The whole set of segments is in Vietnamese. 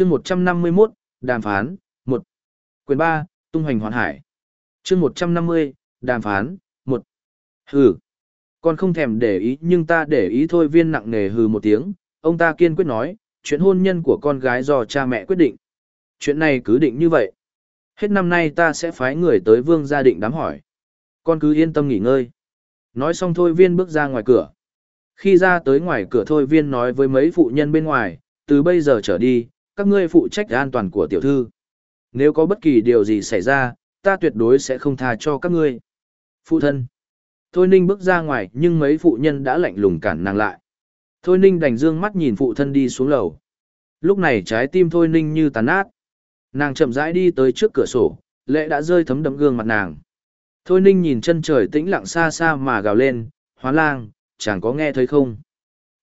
chương 151, đàm phán, 1. Quyền 3, tung hoành hoàn hải. chương 150, đàm phán, 1. Hừ. con không thèm để ý nhưng ta để ý thôi viên nặng nề hừ một tiếng, ông ta kiên quyết nói, chuyện hôn nhân của con gái do cha mẹ quyết định. Chuyện này cứ định như vậy. Hết năm nay ta sẽ phái người tới vương gia định đám hỏi. Con cứ yên tâm nghỉ ngơi. Nói xong thôi viên bước ra ngoài cửa. Khi ra tới ngoài cửa thôi viên nói với mấy phụ nhân bên ngoài, từ bây giờ trở đi, các ngươi phụ trách an toàn của tiểu thư. Nếu có bất kỳ điều gì xảy ra, ta tuyệt đối sẽ không tha cho các ngươi. Phụ thân. Thôi ninh bước ra ngoài nhưng mấy phụ nhân đã lạnh lùng cản nàng lại. Thôi ninh đành dương mắt nhìn phụ thân đi xuống lầu. Lúc này trái tim thôi ninh như tàn nát. Nàng chậm rãi đi tới trước cửa sổ, lệ đã rơi thấm đẫm gương mặt nàng. Thôi ninh nhìn chân trời tĩnh lặng xa xa mà gào lên, hóa lang, chàng có nghe thấy không?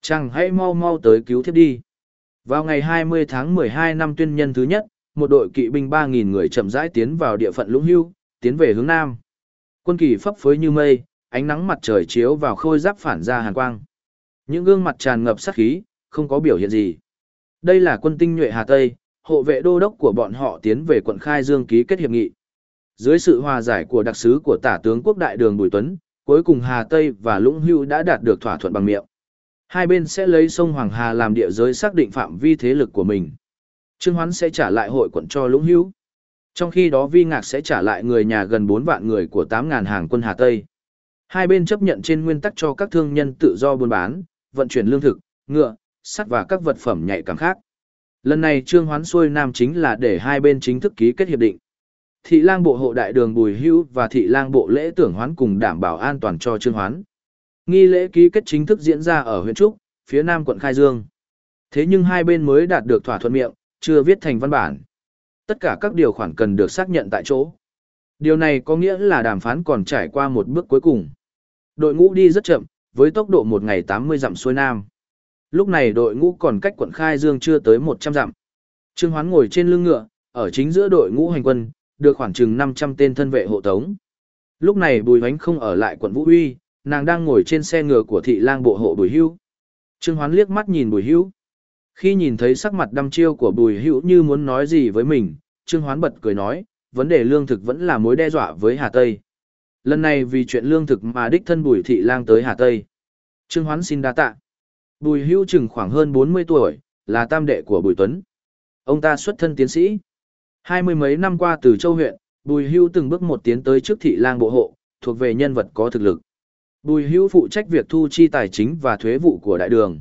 Chàng hãy mau mau tới cứu thiếp đi. Vào ngày 20 tháng 12 năm tuyên nhân thứ nhất, một đội kỵ binh 3.000 người chậm rãi tiến vào địa phận Lũng Hưu, tiến về hướng Nam. Quân kỳ phấp phới như mây, ánh nắng mặt trời chiếu vào khôi giáp phản ra hàn quang. Những gương mặt tràn ngập sát khí, không có biểu hiện gì. Đây là quân tinh nhuệ Hà Tây, hộ vệ đô đốc của bọn họ tiến về quận Khai Dương ký kết hiệp nghị. Dưới sự hòa giải của đặc sứ của tả tướng quốc đại đường Bùi Tuấn, cuối cùng Hà Tây và Lũng Hưu đã đạt được thỏa thuận bằng miệng. Hai bên sẽ lấy sông Hoàng Hà làm địa giới xác định phạm vi thế lực của mình. Trương Hoán sẽ trả lại hội quận cho Lũng Hưu. Trong khi đó Vi Ngạc sẽ trả lại người nhà gần 4 vạn người của 8.000 hàng quân Hà Tây. Hai bên chấp nhận trên nguyên tắc cho các thương nhân tự do buôn bán, vận chuyển lương thực, ngựa, sắt và các vật phẩm nhạy cảm khác. Lần này Trương Hoán xuôi Nam chính là để hai bên chính thức ký kết hiệp định. Thị lang bộ hộ đại đường Bùi Hữu và thị lang bộ lễ tưởng hoán cùng đảm bảo an toàn cho Trương Hoán. Nghi lễ ký kết chính thức diễn ra ở huyện Trúc, phía nam quận Khai Dương. Thế nhưng hai bên mới đạt được thỏa thuận miệng, chưa viết thành văn bản. Tất cả các điều khoản cần được xác nhận tại chỗ. Điều này có nghĩa là đàm phán còn trải qua một bước cuối cùng. Đội ngũ đi rất chậm, với tốc độ một ngày 80 dặm xuôi nam. Lúc này đội ngũ còn cách quận Khai Dương chưa tới 100 dặm. Trương Hoán ngồi trên lưng ngựa, ở chính giữa đội ngũ hành quân, được khoảng chừng 500 tên thân vệ hộ tống. Lúc này Bùi Hoánh không ở lại quận Vũ Uy, nàng đang ngồi trên xe ngựa của thị lang bộ hộ Bùi Hưu. Trương Hoán liếc mắt nhìn Bùi Hưu. Khi nhìn thấy sắc mặt đăm chiêu của Bùi Hưu như muốn nói gì với mình, Trương Hoán bật cười nói, vấn đề lương thực vẫn là mối đe dọa với Hà Tây. Lần này vì chuyện lương thực mà đích thân Bùi thị lang tới Hà Tây. Trương Hoán xin đa tạ. Bùi Hưu chừng khoảng hơn 40 tuổi, là tam đệ của Bùi Tuấn. Ông ta xuất thân tiến sĩ. Hai mươi mấy năm qua từ châu huyện, Bùi Hưu từng bước một tiến tới trước thị lang bộ hộ, thuộc về nhân vật có thực lực. Bùi Hưu phụ trách việc thu chi tài chính và thuế vụ của đại đường.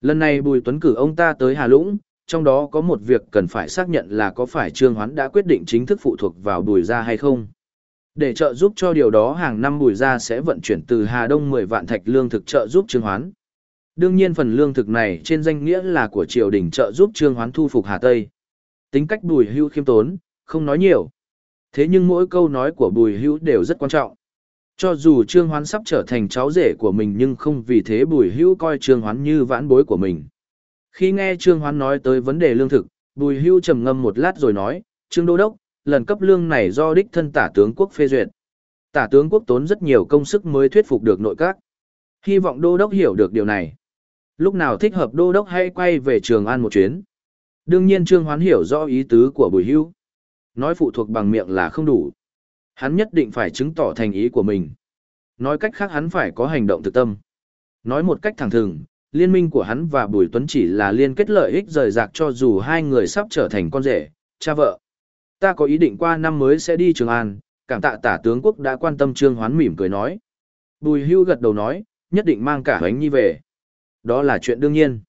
Lần này Bùi Tuấn cử ông ta tới Hà Lũng, trong đó có một việc cần phải xác nhận là có phải Trương Hoán đã quyết định chính thức phụ thuộc vào Bùi gia hay không. Để trợ giúp cho điều đó hàng năm Bùi gia sẽ vận chuyển từ Hà Đông 10 vạn thạch lương thực trợ giúp Trương Hoán. Đương nhiên phần lương thực này trên danh nghĩa là của triều đình trợ giúp Trương Hoán thu phục Hà Tây. Tính cách bùi hưu khiêm tốn, không nói nhiều. Thế nhưng mỗi câu nói của bùi hưu đều rất quan trọng. Cho dù Trương Hoán sắp trở thành cháu rể của mình nhưng không vì thế bùi hữu coi Trương Hoán như vãn bối của mình. Khi nghe Trương Hoán nói tới vấn đề lương thực, bùi hữu trầm ngâm một lát rồi nói, Trương Đô Đốc, lần cấp lương này do đích thân tả tướng quốc phê duyệt. Tả tướng quốc tốn rất nhiều công sức mới thuyết phục được nội các. Hy vọng Đô Đốc hiểu được điều này. Lúc nào thích hợp Đô Đốc hãy quay về Trường An một chuyến. Đương nhiên Trương Hoán hiểu rõ ý tứ của Bùi hữu, Nói phụ thuộc bằng miệng là không đủ. Hắn nhất định phải chứng tỏ thành ý của mình. Nói cách khác hắn phải có hành động thực tâm. Nói một cách thẳng thừng, liên minh của hắn và Bùi Tuấn chỉ là liên kết lợi ích rời rạc cho dù hai người sắp trở thành con rể, cha vợ. Ta có ý định qua năm mới sẽ đi Trường An, cảm tạ tả tướng quốc đã quan tâm Trương Hoán mỉm cười nói. Bùi Hưu gật đầu nói, nhất định mang cả hoánh nhi về. Đó là chuyện đương nhiên.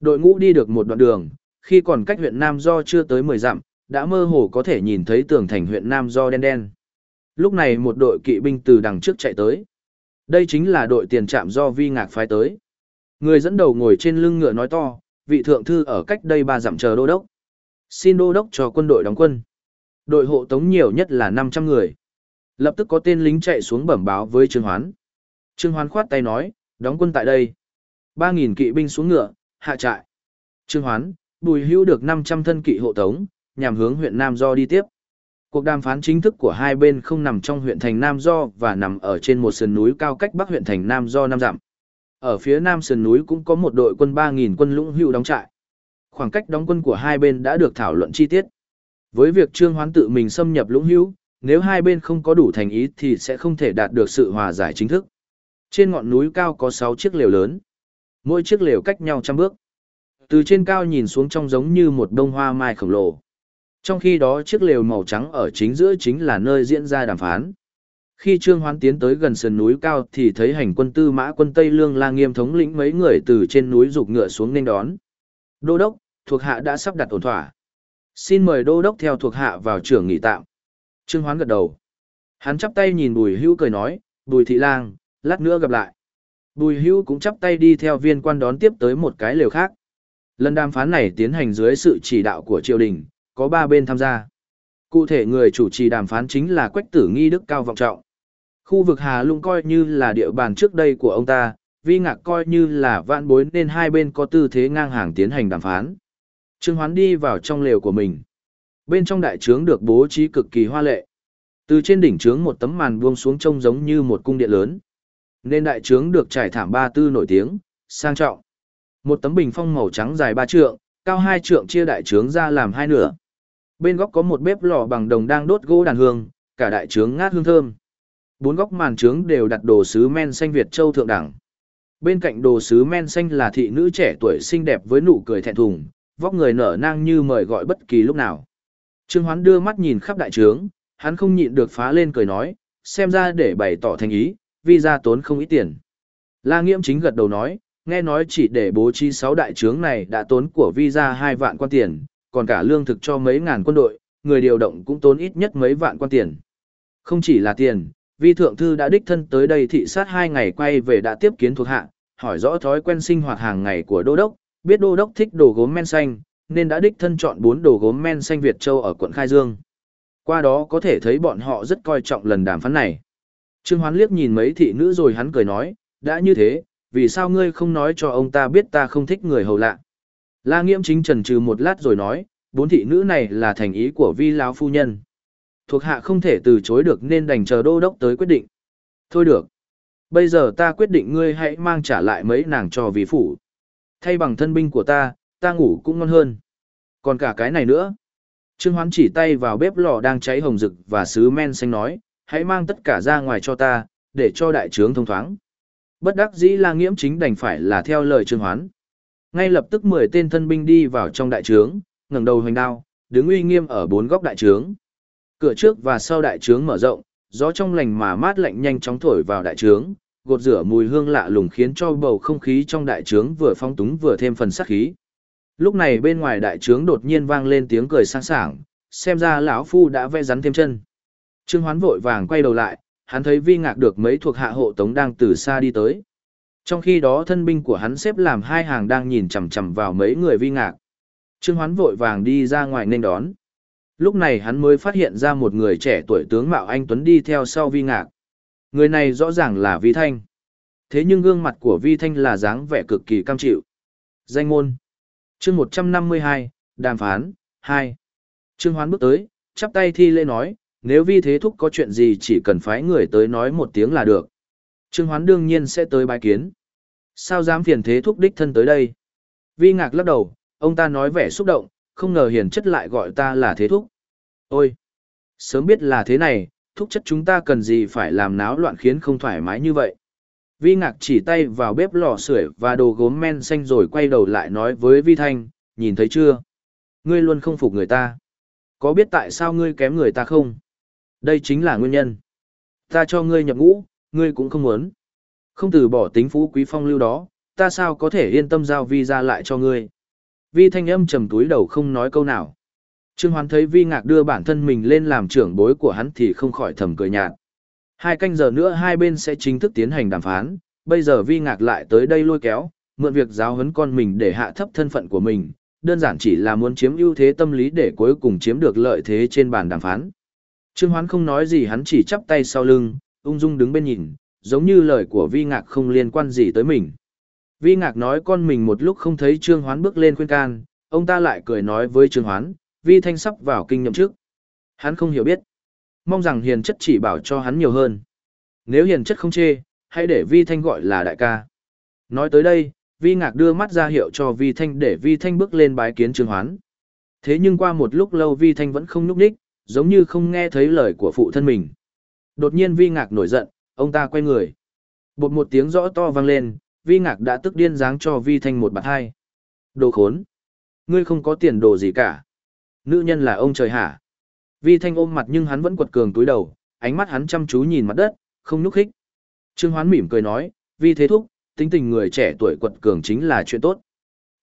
Đội ngũ đi được một đoạn đường, khi còn cách huyện Nam Do chưa tới 10 dặm, đã mơ hồ có thể nhìn thấy tường thành huyện Nam Do đen đen. Lúc này một đội kỵ binh từ đằng trước chạy tới. Đây chính là đội tiền trạm do Vi Ngạc phái tới. Người dẫn đầu ngồi trên lưng ngựa nói to, vị thượng thư ở cách đây ba dặm chờ đô đốc. Xin đô đốc cho quân đội đóng quân. Đội hộ tống nhiều nhất là 500 người. Lập tức có tên lính chạy xuống bẩm báo với Trương Hoán. Trương Hoán khoát tay nói, đóng quân tại đây. 3.000 kỵ binh xuống ngựa, hạ trại. Trương Hoán, Bùi Hữu được 500 thân kỵ hộ tống, nhằm hướng huyện Nam Do đi tiếp. Cuộc đàm phán chính thức của hai bên không nằm trong huyện thành Nam Do và nằm ở trên một sườn núi cao cách bắc huyện thành Nam Do năm dặm. Ở phía nam sườn núi cũng có một đội quân 3.000 quân lũng hữu đóng trại. Khoảng cách đóng quân của hai bên đã được thảo luận chi tiết. Với việc Trương Hoán tự mình xâm nhập Lũng Hữu, nếu hai bên không có đủ thành ý thì sẽ không thể đạt được sự hòa giải chính thức. Trên ngọn núi cao có 6 chiếc lều lớn. Mỗi chiếc lều cách nhau trăm bước. Từ trên cao nhìn xuống trông giống như một đông hoa mai khổng lồ. Trong khi đó chiếc lều màu trắng ở chính giữa chính là nơi diễn ra đàm phán. Khi Trương Hoán tiến tới gần sườn núi cao thì thấy hành quân tư mã quân Tây Lương La Nghiêm thống lĩnh mấy người từ trên núi rục ngựa xuống nên đón. Đô đốc, thuộc hạ đã sắp đặt ổn thỏa. Xin mời đô đốc theo thuộc hạ vào trưởng nghỉ tạm. Trương Hoán gật đầu. Hắn chắp tay nhìn Bùi Hữu cười nói, Bùi Thị Lang, lát nữa gặp lại. Bùi Hữu cũng chắp tay đi theo viên quan đón tiếp tới một cái lều khác. Lần đàm phán này tiến hành dưới sự chỉ đạo của triều đình, có ba bên tham gia. Cụ thể người chủ trì đàm phán chính là Quách Tử Nghi Đức Cao Vọng Trọng. Khu vực Hà Lung coi như là địa bàn trước đây của ông ta, Vi Ngạc coi như là vạn bối nên hai bên có tư thế ngang hàng tiến hành đàm phán. Trương Hoán đi vào trong lều của mình. Bên trong đại trướng được bố trí cực kỳ hoa lệ. Từ trên đỉnh trướng một tấm màn buông xuống trông giống như một cung điện lớn. Nên đại trướng được trải thảm ba tư nổi tiếng, sang trọng. Một tấm bình phong màu trắng dài ba trượng, cao hai trượng chia đại trướng ra làm hai nửa. Bên góc có một bếp lò bằng đồng đang đốt gỗ đàn hương, cả đại trướng ngát hương thơm. Bốn góc màn trướng đều đặt đồ sứ men xanh Việt Châu thượng đẳng. Bên cạnh đồ sứ men xanh là thị nữ trẻ tuổi xinh đẹp với nụ cười thẹn thùng, vóc người nở nang như mời gọi bất kỳ lúc nào. Trương Hoán đưa mắt nhìn khắp đại trướng, hắn không nhịn được phá lên cười nói, xem ra để bày tỏ thành ý, vì ra tốn không ít tiền. La Nghiễm chính gật đầu nói, nghe nói chỉ để bố trí 6 đại trướng này đã tốn của visa 2 vạn quan tiền, còn cả lương thực cho mấy ngàn quân đội, người điều động cũng tốn ít nhất mấy vạn quan tiền. Không chỉ là tiền, vi thượng thư đã đích thân tới đây thị sát hai ngày quay về đã tiếp kiến thuộc hạ, hỏi rõ thói quen sinh hoạt hàng ngày của đô đốc, biết đô đốc thích đồ gốm men xanh, nên đã đích thân chọn bốn đồ gốm men xanh Việt Châu ở quận Khai Dương. Qua đó có thể thấy bọn họ rất coi trọng lần đàm phán này. Trương Hoán liếc nhìn mấy thị nữ rồi hắn cười nói, đã như thế, vì sao ngươi không nói cho ông ta biết ta không thích người hầu lạ. La Nghiễm chính trần trừ một lát rồi nói, bốn thị nữ này là thành ý của vi lão phu nhân. Thuộc hạ không thể từ chối được nên đành chờ đô đốc tới quyết định. Thôi được. Bây giờ ta quyết định ngươi hãy mang trả lại mấy nàng cho vì phủ. Thay bằng thân binh của ta, ta ngủ cũng ngon hơn. Còn cả cái này nữa. Trương Hoán chỉ tay vào bếp lò đang cháy hồng rực và sứ men xanh nói, hãy mang tất cả ra ngoài cho ta, để cho đại trướng thông thoáng. Bất đắc dĩ La Nghiễm chính đành phải là theo lời Trương Hoán. Ngay lập tức 10 tên thân binh đi vào trong đại trướng, ngẩng đầu hoành đao, đứng uy nghiêm ở bốn góc đại trướng. Cửa trước và sau đại trướng mở rộng, gió trong lành mà mát lạnh nhanh chóng thổi vào đại trướng, gột rửa mùi hương lạ lùng khiến cho bầu không khí trong đại trướng vừa phong túng vừa thêm phần sát khí. Lúc này bên ngoài đại trướng đột nhiên vang lên tiếng cười sang sảng, xem ra lão phu đã vẽ rắn thêm chân. Trương Hoán vội vàng quay đầu lại, hắn thấy Vi Ngạc được mấy thuộc hạ hộ tống đang từ xa đi tới. Trong khi đó thân binh của hắn xếp làm hai hàng đang nhìn chằm chằm vào mấy người Vi Ngạc. Trương Hoán vội vàng đi ra ngoài nên đón. Lúc này hắn mới phát hiện ra một người trẻ tuổi tướng Mạo Anh Tuấn đi theo sau Vi Ngạc. Người này rõ ràng là Vi Thanh. Thế nhưng gương mặt của Vi Thanh là dáng vẻ cực kỳ cam chịu. Danh môn. chương 152, đàm phán, 2. Trương Hoán bước tới, chắp tay thi lễ nói, nếu Vi Thế Thúc có chuyện gì chỉ cần phái người tới nói một tiếng là được. Trương Hoán đương nhiên sẽ tới bài kiến. Sao dám phiền Thế Thúc đích thân tới đây? Vi Ngạc lắc đầu, ông ta nói vẻ xúc động, không ngờ hiền chất lại gọi ta là Thế Thúc. Ôi! Sớm biết là thế này, thúc chất chúng ta cần gì phải làm náo loạn khiến không thoải mái như vậy. Vi ngạc chỉ tay vào bếp lò sưởi và đồ gốm men xanh rồi quay đầu lại nói với Vi Thanh, nhìn thấy chưa? Ngươi luôn không phục người ta. Có biết tại sao ngươi kém người ta không? Đây chính là nguyên nhân. Ta cho ngươi nhập ngũ, ngươi cũng không muốn. Không từ bỏ tính phú quý phong lưu đó, ta sao có thể yên tâm giao vi ra lại cho ngươi. Vi Thanh âm trầm túi đầu không nói câu nào. Trương Hoán thấy Vi Ngạc đưa bản thân mình lên làm trưởng bối của hắn thì không khỏi thầm cười nhạt. Hai canh giờ nữa hai bên sẽ chính thức tiến hành đàm phán, bây giờ Vi Ngạc lại tới đây lôi kéo, mượn việc giáo huấn con mình để hạ thấp thân phận của mình, đơn giản chỉ là muốn chiếm ưu thế tâm lý để cuối cùng chiếm được lợi thế trên bàn đàm phán. Trương Hoán không nói gì hắn chỉ chắp tay sau lưng, ung dung đứng bên nhìn, giống như lời của Vi Ngạc không liên quan gì tới mình. Vi Ngạc nói con mình một lúc không thấy Trương Hoán bước lên khuyên can, ông ta lại cười nói với Trương Hoán, Vi Thanh sắp vào kinh nhậm trước. Hắn không hiểu biết. Mong rằng hiền chất chỉ bảo cho hắn nhiều hơn. Nếu hiền chất không chê, hãy để Vi Thanh gọi là đại ca. Nói tới đây, Vi Ngạc đưa mắt ra hiệu cho Vi Thanh để Vi Thanh bước lên bái kiến Trương Hoán. Thế nhưng qua một lúc lâu Vi Thanh vẫn không nhúc nhích, giống như không nghe thấy lời của phụ thân mình. Đột nhiên Vi Ngạc nổi giận, ông ta quay người. Bột một tiếng rõ to vang lên, Vi Ngạc đã tức điên dáng cho Vi Thanh một bạt hai. Đồ khốn! Ngươi không có tiền đồ gì cả. Nữ nhân là ông trời hả? Vi Thanh ôm mặt nhưng hắn vẫn quật cường túi đầu, ánh mắt hắn chăm chú nhìn mặt đất, không nhúc khích. Trương Hoán mỉm cười nói, Vi Thế Thúc, tính tình người trẻ tuổi quật cường chính là chuyện tốt.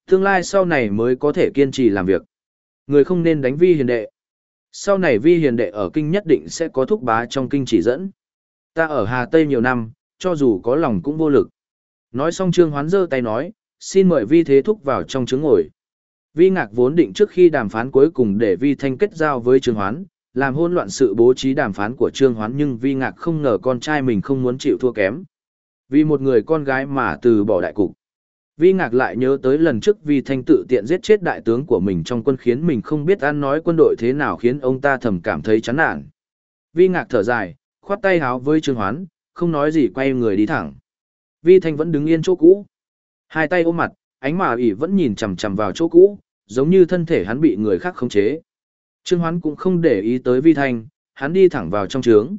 Tương lai sau này mới có thể kiên trì làm việc. Người không nên đánh Vi Hiền Đệ. Sau này Vi Hiền Đệ ở kinh nhất định sẽ có thúc bá trong kinh chỉ dẫn. Ta ở Hà Tây nhiều năm, cho dù có lòng cũng vô lực. Nói xong Trương Hoán giơ tay nói, xin mời Vi Thế Thúc vào trong trướng ngồi. Vi Ngạc vốn định trước khi đàm phán cuối cùng để Vi Thanh kết giao với Trương Hoán, làm hỗn loạn sự bố trí đàm phán của Trương Hoán nhưng Vi Ngạc không ngờ con trai mình không muốn chịu thua kém. Vì một người con gái mà từ bỏ đại cục. Vi Ngạc lại nhớ tới lần trước Vi Thanh tự tiện giết chết đại tướng của mình trong quân khiến mình không biết ăn nói quân đội thế nào khiến ông ta thầm cảm thấy chán nản. Vi Ngạc thở dài, khoát tay háo với Trương Hoán, không nói gì quay người đi thẳng. Vi Thanh vẫn đứng yên chỗ cũ. Hai tay ôm mặt, ánh mà ỉ vẫn nhìn chằm chằm vào chỗ cũ, giống như thân thể hắn bị người khác khống chế. Trương Hoán cũng không để ý tới Vi Thanh, hắn đi thẳng vào trong trướng.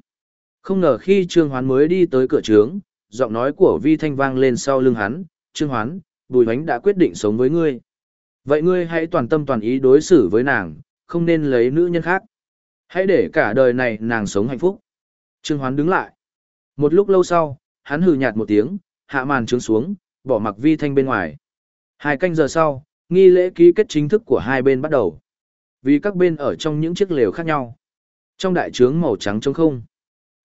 Không ngờ khi Trương Hoán mới đi tới cửa trướng, giọng nói của Vi Thanh vang lên sau lưng hắn, Trương Hoán, Bùi Hoánh đã quyết định sống với ngươi. Vậy ngươi hãy toàn tâm toàn ý đối xử với nàng, không nên lấy nữ nhân khác. Hãy để cả đời này nàng sống hạnh phúc. Trương Hoán đứng lại. Một lúc lâu sau, hắn hừ nhạt một tiếng, hạ màn trướng xuống, bỏ mặc Vi Thanh bên ngoài. Hai canh giờ sau, nghi lễ ký kết chính thức của hai bên bắt đầu. Vì các bên ở trong những chiếc lều khác nhau. Trong đại trướng màu trắng trống không.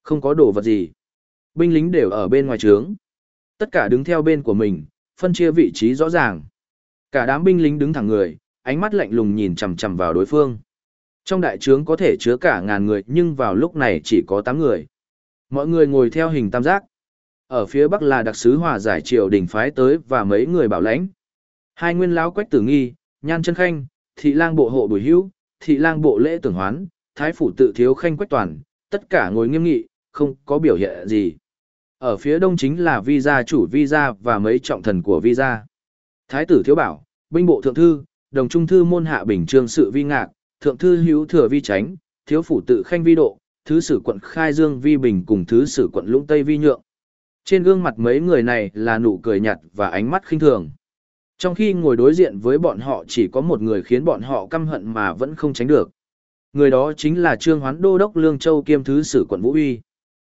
Không có đồ vật gì. Binh lính đều ở bên ngoài trướng. Tất cả đứng theo bên của mình, phân chia vị trí rõ ràng. Cả đám binh lính đứng thẳng người, ánh mắt lạnh lùng nhìn chằm chằm vào đối phương. Trong đại trướng có thể chứa cả ngàn người nhưng vào lúc này chỉ có 8 người. Mọi người ngồi theo hình tam giác. Ở phía bắc là đặc sứ hòa giải triều đình phái tới và mấy người bảo lãnh. Hai nguyên lão quách tử nghi, nhan chân khanh, thị lang bộ hộ bùi hữu, thị lang bộ lễ tưởng hoán, thái phủ tự thiếu khanh quách toàn, tất cả ngồi nghiêm nghị, không có biểu hiện gì. Ở phía đông chính là vi gia chủ vi gia và mấy trọng thần của vi gia. Thái tử thiếu bảo, binh bộ thượng thư, đồng trung thư môn hạ bình trương sự vi ngạc, thượng thư hữu thừa vi tránh, thiếu phủ tự khanh vi độ, thứ sử quận khai dương vi bình cùng thứ sử quận lũng tây vi nhượng. Trên gương mặt mấy người này là nụ cười nhạt và ánh mắt khinh thường. Trong khi ngồi đối diện với bọn họ chỉ có một người khiến bọn họ căm hận mà vẫn không tránh được. Người đó chính là Trương Hoán Đô Đốc Lương Châu kiêm thứ sử quận Vũ Uy.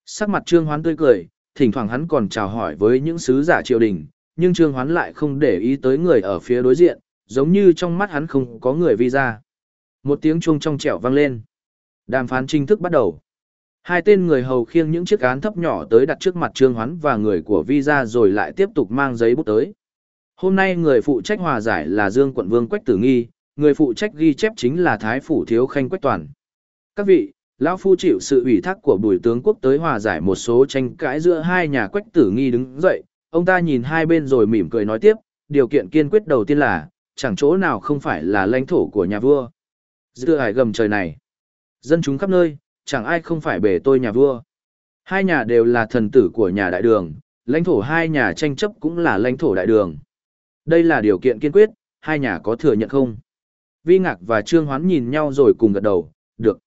Sắc mặt Trương Hoán tươi cười, thỉnh thoảng hắn còn chào hỏi với những sứ giả triều đình, nhưng Trương Hoán lại không để ý tới người ở phía đối diện, giống như trong mắt hắn không có người vi ra. Một tiếng chuông trong trẻo vang lên. Đàm phán chính thức bắt đầu. Hai tên người hầu khiêng những chiếc án thấp nhỏ tới đặt trước mặt Trương Hoán và người của visa rồi lại tiếp tục mang giấy bút tới. Hôm nay người phụ trách hòa giải là Dương quận vương Quách Tử Nghi, người phụ trách ghi chép chính là Thái Phủ Thiếu Khanh Quách Toàn. Các vị, Lão Phu chịu sự ủy thác của bùi tướng quốc tới hòa giải một số tranh cãi giữa hai nhà Quách Tử Nghi đứng dậy, ông ta nhìn hai bên rồi mỉm cười nói tiếp, điều kiện kiên quyết đầu tiên là, chẳng chỗ nào không phải là lãnh thổ của nhà vua. Giữa hải gầm trời này, dân chúng khắp nơi, chẳng ai không phải bề tôi nhà vua. Hai nhà đều là thần tử của nhà đại đường, lãnh thổ hai nhà tranh chấp cũng là lãnh thổ đại đường. Đây là điều kiện kiên quyết, hai nhà có thừa nhận không? Vi Ngạc và Trương Hoán nhìn nhau rồi cùng gật đầu, được.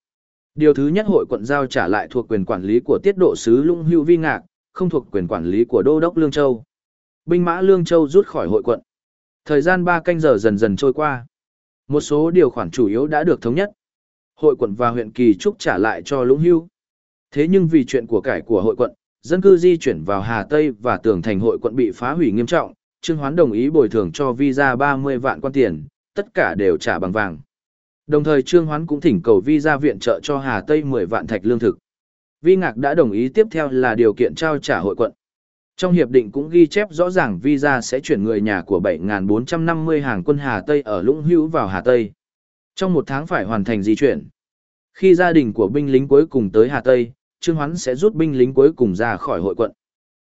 Điều thứ nhất hội quận giao trả lại thuộc quyền quản lý của tiết độ sứ Lũng Hữu Vi Ngạc, không thuộc quyền quản lý của Đô đốc Lương Châu. Binh mã Lương Châu rút khỏi hội quận. Thời gian 3 canh giờ dần dần trôi qua. Một số điều khoản chủ yếu đã được thống nhất. Hội quận và huyện Kỳ Trúc trả lại cho Lũng Hữu. Thế nhưng vì chuyện của cải của hội quận, dân cư di chuyển vào Hà Tây và tường thành hội quận bị phá hủy nghiêm trọng, Trương Hoán đồng ý bồi thường cho visa 30 vạn quan tiền, tất cả đều trả bằng vàng. Đồng thời Trương Hoán cũng thỉnh cầu Vi ra viện trợ cho Hà Tây 10 vạn thạch lương thực. Vi Ngạc đã đồng ý tiếp theo là điều kiện trao trả hội quận. Trong hiệp định cũng ghi chép rõ ràng Vi ra sẽ chuyển người nhà của 7.450 hàng quân Hà Tây ở Lũng Hữu vào Hà Tây. Trong một tháng phải hoàn thành di chuyển. Khi gia đình của binh lính cuối cùng tới Hà Tây, Trương Hoán sẽ rút binh lính cuối cùng ra khỏi hội quận.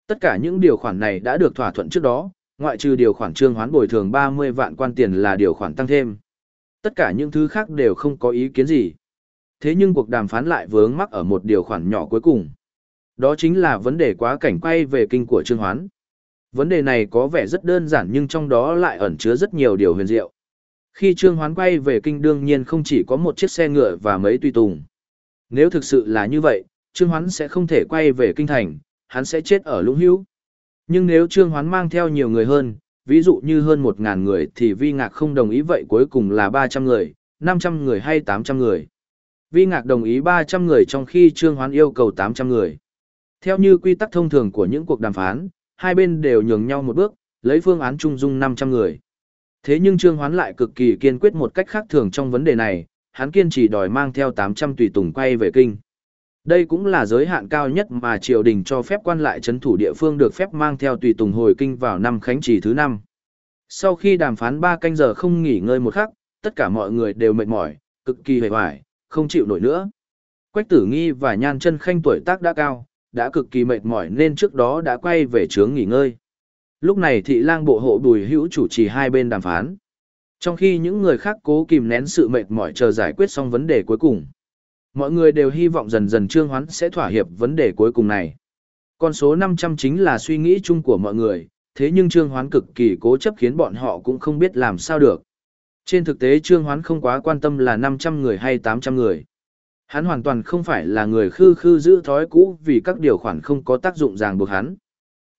Tất cả những điều khoản này đã được thỏa thuận trước đó, ngoại trừ điều khoản trương hoán bồi thường 30 vạn quan tiền là điều khoản tăng thêm. Tất cả những thứ khác đều không có ý kiến gì. Thế nhưng cuộc đàm phán lại vướng mắc ở một điều khoản nhỏ cuối cùng. Đó chính là vấn đề quá cảnh quay về kinh của trương hoán. Vấn đề này có vẻ rất đơn giản nhưng trong đó lại ẩn chứa rất nhiều điều huyền diệu. Khi Trương Hoán quay về kinh đương nhiên không chỉ có một chiếc xe ngựa và mấy tùy tùng. Nếu thực sự là như vậy, Trương Hoán sẽ không thể quay về kinh thành, hắn sẽ chết ở lũng hữu. Nhưng nếu Trương Hoán mang theo nhiều người hơn, ví dụ như hơn 1.000 người thì Vi Ngạc không đồng ý vậy cuối cùng là 300 người, 500 người hay 800 người. Vi Ngạc đồng ý 300 người trong khi Trương Hoán yêu cầu 800 người. Theo như quy tắc thông thường của những cuộc đàm phán, hai bên đều nhường nhau một bước, lấy phương án chung dung 500 người. Thế nhưng Trương Hoán lại cực kỳ kiên quyết một cách khác thường trong vấn đề này, hắn kiên trì đòi mang theo 800 tùy tùng quay về kinh. Đây cũng là giới hạn cao nhất mà triều đình cho phép quan lại chấn thủ địa phương được phép mang theo tùy tùng hồi kinh vào năm khánh trì thứ năm. Sau khi đàm phán 3 canh giờ không nghỉ ngơi một khắc, tất cả mọi người đều mệt mỏi, cực kỳ hề hoài, không chịu nổi nữa. Quách tử nghi và nhan chân khanh tuổi tác đã cao, đã cực kỳ mệt mỏi nên trước đó đã quay về trướng nghỉ ngơi. Lúc này thị lang bộ hộ bùi hữu chủ trì hai bên đàm phán. Trong khi những người khác cố kìm nén sự mệt mỏi chờ giải quyết xong vấn đề cuối cùng. Mọi người đều hy vọng dần dần Trương Hoán sẽ thỏa hiệp vấn đề cuối cùng này. Con số 500 chính là suy nghĩ chung của mọi người, thế nhưng Trương Hoán cực kỳ cố chấp khiến bọn họ cũng không biết làm sao được. Trên thực tế Trương Hoán không quá quan tâm là 500 người hay 800 người. Hắn hoàn toàn không phải là người khư khư giữ thói cũ vì các điều khoản không có tác dụng ràng buộc hắn.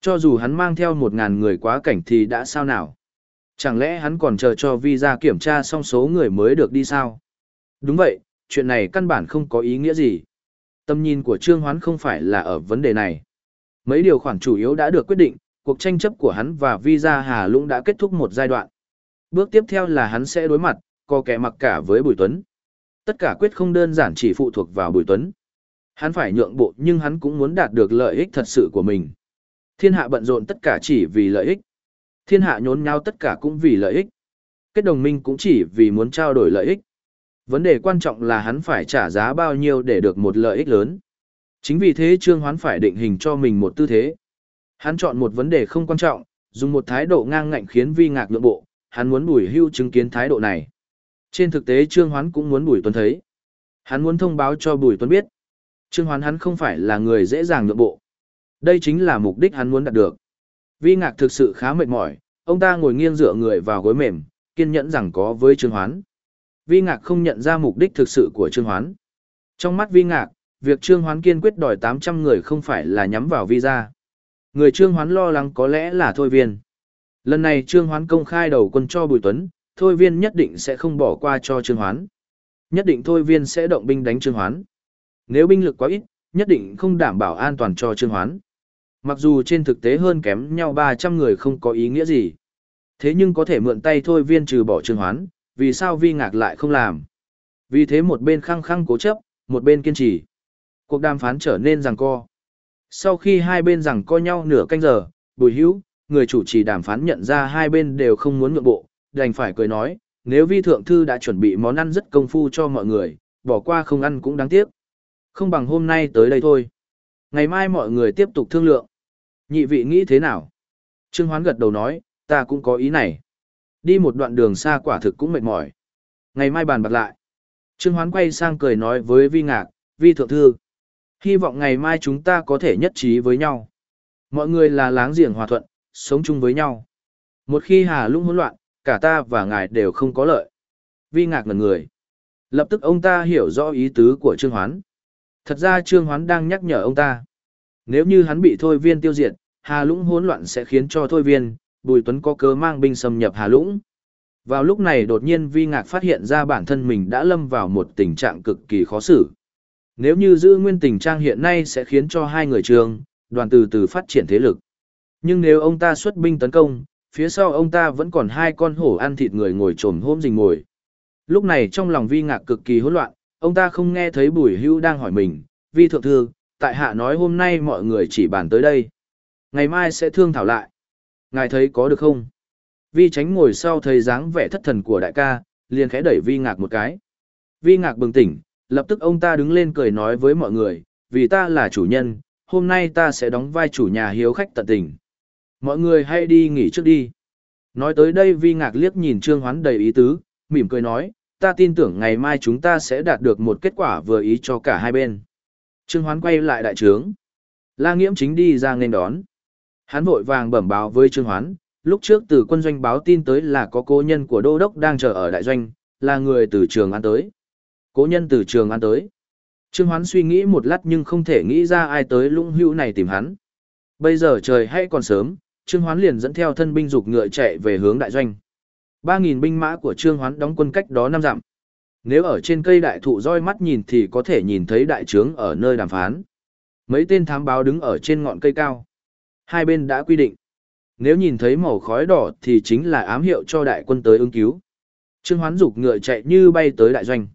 Cho dù hắn mang theo 1.000 người quá cảnh thì đã sao nào? Chẳng lẽ hắn còn chờ cho visa kiểm tra xong số người mới được đi sao? Đúng vậy, chuyện này căn bản không có ý nghĩa gì. Tâm nhìn của Trương Hoán không phải là ở vấn đề này. Mấy điều khoản chủ yếu đã được quyết định, cuộc tranh chấp của hắn và visa Hà Lũng đã kết thúc một giai đoạn. Bước tiếp theo là hắn sẽ đối mặt, có kẻ mặc cả với Bùi Tuấn. Tất cả quyết không đơn giản chỉ phụ thuộc vào Bùi Tuấn. Hắn phải nhượng bộ nhưng hắn cũng muốn đạt được lợi ích thật sự của mình. Thiên hạ bận rộn tất cả chỉ vì lợi ích. Thiên hạ nhốn nhau tất cả cũng vì lợi ích. Kết đồng minh cũng chỉ vì muốn trao đổi lợi ích. Vấn đề quan trọng là hắn phải trả giá bao nhiêu để được một lợi ích lớn. Chính vì thế Trương Hoán phải định hình cho mình một tư thế. Hắn chọn một vấn đề không quan trọng, dùng một thái độ ngang ngạnh khiến vi ngạc nhượng bộ, hắn muốn Bùi Hưu chứng kiến thái độ này. Trên thực tế Trương Hoán cũng muốn Bùi Tuấn thấy. Hắn muốn thông báo cho Bùi Tuấn biết. Trương Hoán hắn không phải là người dễ dàng nhượng bộ. Đây chính là mục đích hắn muốn đạt được. Vi ngạc thực sự khá mệt mỏi, ông ta ngồi nghiêng dựa người vào gối mềm, kiên nhẫn rằng có với Trương Hoán. Vi ngạc không nhận ra mục đích thực sự của Trương Hoán. Trong mắt Vi ngạc, việc Trương Hoán kiên quyết đòi 800 người không phải là nhắm vào Vi ra. Người Trương Hoán lo lắng có lẽ là Thôi Viên. Lần này Trương Hoán công khai đầu quân cho Bùi Tuấn, Thôi Viên nhất định sẽ không bỏ qua cho Trương Hoán. Nhất định Thôi Viên sẽ động binh đánh Trương Hoán. Nếu binh lực quá ít, nhất định không đảm bảo an toàn cho Trương Hoán. Mặc dù trên thực tế hơn kém nhau 300 người không có ý nghĩa gì. Thế nhưng có thể mượn tay Thôi Viên trừ bỏ Trương Hoán, vì sao Vi Ngạc lại không làm. Vì thế một bên khăng khăng cố chấp, một bên kiên trì. Cuộc đàm phán trở nên rằng co. Sau khi hai bên rằng co nhau nửa canh giờ, Bùi Hữu, người chủ trì đàm phán nhận ra hai bên đều không muốn nhượng bộ, đành phải cười nói, nếu vi thượng thư đã chuẩn bị món ăn rất công phu cho mọi người, bỏ qua không ăn cũng đáng tiếc. Không bằng hôm nay tới đây thôi. Ngày mai mọi người tiếp tục thương lượng. Nhị vị nghĩ thế nào? Trương Hoán gật đầu nói, ta cũng có ý này. Đi một đoạn đường xa quả thực cũng mệt mỏi. Ngày mai bàn bạc lại. Trương Hoán quay sang cười nói với Vi Ngạc, Vi Thượng Thư. Hy vọng ngày mai chúng ta có thể nhất trí với nhau. Mọi người là láng giềng hòa thuận, sống chung với nhau. Một khi Hà Lũng hỗn loạn, cả ta và ngài đều không có lợi. Vi ngạc ngần người. Lập tức ông ta hiểu rõ ý tứ của Trương Hoán. Thật ra Trương Hoán đang nhắc nhở ông ta. Nếu như hắn bị Thôi Viên tiêu diệt, Hà Lũng hỗn loạn sẽ khiến cho Thôi Viên, Bùi Tuấn có cớ mang binh xâm nhập Hà Lũng. Vào lúc này đột nhiên Vi Ngạc phát hiện ra bản thân mình đã lâm vào một tình trạng cực kỳ khó xử. Nếu như giữ nguyên tình trạng hiện nay sẽ khiến cho hai người trường, đoàn từ từ phát triển thế lực. Nhưng nếu ông ta xuất binh tấn công, phía sau ông ta vẫn còn hai con hổ ăn thịt người ngồi trồm hôm rình ngồi. Lúc này trong lòng vi ngạc cực kỳ hỗn loạn, ông ta không nghe thấy bùi hưu đang hỏi mình, vi thượng thư, tại hạ nói hôm nay mọi người chỉ bàn tới đây. Ngày mai sẽ thương thảo lại. Ngài thấy có được không? Vi tránh ngồi sau thấy dáng vẻ thất thần của đại ca, liền khẽ đẩy vi ngạc một cái. Vi ngạc bừng tỉnh, lập tức ông ta đứng lên cười nói với mọi người, vì ta là chủ nhân, hôm nay ta sẽ đóng vai chủ nhà hiếu khách tận tình. Mọi người hãy đi nghỉ trước đi. Nói tới đây vi ngạc liếc nhìn Trương Hoán đầy ý tứ, mỉm cười nói, ta tin tưởng ngày mai chúng ta sẽ đạt được một kết quả vừa ý cho cả hai bên. Trương Hoán quay lại đại trướng. La Nghiễm chính đi ra nghênh đón. Hắn vội vàng bẩm báo với Trương Hoán, lúc trước từ quân doanh báo tin tới là có cố nhân của đô đốc đang chờ ở đại doanh, là người từ trường an tới. Cố nhân từ trường an tới. Trương Hoán suy nghĩ một lát nhưng không thể nghĩ ra ai tới lũng hữu này tìm hắn. Bây giờ trời hay còn sớm, Trương Hoán liền dẫn theo thân binh dục ngựa chạy về hướng đại doanh. 3.000 binh mã của Trương Hoán đóng quân cách đó năm dặm. Nếu ở trên cây đại thụ roi mắt nhìn thì có thể nhìn thấy đại trướng ở nơi đàm phán. Mấy tên thám báo đứng ở trên ngọn cây cao. Hai bên đã quy định. Nếu nhìn thấy màu khói đỏ thì chính là ám hiệu cho đại quân tới ứng cứu. Trương Hoán dục ngựa chạy như bay tới đại doanh.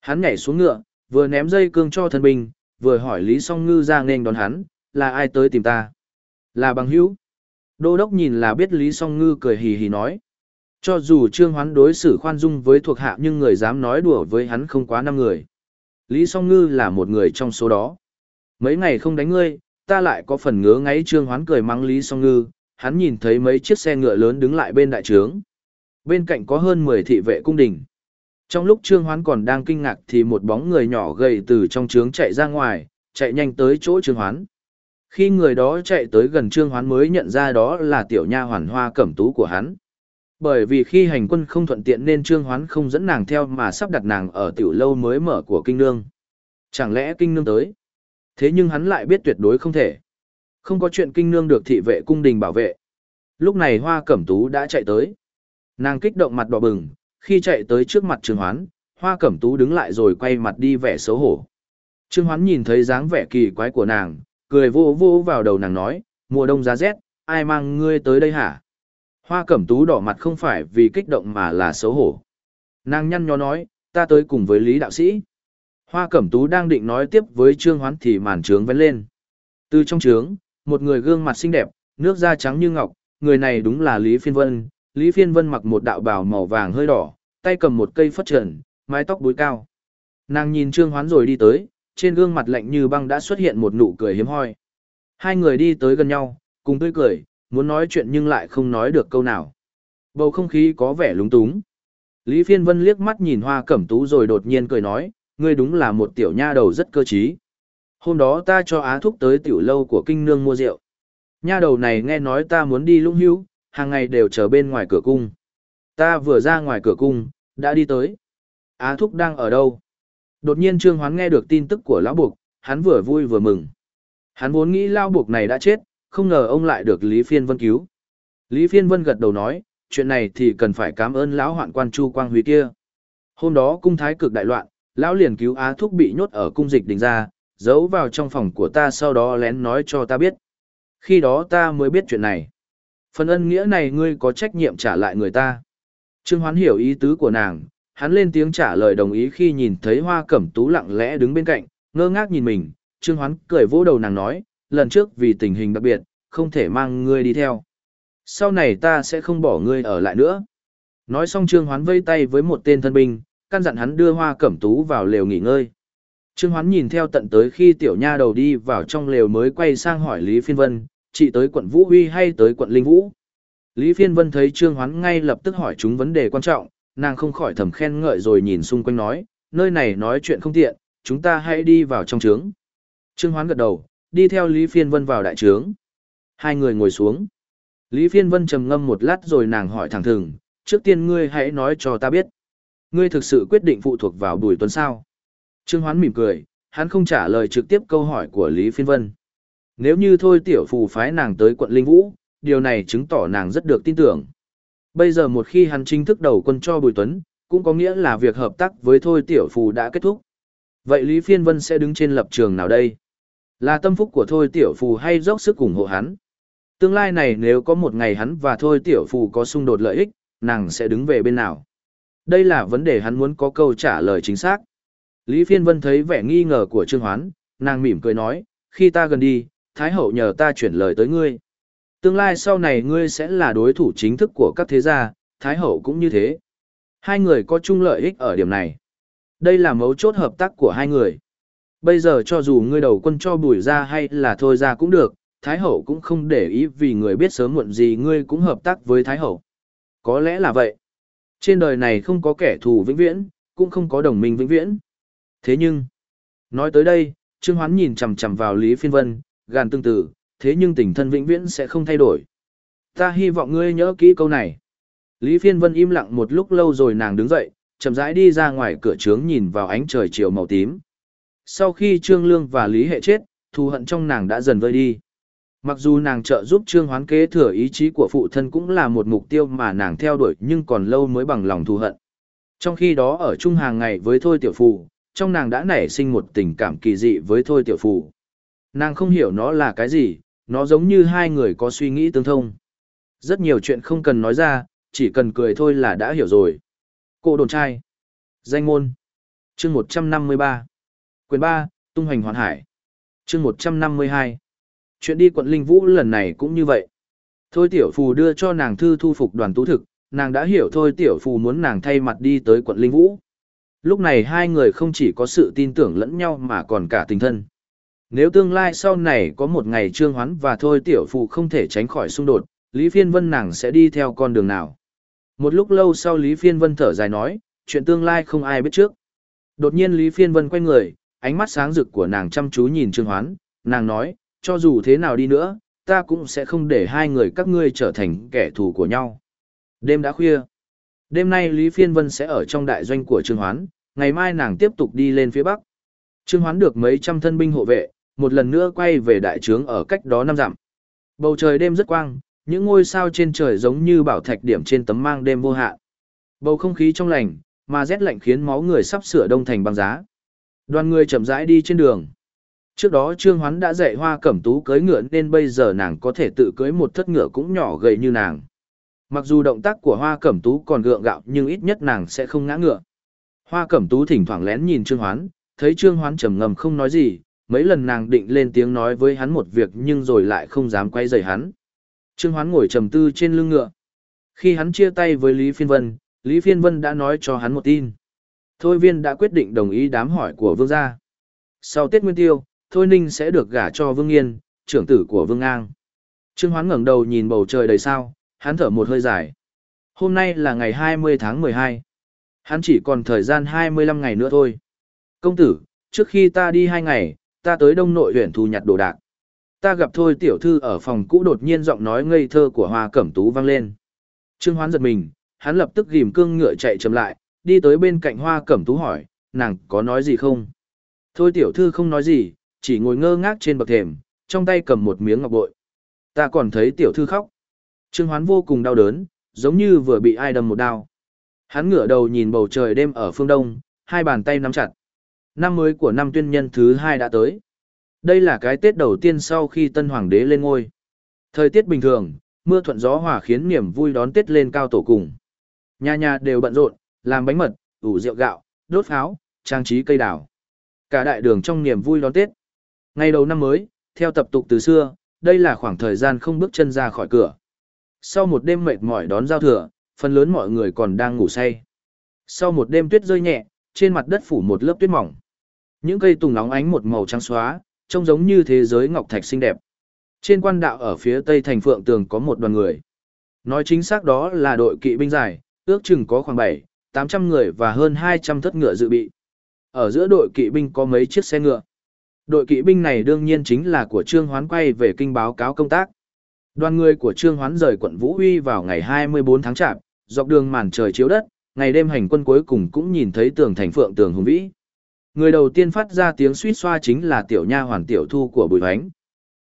Hắn nhảy xuống ngựa, vừa ném dây cương cho thân binh, vừa hỏi Lý Song Ngư ra nên đón hắn, là ai tới tìm ta? Là bằng hữu. Đô đốc nhìn là biết Lý Song Ngư cười hì hì nói. Cho dù Trương Hoán đối xử khoan dung với thuộc hạ nhưng người dám nói đùa với hắn không quá năm người. Lý Song Ngư là một người trong số đó. Mấy ngày không đánh ngươi, ta lại có phần ngứa ngáy Trương Hoán cười mắng Lý Song Ngư, hắn nhìn thấy mấy chiếc xe ngựa lớn đứng lại bên đại trướng. Bên cạnh có hơn 10 thị vệ cung đình. Trong lúc Trương Hoán còn đang kinh ngạc thì một bóng người nhỏ gầy từ trong trướng chạy ra ngoài, chạy nhanh tới chỗ Trương Hoán. Khi người đó chạy tới gần Trương Hoán mới nhận ra đó là tiểu nha hoàn hoa cẩm tú của hắn. Bởi vì khi hành quân không thuận tiện nên Trương Hoán không dẫn nàng theo mà sắp đặt nàng ở tiểu lâu mới mở của kinh nương. Chẳng lẽ kinh nương tới? Thế nhưng hắn lại biết tuyệt đối không thể. Không có chuyện kinh nương được thị vệ cung đình bảo vệ. Lúc này hoa cẩm tú đã chạy tới. Nàng kích động mặt đỏ bừng, khi chạy tới trước mặt Trương Hoán, hoa cẩm tú đứng lại rồi quay mặt đi vẻ xấu hổ. Trương Hoán nhìn thấy dáng vẻ kỳ quái của nàng, cười vô vô vào đầu nàng nói, mùa đông giá rét, ai mang ngươi tới đây hả? Hoa cẩm tú đỏ mặt không phải vì kích động mà là xấu hổ. Nàng nhăn nhó nói, ta tới cùng với Lý đạo sĩ. Hoa cẩm tú đang định nói tiếp với Trương Hoán thì màn trướng vén lên. Từ trong trướng, một người gương mặt xinh đẹp, nước da trắng như ngọc, người này đúng là Lý Phiên Vân. Lý Phiên Vân mặc một đạo bào màu vàng hơi đỏ, tay cầm một cây phất trần, mái tóc búi cao. Nàng nhìn Trương Hoán rồi đi tới, trên gương mặt lạnh như băng đã xuất hiện một nụ cười hiếm hoi. Hai người đi tới gần nhau, cùng tươi cười, muốn nói chuyện nhưng lại không nói được câu nào. Bầu không khí có vẻ lúng túng. Lý Phiên Vân liếc mắt nhìn Hoa Cẩm Tú rồi đột nhiên cười nói, ngươi đúng là một tiểu nha đầu rất cơ trí. Hôm đó ta cho Á Thúc tới tiểu lâu của kinh nương mua rượu. Nha đầu này nghe nói ta muốn đi lung hữu, hàng ngày đều chờ bên ngoài cửa cung. Ta vừa ra ngoài cửa cung, đã đi tới. Á Thúc đang ở đâu? Đột nhiên Trương Hoán nghe được tin tức của lão buộc, hắn vừa vui vừa mừng. Hắn vốn nghĩ lão buộc này đã chết, không ngờ ông lại được Lý Phiên Vân cứu. Lý Phiên Vân gật đầu nói, chuyện này thì cần phải cảm ơn lão hoạn quan Chu Quang Huy kia. Hôm đó cung thái cực đại loạn, lão liền cứu Á Thúc bị nhốt ở cung dịch đình ra, giấu vào trong phòng của ta sau đó lén nói cho ta biết. Khi đó ta mới biết chuyện này. Phần ân nghĩa này ngươi có trách nhiệm trả lại người ta. Trương Hoán hiểu ý tứ của nàng, hắn lên tiếng trả lời đồng ý khi nhìn thấy hoa cẩm tú lặng lẽ đứng bên cạnh, ngơ ngác nhìn mình, Trương Hoán cười vỗ đầu nàng nói, lần trước vì tình hình đặc biệt, không thể mang ngươi đi theo. Sau này ta sẽ không bỏ ngươi ở lại nữa. Nói xong Trương Hoán vây tay với một tên thân binh, căn dặn hắn đưa hoa cẩm tú vào lều nghỉ ngơi. Trương Hoán nhìn theo tận tới khi tiểu nha đầu đi vào trong lều mới quay sang hỏi Lý Phiên Vân, chị tới quận Vũ Huy hay tới quận Linh Vũ? Lý Phiên Vân thấy Trương Hoán ngay lập tức hỏi chúng vấn đề quan trọng, nàng không khỏi thầm khen ngợi rồi nhìn xung quanh nói, nơi này nói chuyện không tiện, chúng ta hãy đi vào trong trướng. Trương Hoán gật đầu, đi theo Lý Phiên Vân vào đại trướng. Hai người ngồi xuống. Lý Phiên Vân trầm ngâm một lát rồi nàng hỏi thẳng thừng, trước tiên ngươi hãy nói cho ta biết. Ngươi thực sự quyết định phụ thuộc vào Bùi Tuấn sao? Trương Hoán mỉm cười, hắn không trả lời trực tiếp câu hỏi của Lý Phiên Vân. Nếu như thôi tiểu phù phái nàng tới quận Linh Vũ, điều này chứng tỏ nàng rất được tin tưởng. Bây giờ một khi hắn chính thức đầu quân cho Bùi Tuấn, cũng có nghĩa là việc hợp tác với Thôi Tiểu Phù đã kết thúc. Vậy Lý Phiên Vân sẽ đứng trên lập trường nào đây? Là tâm phúc của Thôi Tiểu Phù hay dốc sức ủng hộ hắn? Tương lai này nếu có một ngày hắn và Thôi Tiểu Phù có xung đột lợi ích, nàng sẽ đứng về bên nào? Đây là vấn đề hắn muốn có câu trả lời chính xác. Lý Phiên Vân thấy vẻ nghi ngờ của Trương Hoán, nàng mỉm cười nói, khi ta gần đi, Thái Hậu nhờ ta chuyển lời tới ngươi. Tương lai sau này ngươi sẽ là đối thủ chính thức của các thế gia, Thái Hậu cũng như thế. Hai người có chung lợi ích ở điểm này. Đây là mấu chốt hợp tác của hai người. Bây giờ cho dù ngươi đầu quân cho bùi ra hay là thôi ra cũng được, Thái Hậu cũng không để ý vì người biết sớm muộn gì ngươi cũng hợp tác với Thái Hậu. Có lẽ là vậy. Trên đời này không có kẻ thù vĩnh viễn, cũng không có đồng minh vĩnh viễn. Thế nhưng, nói tới đây, Trương Hoán nhìn chằm chằm vào Lý Phiên Vân, gàn tương tự. thế nhưng tình thân vĩnh viễn sẽ không thay đổi. Ta hy vọng ngươi nhớ kỹ câu này. Lý Phiên Vân im lặng một lúc lâu rồi nàng đứng dậy, chậm rãi đi ra ngoài cửa trướng nhìn vào ánh trời chiều màu tím. Sau khi Trương Lương và Lý Hệ chết, thù hận trong nàng đã dần vơi đi. Mặc dù nàng trợ giúp Trương Hoán kế thừa ý chí của phụ thân cũng là một mục tiêu mà nàng theo đuổi nhưng còn lâu mới bằng lòng thù hận. Trong khi đó ở chung hàng ngày với Thôi Tiểu Phù, trong nàng đã nảy sinh một tình cảm kỳ dị với Thôi Tiểu Phù. Nàng không hiểu nó là cái gì, nó giống như hai người có suy nghĩ tương thông. Rất nhiều chuyện không cần nói ra, chỉ cần cười thôi là đã hiểu rồi. Cô đồn trai. Danh môn. chương 153. Quyền 3, tung hoành hoàn hải. chương 152. Chuyện đi quận Linh Vũ lần này cũng như vậy. Thôi tiểu phù đưa cho nàng thư thu phục đoàn tú thực, nàng đã hiểu thôi tiểu phù muốn nàng thay mặt đi tới quận Linh Vũ. Lúc này hai người không chỉ có sự tin tưởng lẫn nhau mà còn cả tình thân. Nếu tương lai sau này có một ngày trương hoán và thôi tiểu phù không thể tránh khỏi xung đột, Lý Phiên Vân nàng sẽ đi theo con đường nào? Một lúc lâu sau Lý Phiên Vân thở dài nói, chuyện tương lai không ai biết trước. Đột nhiên Lý Phiên Vân quay người, ánh mắt sáng rực của nàng chăm chú nhìn Trương Hoán, nàng nói, cho dù thế nào đi nữa, ta cũng sẽ không để hai người các ngươi trở thành kẻ thù của nhau. Đêm đã khuya. Đêm nay Lý Phiên Vân sẽ ở trong đại doanh của Trương Hoán, ngày mai nàng tiếp tục đi lên phía Bắc. Trương Hoán được mấy trăm thân binh hộ vệ, một lần nữa quay về đại trướng ở cách đó năm dặm. Bầu trời đêm rất quang, những ngôi sao trên trời giống như bảo thạch điểm trên tấm mang đêm vô hạn. Bầu không khí trong lành, mà rét lạnh khiến máu người sắp sửa đông thành băng giá. Đoàn người chậm rãi đi trên đường. Trước đó Trương Hoán đã dạy Hoa Cẩm Tú cưới ngựa nên bây giờ nàng có thể tự cưới một thất ngựa cũng nhỏ gầy như nàng. Mặc dù động tác của Hoa Cẩm Tú còn gượng gạo nhưng ít nhất nàng sẽ không ngã ngựa. Hoa Cẩm Tú thỉnh thoảng lén nhìn Trương Hoán, thấy Trương Hoán trầm ngầm không nói gì, mấy lần nàng định lên tiếng nói với hắn một việc nhưng rồi lại không dám quay rời hắn. Trương Hoán ngồi trầm tư trên lưng ngựa. Khi hắn chia tay với Lý Phiên Vân, Lý Phiên Vân đã nói cho hắn một tin. Thôi viên đã quyết định đồng ý đám hỏi của vương gia. Sau Tết Nguyên Tiêu, Thôi Ninh sẽ được gả cho Vương Nghiên, trưởng tử của Vương Ngang. Trương Hoán ngẩng đầu nhìn bầu trời đầy sao, hắn thở một hơi dài. Hôm nay là ngày 20 tháng 12. Hắn chỉ còn thời gian 25 ngày nữa thôi. Công tử, trước khi ta đi hai ngày, ta tới đông nội huyện thu nhặt đồ đạc. Ta gặp thôi tiểu thư ở phòng cũ đột nhiên giọng nói ngây thơ của hoa cẩm tú vang lên. Trương Hoán giật mình, hắn lập tức ghim cương ngựa chạy chậm lại, đi tới bên cạnh hoa cẩm tú hỏi, nàng có nói gì không? Thôi tiểu thư không nói gì, chỉ ngồi ngơ ngác trên bậc thềm, trong tay cầm một miếng ngọc bội. Ta còn thấy tiểu thư khóc. Trương Hoán vô cùng đau đớn, giống như vừa bị ai đâm một đao. Hắn ngửa đầu nhìn bầu trời đêm ở phương đông, hai bàn tay nắm chặt. Năm mới của năm tuyên nhân thứ hai đã tới. Đây là cái Tết đầu tiên sau khi tân hoàng đế lên ngôi. Thời tiết bình thường, mưa thuận gió hòa khiến niềm vui đón Tết lên cao tổ cùng. Nhà nhà đều bận rộn, làm bánh mật, ủ rượu gạo, đốt pháo, trang trí cây đào. Cả đại đường trong niềm vui đón Tết. Ngày đầu năm mới, theo tập tục từ xưa, đây là khoảng thời gian không bước chân ra khỏi cửa. Sau một đêm mệt mỏi đón giao thừa, phần lớn mọi người còn đang ngủ say. Sau một đêm tuyết rơi nhẹ, trên mặt đất phủ một lớp tuyết mỏng. Những cây tùng nóng ánh một màu trắng xóa, trông giống như thế giới ngọc thạch xinh đẹp. Trên quan đạo ở phía tây thành phượng tường có một đoàn người. Nói chính xác đó là đội kỵ binh dài, ước chừng có khoảng 7, 800 người và hơn 200 thất ngựa dự bị. Ở giữa đội kỵ binh có mấy chiếc xe ngựa. Đội kỵ binh này đương nhiên chính là của Trương Hoán quay về kinh báo cáo công tác. Đoàn người của Trương Hoán rời quận Vũ Huy vào ngày 24 tháng Chạp, dọc đường màn trời chiếu đất, ngày đêm hành quân cuối cùng cũng nhìn thấy tường thành phượng tường hùng vĩ. Người đầu tiên phát ra tiếng suýt xoa chính là tiểu nha hoàn tiểu thu của Bùi Hoánh.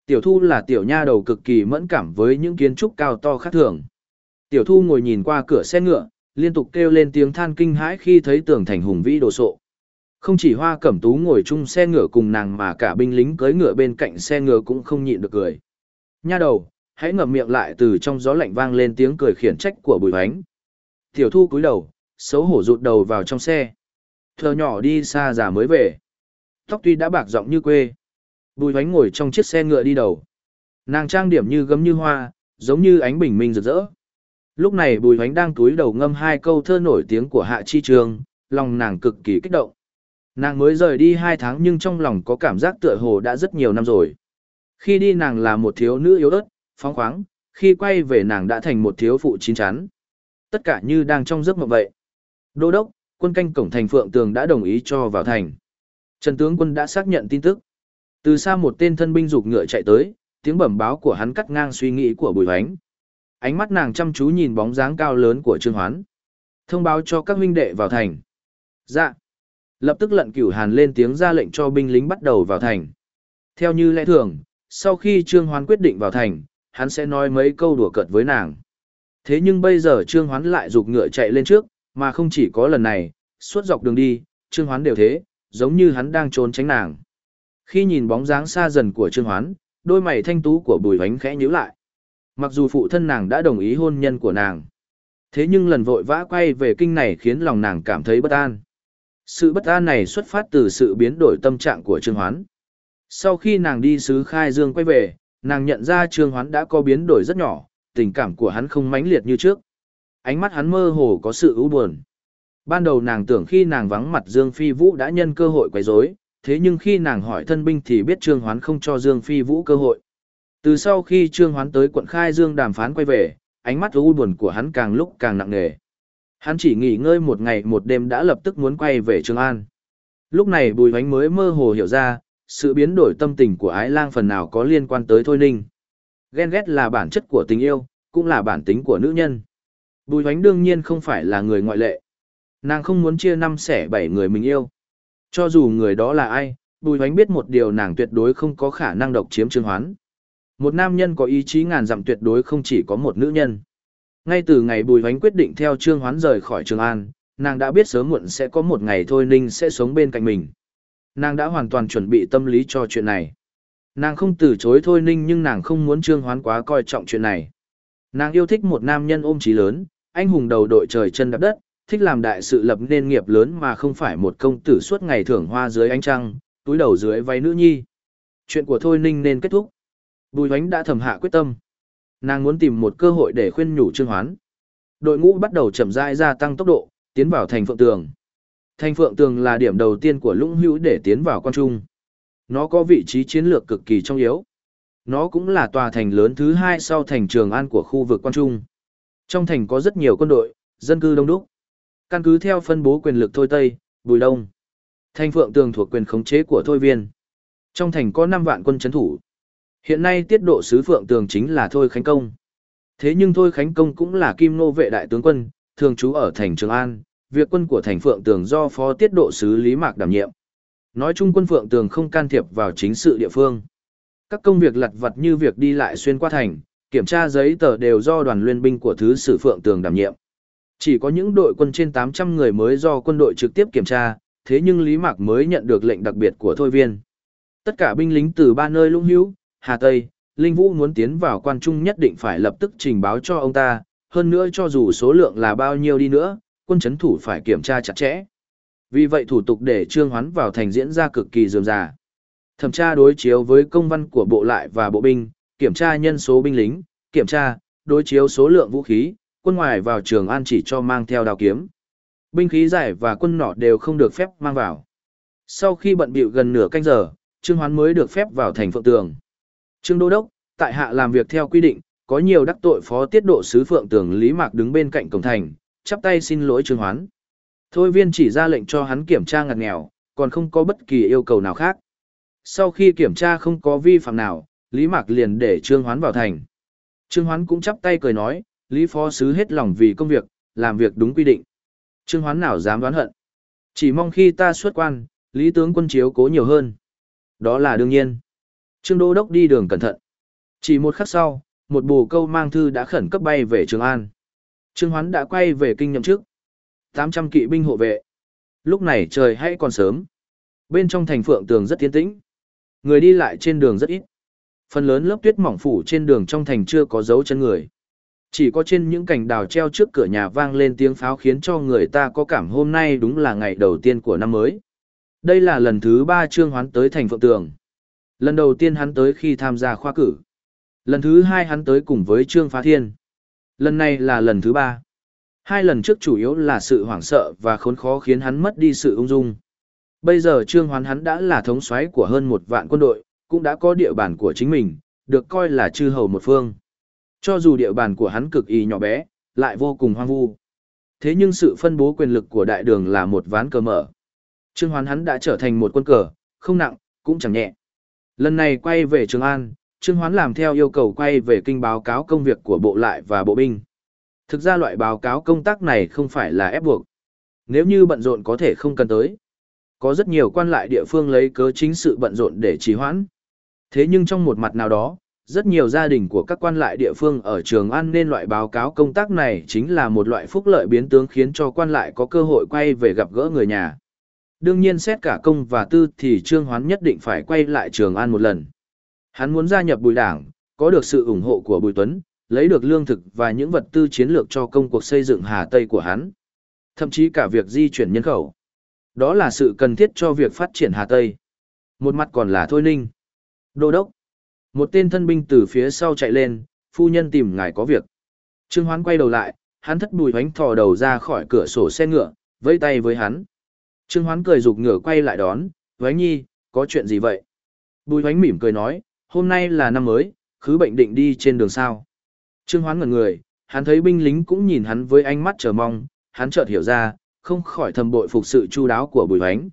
Tiểu thu là tiểu nha đầu cực kỳ mẫn cảm với những kiến trúc cao to khác thường. Tiểu thu ngồi nhìn qua cửa xe ngựa, liên tục kêu lên tiếng than kinh hãi khi thấy tường thành hùng vĩ đồ sộ. Không chỉ hoa cẩm tú ngồi chung xe ngựa cùng nàng mà cả binh lính cưỡi ngựa bên cạnh xe ngựa cũng không nhịn được cười. Nha đầu, hãy ngậm miệng lại từ trong gió lạnh vang lên tiếng cười khiển trách của bùi bánh. Tiểu thu cúi đầu, xấu hổ rụt đầu vào trong xe. Thờ nhỏ đi xa già mới về. Tóc tuy đã bạc giọng như quê. Bùi bánh ngồi trong chiếc xe ngựa đi đầu. Nàng trang điểm như gấm như hoa, giống như ánh bình minh rực rỡ. Lúc này bùi hoánh đang túi đầu ngâm hai câu thơ nổi tiếng của hạ chi trường, lòng nàng cực kỳ kích động. Nàng mới rời đi hai tháng nhưng trong lòng có cảm giác tựa hồ đã rất nhiều năm rồi. Khi đi nàng là một thiếu nữ yếu ớt, phóng khoáng, khi quay về nàng đã thành một thiếu phụ chín chắn. Tất cả như đang trong giấc mộng vậy. Đô đốc, quân canh cổng thành Phượng Tường đã đồng ý cho vào thành. Trần tướng quân đã xác nhận tin tức. Từ xa một tên thân binh rục ngựa chạy tới, tiếng bẩm báo của hắn cắt ngang suy nghĩ của Bùi Hoánh. Ánh mắt nàng chăm chú nhìn bóng dáng cao lớn của Trương Hoán. Thông báo cho các huynh đệ vào thành. Dạ. Lập tức lận cửu hàn lên tiếng ra lệnh cho binh lính bắt đầu vào thành. Theo như lẽ thường, sau khi Trương Hoán quyết định vào thành, hắn sẽ nói mấy câu đùa cợt với nàng. Thế nhưng bây giờ Trương Hoán lại rục ngựa chạy lên trước, mà không chỉ có lần này, suốt dọc đường đi, Trương Hoán đều thế, giống như hắn đang trốn tránh nàng. Khi nhìn bóng dáng xa dần của Trương Hoán, đôi mày thanh tú của Bùi Vánh khẽ nhíu lại. Mặc dù phụ thân nàng đã đồng ý hôn nhân của nàng, thế nhưng lần vội vã quay về kinh này khiến lòng nàng cảm thấy bất an. Sự bất an này xuất phát từ sự biến đổi tâm trạng của Trương Hoán. Sau khi nàng đi sứ khai dương quay về, nàng nhận ra Trương Hoán đã có biến đổi rất nhỏ, tình cảm của hắn không mãnh liệt như trước. Ánh mắt hắn mơ hồ có sự ưu buồn. Ban đầu nàng tưởng khi nàng vắng mặt Dương Phi Vũ đã nhân cơ hội quấy rối, thế nhưng khi nàng hỏi thân binh thì biết Trương Hoán không cho Dương Phi Vũ cơ hội. Từ sau khi Trương Hoán tới quận Khai Dương đàm phán quay về, ánh mắt u buồn của hắn càng lúc càng nặng nề. Hắn chỉ nghỉ ngơi một ngày một đêm đã lập tức muốn quay về Trường An. Lúc này Bùi Hoánh mới mơ hồ hiểu ra, sự biến đổi tâm tình của ái lang phần nào có liên quan tới Thôi Ninh. Ghen ghét là bản chất của tình yêu, cũng là bản tính của nữ nhân. Bùi Hoánh đương nhiên không phải là người ngoại lệ. Nàng không muốn chia năm xẻ bảy người mình yêu. Cho dù người đó là ai, Bùi Hoánh biết một điều nàng tuyệt đối không có khả năng độc chiếm Trương Hoán. Một nam nhân có ý chí ngàn dặm tuyệt đối không chỉ có một nữ nhân. Ngay từ ngày Bùi Hoánh quyết định theo Trương Hoán rời khỏi Trường An, nàng đã biết sớm muộn sẽ có một ngày Thôi Ninh sẽ sống bên cạnh mình. Nàng đã hoàn toàn chuẩn bị tâm lý cho chuyện này. Nàng không từ chối Thôi Ninh nhưng nàng không muốn Trương Hoán quá coi trọng chuyện này. Nàng yêu thích một nam nhân ôm trí lớn, anh hùng đầu đội trời chân đạp đất, thích làm đại sự lập nên nghiệp lớn mà không phải một công tử suốt ngày thưởng hoa dưới ánh trăng, túi đầu dưới váy nữ nhi. Chuyện của Thôi Ninh nên kết thúc. Bùi hoánh đã thầm hạ quyết tâm. Nàng muốn tìm một cơ hội để khuyên nhủ Trương Hoán. Đội ngũ bắt đầu chậm rãi gia tăng tốc độ, tiến vào thành Phượng Tường. Thành Phượng Tường là điểm đầu tiên của Lũng Hữu để tiến vào quan trung. Nó có vị trí chiến lược cực kỳ trọng yếu. Nó cũng là tòa thành lớn thứ hai sau thành Trường An của khu vực quan trung. Trong thành có rất nhiều quân đội, dân cư đông đúc. Căn cứ theo phân bố quyền lực Thôi Tây, Bùi Đông. Thành Phượng Tường thuộc quyền khống chế của Thôi Viên. Trong thành có 5 vạn quân chấn thủ. Hiện nay tiết độ sứ Phượng Tường chính là Thôi Khánh Công. Thế nhưng Thôi Khánh Công cũng là kim nô vệ đại tướng quân, thường trú ở thành Trường An, việc quân của thành Phượng Tường do phó tiết độ sứ Lý Mạc đảm nhiệm. Nói chung quân Phượng Tường không can thiệp vào chính sự địa phương. Các công việc lặt vặt như việc đi lại xuyên qua thành, kiểm tra giấy tờ đều do đoàn luyện binh của thứ sử Phượng Tường đảm nhiệm. Chỉ có những đội quân trên 800 người mới do quân đội trực tiếp kiểm tra, thế nhưng Lý Mạc mới nhận được lệnh đặc biệt của Thôi Viên. Tất cả binh lính từ ba nơi lũng hữu, Hà Tây, Linh Vũ muốn tiến vào quan trung nhất định phải lập tức trình báo cho ông ta, hơn nữa cho dù số lượng là bao nhiêu đi nữa, quân chấn thủ phải kiểm tra chặt chẽ. Vì vậy thủ tục để trương hoán vào thành diễn ra cực kỳ dườm già. Thẩm tra đối chiếu với công văn của bộ lại và bộ binh, kiểm tra nhân số binh lính, kiểm tra, đối chiếu số lượng vũ khí, quân ngoài vào trường an chỉ cho mang theo đao kiếm. Binh khí giải và quân nỏ đều không được phép mang vào. Sau khi bận bịu gần nửa canh giờ, Trương Hoán mới được phép vào thành Phượng Tường. Trương Đô Đốc, tại hạ làm việc theo quy định, có nhiều đắc tội phó tiết độ sứ Phượng Tường Lý Mạc đứng bên cạnh cổng thành, chắp tay xin lỗi Trương Hoán. Thôi viên chỉ ra lệnh cho hắn kiểm tra ngặt nghèo, còn không có bất kỳ yêu cầu nào khác. Sau khi kiểm tra không có vi phạm nào, Lý Mạc liền để Trương Hoán vào thành. Trương Hoán cũng chắp tay cười nói, Lý Phó Sứ hết lòng vì công việc, làm việc đúng quy định. Trương Hoán nào dám đoán hận. Chỉ mong khi ta xuất quan, Lý Tướng quân chiếu cố nhiều hơn. Đó là đương nhiên. Trương Đô Đốc đi đường cẩn thận. Chỉ một khắc sau, một bồ câu mang thư đã khẩn cấp bay về Trường An. Trương Hoán đã quay về kinh nhậm trước. 800 kỵ binh hộ vệ. Lúc này trời hay còn sớm. Bên trong thành phượng tường rất tiến tĩnh. Người đi lại trên đường rất ít. Phần lớn lớp tuyết mỏng phủ trên đường trong thành chưa có dấu chân người. Chỉ có trên những cành đào treo trước cửa nhà vang lên tiếng pháo khiến cho người ta có cảm hôm nay đúng là ngày đầu tiên của năm mới. Đây là lần thứ ba Trương Hoán tới thành Phượng Tường. Lần đầu tiên hắn tới khi tham gia khoa cử. Lần thứ hai hắn tới cùng với Trương Phá Thiên. Lần này là lần thứ ba. Hai lần trước chủ yếu là sự hoảng sợ và khốn khó khiến hắn mất đi sự ung dung. Bây giờ Trương Hoán hắn đã là thống soái của hơn một vạn quân đội, cũng đã có địa bàn của chính mình, được coi là chư hầu một phương. Cho dù địa bàn của hắn cực kỳ nhỏ bé, lại vô cùng hoang vu. Thế nhưng sự phân bố quyền lực của đại đường là một ván cờ mở. Trương Hoán hắn đã trở thành một quân cờ, không nặng, cũng chẳng nhẹ. Lần này quay về Trường An, Trương Hoán làm theo yêu cầu quay về kinh báo cáo công việc của bộ lại và bộ binh. Thực ra loại báo cáo công tác này không phải là ép buộc. Nếu như bận rộn có thể không cần tới. Có rất nhiều quan lại địa phương lấy cớ chính sự bận rộn để trì hoãn. Thế nhưng trong một mặt nào đó, rất nhiều gia đình của các quan lại địa phương ở Trường An nên loại báo cáo công tác này chính là một loại phúc lợi biến tướng khiến cho quan lại có cơ hội quay về gặp gỡ người nhà. Đương nhiên xét cả công và tư thì Trương Hoán nhất định phải quay lại Trường An một lần. Hắn muốn gia nhập bùi đảng, có được sự ủng hộ của Bùi Tuấn, lấy được lương thực và những vật tư chiến lược cho công cuộc xây dựng Hà Tây của hắn. Thậm chí cả việc di chuyển nhân khẩu. Đó là sự cần thiết cho việc phát triển Hà Tây. Một mặt còn là Thôi Ninh. Đô đốc. Một tên thân binh từ phía sau chạy lên, phu nhân tìm ngài có việc. Trương Hoán quay đầu lại, hắn thất bùi hoánh thò đầu ra khỏi cửa sổ xe ngựa, vẫy tay với hắn. Trương Hoán cười rục ngửa quay lại đón, Vánh Nhi, có chuyện gì vậy? Bùi Vánh mỉm cười nói, hôm nay là năm mới, khứ bệnh định đi trên đường sao. Trương Hoán ngẩn người, hắn thấy binh lính cũng nhìn hắn với ánh mắt chờ mong, hắn chợt hiểu ra, không khỏi thầm bội phục sự chu đáo của Bùi Vánh.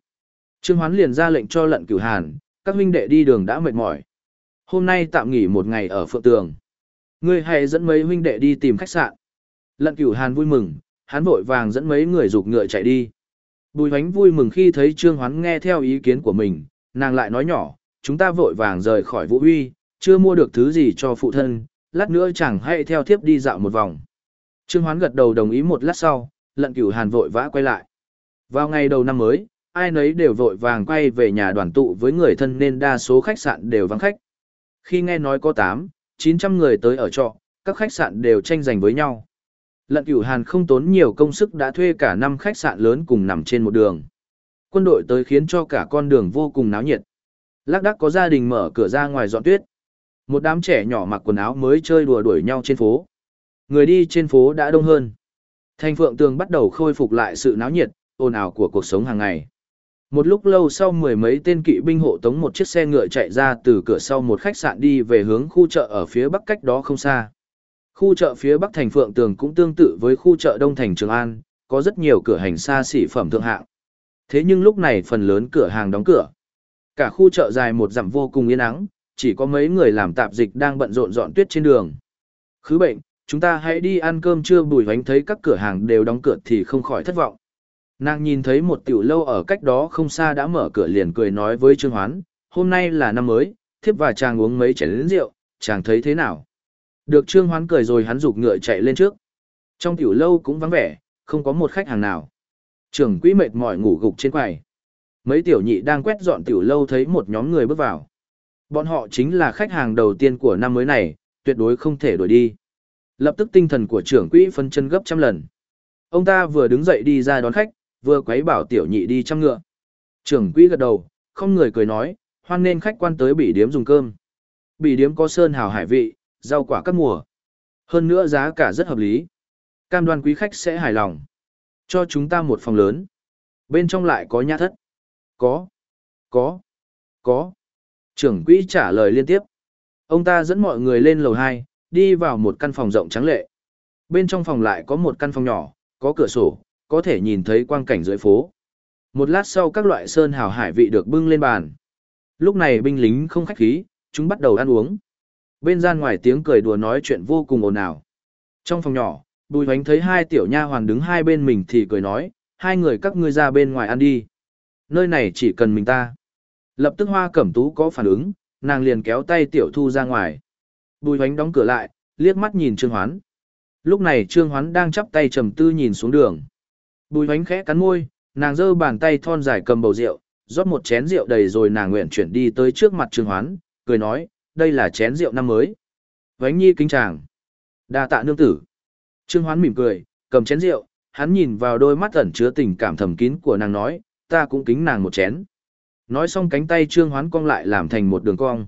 Trương Hoán liền ra lệnh cho lận cửu hàn, các huynh đệ đi đường đã mệt mỏi. Hôm nay tạm nghỉ một ngày ở Phượng Tường. Ngươi hãy dẫn mấy huynh đệ đi tìm khách sạn. Lận cửu hàn vui mừng, hắn vội vàng dẫn mấy người rục ngựa chạy đi. Bùi Hoánh vui mừng khi thấy Trương Hoán nghe theo ý kiến của mình, nàng lại nói nhỏ, chúng ta vội vàng rời khỏi Vũ Huy, chưa mua được thứ gì cho phụ thân, lát nữa chẳng hãy theo thiếp đi dạo một vòng. Trương Hoán gật đầu đồng ý một lát sau, lận cửu hàn vội vã quay lại. Vào ngày đầu năm mới, ai nấy đều vội vàng quay về nhà đoàn tụ với người thân nên đa số khách sạn đều vắng khách. Khi nghe nói có 8, 900 người tới ở trọ, các khách sạn đều tranh giành với nhau. Lận cửu hàn không tốn nhiều công sức đã thuê cả năm khách sạn lớn cùng nằm trên một đường. Quân đội tới khiến cho cả con đường vô cùng náo nhiệt. Lác đác có gia đình mở cửa ra ngoài dọn tuyết. Một đám trẻ nhỏ mặc quần áo mới chơi đùa đuổi nhau trên phố. Người đi trên phố đã đông hơn. Thành Phượng Tường bắt đầu khôi phục lại sự náo nhiệt, ồn ào của cuộc sống hàng ngày. Một lúc lâu sau mười mấy tên kỵ binh hộ tống một chiếc xe ngựa chạy ra từ cửa sau một khách sạn đi về hướng khu chợ ở phía bắc cách đó không xa. Khu chợ phía bắc thành Phượng Tường cũng tương tự với khu chợ đông thành Trường An, có rất nhiều cửa hành xa xỉ phẩm thượng hạng. Thế nhưng lúc này phần lớn cửa hàng đóng cửa. Cả khu chợ dài một dặm vô cùng yên ắng, chỉ có mấy người làm tạp dịch đang bận rộn dọn tuyết trên đường. Khứ bệnh, chúng ta hãy đi ăn cơm trưa bùi hoánh thấy các cửa hàng đều đóng cửa thì không khỏi thất vọng. Nàng nhìn thấy một tiểu lâu ở cách đó không xa đã mở cửa liền cười nói với Trương Hoán, hôm nay là năm mới, thiếp và chàng uống mấy chén rượu, chàng thấy thế nào? Được Trương Hoán cười rồi hắn rục ngựa chạy lên trước. Trong tiểu lâu cũng vắng vẻ, không có một khách hàng nào. Trưởng quỹ mệt mỏi ngủ gục trên quầy. Mấy tiểu nhị đang quét dọn tiểu lâu thấy một nhóm người bước vào. Bọn họ chính là khách hàng đầu tiên của năm mới này, tuyệt đối không thể đổi đi. Lập tức tinh thần của trưởng quỹ phân chân gấp trăm lần. Ông ta vừa đứng dậy đi ra đón khách, vừa quấy bảo tiểu nhị đi chăm ngựa. Trưởng quỹ gật đầu, không người cười nói, hoan nên khách quan tới bỉ điếm dùng cơm. Bỉ điếm có sơn hào hải vị, rau quả các mùa. Hơn nữa giá cả rất hợp lý. Cam đoan quý khách sẽ hài lòng. Cho chúng ta một phòng lớn. Bên trong lại có nhà thất. Có. Có. Có. Trưởng quỹ trả lời liên tiếp. Ông ta dẫn mọi người lên lầu 2, đi vào một căn phòng rộng trắng lệ. Bên trong phòng lại có một căn phòng nhỏ, có cửa sổ, có thể nhìn thấy quang cảnh dưới phố. Một lát sau các loại sơn hào hải vị được bưng lên bàn. Lúc này binh lính không khách khí, chúng bắt đầu ăn uống. Bên gian ngoài tiếng cười đùa nói chuyện vô cùng ồn ào. Trong phòng nhỏ, Bùi Hoánh thấy hai tiểu nha hoàn đứng hai bên mình thì cười nói, hai người các ngươi ra bên ngoài ăn đi. Nơi này chỉ cần mình ta. Lập tức hoa cẩm tú có phản ứng, nàng liền kéo tay tiểu thu ra ngoài. Bùi hoánh đóng cửa lại, liếc mắt nhìn Trương Hoán. Lúc này Trương Hoán đang chắp tay trầm tư nhìn xuống đường. Bùi hoánh khẽ cắn môi, nàng giơ bàn tay thon dài cầm bầu rượu, rót một chén rượu đầy rồi nàng nguyện chuyển đi tới trước mặt Trương Hoán, cười nói, đây là chén rượu năm mới. Vánh nhi kính chàng. đa tạ nương tử. Trương Hoán mỉm cười, cầm chén rượu, hắn nhìn vào đôi mắt ẩn chứa tình cảm thầm kín của nàng nói, ta cũng kính nàng một chén. Nói xong cánh tay Trương Hoán cong lại làm thành một đường cong.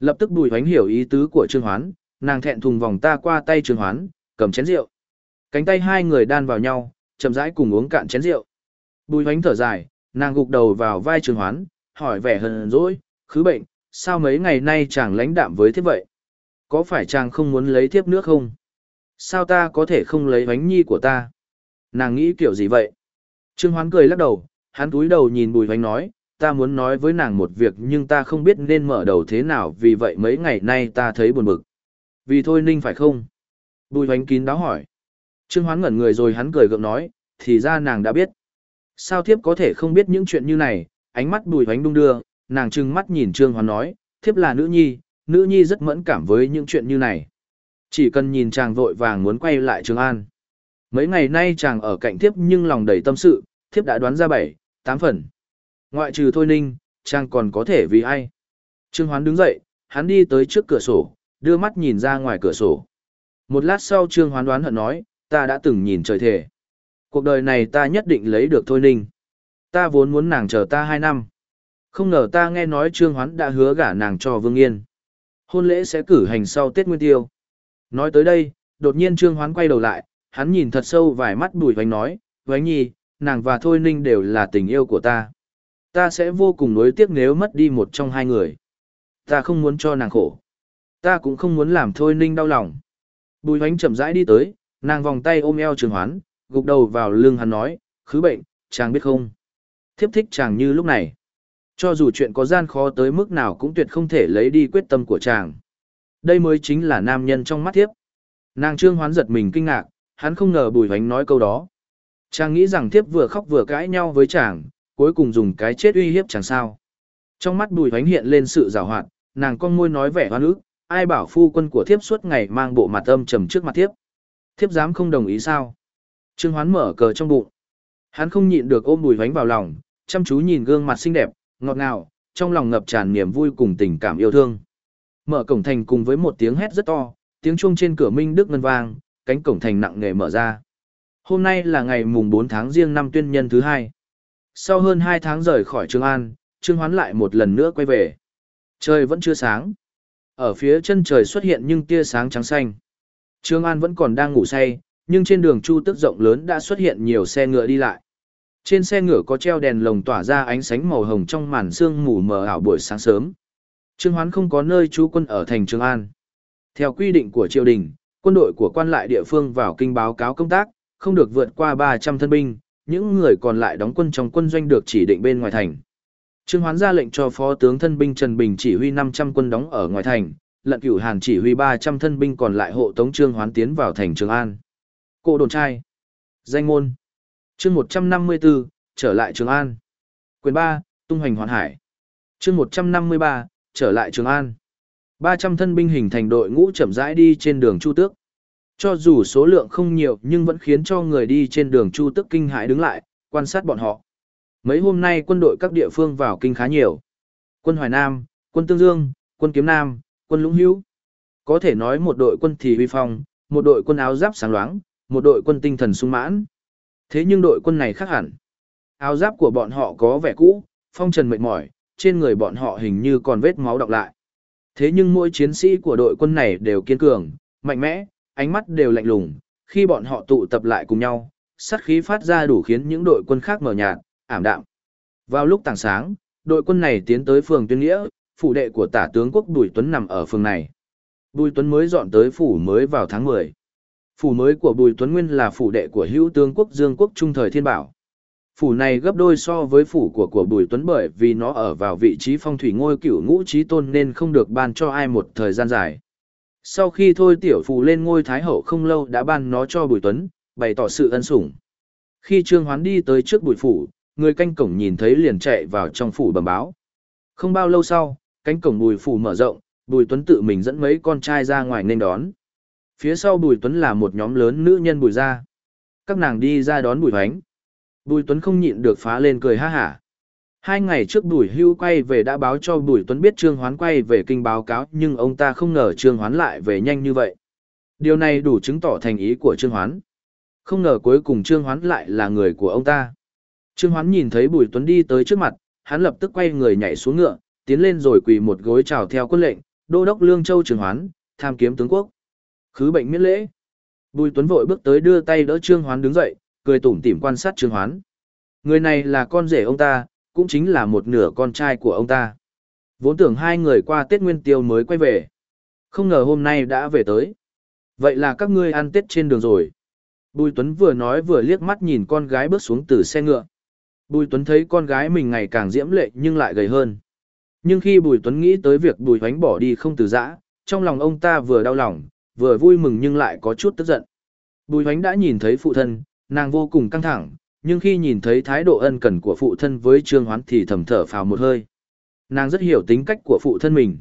Lập tức Bùi Hoánh hiểu ý tứ của Trương Hoán, nàng thẹn thùng vòng ta qua tay Trương Hoán, cầm chén rượu. Cánh tay hai người đan vào nhau, chậm rãi cùng uống cạn chén rượu. Bùi Hoánh thở dài, nàng gục đầu vào vai Trương Hoán, hỏi vẻ hờn dỗi, khứ bệnh, sao mấy ngày nay chàng lãnh đạm với thiếp vậy? Có phải chàng không muốn lấy thiếp nước không? Sao ta có thể không lấy Bánh nhi của ta? Nàng nghĩ kiểu gì vậy? Trương Hoán cười lắc đầu, hắn túi đầu nhìn Bùi Hoánh nói, ta muốn nói với nàng một việc nhưng ta không biết nên mở đầu thế nào vì vậy mấy ngày nay ta thấy buồn bực. Vì thôi ninh phải không? Bùi hoánh kín đáo hỏi. Trương Hoán ngẩn người rồi hắn cười gượng nói, thì ra nàng đã biết. Sao thiếp có thể không biết những chuyện như này, ánh mắt bùi hoánh đung đưa, nàng trừng mắt nhìn Trương Hoán nói, thiếp là nữ nhi, nữ nhi rất mẫn cảm với những chuyện như này. Chỉ cần nhìn chàng vội vàng muốn quay lại Trường An. Mấy ngày nay chàng ở cạnh thiếp nhưng lòng đầy tâm sự, thiếp đã đoán ra bảy, tám phần. Ngoại trừ thôi ninh, chàng còn có thể vì ai. Trương Hoán đứng dậy, hắn đi tới trước cửa sổ, đưa mắt nhìn ra ngoài cửa sổ. Một lát sau Trương Hoán đoán hận nói, ta đã từng nhìn trời thể. Cuộc đời này ta nhất định lấy được thôi ninh. Ta vốn muốn nàng chờ ta hai năm. Không ngờ ta nghe nói Trương Hoán đã hứa gả nàng cho Vương Yên. Hôn lễ sẽ cử hành sau Tết Nguyên Tiêu. Nói tới đây, đột nhiên Trương Hoán quay đầu lại, hắn nhìn thật sâu vài mắt Bùi Vánh nói, Vánh Nhi, nàng và Thôi Ninh đều là tình yêu của ta. Ta sẽ vô cùng nối tiếc nếu mất đi một trong hai người. Ta không muốn cho nàng khổ. Ta cũng không muốn làm Thôi Ninh đau lòng. Bùi Vánh chậm rãi đi tới, nàng vòng tay ôm eo Trương Hoán, gục đầu vào lưng hắn nói, khứ bệnh, chàng biết không? Thiếp thích chàng như lúc này. Cho dù chuyện có gian khó tới mức nào cũng tuyệt không thể lấy đi quyết tâm của chàng. Đây mới chính là nam nhân trong mắt thiếp. Nàng trương hoán giật mình kinh ngạc, hắn không ngờ bùi hoánh nói câu đó. Chàng nghĩ rằng thiếp vừa khóc vừa cãi nhau với chàng, cuối cùng dùng cái chết uy hiếp chàng sao. Trong mắt bùi hoánh hiện lên sự rào hoạt, nàng con môi nói vẻ hoan ức, ai bảo phu quân của thiếp suốt ngày mang bộ mặt âm trầm trước mặt thiếp. Thiếp dám không đồng ý sao? Trương Hoán mở cờ trong bụng. Hắn không nhịn được ôm bùi hoánh vào lòng, chăm chú nhìn gương mặt xinh đẹp, ngọt ngào, trong lòng ngập tràn niềm vui cùng tình cảm yêu thương. Mở cổng thành cùng với một tiếng hét rất to, tiếng chuông trên cửa Minh Đức ngân vang, cánh cổng thành nặng nề mở ra. Hôm nay là ngày mùng 4 tháng riêng năm tuyên nhân thứ hai. Sau hơn 2 tháng rời khỏi Trường An, Trương Hoán lại một lần nữa quay về. Trời vẫn chưa sáng. Ở phía chân trời xuất hiện nhưng tia sáng trắng xanh. Trương An vẫn còn đang ngủ say, nhưng trên đường Chu Tức rộng lớn đã xuất hiện nhiều xe ngựa đi lại. Trên xe ngựa có treo đèn lồng tỏa ra ánh sáng màu hồng trong màn sương mù mờ ảo buổi sáng sớm. Trương Hoán không có nơi trú quân ở thành Trường An. Theo quy định của triều đình, quân đội của quan lại địa phương vào kinh báo cáo công tác, không được vượt qua 300 thân binh, những người còn lại đóng quân trong quân doanh được chỉ định bên ngoài thành. Trương Hoán ra lệnh cho phó tướng thân binh Trần Bình chỉ huy 500 quân đóng ở ngoài thành, lận cửu hàn chỉ huy 300 thân binh còn lại hộ tống Trương Hoán tiến vào thành Trường An. Cô đồn trai. Danh môn chương 154, trở lại Trường An. Quyền 3, tung hoành hoàn hải. chương 153, trở lại Trường An. 300 thân binh hình thành đội ngũ chậm rãi đi trên đường Chu Tước. Cho dù số lượng không nhiều nhưng vẫn khiến cho người đi trên đường Chu Tước kinh hãi đứng lại, quan sát bọn họ. Mấy hôm nay quân đội các địa phương vào kinh khá nhiều. Quân Hoài Nam, quân Tương Dương, quân Kiếm Nam, quân Lũng Hữu. Có thể nói một đội quân thì huy phong, một đội quân áo giáp sáng loáng, một đội quân tinh thần sung mãn. Thế nhưng đội quân này khác hẳn. Áo giáp của bọn họ có vẻ cũ, phong trần mệt mỏi, trên người bọn họ hình như còn vết máu đọng lại. Thế nhưng mỗi chiến sĩ của đội quân này đều kiên cường, mạnh mẽ, ánh mắt đều lạnh lùng, khi bọn họ tụ tập lại cùng nhau, sát khí phát ra đủ khiến những đội quân khác mờ nhạt, ảm đạm. Vào lúc tảng sáng, đội quân này tiến tới phường Tuyên Nghĩa, phủ đệ của tả tướng quốc Bùi Tuấn nằm ở phường này. Bùi Tuấn mới dọn tới phủ mới vào tháng 10. Phủ mới của Bùi Tuấn Nguyên là phủ đệ của hữu tướng quốc Dương quốc trung thời thiên bảo. Phủ này gấp đôi so với phủ của của Bùi Tuấn bởi vì nó ở vào vị trí phong thủy ngôi cửu ngũ trí tôn nên không được ban cho ai một thời gian dài. Sau khi thôi tiểu phủ lên ngôi Thái Hậu không lâu đã ban nó cho Bùi Tuấn, bày tỏ sự ân sủng. Khi Trương Hoán đi tới trước Bùi Phủ, người canh cổng nhìn thấy liền chạy vào trong phủ bẩm báo. Không bao lâu sau, cánh cổng Bùi Phủ mở rộng, Bùi Tuấn tự mình dẫn mấy con trai ra ngoài nên đón. Phía sau Bùi Tuấn là một nhóm lớn nữ nhân Bùi gia. Các nàng đi ra đón Bùi Hoánh. Bùi Tuấn không nhịn được phá lên cười ha hả. Hai ngày trước Bùi Hưu quay về đã báo cho Bùi Tuấn biết Trương Hoán quay về kinh báo cáo nhưng ông ta không ngờ Trương Hoán lại về nhanh như vậy. Điều này đủ chứng tỏ thành ý của Trương Hoán. Không ngờ cuối cùng Trương Hoán lại là người của ông ta. Trương Hoán nhìn thấy Bùi Tuấn đi tới trước mặt, hắn lập tức quay người nhảy xuống ngựa, tiến lên rồi quỳ một gối chào theo quân lệnh, đô đốc Lương Châu Trương Hoán, tham kiếm tướng quốc. Khứ bệnh miễn lễ. Bùi Tuấn vội bước tới đưa tay đỡ Trương Hoán đứng dậy, cười tủm tỉm quan sát Trương Hoán. Người này là con rể ông ta, cũng chính là một nửa con trai của ông ta. Vốn tưởng hai người qua Tết Nguyên Tiêu mới quay về. Không ngờ hôm nay đã về tới. Vậy là các ngươi ăn Tết trên đường rồi. Bùi Tuấn vừa nói vừa liếc mắt nhìn con gái bước xuống từ xe ngựa. Bùi Tuấn thấy con gái mình ngày càng diễm lệ nhưng lại gầy hơn. Nhưng khi Bùi Tuấn nghĩ tới việc Bùi Hoánh bỏ đi không từ giã, trong lòng ông ta vừa đau lòng, vừa vui mừng nhưng lại có chút tức giận. Bùi Hoánh đã nhìn thấy phụ thân, nàng vô cùng căng thẳng, nhưng khi nhìn thấy thái độ ân cần của phụ thân với Trương Hoán thì thầm thở phào một hơi. Nàng rất hiểu tính cách của phụ thân mình.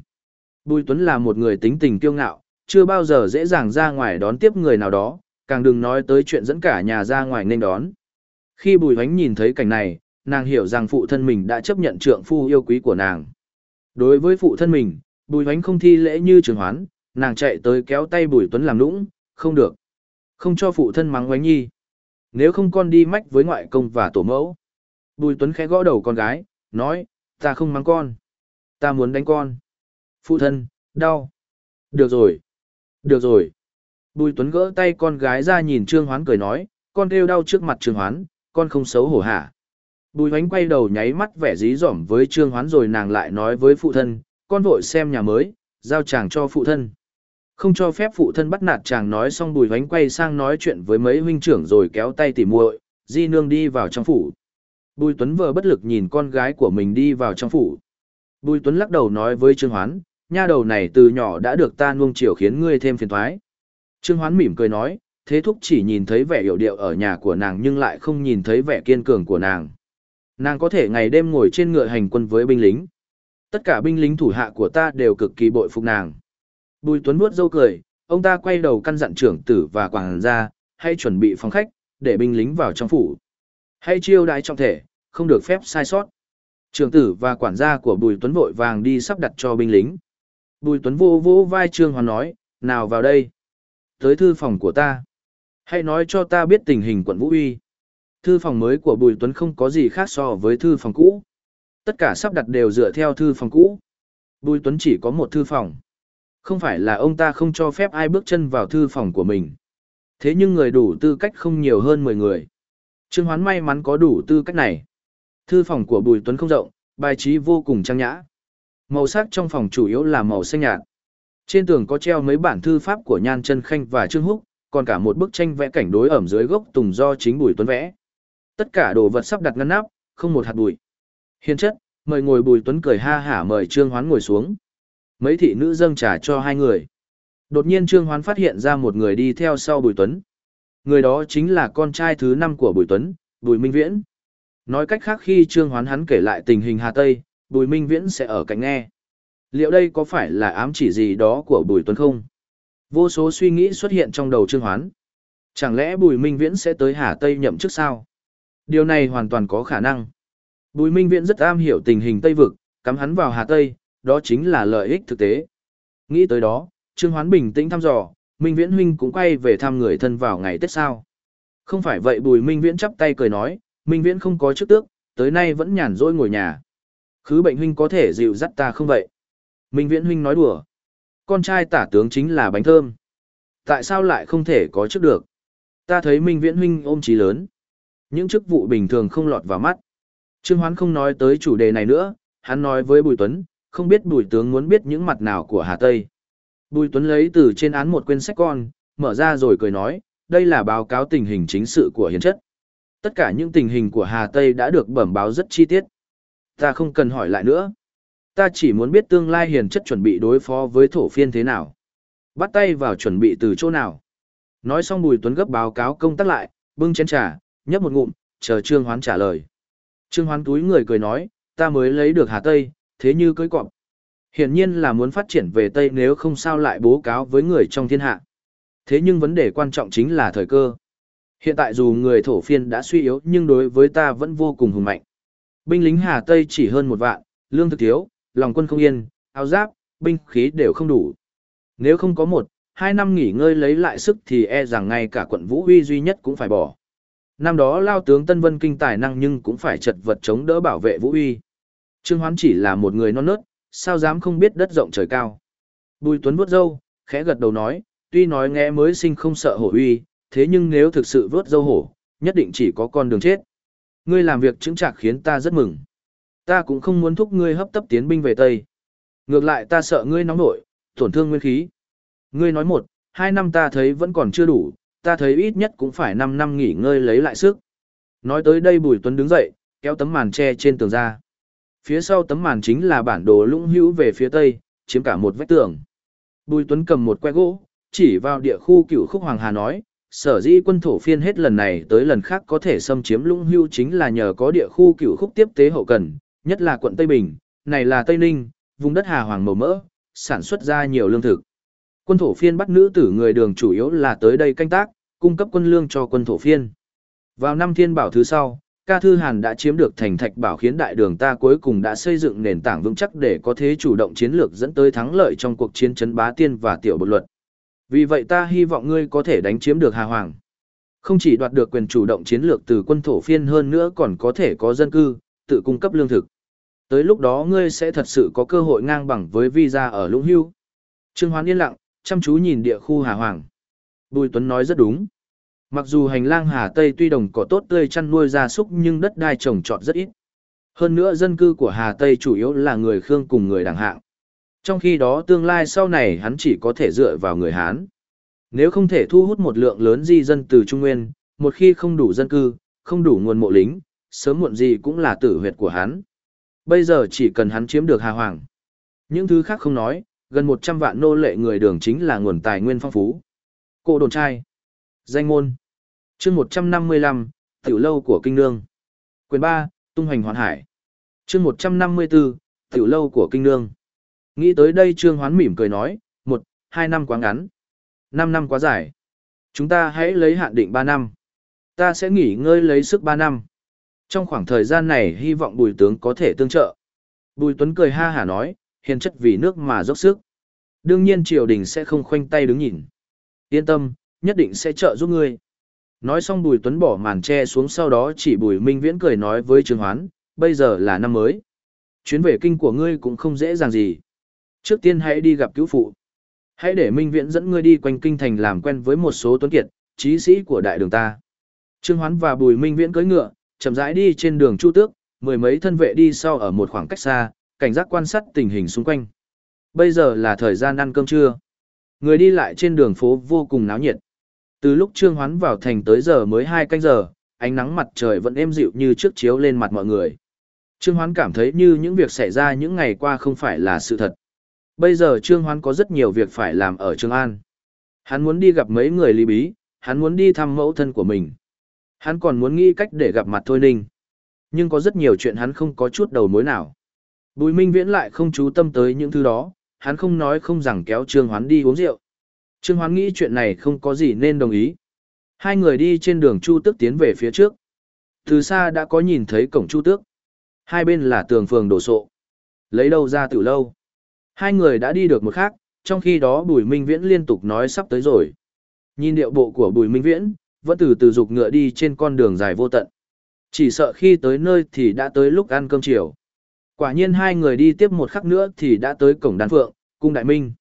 Bùi Tuấn là một người tính tình kiêu ngạo, chưa bao giờ dễ dàng ra ngoài đón tiếp người nào đó, càng đừng nói tới chuyện dẫn cả nhà ra ngoài nên đón. Khi Bùi Hoánh nhìn thấy cảnh này, nàng hiểu rằng phụ thân mình đã chấp nhận trượng phu yêu quý của nàng. Đối với phụ thân mình, Bùi Hoánh không thi lễ như trường hoán, nàng chạy tới kéo tay Bùi Tuấn làm lũng, không được. Không cho phụ thân mắng oánh Nhi. Nếu không con đi mách với ngoại công và tổ mẫu. Bùi Tuấn khẽ gõ đầu con gái, nói, ta không mắng con. Ta muốn đánh con. Phụ thân, đau. Được rồi. Được rồi. Bùi Tuấn gỡ tay con gái ra nhìn Trương Hoán cười nói, con kêu đau trước mặt Trương Hoán, con không xấu hổ hả. Bùi Hoánh quay đầu nháy mắt vẻ dí dỏm với Trương Hoán rồi nàng lại nói với phụ thân, con vội xem nhà mới, giao chàng cho phụ thân. Không cho phép phụ thân bắt nạt chàng nói xong Bùi Hoánh quay sang nói chuyện với mấy huynh trưởng rồi kéo tay tỉ muội, Di Nương đi vào trong phủ. Bùi Tuấn vờ bất lực nhìn con gái của mình đi vào trong phủ. Bùi Tuấn lắc đầu nói với Trương Hoán, nha đầu này từ nhỏ đã được ta nuông chiều khiến ngươi thêm phiền toái. Trương Hoán mỉm cười nói, thế thúc chỉ nhìn thấy vẻ hiểu điệu ở nhà của nàng nhưng lại không nhìn thấy vẻ kiên cường của nàng. Nàng có thể ngày đêm ngồi trên ngựa hành quân với binh lính. Tất cả binh lính thủ hạ của ta đều cực kỳ bội phục nàng. Bùi Tuấn vuốt râu cười, ông ta quay đầu căn dặn trưởng tử và quảng gia, hãy chuẩn bị phòng khách, để binh lính vào trong phủ. hãy chiêu đái trọng thể, không được phép sai sót. Trưởng tử và quản gia của Bùi Tuấn vội vàng đi sắp đặt cho binh lính. Bùi Tuấn vô vô vai Trương Hoàn nói, nào vào đây. Tới thư phòng của ta. Hãy nói cho ta biết tình hình quận Vũ Uy. Thư phòng mới của Bùi Tuấn không có gì khác so với thư phòng cũ. Tất cả sắp đặt đều dựa theo thư phòng cũ. Bùi Tuấn chỉ có một thư phòng. Không phải là ông ta không cho phép ai bước chân vào thư phòng của mình. Thế nhưng người đủ tư cách không nhiều hơn 10 người. Trương Hoán may mắn có đủ tư cách này. Thư phòng của Bùi Tuấn không rộng, bài trí vô cùng trang nhã. Màu sắc trong phòng chủ yếu là màu xanh nhạt. Trên tường có treo mấy bản thư pháp của Nhan Chân Khanh và Trương Húc, còn cả một bức tranh vẽ cảnh đối ẩm dưới gốc tùng do chính Bùi Tuấn vẽ. Tất cả đồ vật sắp đặt ngăn nắp, không một hạt bụi. Hiền chất, mời ngồi Bùi Tuấn cười ha hả mời Trương Hoán ngồi xuống. Mấy thị nữ dâng trà cho hai người. Đột nhiên Trương Hoán phát hiện ra một người đi theo sau Bùi Tuấn. Người đó chính là con trai thứ năm của Bùi Tuấn, Bùi Minh Viễn. Nói cách khác khi Trương Hoán hắn kể lại tình hình Hà Tây, Bùi Minh Viễn sẽ ở cạnh nghe. Liệu đây có phải là ám chỉ gì đó của Bùi Tuấn không? Vô số suy nghĩ xuất hiện trong đầu Trương Hoán. Chẳng lẽ Bùi Minh Viễn sẽ tới Hà Tây nhậm chức sao? Điều này hoàn toàn có khả năng. Bùi Minh Viễn rất am hiểu tình hình Tây Vực, cắm hắn vào Hà Tây, đó chính là lợi ích thực tế. Nghĩ tới đó, Trương Hoán bình tĩnh thăm dò, Minh Viễn huynh cũng quay về thăm người thân vào ngày Tết sao. Không phải vậy Bùi Minh Viễn chắp tay cười nói, Minh Viễn không có chức tước, tới nay vẫn nhàn rỗi ngồi nhà. Khứ bệnh huynh có thể dịu dắt ta không vậy? Minh Viễn huynh nói đùa. Con trai tả tướng chính là bánh thơm. Tại sao lại không thể có chức được? Ta thấy Minh Viễn huynh ôm trí lớn. Những chức vụ bình thường không lọt vào mắt. Trương Hoán không nói tới chủ đề này nữa, hắn nói với Bùi Tuấn, không biết Bùi tướng muốn biết những mặt nào của Hà Tây. Bùi Tuấn lấy từ trên án một quyển sách con, mở ra rồi cười nói, đây là báo cáo tình hình chính sự của hiến chất. Tất cả những tình hình của Hà Tây đã được bẩm báo rất chi tiết. Ta không cần hỏi lại nữa. Ta chỉ muốn biết tương lai hiền chất chuẩn bị đối phó với thổ phiên thế nào. Bắt tay vào chuẩn bị từ chỗ nào. Nói xong Bùi Tuấn gấp báo cáo công tác lại, bưng chén trà, nhấp một ngụm, chờ Trương Hoán trả lời. Trương Hoán túi người cười nói, ta mới lấy được Hà Tây, thế như cưới cọp. Hiển nhiên là muốn phát triển về Tây nếu không sao lại bố cáo với người trong thiên hạ. Thế nhưng vấn đề quan trọng chính là thời cơ. Hiện tại dù người thổ phiên đã suy yếu nhưng đối với ta vẫn vô cùng hùng mạnh. Binh lính Hà Tây chỉ hơn một vạn, lương thực thiếu, lòng quân không yên, áo giáp, binh khí đều không đủ. Nếu không có một, hai năm nghỉ ngơi lấy lại sức thì e rằng ngay cả quận Vũ Huy duy nhất cũng phải bỏ. Năm đó lao tướng Tân Vân kinh tài năng nhưng cũng phải chật vật chống đỡ bảo vệ Vũ Huy. Trương Hoán chỉ là một người non nớt, sao dám không biết đất rộng trời cao. Bùi Tuấn vuốt râu, khẽ gật đầu nói, tuy nói nghe mới sinh không sợ hổ uy, thế nhưng nếu thực sự vớt dâu hổ, nhất định chỉ có con đường chết. Ngươi làm việc chứng trạc khiến ta rất mừng. Ta cũng không muốn thúc ngươi hấp tấp tiến binh về Tây. Ngược lại ta sợ ngươi nóng nổi, tổn thương nguyên khí. Ngươi nói một, hai năm ta thấy vẫn còn chưa đủ, ta thấy ít nhất cũng phải năm năm nghỉ ngơi lấy lại sức. Nói tới đây Bùi Tuấn đứng dậy, kéo tấm màn tre trên tường ra. Phía sau tấm màn chính là bản đồ lũng hữu về phía tây, chiếm cả một vách tường. Bùi Tuấn cầm một que gỗ, chỉ vào địa khu cựu khúc Hoàng Hà nói, sở dĩ quân thổ phiên hết lần này tới lần khác có thể xâm chiếm lũng hưu chính là nhờ có địa khu cựu khúc tiếp tế hậu cần, nhất là quận Tây Bình, này là Tây Ninh, vùng đất Hà Hoàng màu mỡ, sản xuất ra nhiều lương thực. Quân thổ phiên bắt nữ tử người đường chủ yếu là tới đây canh tác, cung cấp quân lương cho quân thổ phiên. Vào năm thiên bảo thứ sau, ca thư hàn đã chiếm được thành thạch bảo khiến đại đường ta cuối cùng đã xây dựng nền tảng vững chắc để có thế chủ động chiến lược dẫn tới thắng lợi trong cuộc chiến chấn bá tiên và tiểu bột luật. Vì vậy ta hy vọng ngươi có thể đánh chiếm được Hà Hoàng. Không chỉ đoạt được quyền chủ động chiến lược từ quân thổ phiên hơn nữa còn có thể có dân cư, tự cung cấp lương thực. Tới lúc đó ngươi sẽ thật sự có cơ hội ngang bằng với visa ở Lũng Hưu. Trương Hoán yên lặng, chăm chú nhìn địa khu Hà Hoàng. Bùi Tuấn nói rất đúng. Mặc dù hành lang Hà Tây tuy đồng có tốt tươi chăn nuôi gia súc nhưng đất đai trồng trọt rất ít. Hơn nữa dân cư của Hà Tây chủ yếu là người Khương cùng người đảng hạng. Trong khi đó tương lai sau này hắn chỉ có thể dựa vào người Hán. Nếu không thể thu hút một lượng lớn di dân từ Trung Nguyên, một khi không đủ dân cư, không đủ nguồn mộ lính, sớm muộn gì cũng là tử huyệt của hắn. Bây giờ chỉ cần hắn chiếm được Hà Hoàng. Những thứ khác không nói, gần 100 vạn nô lệ người đường chính là nguồn tài nguyên phong phú. Cổ đồn trai. Danh môn chương 155, tiểu lâu của kinh nương. Quyền 3, tung hoành hoàn hải. chương 154, tiểu lâu của kinh nương. Nghĩ tới đây Trương Hoán mỉm cười nói, một, hai năm quá ngắn. Năm năm quá dài. Chúng ta hãy lấy hạn định ba năm. Ta sẽ nghỉ ngơi lấy sức ba năm. Trong khoảng thời gian này hy vọng bùi tướng có thể tương trợ. Bùi Tuấn cười ha hả nói, hiền chất vì nước mà dốc sức. Đương nhiên triều đình sẽ không khoanh tay đứng nhìn. Yên tâm, nhất định sẽ trợ giúp ngươi. Nói xong Bùi Tuấn bỏ màn che xuống sau đó chỉ Bùi Minh Viễn cười nói với Trương Hoán, bây giờ là năm mới. Chuyến về kinh của ngươi cũng không dễ dàng gì. Trước tiên hãy đi gặp cứu phụ. Hãy để Minh Viễn dẫn ngươi đi quanh kinh thành làm quen với một số tuấn kiệt, trí sĩ của đại đường ta. Trương Hoán và Bùi Minh Viễn cưỡi ngựa, chậm rãi đi trên đường Chu Tước, mười mấy thân vệ đi sau ở một khoảng cách xa, cảnh giác quan sát tình hình xung quanh. Bây giờ là thời gian ăn cơm trưa. Người đi lại trên đường phố vô cùng náo nhiệt. Từ lúc Trương Hoán vào thành tới giờ mới hai canh giờ, ánh nắng mặt trời vẫn êm dịu như trước chiếu lên mặt mọi người. Trương Hoán cảm thấy như những việc xảy ra những ngày qua không phải là sự thật. Bây giờ Trương Hoán có rất nhiều việc phải làm ở Trương An. Hắn muốn đi gặp mấy người lý bí, hắn muốn đi thăm mẫu thân của mình. Hắn còn muốn nghĩ cách để gặp mặt Thôi Ninh. Nhưng có rất nhiều chuyện hắn không có chút đầu mối nào. Bùi Minh Viễn lại không chú tâm tới những thứ đó, hắn không nói không rằng kéo Trương Hoán đi uống rượu. Trương Hoán nghĩ chuyện này không có gì nên đồng ý. Hai người đi trên đường Chu Tước tiến về phía trước. Từ xa đã có nhìn thấy cổng Chu Tước. Hai bên là tường phường đổ sộ. Lấy đâu ra từ lâu. Hai người đã đi được một khác, trong khi đó Bùi Minh Viễn liên tục nói sắp tới rồi. Nhìn điệu bộ của Bùi Minh Viễn, vẫn từ từ dục ngựa đi trên con đường dài vô tận. Chỉ sợ khi tới nơi thì đã tới lúc ăn cơm chiều. Quả nhiên hai người đi tiếp một khắc nữa thì đã tới cổng Đan phượng, cung đại minh.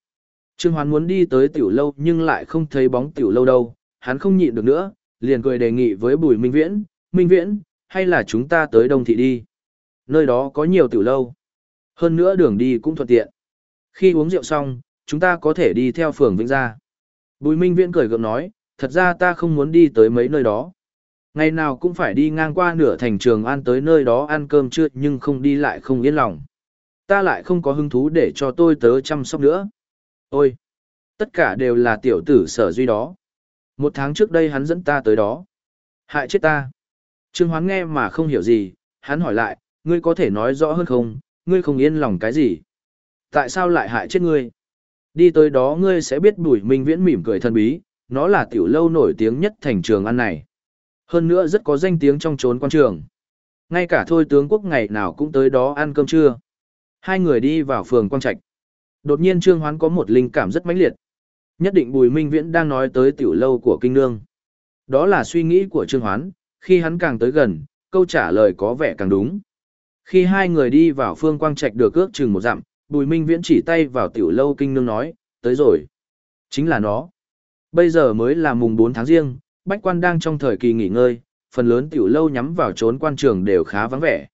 Trương Hoán muốn đi tới tiểu lâu nhưng lại không thấy bóng tiểu lâu đâu, hắn không nhịn được nữa, liền cười đề nghị với Bùi Minh Viễn, Minh Viễn, hay là chúng ta tới Đông Thị đi. Nơi đó có nhiều tiểu lâu. Hơn nữa đường đi cũng thuận tiện. Khi uống rượu xong, chúng ta có thể đi theo phường Vĩnh Gia. Bùi Minh Viễn cười gượng nói, thật ra ta không muốn đi tới mấy nơi đó. Ngày nào cũng phải đi ngang qua nửa thành trường an tới nơi đó ăn cơm trưa nhưng không đi lại không yên lòng. Ta lại không có hứng thú để cho tôi tớ chăm sóc nữa. Ôi! Tất cả đều là tiểu tử sở duy đó. Một tháng trước đây hắn dẫn ta tới đó. Hại chết ta. Trương Hoán nghe mà không hiểu gì, hắn hỏi lại, ngươi có thể nói rõ hơn không, ngươi không yên lòng cái gì. Tại sao lại hại chết ngươi? Đi tới đó ngươi sẽ biết bùi minh viễn mỉm cười thân bí, nó là tiểu lâu nổi tiếng nhất thành trường ăn này. Hơn nữa rất có danh tiếng trong trốn quan trường. Ngay cả thôi tướng quốc ngày nào cũng tới đó ăn cơm trưa. Hai người đi vào phường Quang Trạch. Đột nhiên Trương Hoán có một linh cảm rất mãnh liệt. Nhất định Bùi Minh Viễn đang nói tới tiểu lâu của kinh nương. Đó là suy nghĩ của Trương Hoán, khi hắn càng tới gần, câu trả lời có vẻ càng đúng. Khi hai người đi vào phương Quang Trạch được ước chừng một dặm, Bùi Minh Viễn chỉ tay vào tiểu lâu kinh nương nói, tới rồi. Chính là nó. Bây giờ mới là mùng 4 tháng riêng, bách quan đang trong thời kỳ nghỉ ngơi, phần lớn tiểu lâu nhắm vào trốn quan trường đều khá vắng vẻ.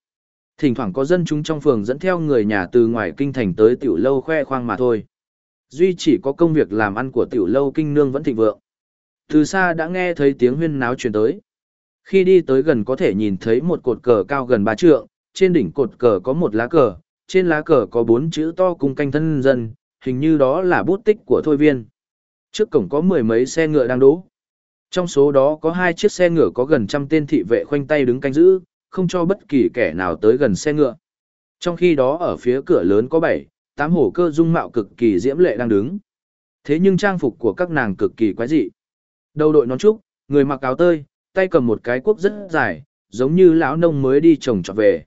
Thỉnh thoảng có dân chúng trong phường dẫn theo người nhà từ ngoài kinh thành tới tiểu lâu khoe khoang mà thôi. Duy chỉ có công việc làm ăn của tiểu lâu kinh nương vẫn thịnh vượng. Từ xa đã nghe thấy tiếng huyên náo truyền tới. Khi đi tới gần có thể nhìn thấy một cột cờ cao gần ba trượng, trên đỉnh cột cờ có một lá cờ, trên lá cờ có bốn chữ to cung canh thân dân, hình như đó là bút tích của thôi viên. Trước cổng có mười mấy xe ngựa đang đỗ. Trong số đó có hai chiếc xe ngựa có gần trăm tên thị vệ khoanh tay đứng canh giữ, không cho bất kỳ kẻ nào tới gần xe ngựa. Trong khi đó ở phía cửa lớn có bảy, tám hổ cơ dung mạo cực kỳ diễm lệ đang đứng. Thế nhưng trang phục của các nàng cực kỳ quái dị. Đầu đội nón trúc, người mặc áo tơi, tay cầm một cái cuốc rất dài, giống như lão nông mới đi trồng trọt về.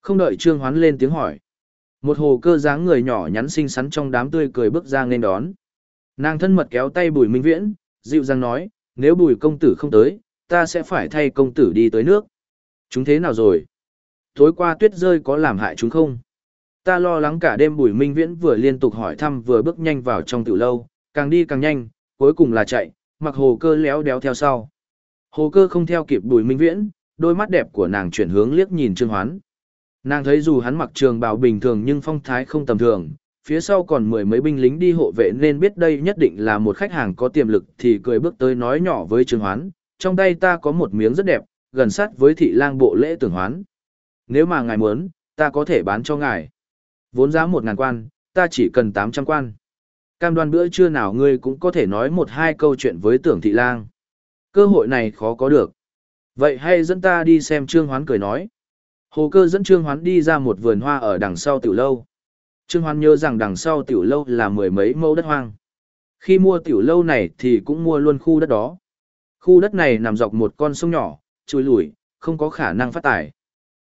Không đợi Trương Hoán lên tiếng hỏi. Một hồ cơ dáng người nhỏ nhắn xinh xắn trong đám tươi cười bước ra nên đón. Nàng thân mật kéo tay Bùi Minh Viễn, dịu dàng nói, nếu Bùi công tử không tới, ta sẽ phải thay công tử đi tới nước. Chúng thế nào rồi? Tối qua tuyết rơi có làm hại chúng không? Ta lo lắng cả đêm Bùi Minh Viễn vừa liên tục hỏi thăm vừa bước nhanh vào trong tiểu lâu, càng đi càng nhanh, cuối cùng là chạy, mặc hồ cơ léo đéo theo sau. Hồ cơ không theo kịp Bùi Minh Viễn, đôi mắt đẹp của nàng chuyển hướng liếc nhìn Trương Hoán. Nàng thấy dù hắn mặc trường bào bình thường nhưng phong thái không tầm thường, phía sau còn mười mấy binh lính đi hộ vệ nên biết đây nhất định là một khách hàng có tiềm lực thì cười bước tới nói nhỏ với Trương Hoán, trong tay ta có một miếng rất đẹp, gần sát với thị lang bộ lễ tưởng hoán. Nếu mà ngài muốn, ta có thể bán cho ngài. Vốn giá một ngàn quan, ta chỉ cần tám trăm quan. Cam đoan bữa trưa nào ngươi cũng có thể nói một hai câu chuyện với tưởng thị lang. Cơ hội này khó có được. Vậy hay dẫn ta đi xem Trương Hoán cười nói. Hồ cơ dẫn Trương Hoán đi ra một vườn hoa ở đằng sau tiểu lâu. Trương Hoán nhớ rằng đằng sau tiểu lâu là mười mấy mẫu đất hoang. Khi mua tiểu lâu này thì cũng mua luôn khu đất đó. Khu đất này nằm dọc một con sông nhỏ, chui lùi, không có khả năng phát tải.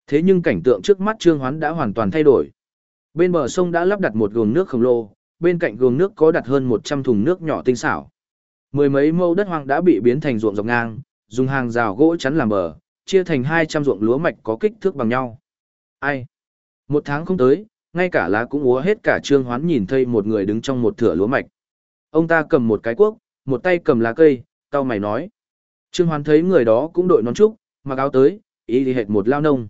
Thế nhưng cảnh tượng trước mắt Trương Hoán đã hoàn toàn thay đổi. Bên bờ sông đã lắp đặt một gường nước khổng lồ, bên cạnh gường nước có đặt hơn 100 thùng nước nhỏ tinh xảo. Mười mấy mẫu đất hoang đã bị biến thành ruộng dọc ngang, dùng hàng rào gỗ chắn làm bờ, chia thành 200 ruộng lúa mạch có kích thước bằng nhau. Ai? Một tháng không tới, ngay cả lá cũng úa hết cả trương hoán nhìn thấy một người đứng trong một thửa lúa mạch. Ông ta cầm một cái cuốc, một tay cầm lá cây, cau mày nói. Trương hoán thấy người đó cũng đội nón trúc, mặc áo tới, ý thì hệt một lao nông.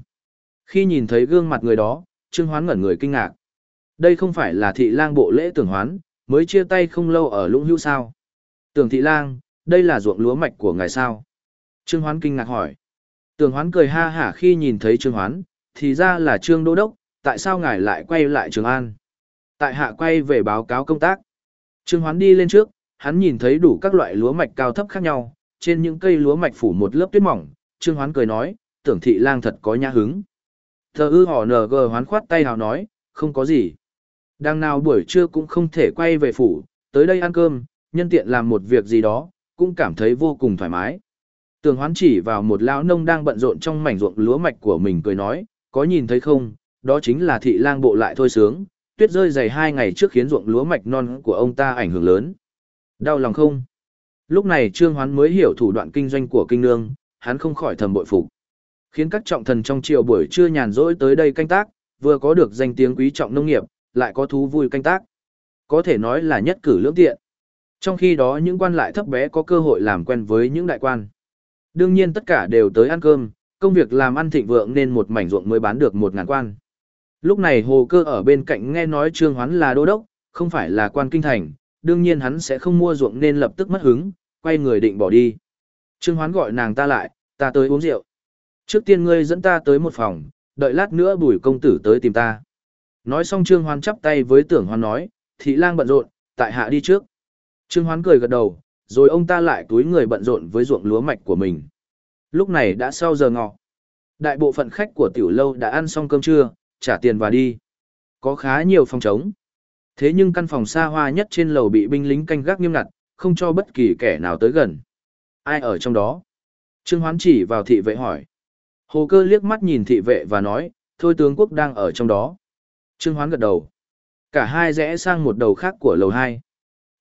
Khi nhìn thấy gương mặt người đó, trương hoán ngẩn người kinh ngạc. Đây không phải là thị lang bộ lễ tưởng hoán, mới chia tay không lâu ở lũng hữu sao. Tưởng thị lang, đây là ruộng lúa mạch của ngài sao? Trương hoán kinh ngạc hỏi. Tưởng hoán cười ha hả khi nhìn thấy trương hoán, thì ra là trương đô đốc, tại sao ngài lại quay lại Trường An? Tại hạ quay về báo cáo công tác. Trương Hoán đi lên trước, hắn nhìn thấy đủ các loại lúa mạch cao thấp khác nhau, trên những cây lúa mạch phủ một lớp tuyết mỏng, Trương Hoán cười nói, tưởng thị lang thật có nhã hứng. Thờ ư họ nờ hoán khoát tay hào nói, không có gì. Đang nào buổi trưa cũng không thể quay về phủ, tới đây ăn cơm, nhân tiện làm một việc gì đó, cũng cảm thấy vô cùng thoải mái. Tường hoán chỉ vào một lão nông đang bận rộn trong mảnh ruộng lúa mạch của mình cười nói, có nhìn thấy không, đó chính là thị lang bộ lại thôi sướng, tuyết rơi dày hai ngày trước khiến ruộng lúa mạch non của ông ta ảnh hưởng lớn. Đau lòng không? Lúc này Trương Hoán mới hiểu thủ đoạn kinh doanh của kinh nương, hắn không khỏi thầm bội phục. Khiến các trọng thần trong triều buổi trưa nhàn rỗi tới đây canh tác, vừa có được danh tiếng quý trọng nông nghiệp, lại có thú vui canh tác. Có thể nói là nhất cử lưỡng tiện. Trong khi đó những quan lại thấp bé có cơ hội làm quen với những đại quan. Đương nhiên tất cả đều tới ăn cơm, công việc làm ăn thịnh vượng nên một mảnh ruộng mới bán được một ngàn quan. Lúc này hồ cơ ở bên cạnh nghe nói Trương Hoán là đô đốc, không phải là quan kinh thành, đương nhiên hắn sẽ không mua ruộng nên lập tức mất hứng, quay người định bỏ đi. Trương Hoán gọi nàng ta lại, ta tới uống rượu. Trước tiên ngươi dẫn ta tới một phòng, đợi lát nữa bùi công tử tới tìm ta. Nói xong Trương Hoán chắp tay với tưởng Hoán nói, thị lang bận rộn, tại hạ đi trước. Trương Hoán cười gật đầu, rồi ông ta lại túi người bận rộn với ruộng lúa mạch của mình. Lúc này đã sau giờ ngọ. Đại bộ phận khách của tiểu lâu đã ăn xong cơm trưa, trả tiền và đi. Có khá nhiều phòng trống. Thế nhưng căn phòng xa hoa nhất trên lầu bị binh lính canh gác nghiêm ngặt, không cho bất kỳ kẻ nào tới gần. Ai ở trong đó? Trương Hoán chỉ vào thị vệ hỏi. Hồ cơ liếc mắt nhìn thị vệ và nói, thôi tướng quốc đang ở trong đó. Trương Hoán gật đầu. Cả hai rẽ sang một đầu khác của lầu hai.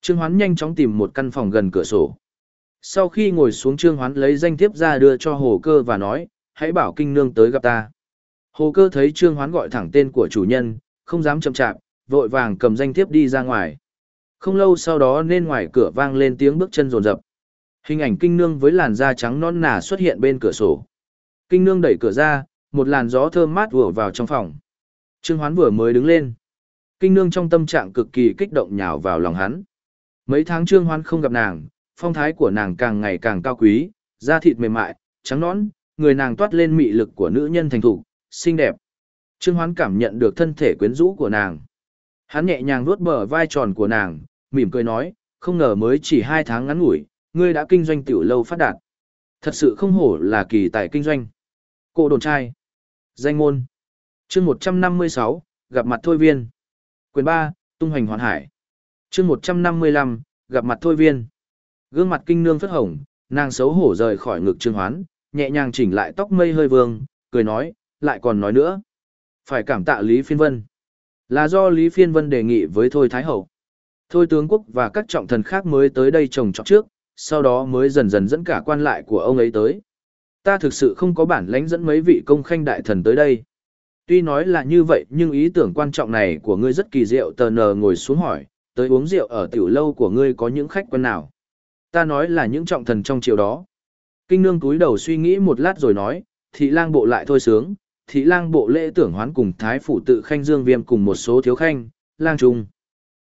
Trương Hoán nhanh chóng tìm một căn phòng gần cửa sổ. Sau khi ngồi xuống Trương Hoán lấy danh thiếp ra đưa cho hồ cơ và nói, hãy bảo kinh nương tới gặp ta. Hồ cơ thấy Trương Hoán gọi thẳng tên của chủ nhân, không dám chậm chạp, vội vàng cầm danh thiếp đi ra ngoài. Không lâu sau đó nên ngoài cửa vang lên tiếng bước chân rồn rập. Hình ảnh kinh nương với làn da trắng non nà xuất hiện bên cửa sổ. Kinh nương đẩy cửa ra, một làn gió thơm mát vừa vào trong phòng. Trương Hoán vừa mới đứng lên. Kinh nương trong tâm trạng cực kỳ kích động nhào vào lòng hắn. Mấy tháng Trương Hoán không gặp nàng, phong thái của nàng càng ngày càng cao quý, da thịt mềm mại, trắng nõn, người nàng toát lên mị lực của nữ nhân thành thủ, xinh đẹp. Trương Hoán cảm nhận được thân thể quyến rũ của nàng. Hắn nhẹ nhàng vuốt bờ vai tròn của nàng, mỉm cười nói, không ngờ mới chỉ hai tháng ngắn ngủi, ngươi đã kinh doanh tiểu lâu phát đạt. Thật sự không hổ là kỳ tài kinh doanh. Cô đồn trai. Danh môn. chương 156, gặp mặt thôi viên. Quyền 3, tung hoành hoàn hải. chương 155, gặp mặt thôi viên. Gương mặt kinh nương phất hồng, nàng xấu hổ rời khỏi ngực trương hoán, nhẹ nhàng chỉnh lại tóc mây hơi vương, cười nói, lại còn nói nữa. Phải cảm tạ Lý Phiên Vân. Là do Lý Phiên Vân đề nghị với Thôi Thái Hậu. Thôi tướng quốc và các trọng thần khác mới tới đây trồng trọt trước, sau đó mới dần dần dẫn cả quan lại của ông ấy tới. Ta thực sự không có bản lãnh dẫn mấy vị công khanh đại thần tới đây. Tuy nói là như vậy nhưng ý tưởng quan trọng này của ngươi rất kỳ diệu tờ nờ ngồi xuống hỏi, tới uống rượu ở tiểu lâu của ngươi có những khách quen nào? Ta nói là những trọng thần trong chiều đó. Kinh nương túi đầu suy nghĩ một lát rồi nói, thị lang bộ lại thôi sướng, thị lang bộ lễ tưởng hoán cùng thái phủ tự khanh dương viêm cùng một số thiếu khanh, lang trung.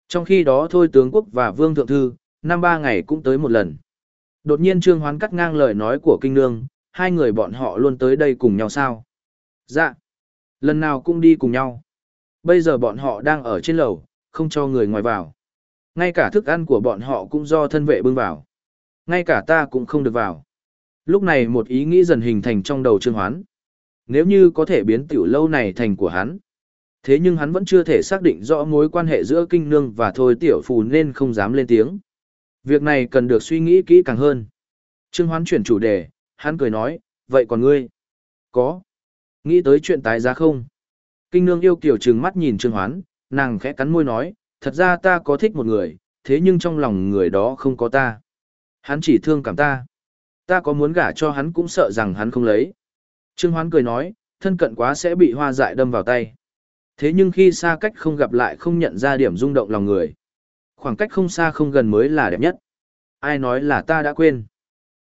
Trong khi đó thôi tướng quốc và vương thượng thư, năm ba ngày cũng tới một lần. Đột nhiên trương hoán cắt ngang lời nói của kinh nương, hai người bọn họ luôn tới đây cùng nhau sao? Dạ. Lần nào cũng đi cùng nhau. Bây giờ bọn họ đang ở trên lầu, không cho người ngoài vào. Ngay cả thức ăn của bọn họ cũng do thân vệ bưng vào. Ngay cả ta cũng không được vào. Lúc này một ý nghĩ dần hình thành trong đầu Trương Hoán. Nếu như có thể biến tiểu lâu này thành của hắn. Thế nhưng hắn vẫn chưa thể xác định rõ mối quan hệ giữa kinh nương và thôi tiểu phù nên không dám lên tiếng. Việc này cần được suy nghĩ kỹ càng hơn. Trương Hoán chuyển chủ đề, hắn cười nói, vậy còn ngươi? Có. Nghĩ tới chuyện tái giá không? Kinh nương yêu kiểu trừng mắt nhìn Trương Hoán, nàng khẽ cắn môi nói, thật ra ta có thích một người, thế nhưng trong lòng người đó không có ta. Hắn chỉ thương cảm ta. Ta có muốn gả cho hắn cũng sợ rằng hắn không lấy. Trương Hoán cười nói, thân cận quá sẽ bị hoa dại đâm vào tay. Thế nhưng khi xa cách không gặp lại không nhận ra điểm rung động lòng người. Khoảng cách không xa không gần mới là đẹp nhất. Ai nói là ta đã quên.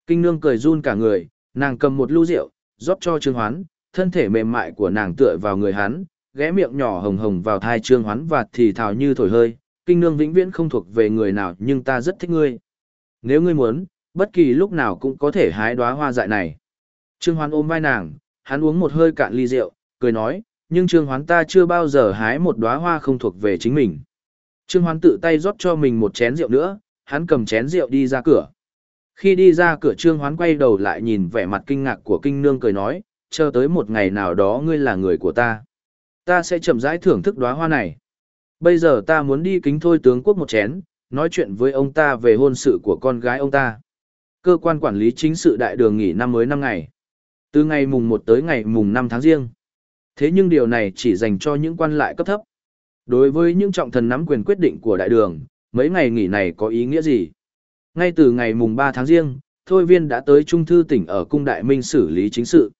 Kinh nương cười run cả người, nàng cầm một lu rượu, rót cho Trương Hoán, thân thể mềm mại của nàng tựa vào người hắn, ghé miệng nhỏ hồng hồng vào thai Trương Hoán và thì thào như thổi hơi. Kinh nương vĩnh viễn không thuộc về người nào nhưng ta rất thích ngươi. Nếu ngươi muốn, bất kỳ lúc nào cũng có thể hái đóa hoa dại này. Trương Hoán ôm vai nàng, hắn uống một hơi cạn ly rượu, cười nói, nhưng Trương Hoán ta chưa bao giờ hái một đóa hoa không thuộc về chính mình. Trương Hoán tự tay rót cho mình một chén rượu nữa, hắn cầm chén rượu đi ra cửa. Khi đi ra cửa Trương Hoán quay đầu lại nhìn vẻ mặt kinh ngạc của kinh nương cười nói, chờ tới một ngày nào đó ngươi là người của ta. Ta sẽ chậm rãi thưởng thức đóa hoa này. Bây giờ ta muốn đi kính thôi tướng quốc một chén, nói chuyện với ông ta về hôn sự của con gái ông ta. Cơ quan quản lý chính sự đại đường nghỉ năm mới năm ngày. Từ ngày mùng 1 tới ngày mùng 5 tháng riêng. Thế nhưng điều này chỉ dành cho những quan lại cấp thấp. Đối với những trọng thần nắm quyền quyết định của đại đường, mấy ngày nghỉ này có ý nghĩa gì? Ngay từ ngày mùng 3 tháng riêng, Thôi Viên đã tới Trung Thư tỉnh ở Cung Đại Minh xử lý chính sự.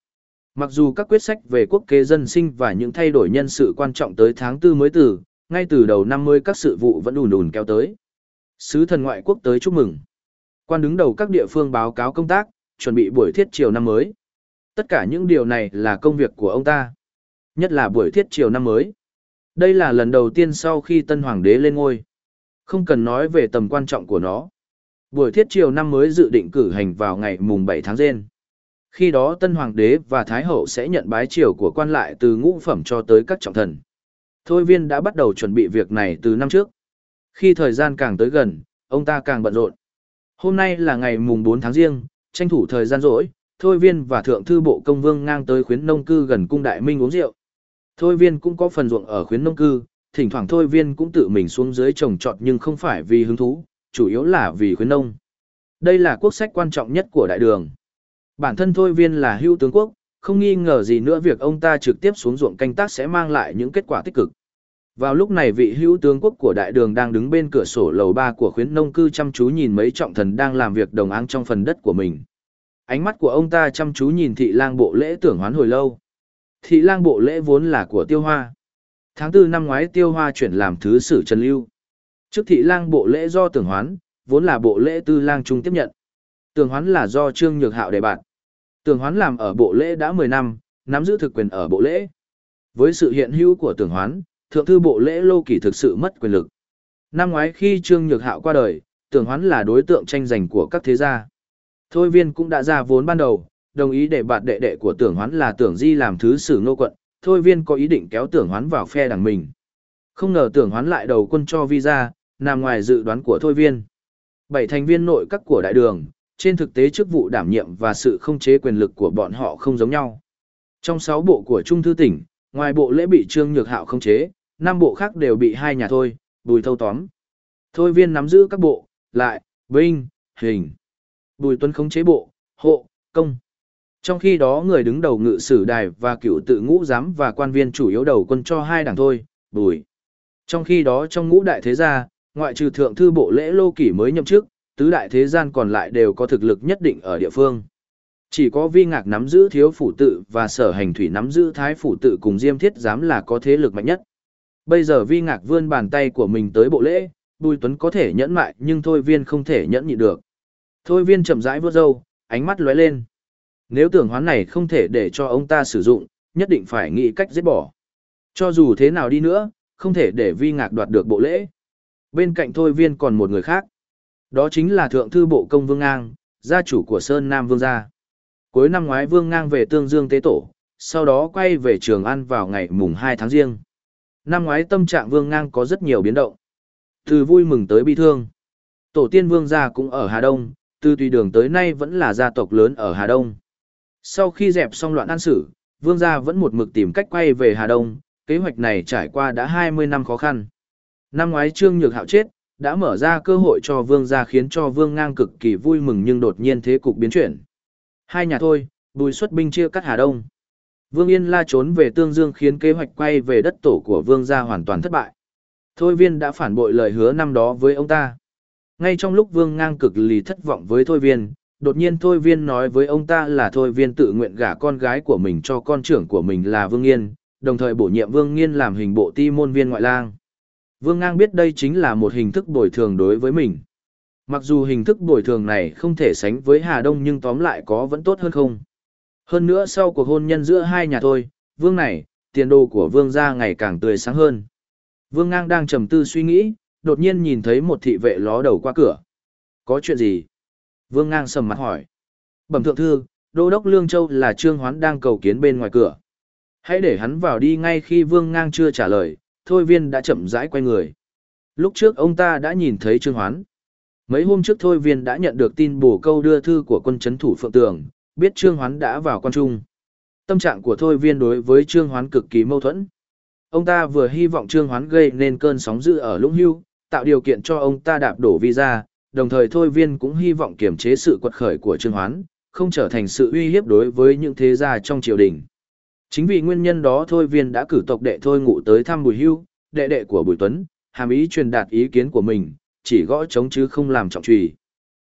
Mặc dù các quyết sách về quốc kế dân sinh và những thay đổi nhân sự quan trọng tới tháng 4 mới từ, ngay từ đầu năm mươi các sự vụ vẫn ùn ùn kéo tới. Sứ thần ngoại quốc tới chúc mừng. Quan đứng đầu các địa phương báo cáo công tác, chuẩn bị buổi thiết chiều năm mới. Tất cả những điều này là công việc của ông ta. Nhất là buổi thiết chiều năm mới. Đây là lần đầu tiên sau khi tân hoàng đế lên ngôi. Không cần nói về tầm quan trọng của nó. Buổi thiết chiều năm mới dự định cử hành vào ngày mùng 7 tháng Giêng. Khi đó tân hoàng đế và thái hậu sẽ nhận bái triều của quan lại từ ngũ phẩm cho tới các trọng thần. Thôi viên đã bắt đầu chuẩn bị việc này từ năm trước. Khi thời gian càng tới gần, ông ta càng bận rộn. Hôm nay là ngày mùng 4 tháng riêng, tranh thủ thời gian rỗi, Thôi Viên và Thượng Thư Bộ Công Vương ngang tới khuyến nông cư gần cung Đại Minh uống rượu. Thôi Viên cũng có phần ruộng ở khuyến nông cư, thỉnh thoảng Thôi Viên cũng tự mình xuống dưới trồng trọt nhưng không phải vì hứng thú, chủ yếu là vì khuyến nông. Đây là quốc sách quan trọng nhất của đại đường. Bản thân Thôi Viên là hữu tướng quốc, không nghi ngờ gì nữa việc ông ta trực tiếp xuống ruộng canh tác sẽ mang lại những kết quả tích cực. Vào lúc này vị hữu tướng quốc của đại đường đang đứng bên cửa sổ lầu ba của khuyến nông cư chăm chú nhìn mấy trọng thần đang làm việc đồng áng trong phần đất của mình. Ánh mắt của ông ta chăm chú nhìn thị lang bộ lễ tưởng hoán hồi lâu. Thị lang bộ lễ vốn là của tiêu hoa. Tháng tư năm ngoái tiêu hoa chuyển làm thứ sử Trần Lưu. Trước thị lang bộ lễ do tưởng hoán, vốn là bộ lễ tư lang trung tiếp nhận. Tưởng hoán là do Trương Nhược Hạo đề bạt. Tưởng hoán làm ở bộ lễ đã 10 năm, nắm giữ thực quyền ở bộ lễ. Với sự hiện hữu của tưởng hoán, thượng thư bộ lễ lô kỳ thực sự mất quyền lực. Năm ngoái khi Trương Nhược Hạo qua đời, tưởng hoán là đối tượng tranh giành của các thế gia. Thôi viên cũng đã ra vốn ban đầu, đồng ý để bạt đệ đệ của tưởng hoán là tưởng di làm thứ sử ngô quận, thôi viên có ý định kéo tưởng hoán vào phe đảng mình. Không ngờ tưởng hoán lại đầu quân cho visa, nằm ngoài dự đoán của thôi viên. Bảy thành viên nội các của đại đường, trên thực tế chức vụ đảm nhiệm và sự không chế quyền lực của bọn họ không giống nhau. Trong sáu bộ của Trung Thư tỉnh, ngoài bộ lễ bị Trương Nhược Hạo không chế, năm bộ khác đều bị hai nhà thôi, bùi thâu tóm. Thôi viên nắm giữ các bộ, lại, binh, hình. Bùi tuấn không chế bộ, hộ, công. Trong khi đó người đứng đầu ngự sử đài và cựu tự ngũ giám và quan viên chủ yếu đầu quân cho hai đảng thôi, bùi. Trong khi đó trong ngũ đại thế gia, ngoại trừ thượng thư bộ lễ lô kỷ mới nhậm chức, tứ đại thế gian còn lại đều có thực lực nhất định ở địa phương. Chỉ có vi ngạc nắm giữ thiếu phủ tự và sở hành thủy nắm giữ thái phủ tự cùng diêm thiết giám là có thế lực mạnh nhất. Bây giờ vi ngạc vươn bàn tay của mình tới bộ lễ, Bùi Tuấn có thể nhẫn mại nhưng Thôi Viên không thể nhẫn nhịn được. Thôi Viên chậm rãi vuốt râu, ánh mắt lóe lên. Nếu tưởng hoán này không thể để cho ông ta sử dụng, nhất định phải nghĩ cách giết bỏ. Cho dù thế nào đi nữa, không thể để vi ngạc đoạt được bộ lễ. Bên cạnh Thôi Viên còn một người khác. Đó chính là Thượng Thư Bộ Công Vương Ngang, gia chủ của Sơn Nam Vương gia. Cuối năm ngoái Vương Ngang về Tương Dương Tế Tổ, sau đó quay về Trường An vào ngày mùng 2 tháng riêng. Năm ngoái tâm trạng Vương Ngang có rất nhiều biến động. Từ vui mừng tới bi thương. Tổ tiên Vương gia cũng ở Hà Đông, từ tùy đường tới nay vẫn là gia tộc lớn ở Hà Đông. Sau khi dẹp xong loạn an sử, Vương gia vẫn một mực tìm cách quay về Hà Đông, kế hoạch này trải qua đã 20 năm khó khăn. Năm ngoái Trương Nhược Hạo chết, đã mở ra cơ hội cho Vương gia khiến cho Vương Ngang cực kỳ vui mừng nhưng đột nhiên thế cục biến chuyển. Hai nhà thôi, bùi xuất binh chia cắt Hà Đông. Vương Yên la trốn về Tương Dương khiến kế hoạch quay về đất tổ của Vương gia hoàn toàn thất bại. Thôi viên đã phản bội lời hứa năm đó với ông ta. Ngay trong lúc Vương ngang cực lì thất vọng với Thôi viên, đột nhiên Thôi viên nói với ông ta là Thôi viên tự nguyện gả con gái của mình cho con trưởng của mình là Vương Yên, đồng thời bổ nhiệm Vương Nghiên làm hình bộ ti môn viên ngoại lang. Vương Ngang biết đây chính là một hình thức bồi thường đối với mình. Mặc dù hình thức bồi thường này không thể sánh với Hà Đông nhưng tóm lại có vẫn tốt hơn không. Hơn nữa sau cuộc hôn nhân giữa hai nhà thôi, Vương này, tiền đồ của Vương gia ngày càng tươi sáng hơn. Vương Ngang đang trầm tư suy nghĩ, đột nhiên nhìn thấy một thị vệ ló đầu qua cửa. Có chuyện gì? Vương Ngang sầm mặt hỏi. Bẩm thượng thư, Đô đốc Lương Châu là Trương Hoán đang cầu kiến bên ngoài cửa. Hãy để hắn vào đi ngay khi Vương Ngang chưa trả lời, Thôi Viên đã chậm rãi quay người. Lúc trước ông ta đã nhìn thấy Trương Hoán. Mấy hôm trước Thôi Viên đã nhận được tin bổ câu đưa thư của quân chấn thủ Phượng Tường, biết Trương Hoán đã vào quan trung. Tâm trạng của Thôi Viên đối với Trương Hoán cực kỳ mâu thuẫn. Ông ta vừa hy vọng Trương Hoán gây nên cơn sóng dữ ở Lũng Hưu, tạo điều kiện cho ông ta đạp đổ visa, đồng thời Thôi Viên cũng hy vọng kiềm chế sự quật khởi của Trương Hoán, không trở thành sự uy hiếp đối với những thế gia trong triều đình. Chính vì nguyên nhân đó Thôi Viên đã cử tộc đệ Thôi Ngụ tới thăm Bùi Hưu, đệ đệ của Bùi Tuấn, hàm ý truyền đạt ý kiến của mình, chỉ gõ chống chứ không làm trọng trùy.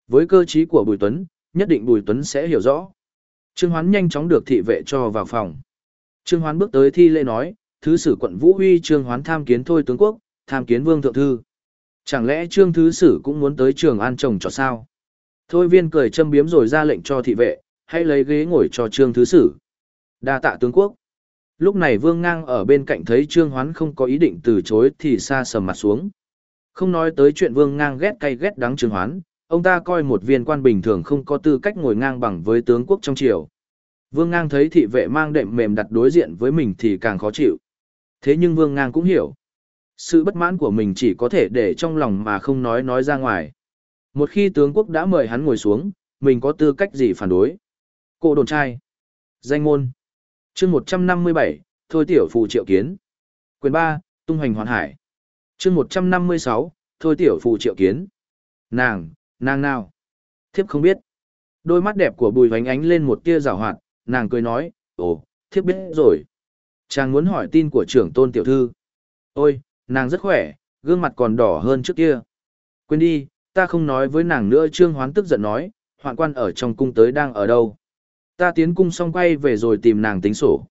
Với cơ trí của Bùi Tuấn, nhất định Bùi Tuấn sẽ hiểu rõ. Trương Hoán nhanh chóng được thị vệ cho vào phòng. Trương Hoán bước tới thi lễ nói, thứ sử quận Vũ Huy Trương Hoán tham kiến thôi tướng quốc, tham kiến vương thượng thư. Chẳng lẽ Trương thứ sử cũng muốn tới trường an trồng cho sao? Thôi viên cười châm biếm rồi ra lệnh cho thị vệ, hãy lấy ghế ngồi cho Trương thứ sử. Đa tạ tướng quốc. Lúc này vương ngang ở bên cạnh thấy Trương Hoán không có ý định từ chối thì xa sầm mặt xuống. Không nói tới chuyện vương ngang ghét cay ghét đắng Trương Hoán, ông ta coi một viên quan bình thường không có tư cách ngồi ngang bằng với tướng quốc trong triều. Vương ngang thấy thị vệ mang đệm mềm đặt đối diện với mình thì càng khó chịu. Thế nhưng vương ngang cũng hiểu. Sự bất mãn của mình chỉ có thể để trong lòng mà không nói nói ra ngoài. Một khi tướng quốc đã mời hắn ngồi xuống, mình có tư cách gì phản đối. Cô đồn trai. Danh ngôn. chương 157, Thôi tiểu phụ triệu kiến. Quyền 3, tung hoành hoàn hải. chương 156, Thôi tiểu phụ triệu kiến. Nàng, nàng nào? Thiếp không biết. Đôi mắt đẹp của bùi vánh ánh lên một tia rào hoạt, nàng cười nói, ồ, thiếp biết rồi. Chàng muốn hỏi tin của trưởng tôn tiểu thư. Ôi, nàng rất khỏe, gương mặt còn đỏ hơn trước kia. Quên đi, ta không nói với nàng nữa trương hoán tức giận nói, hoạn quan ở trong cung tới đang ở đâu. Ta tiến cung xong quay về rồi tìm nàng tính sổ.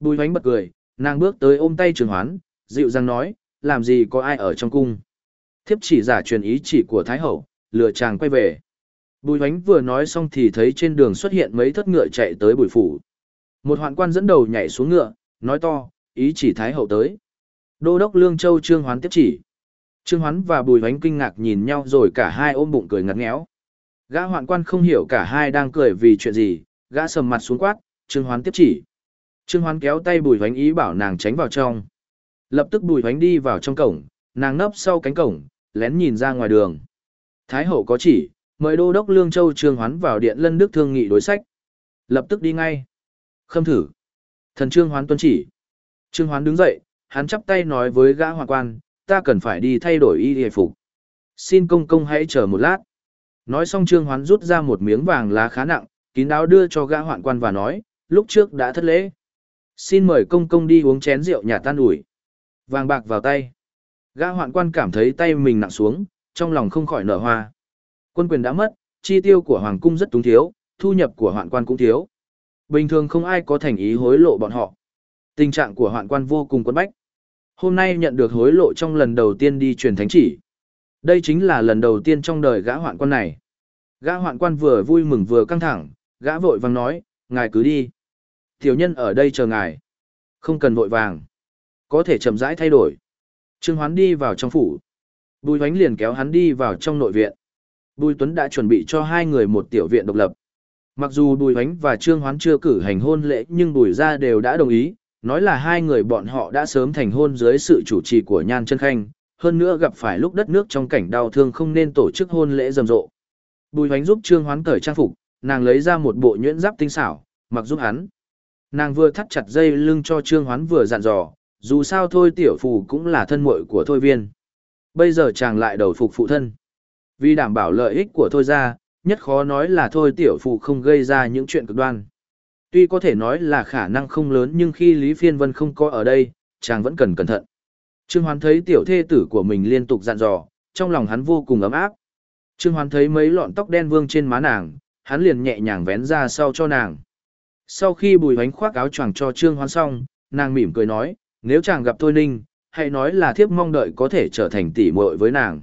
Bùi hoánh bật cười, nàng bước tới ôm tay trương hoán, dịu dàng nói, làm gì có ai ở trong cung. Thiếp chỉ giả truyền ý chỉ của Thái Hậu, lừa chàng quay về. Bùi hoánh vừa nói xong thì thấy trên đường xuất hiện mấy thất ngựa chạy tới bùi phủ. Một hoạn quan dẫn đầu nhảy xuống ngựa, nói to, ý chỉ Thái Hậu tới. Đô đốc Lương Châu Trương Hoán tiếp chỉ. Trương Hoán và Bùi Hoánh kinh ngạc nhìn nhau rồi cả hai ôm bụng cười ngặt nghẽo. Gã hoạn quan không hiểu cả hai đang cười vì chuyện gì, gã sầm mặt xuống quát, Trương Hoán tiếp chỉ. Trương Hoán kéo tay Bùi Hoánh ý bảo nàng tránh vào trong. Lập tức Bùi Hoánh đi vào trong cổng, nàng nấp sau cánh cổng, lén nhìn ra ngoài đường. Thái hậu có chỉ, mời đô đốc Lương Châu Trương Hoán vào điện lân đức thương nghị đối sách. Lập tức đi ngay. Khâm thử. Thần Trương Hoán tuân chỉ. Trương Hoán đứng dậy, hắn chắp tay nói với gã hoàng quan, ta cần phải đi thay đổi y hề phục. Xin công công hãy chờ một lát. Nói xong Trương Hoán rút ra một miếng vàng lá khá nặng, kín đáo đưa cho gã hoạn quan và nói, lúc trước đã thất lễ. Xin mời công công đi uống chén rượu nhà tan ủi. Vàng bạc vào tay. Gã hoạn quan cảm thấy tay mình nặng xuống, trong lòng không khỏi nở hoa. Quân quyền đã mất, chi tiêu của hoàng cung rất túng thiếu, thu nhập của hoạn quan cũng thiếu. Bình thường không ai có thành ý hối lộ bọn họ. Tình trạng của hoạn quan vô cùng quấn bách. Hôm nay nhận được hối lộ trong lần đầu tiên đi truyền thánh chỉ. Đây chính là lần đầu tiên trong đời gã hoạn quan này. Gã hoạn quan vừa vui mừng vừa căng thẳng, gã vội vàng nói, ngài cứ đi. Tiểu nhân ở đây chờ ngài. Không cần vội vàng. Có thể chậm rãi thay đổi. Trương Hoán đi vào trong phủ. Bùi Hoánh liền kéo hắn đi vào trong nội viện. Bùi Tuấn đã chuẩn bị cho hai người một tiểu viện độc lập. Mặc dù Bùi Hoánh và Trương Hoán chưa cử hành hôn lễ nhưng Bùi gia đều đã đồng ý, nói là hai người bọn họ đã sớm thành hôn dưới sự chủ trì của Nhan Chân Khanh, hơn nữa gặp phải lúc đất nước trong cảnh đau thương không nên tổ chức hôn lễ rầm rộ. Bùi Hoánh giúp Trương Hoán cởi trang phục, nàng lấy ra một bộ nhuyễn giáp tinh xảo, mặc giúp hắn. Nàng vừa thắt chặt dây lưng cho Trương Hoán vừa dặn dò, dù sao thôi tiểu phù cũng là thân muội của thôi viên. Bây giờ chàng lại đầu phục phụ thân. Vì đảm bảo lợi ích của thôi ra, nhất khó nói là thôi tiểu phù không gây ra những chuyện cực đoan. Tuy có thể nói là khả năng không lớn nhưng khi Lý Phiên Vân không có ở đây, chàng vẫn cần cẩn thận. Trương Hoán thấy tiểu thê tử của mình liên tục dặn dò, trong lòng hắn vô cùng ấm áp. Trương Hoán thấy mấy lọn tóc đen vương trên má nàng, hắn liền nhẹ nhàng vén ra sau cho nàng. Sau khi bùi hoánh khoác áo choàng cho Trương Hoán xong, nàng mỉm cười nói, nếu chàng gặp Thôi Ninh, hãy nói là thiếp mong đợi có thể trở thành tỷ muội với nàng.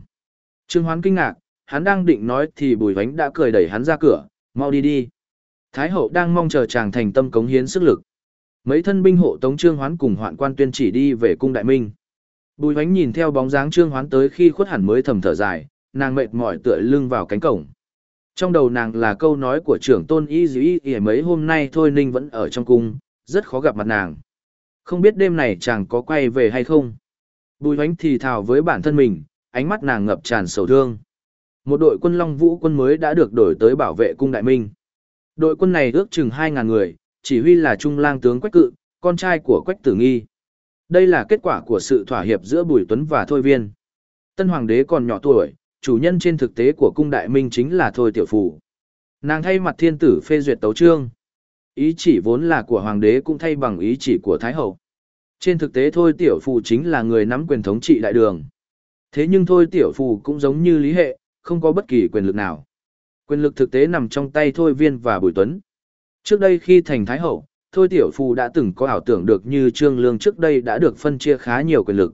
Trương Hoán kinh ngạc, hắn đang định nói thì bùi hoánh đã cười đẩy hắn ra cửa, mau đi đi. Thái hậu đang mong chờ chàng thành tâm cống hiến sức lực. Mấy thân binh hộ tống Trương Hoán cùng hoạn quan tuyên chỉ đi về cung đại minh. Bùi hoánh nhìn theo bóng dáng Trương Hoán tới khi khuất hẳn mới thầm thở dài, nàng mệt mỏi tựa lưng vào cánh cổng. Trong đầu nàng là câu nói của trưởng tôn y dĩ y mấy hôm nay thôi ninh vẫn ở trong cung, rất khó gặp mặt nàng. Không biết đêm này chàng có quay về hay không. Bùi hoánh thì thào với bản thân mình, ánh mắt nàng ngập tràn sầu thương. Một đội quân Long Vũ quân mới đã được đổi tới bảo vệ cung Đại Minh. Đội quân này ước chừng 2.000 người, chỉ huy là Trung lang tướng Quách Cự, con trai của Quách Tử Nghi. Đây là kết quả của sự thỏa hiệp giữa Bùi Tuấn và Thôi Viên. Tân Hoàng đế còn nhỏ tuổi, chủ nhân trên thực tế của cung đại minh chính là Thôi Tiểu Phủ. Nàng thay mặt thiên tử phê duyệt tấu trương. Ý chỉ vốn là của hoàng đế cũng thay bằng ý chỉ của Thái Hậu. Trên thực tế Thôi Tiểu Phủ chính là người nắm quyền thống trị đại đường. Thế nhưng Thôi Tiểu Phủ cũng giống như Lý Hệ, không có bất kỳ quyền lực nào. Quyền lực thực tế nằm trong tay Thôi Viên và Bùi Tuấn. Trước đây khi thành Thái Hậu, Thôi Tiểu Phù đã từng có ảo tưởng được như Trương Lương trước đây đã được phân chia khá nhiều quyền lực.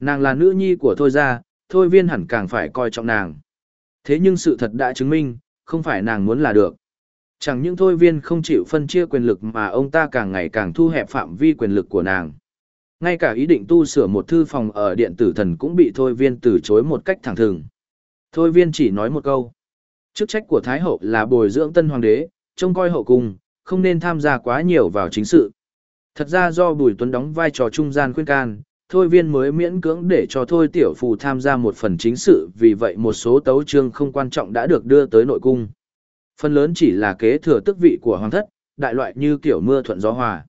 Nàng là nữ nhi của Thôi gia, thôi viên hẳn càng phải coi trọng nàng. Thế nhưng sự thật đã chứng minh, không phải nàng muốn là được. Chẳng những thôi viên không chịu phân chia quyền lực mà ông ta càng ngày càng thu hẹp phạm vi quyền lực của nàng. Ngay cả ý định tu sửa một thư phòng ở điện tử thần cũng bị thôi viên từ chối một cách thẳng thừng. Thôi viên chỉ nói một câu. Chức trách của Thái Hậu là bồi dưỡng tân hoàng đế, trông coi hậu cung, không nên tham gia quá nhiều vào chính sự. Thật ra do Bùi Tuấn đóng vai trò trung gian khuyên can, thôi viên mới miễn cưỡng để cho thôi tiểu phù tham gia một phần chính sự vì vậy một số tấu chương không quan trọng đã được đưa tới nội cung. Phần lớn chỉ là kế thừa tước vị của hoàng thất, đại loại như kiểu mưa thuận gió hòa.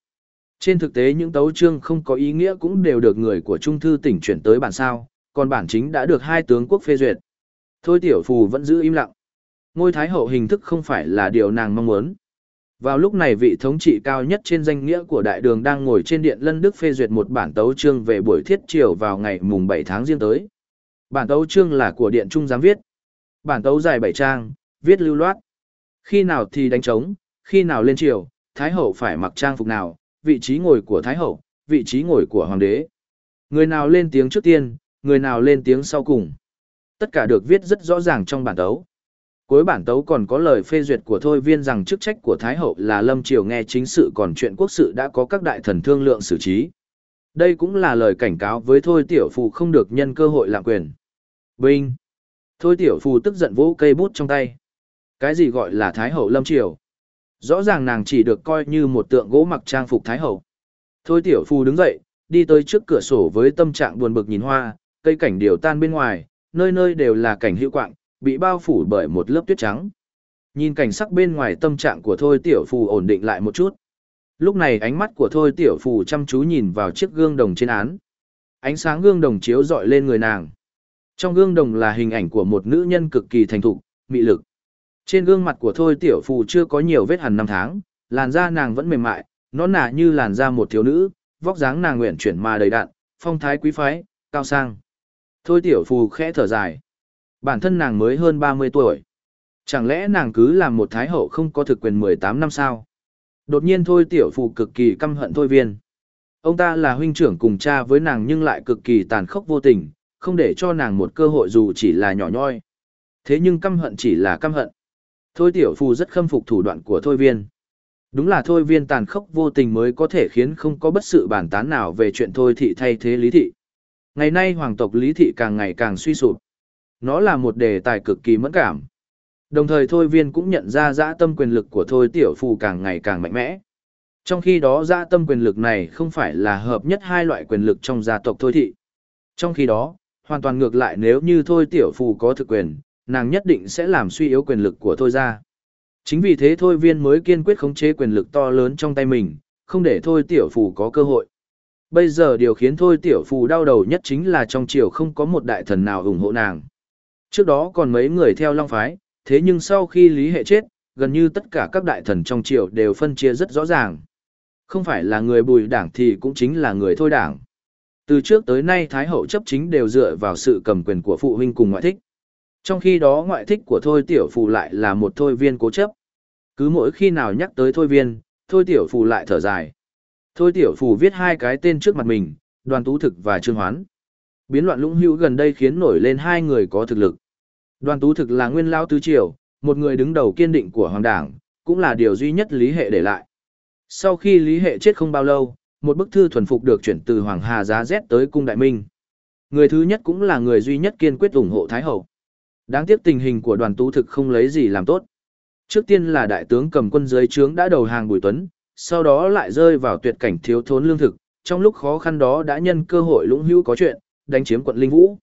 Trên thực tế những tấu chương không có ý nghĩa cũng đều được người của trung thư tỉnh chuyển tới bản sao, còn bản chính đã được hai tướng quốc phê duyệt. Thôi tiểu phù vẫn giữ im lặng. Ngôi thái hậu hình thức không phải là điều nàng mong muốn. Vào lúc này vị thống trị cao nhất trên danh nghĩa của đại đường đang ngồi trên điện lân đức phê duyệt một bản tấu chương về buổi thiết triều vào ngày mùng 7 tháng riêng tới. Bản tấu chương là của điện trung giám viết. Bản tấu dài 7 trang, viết lưu loát. Khi nào thì đánh trống, khi nào lên triều, thái hậu phải mặc trang phục nào, vị trí ngồi của thái hậu, vị trí ngồi của hoàng đế. Người nào lên tiếng trước tiên, người nào lên tiếng sau cùng. Tất cả được viết rất rõ ràng trong bản tấu. Cuối bản tấu còn có lời phê duyệt của Thôi Viên rằng chức trách của Thái Hậu là lâm triều nghe chính sự còn chuyện quốc sự đã có các đại thần thương lượng xử trí. Đây cũng là lời cảnh cáo với Thôi Tiểu Phù không được nhân cơ hội lạm quyền. Binh! Thôi Tiểu Phù tức giận vỗ cây bút trong tay. Cái gì gọi là Thái Hậu lâm triều? Rõ ràng nàng chỉ được coi như một tượng gỗ mặc trang phục thái hậu. Thôi tiểu phu đứng dậy, đi tới trước cửa sổ với tâm trạng buồn bực nhìn hoa, cây cảnh điều tan bên ngoài, nơi nơi đều là cảnh hữu quạng, bị bao phủ bởi một lớp tuyết trắng. Nhìn cảnh sắc bên ngoài tâm trạng của Thôi Tiểu Phù ổn định lại một chút. Lúc này ánh mắt của Thôi Tiểu Phù chăm chú nhìn vào chiếc gương đồng trên án. Ánh sáng gương đồng chiếu dọi lên người nàng. Trong gương đồng là hình ảnh của một nữ nhân cực kỳ thành thục, mị lực. Trên gương mặt của Thôi Tiểu Phù chưa có nhiều vết hằn năm tháng, làn da nàng vẫn mềm mại, nó nả như làn da một thiếu nữ, vóc dáng nàng nguyện chuyển mà đầy đặn, phong thái quý phái, cao sang. Thôi Tiểu Phù khẽ thở dài. Bản thân nàng mới hơn 30 tuổi. Chẳng lẽ nàng cứ làm một thái hậu không có thực quyền 18 năm sao? Đột nhiên thôi tiểu phụ cực kỳ căm hận thôi viên. Ông ta là huynh trưởng cùng cha với nàng nhưng lại cực kỳ tàn khốc vô tình, không để cho nàng một cơ hội dù chỉ là nhỏ nhoi. Thế nhưng căm hận chỉ là căm hận. Thôi tiểu phù rất khâm phục thủ đoạn của thôi viên. Đúng là thôi viên tàn khốc vô tình mới có thể khiến không có bất sự bản tán nào về chuyện thôi thị thay thế lý thị. Ngày nay hoàng tộc lý thị càng ngày càng suy sụp. Nó là một đề tài cực kỳ mẫn cảm. Đồng thời Thôi Viên cũng nhận ra dã tâm quyền lực của Thôi Tiểu Phù càng ngày càng mạnh mẽ. Trong khi đó dã tâm quyền lực này không phải là hợp nhất hai loại quyền lực trong gia tộc Thôi Thị. Trong khi đó, hoàn toàn ngược lại nếu như Thôi Tiểu Phù có thực quyền, nàng nhất định sẽ làm suy yếu quyền lực của Thôi gia. Chính vì thế Thôi Viên mới kiên quyết khống chế quyền lực to lớn trong tay mình, không để Thôi Tiểu Phù có cơ hội. Bây giờ điều khiến Thôi Tiểu Phù đau đầu nhất chính là trong triều không có một đại thần nào ủng hộ nàng. Trước đó còn mấy người theo Long Phái, thế nhưng sau khi Lý Hệ chết, gần như tất cả các đại thần trong triều đều phân chia rất rõ ràng. Không phải là người bùi đảng thì cũng chính là người thôi đảng. Từ trước tới nay Thái Hậu chấp chính đều dựa vào sự cầm quyền của phụ huynh cùng ngoại thích. Trong khi đó ngoại thích của Thôi Tiểu Phù lại là một thôi viên cố chấp. Cứ mỗi khi nào nhắc tới thôi viên, Thôi Tiểu Phù lại thở dài. Thôi Tiểu Phù viết hai cái tên trước mặt mình, đoàn tú thực và trương hoán. Biến loạn lũng hữu gần đây khiến nổi lên hai người có thực lực. Đoàn tú thực là nguyên lao tứ triều, một người đứng đầu kiên định của hoàng đảng, cũng là điều duy nhất lý hệ để lại. Sau khi lý hệ chết không bao lâu, một bức thư thuần phục được chuyển từ Hoàng Hà Giá Z tới cung Đại Minh. Người thứ nhất cũng là người duy nhất kiên quyết ủng hộ Thái Hậu. Đáng tiếc tình hình của đoàn tú thực không lấy gì làm tốt. Trước tiên là đại tướng cầm quân dưới trướng đã đầu hàng Bùi Tuấn, sau đó lại rơi vào tuyệt cảnh thiếu thốn lương thực, trong lúc khó khăn đó đã nhân cơ hội lũng hữu có chuyện, đánh chiếm quận Linh Vũ.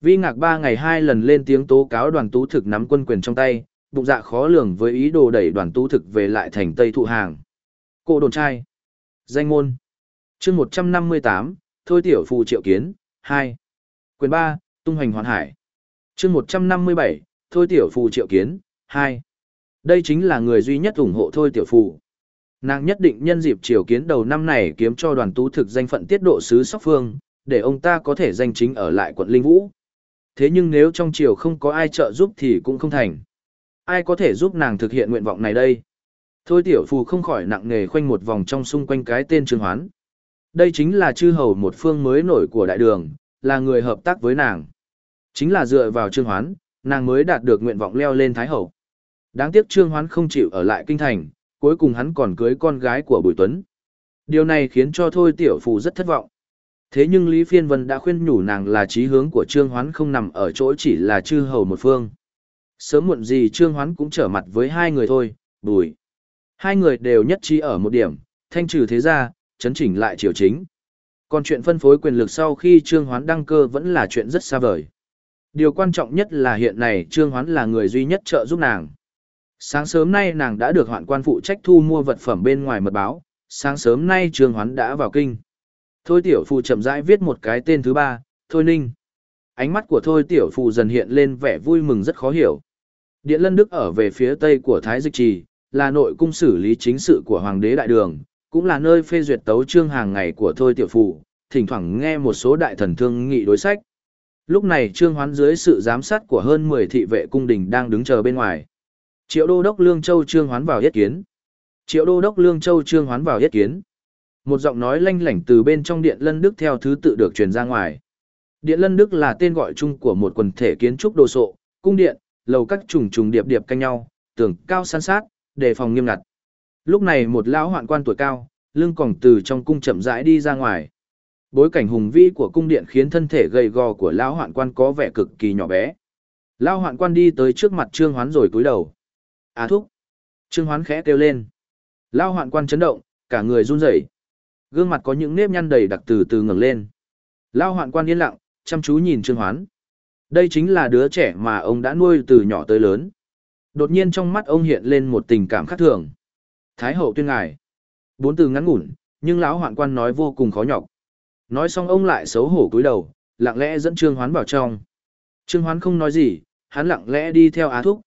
Vi ngạc ba ngày hai lần lên tiếng tố cáo đoàn tú thực nắm quân quyền trong tay, bụng dạ khó lường với ý đồ đẩy đoàn tú thực về lại thành Tây Thụ Hàng. Cô đồn trai. Danh môn. chương một trăm năm mươi tám Thôi tiểu phù triệu kiến, 2. Quyền 3. Tung hoành hoàn hải. chương một trăm năm mươi bảy Thôi tiểu phù triệu kiến, 2. Đây chính là người duy nhất ủng hộ Thôi tiểu phù. Nàng nhất định nhân dịp triều kiến đầu năm này kiếm cho đoàn tú thực danh phận tiết độ sứ Sóc Phương, để ông ta có thể danh chính ở lại quận Linh Vũ. Thế nhưng nếu trong triều không có ai trợ giúp thì cũng không thành. Ai có thể giúp nàng thực hiện nguyện vọng này đây? Thôi tiểu phù không khỏi nặng nề khoanh một vòng trong xung quanh cái tên Trương Hoán. Đây chính là chư hầu một phương mới nổi của đại đường, là người hợp tác với nàng. Chính là dựa vào Trương Hoán, nàng mới đạt được nguyện vọng leo lên Thái Hậu. Đáng tiếc Trương Hoán không chịu ở lại kinh thành, cuối cùng hắn còn cưới con gái của Bùi Tuấn. Điều này khiến cho Thôi Tiểu Phù rất thất vọng. Thế nhưng Lý Phiên Vân đã khuyên nhủ nàng là trí hướng của Trương Hoán không nằm ở chỗ chỉ là chư hầu một phương. Sớm muộn gì Trương Hoán cũng trở mặt với hai người thôi, bùi. Hai người đều nhất trí ở một điểm, thanh trừ thế gia, chấn chỉnh lại triều chính. Còn chuyện phân phối quyền lực sau khi Trương Hoán đăng cơ vẫn là chuyện rất xa vời. Điều quan trọng nhất là hiện nay Trương Hoán là người duy nhất trợ giúp nàng. Sáng sớm nay nàng đã được hoạn quan phụ trách thu mua vật phẩm bên ngoài mật báo, sáng sớm nay Trương Hoán đã vào kinh. Thôi tiểu phù chậm rãi viết một cái tên thứ ba, Thôi Ninh. Ánh mắt của Thôi tiểu phù dần hiện lên vẻ vui mừng rất khó hiểu. Điện Lân Đức ở về phía tây của Thái Dịch Trì, là nội cung xử lý chính sự của Hoàng đế Đại Đường, cũng là nơi phê duyệt tấu chương hàng ngày của Thôi tiểu phù, thỉnh thoảng nghe một số đại thần thương nghị đối sách. Lúc này Trương Hoán dưới sự giám sát của hơn 10 thị vệ cung đình đang đứng chờ bên ngoài. Triệu Đô đốc Lương Châu Trương Hoán vào yết kiến. Triệu Đô đốc Lương Châu Trương Hoán vào yết kiến. Một giọng nói lanh lảnh từ bên trong Điện Lân Đức theo thứ tự được truyền ra ngoài. Điện Lân Đức là tên gọi chung của một quần thể kiến trúc đồ sộ, cung điện, lầu các trùng trùng điệp điệp canh nhau, tường cao san sát, đề phòng nghiêm ngặt. Lúc này một lão hoạn quan tuổi cao, lưng còng từ trong cung chậm rãi đi ra ngoài. Bối cảnh hùng vĩ của cung điện khiến thân thể gầy gò của lão hoạn quan có vẻ cực kỳ nhỏ bé. Lão hoạn quan đi tới trước mặt Trương Hoán rồi cúi đầu. "A thúc." Trương Hoán khẽ kêu lên. Lão hoạn quan chấn động, cả người run rẩy. Gương mặt có những nếp nhăn đầy đặc từ từ ngẩng lên. Lao hoạn quan yên lặng, chăm chú nhìn Trương Hoán. Đây chính là đứa trẻ mà ông đã nuôi từ nhỏ tới lớn. Đột nhiên trong mắt ông hiện lên một tình cảm khác thường. Thái hậu tuyên ngài. Bốn từ ngắn ngủn, nhưng lão hoạn quan nói vô cùng khó nhọc. Nói xong ông lại xấu hổ cúi đầu, lặng lẽ dẫn Trương Hoán vào trong. Trương Hoán không nói gì, hắn lặng lẽ đi theo Á Thúc.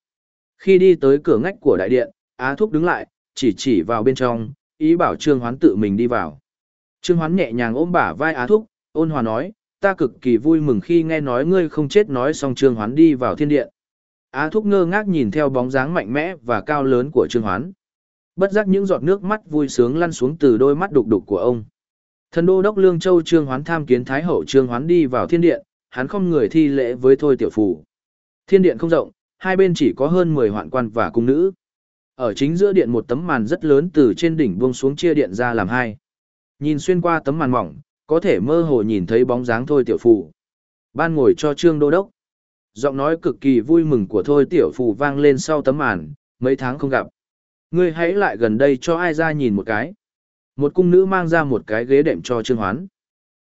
Khi đi tới cửa ngách của đại điện, Á Thúc đứng lại, chỉ chỉ vào bên trong, ý bảo Trương Hoán tự mình đi vào. Trương Hoán nhẹ nhàng ôm bả vai Á Thúc, ôn hòa nói, ta cực kỳ vui mừng khi nghe nói ngươi không chết nói xong Trương Hoán đi vào thiên điện. Á Thúc ngơ ngác nhìn theo bóng dáng mạnh mẽ và cao lớn của Trương Hoán. Bất giác những giọt nước mắt vui sướng lăn xuống từ đôi mắt đục đục của ông. Thần đô đốc Lương Châu Trương Hoán tham kiến Thái hậu Trương Hoán đi vào thiên điện, hắn không người thi lễ với Thôi Tiểu Phủ. Thiên điện không rộng, hai bên chỉ có hơn 10 hoạn quan và cung nữ. Ở chính giữa điện một tấm màn rất lớn từ trên đỉnh buông xuống chia điện ra làm hai. Nhìn xuyên qua tấm màn mỏng, có thể mơ hồ nhìn thấy bóng dáng Thôi Tiểu Phù. Ban ngồi cho Trương Đô Đốc. Giọng nói cực kỳ vui mừng của Thôi Tiểu Phù vang lên sau tấm màn, mấy tháng không gặp. Ngươi hãy lại gần đây cho ai ra nhìn một cái. Một cung nữ mang ra một cái ghế đệm cho Trương Hoán.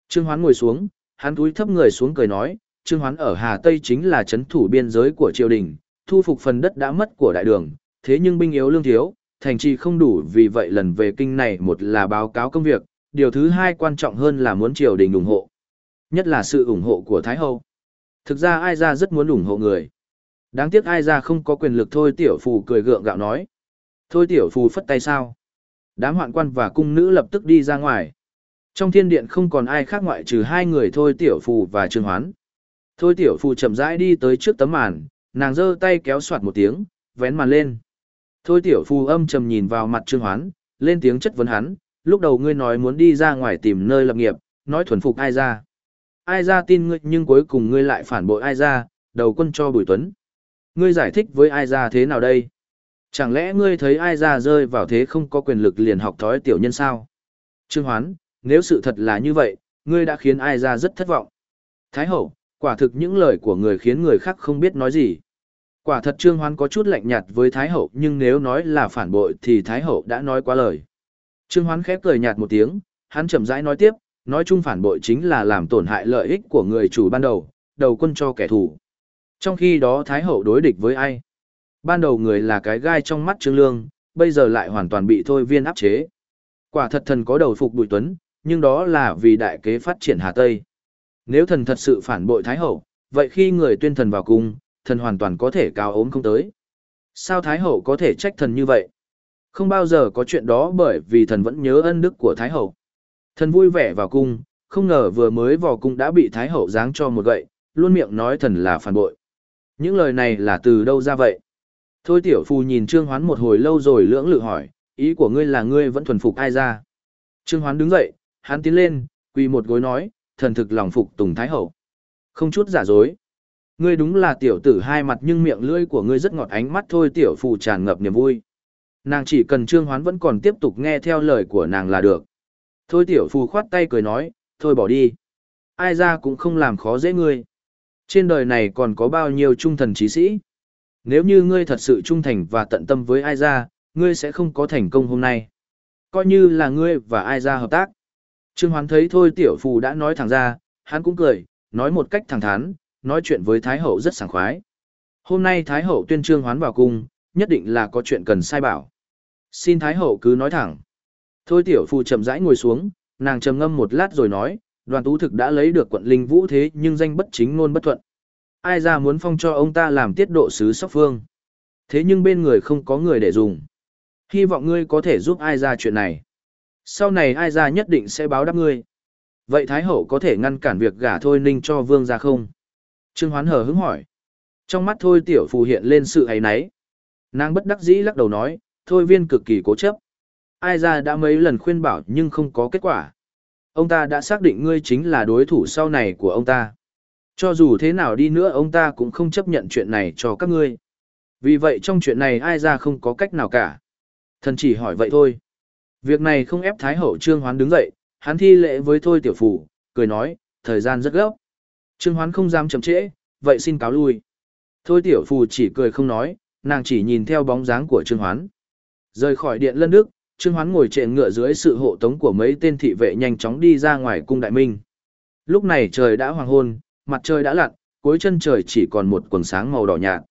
Trương Hoán ngồi xuống, hắn túi thấp người xuống cười nói, Trương Hoán ở Hà Tây chính là chấn thủ biên giới của triều đình, thu phục phần đất đã mất của đại đường, thế nhưng binh yếu lương thiếu, thành trì không đủ vì vậy lần về kinh này một là báo cáo công việc, điều thứ hai quan trọng hơn là muốn triều đình ủng hộ. Nhất là sự ủng hộ của Thái Hậu. Thực ra ai ra rất muốn ủng hộ người. Đáng tiếc ai ra không có quyền lực thôi tiểu phù cười gượng gạo nói. Thôi tiểu phù phất tay sao. Đám hoạn quan và cung nữ lập tức đi ra ngoài. Trong thiên điện không còn ai khác ngoại trừ hai người thôi tiểu phù và trương hoán. Thôi tiểu phù chậm rãi đi tới trước tấm màn, nàng giơ tay kéo soạt một tiếng, vén màn lên. Thôi tiểu phù âm trầm nhìn vào mặt trương hoán, lên tiếng chất vấn hắn, lúc đầu ngươi nói muốn đi ra ngoài tìm nơi lập nghiệp, nói thuần phục ai ra. Ai ra tin ngươi nhưng cuối cùng ngươi lại phản bội ai ra, đầu quân cho Bùi Tuấn. Ngươi giải thích với ai ra thế nào đây? Chẳng lẽ ngươi thấy ai ra rơi vào thế không có quyền lực liền học thói tiểu nhân sao? Trương Hoán, nếu sự thật là như vậy, ngươi đã khiến ai ra rất thất vọng. Thái hậu, quả thực những lời của người khiến người khác không biết nói gì. Quả thật Trương Hoán có chút lạnh nhạt với Thái hậu nhưng nếu nói là phản bội thì Thái hậu đã nói quá lời. Trương Hoán khép cười nhạt một tiếng, hắn chậm rãi nói tiếp, nói chung phản bội chính là làm tổn hại lợi ích của người chủ ban đầu, đầu quân cho kẻ thù. Trong khi đó Thái hậu đối địch với ai? Ban đầu người là cái gai trong mắt Trương Lương, bây giờ lại hoàn toàn bị thôi viên áp chế. Quả thật thần có đầu phục Bùi Tuấn, nhưng đó là vì đại kế phát triển Hà Tây. Nếu thần thật sự phản bội Thái Hậu, vậy khi người tuyên thần vào cung, thần hoàn toàn có thể cao ốm không tới. Sao Thái Hậu có thể trách thần như vậy? Không bao giờ có chuyện đó bởi vì thần vẫn nhớ ân đức của Thái Hậu. Thần vui vẻ vào cung, không ngờ vừa mới vào cung đã bị Thái Hậu giáng cho một gậy, luôn miệng nói thần là phản bội. Những lời này là từ đâu ra vậy? Thôi tiểu phu nhìn Trương Hoán một hồi lâu rồi lưỡng lự hỏi, ý của ngươi là ngươi vẫn thuần phục ai ra? Trương Hoán đứng dậy, hắn tiến lên, quỳ một gối nói, thần thực lòng phục Tùng Thái Hậu. Không chút giả dối. Ngươi đúng là tiểu tử hai mặt nhưng miệng lưỡi của ngươi rất ngọt ánh mắt thôi tiểu phù tràn ngập niềm vui. Nàng chỉ cần Trương Hoán vẫn còn tiếp tục nghe theo lời của nàng là được. Thôi tiểu phù khoát tay cười nói, thôi bỏ đi. Ai ra cũng không làm khó dễ ngươi. Trên đời này còn có bao nhiêu trung thần trí sĩ. Nếu như ngươi thật sự trung thành và tận tâm với ai ra, ngươi sẽ không có thành công hôm nay. Coi như là ngươi và ai ra hợp tác. Trương Hoán thấy thôi tiểu phù đã nói thẳng ra, hắn cũng cười, nói một cách thẳng thắn, nói chuyện với Thái Hậu rất sảng khoái. Hôm nay Thái Hậu tuyên Trương Hoán vào cung, nhất định là có chuyện cần sai bảo. Xin Thái Hậu cứ nói thẳng. Thôi tiểu phu chậm rãi ngồi xuống, nàng trầm ngâm một lát rồi nói, đoàn tú thực đã lấy được quận linh vũ thế nhưng danh bất chính ngôn bất thuận. Ai ra muốn phong cho ông ta làm tiết độ sứ sóc phương. Thế nhưng bên người không có người để dùng. Hy vọng ngươi có thể giúp ai ra chuyện này. Sau này ai ra nhất định sẽ báo đáp ngươi. Vậy Thái Hậu có thể ngăn cản việc gả Thôi Ninh cho Vương ra không? Trương Hoán hờ hứng hỏi. Trong mắt Thôi Tiểu Phù hiện lên sự ấy náy. Nàng bất đắc dĩ lắc đầu nói, Thôi viên cực kỳ cố chấp. Ai ra đã mấy lần khuyên bảo nhưng không có kết quả. Ông ta đã xác định ngươi chính là đối thủ sau này của ông ta. Cho dù thế nào đi nữa ông ta cũng không chấp nhận chuyện này cho các ngươi. Vì vậy trong chuyện này ai ra không có cách nào cả. Thần chỉ hỏi vậy thôi. Việc này không ép Thái Hậu Trương Hoán đứng dậy, hắn thi lễ với Thôi Tiểu Phủ, cười nói, thời gian rất gấp. Trương Hoán không dám chậm trễ, vậy xin cáo lui. Thôi Tiểu Phủ chỉ cười không nói, nàng chỉ nhìn theo bóng dáng của Trương Hoán. Rời khỏi điện lân đức, Trương Hoán ngồi trên ngựa dưới sự hộ tống của mấy tên thị vệ nhanh chóng đi ra ngoài cung đại minh. Lúc này trời đã hoàng hôn, mặt trời đã lặn, cuối chân trời chỉ còn một quầng sáng màu đỏ nhạt.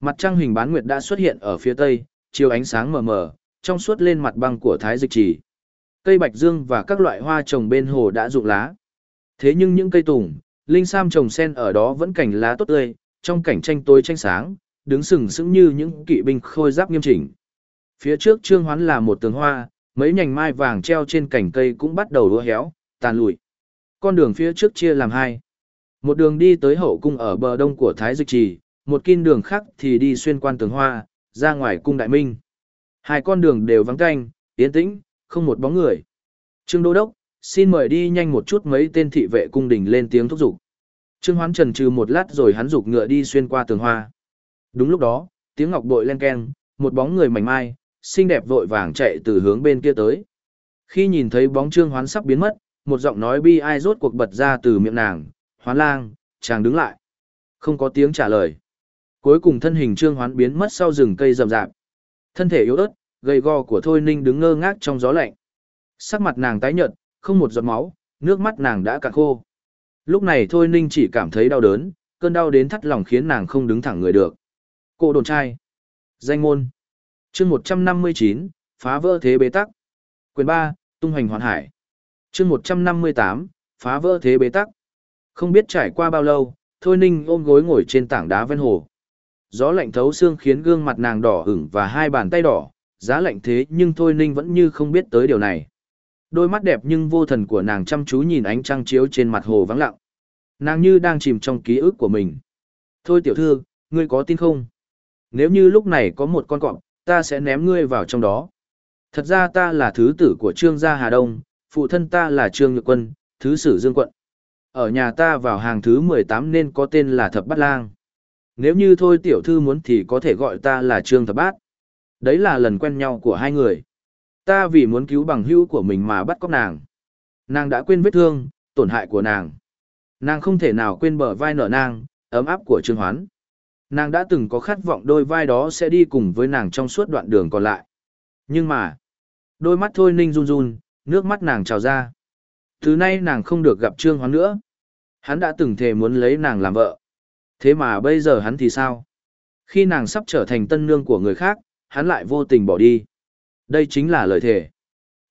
Mặt trăng hình bán nguyệt đã xuất hiện ở phía tây, chiếu ánh sáng mờ mờ, trong suốt lên mặt băng của Thái Dịch Trì. Cây bạch dương và các loại hoa trồng bên hồ đã rụng lá. Thế nhưng những cây tùng, linh sam trồng sen ở đó vẫn cảnh lá tốt tươi, trong cảnh tranh tối tranh sáng, đứng sừng sững như những kỵ binh khôi giáp nghiêm chỉnh. Phía trước Trương Hoán là một tường hoa, mấy nhành mai vàng treo trên cành cây cũng bắt đầu đua héo, tàn lụi. Con đường phía trước chia làm hai. Một đường đi tới hậu cung ở bờ đông của Thái Dịch Trì, một kinh đường khác thì đi xuyên quan tường hoa, ra ngoài cung Đại Minh. Hai con đường đều vắng canh, yên tĩnh, không một bóng người. Trương Đô Đốc, xin mời đi nhanh một chút mấy tên thị vệ cung đình lên tiếng thúc giục. Trương Hoán trần trừ một lát rồi hắn giục ngựa đi xuyên qua tường hoa. Đúng lúc đó, tiếng ngọc bội len keng, một bóng người mảnh mai, xinh đẹp vội vàng chạy từ hướng bên kia tới. Khi nhìn thấy bóng Trương Hoán sắp biến mất, một giọng nói bi ai rốt cuộc bật ra từ miệng nàng, "Hoán lang." Chàng đứng lại. Không có tiếng trả lời. Cuối cùng thân hình Trương Hoán biến mất sau rừng cây rậm rạp. Thân thể yếu ớt, gầy gò của Thôi Ninh đứng ngơ ngác trong gió lạnh. Sắc mặt nàng tái nhợt, không một giọt máu, nước mắt nàng đã cạn khô. Lúc này Thôi Ninh chỉ cảm thấy đau đớn, cơn đau đến thắt lòng khiến nàng không đứng thẳng người được. Cô đồn trai. Danh môn chương 159, phá vỡ thế bế tắc. Quyền 3, tung hoành hoàn hải. chương 158, phá vỡ thế bế tắc. Không biết trải qua bao lâu, Thôi Ninh ôm gối ngồi trên tảng đá ven hồ. Gió lạnh thấu xương khiến gương mặt nàng đỏ ửng và hai bàn tay đỏ, giá lạnh thế nhưng Thôi Ninh vẫn như không biết tới điều này. Đôi mắt đẹp nhưng vô thần của nàng chăm chú nhìn ánh trăng chiếu trên mặt hồ vắng lặng. Nàng như đang chìm trong ký ức của mình. Thôi tiểu thư, ngươi có tin không? Nếu như lúc này có một con cọp, ta sẽ ném ngươi vào trong đó. Thật ra ta là thứ tử của Trương gia Hà Đông, phụ thân ta là Trương Nhược Quân, thứ sử Dương Quận. Ở nhà ta vào hàng thứ 18 nên có tên là Thập Bát Lang. Nếu như thôi tiểu thư muốn thì có thể gọi ta là Trương Thập Bát. Đấy là lần quen nhau của hai người. Ta vì muốn cứu bằng hữu của mình mà bắt cóc nàng. Nàng đã quên vết thương, tổn hại của nàng. Nàng không thể nào quên bờ vai nở nàng, ấm áp của Trương Hoán. Nàng đã từng có khát vọng đôi vai đó sẽ đi cùng với nàng trong suốt đoạn đường còn lại. Nhưng mà, đôi mắt thôi ninh run run, nước mắt nàng trào ra. Thứ nay nàng không được gặp Trương Hoán nữa. Hắn đã từng thề muốn lấy nàng làm vợ. Thế mà bây giờ hắn thì sao? Khi nàng sắp trở thành tân nương của người khác, hắn lại vô tình bỏ đi. Đây chính là lời thề.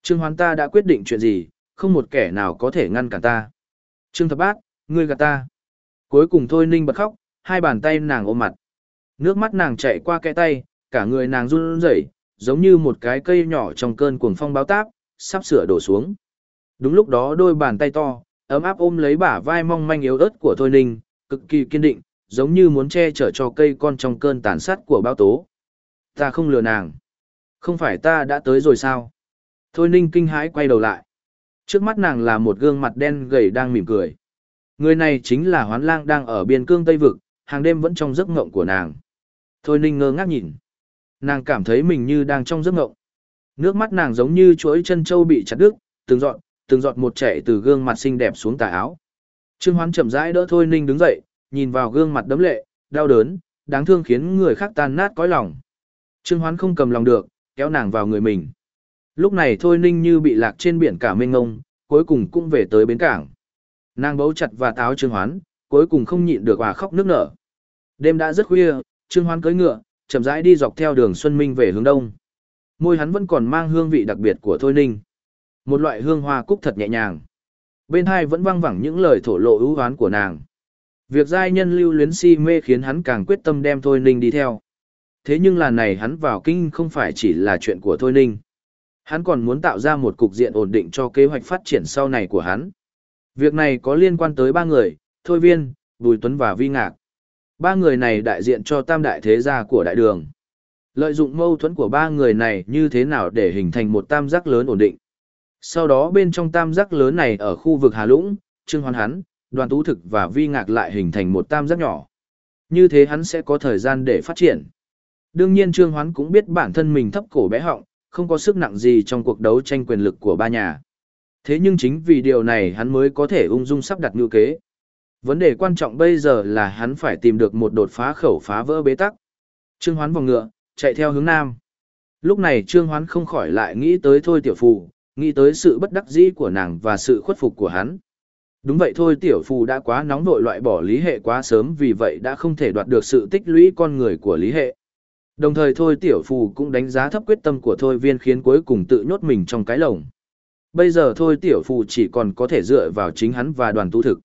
Trương Hoán ta đã quyết định chuyện gì, không một kẻ nào có thể ngăn cản ta. Trương Thập Bát, ngươi gạt ta. Cuối cùng thôi ninh bật khóc, hai bàn tay nàng ôm mặt. Nước mắt nàng chạy qua kẽ tay, cả người nàng run rẩy, giống như một cái cây nhỏ trong cơn cuồng phong báo táp, sắp sửa đổ xuống. Đúng lúc đó đôi bàn tay to, ấm áp ôm lấy bả vai mong manh yếu ớt của Thôi Ninh, cực kỳ kiên định, giống như muốn che chở cho cây con trong cơn tàn sát của báo tố. Ta không lừa nàng. Không phải ta đã tới rồi sao? Thôi Ninh kinh hãi quay đầu lại. Trước mắt nàng là một gương mặt đen gầy đang mỉm cười. Người này chính là Hoán Lang đang ở biên cương Tây Vực, hàng đêm vẫn trong giấc ngộng của nàng. Thôi Ninh ngơ ngác nhìn. Nàng cảm thấy mình như đang trong giấc ngộng. Nước mắt nàng giống như chuỗi chân châu bị chặt đứt, từng giọt, từng giọt một chảy từ gương mặt xinh đẹp xuống tà áo. Trương Hoán chậm rãi đỡ Thôi Ninh đứng dậy, nhìn vào gương mặt đấm lệ, đau đớn, đáng thương khiến người khác tan nát cõi lòng. Trương Hoán không cầm lòng được, kéo nàng vào người mình. Lúc này Thôi Ninh như bị lạc trên biển cả mênh ngông, cuối cùng cũng về tới bến cảng. Nàng bấu chặt và táo Trương Hoán, cuối cùng không nhịn được hòa khóc nước nở. Đêm đã rất khuya, Trương Hoán cưỡi ngựa, chậm rãi đi dọc theo đường Xuân Minh về hướng đông. Môi hắn vẫn còn mang hương vị đặc biệt của Thôi Ninh. Một loại hương hoa cúc thật nhẹ nhàng. Bên hai vẫn vang vẳng những lời thổ lộ ưu hoán của nàng. Việc giai nhân lưu luyến si mê khiến hắn càng quyết tâm đem Thôi Ninh đi theo. Thế nhưng lần này hắn vào kinh không phải chỉ là chuyện của Thôi Ninh. Hắn còn muốn tạo ra một cục diện ổn định cho kế hoạch phát triển sau này của hắn. Việc này có liên quan tới ba người, Thôi Viên, Bùi Tuấn và Vi Ngạc. Ba người này đại diện cho tam đại thế gia của đại đường. Lợi dụng mâu thuẫn của ba người này như thế nào để hình thành một tam giác lớn ổn định. Sau đó bên trong tam giác lớn này ở khu vực Hà Lũng, Trương Hoan hắn, đoàn tú thực và vi ngạc lại hình thành một tam giác nhỏ. Như thế hắn sẽ có thời gian để phát triển. Đương nhiên Trương Hoán cũng biết bản thân mình thấp cổ bé họng, không có sức nặng gì trong cuộc đấu tranh quyền lực của ba nhà. Thế nhưng chính vì điều này hắn mới có thể ung dung sắp đặt ngữ kế. Vấn đề quan trọng bây giờ là hắn phải tìm được một đột phá khẩu phá vỡ bế tắc. Trương Hoán vòng ngựa, chạy theo hướng nam. Lúc này Trương Hoán không khỏi lại nghĩ tới Thôi Tiểu Phù, nghĩ tới sự bất đắc dĩ của nàng và sự khuất phục của hắn. Đúng vậy thôi Tiểu Phù đã quá nóng vội loại bỏ lý hệ quá sớm vì vậy đã không thể đoạt được sự tích lũy con người của lý hệ. Đồng thời thôi Tiểu Phù cũng đánh giá thấp quyết tâm của Thôi Viên khiến cuối cùng tự nhốt mình trong cái lồng. Bây giờ thôi Tiểu Phù chỉ còn có thể dựa vào chính hắn và đoàn tu thực.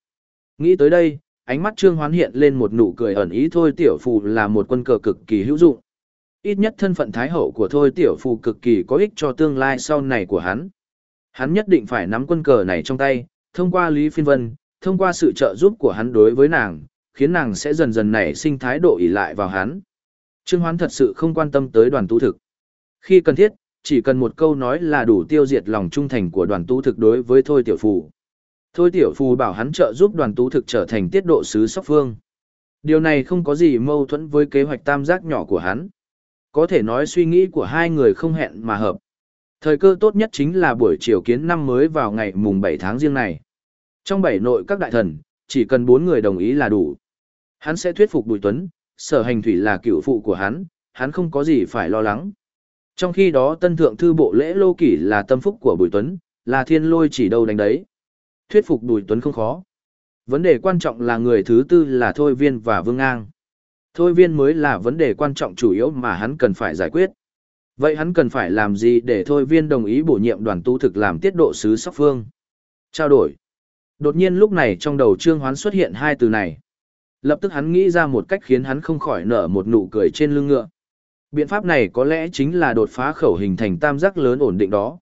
Nghĩ tới đây, ánh mắt Trương Hoán hiện lên một nụ cười ẩn ý thôi Tiểu Phù là một quân cờ cực kỳ hữu dụng. Ít nhất thân phận thái hậu của thôi Tiểu Phù cực kỳ có ích cho tương lai sau này của hắn. Hắn nhất định phải nắm quân cờ này trong tay, thông qua Lý Phiên Vân, thông qua sự trợ giúp của hắn đối với nàng, khiến nàng sẽ dần dần nảy sinh thái độ ỷ lại vào hắn. Trương Hoán thật sự không quan tâm tới đoàn tu thực. Khi cần thiết, chỉ cần một câu nói là đủ tiêu diệt lòng trung thành của đoàn tu thực đối với Thôi Tiểu Phù. Thôi Tiểu Phù bảo hắn trợ giúp đoàn Tú thực trở thành tiết độ sứ sóc phương. Điều này không có gì mâu thuẫn với kế hoạch tam giác nhỏ của hắn. Có thể nói suy nghĩ của hai người không hẹn mà hợp. Thời cơ tốt nhất chính là buổi chiều kiến năm mới vào ngày mùng 7 tháng riêng này. Trong bảy nội các đại thần, chỉ cần bốn người đồng ý là đủ. Hắn sẽ thuyết phục Bùi Tuấn, sở hành thủy là cựu phụ của hắn, hắn không có gì phải lo lắng. Trong khi đó tân thượng thư bộ lễ lô kỷ là tâm phúc của Bùi Tuấn, là thiên lôi chỉ đâu đánh đấy. Thuyết phục Bùi Tuấn không khó. Vấn đề quan trọng là người thứ tư là Thôi Viên và Vương Ngang. Thôi Viên mới là vấn đề quan trọng chủ yếu mà hắn cần phải giải quyết. Vậy hắn cần phải làm gì để Thôi Viên đồng ý bổ nhiệm đoàn tu thực làm tiết độ sứ Sóc Phương? Trao đổi. Đột nhiên lúc này trong đầu Trương Hoán xuất hiện hai từ này. Lập tức hắn nghĩ ra một cách khiến hắn không khỏi nở một nụ cười trên lưng ngựa. Biện pháp này có lẽ chính là đột phá khẩu hình thành tam giác lớn ổn định đó.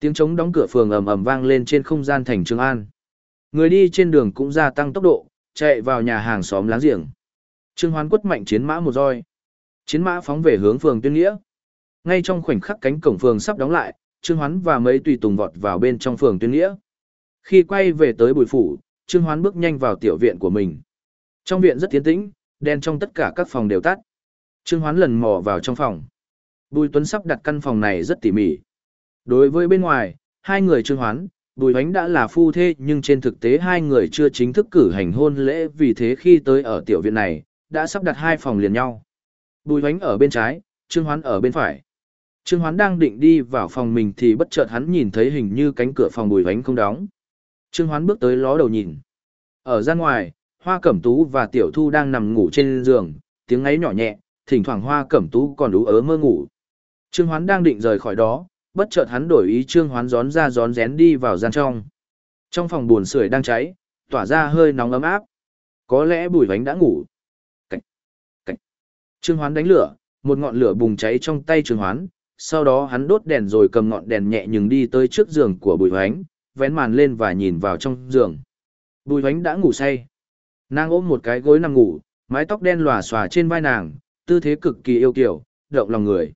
Tiếng trống đóng cửa phường ầm ầm vang lên trên không gian thành Trường An. Người đi trên đường cũng gia tăng tốc độ, chạy vào nhà hàng xóm láng giềng. Trương Hoán quất mạnh chiến mã một roi. Chiến mã phóng về hướng phường Tuyên Nghĩa. Ngay trong khoảnh khắc cánh cổng phường sắp đóng lại, Trương Hoán và mấy tùy tùng vọt vào bên trong phường Tuyên Nghĩa. Khi quay về tới bùi phủ, Trương Hoán bước nhanh vào tiểu viện của mình. Trong viện rất tiến tĩnh, đèn trong tất cả các phòng đều tắt. Trương Hoán lần mò vào trong phòng. Bùi Tuấn sắp đặt căn phòng này rất tỉ mỉ. Đối với bên ngoài, hai người Trương Hoán, Bùi Hoánh đã là phu thê nhưng trên thực tế hai người chưa chính thức cử hành hôn lễ vì thế khi tới ở tiểu viện này, đã sắp đặt hai phòng liền nhau. Bùi Hoánh ở bên trái, Trương Hoán ở bên phải. Trương Hoán đang định đi vào phòng mình thì bất chợt hắn nhìn thấy hình như cánh cửa phòng Bùi Hoánh không đóng. Trương Hoán bước tới ló đầu nhìn. Ở gian ngoài, Hoa Cẩm Tú và Tiểu Thu đang nằm ngủ trên giường, tiếng ấy nhỏ nhẹ, thỉnh thoảng Hoa Cẩm Tú còn đủ ớ mơ ngủ. Trương Hoán đang định rời khỏi đó, bất chợt hắn đổi ý Trương Hoán gión ra gión rén đi vào gian trong. Trong phòng buồn sưởi đang cháy, tỏa ra hơi nóng ấm áp. Có lẽ Bùi Vánh đã ngủ. Cạch, cạch. Trương Hoán đánh lửa, một ngọn lửa bùng cháy trong tay Trương Hoán, sau đó hắn đốt đèn rồi cầm ngọn đèn nhẹ nhừng đi tới trước giường của Bùi Vánh, vén màn lên và nhìn vào trong giường. Bùi Vánh đã ngủ say. Nàng ôm một cái gối nằm ngủ, mái tóc đen lòa xòa trên vai nàng, tư thế cực kỳ yêu kiều, động lòng người.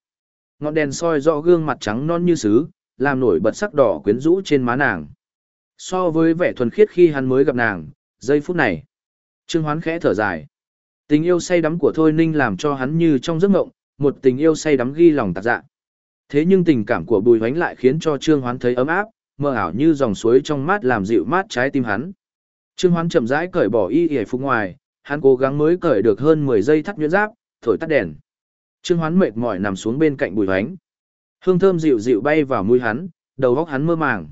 Ngọn đèn soi rõ gương mặt trắng non như sứ, làm nổi bật sắc đỏ quyến rũ trên má nàng. So với vẻ thuần khiết khi hắn mới gặp nàng, giây phút này, Trương Hoán khẽ thở dài. Tình yêu say đắm của Thôi Ninh làm cho hắn như trong giấc mộng, một tình yêu say đắm ghi lòng tạc dạ. Thế nhưng tình cảm của Bùi Hoánh lại khiến cho Trương Hoán thấy ấm áp, mơ ảo như dòng suối trong mát làm dịu mát trái tim hắn. Trương Hoán chậm rãi cởi bỏ y y phục ngoài, hắn cố gắng mới cởi được hơn 10 giây thắt nhuyễn giáp, thổi tắt đèn. Trương Hoán mệt mỏi nằm xuống bên cạnh Bùi Hoánh. Hương thơm dịu dịu bay vào mũi hắn, đầu óc hắn mơ màng.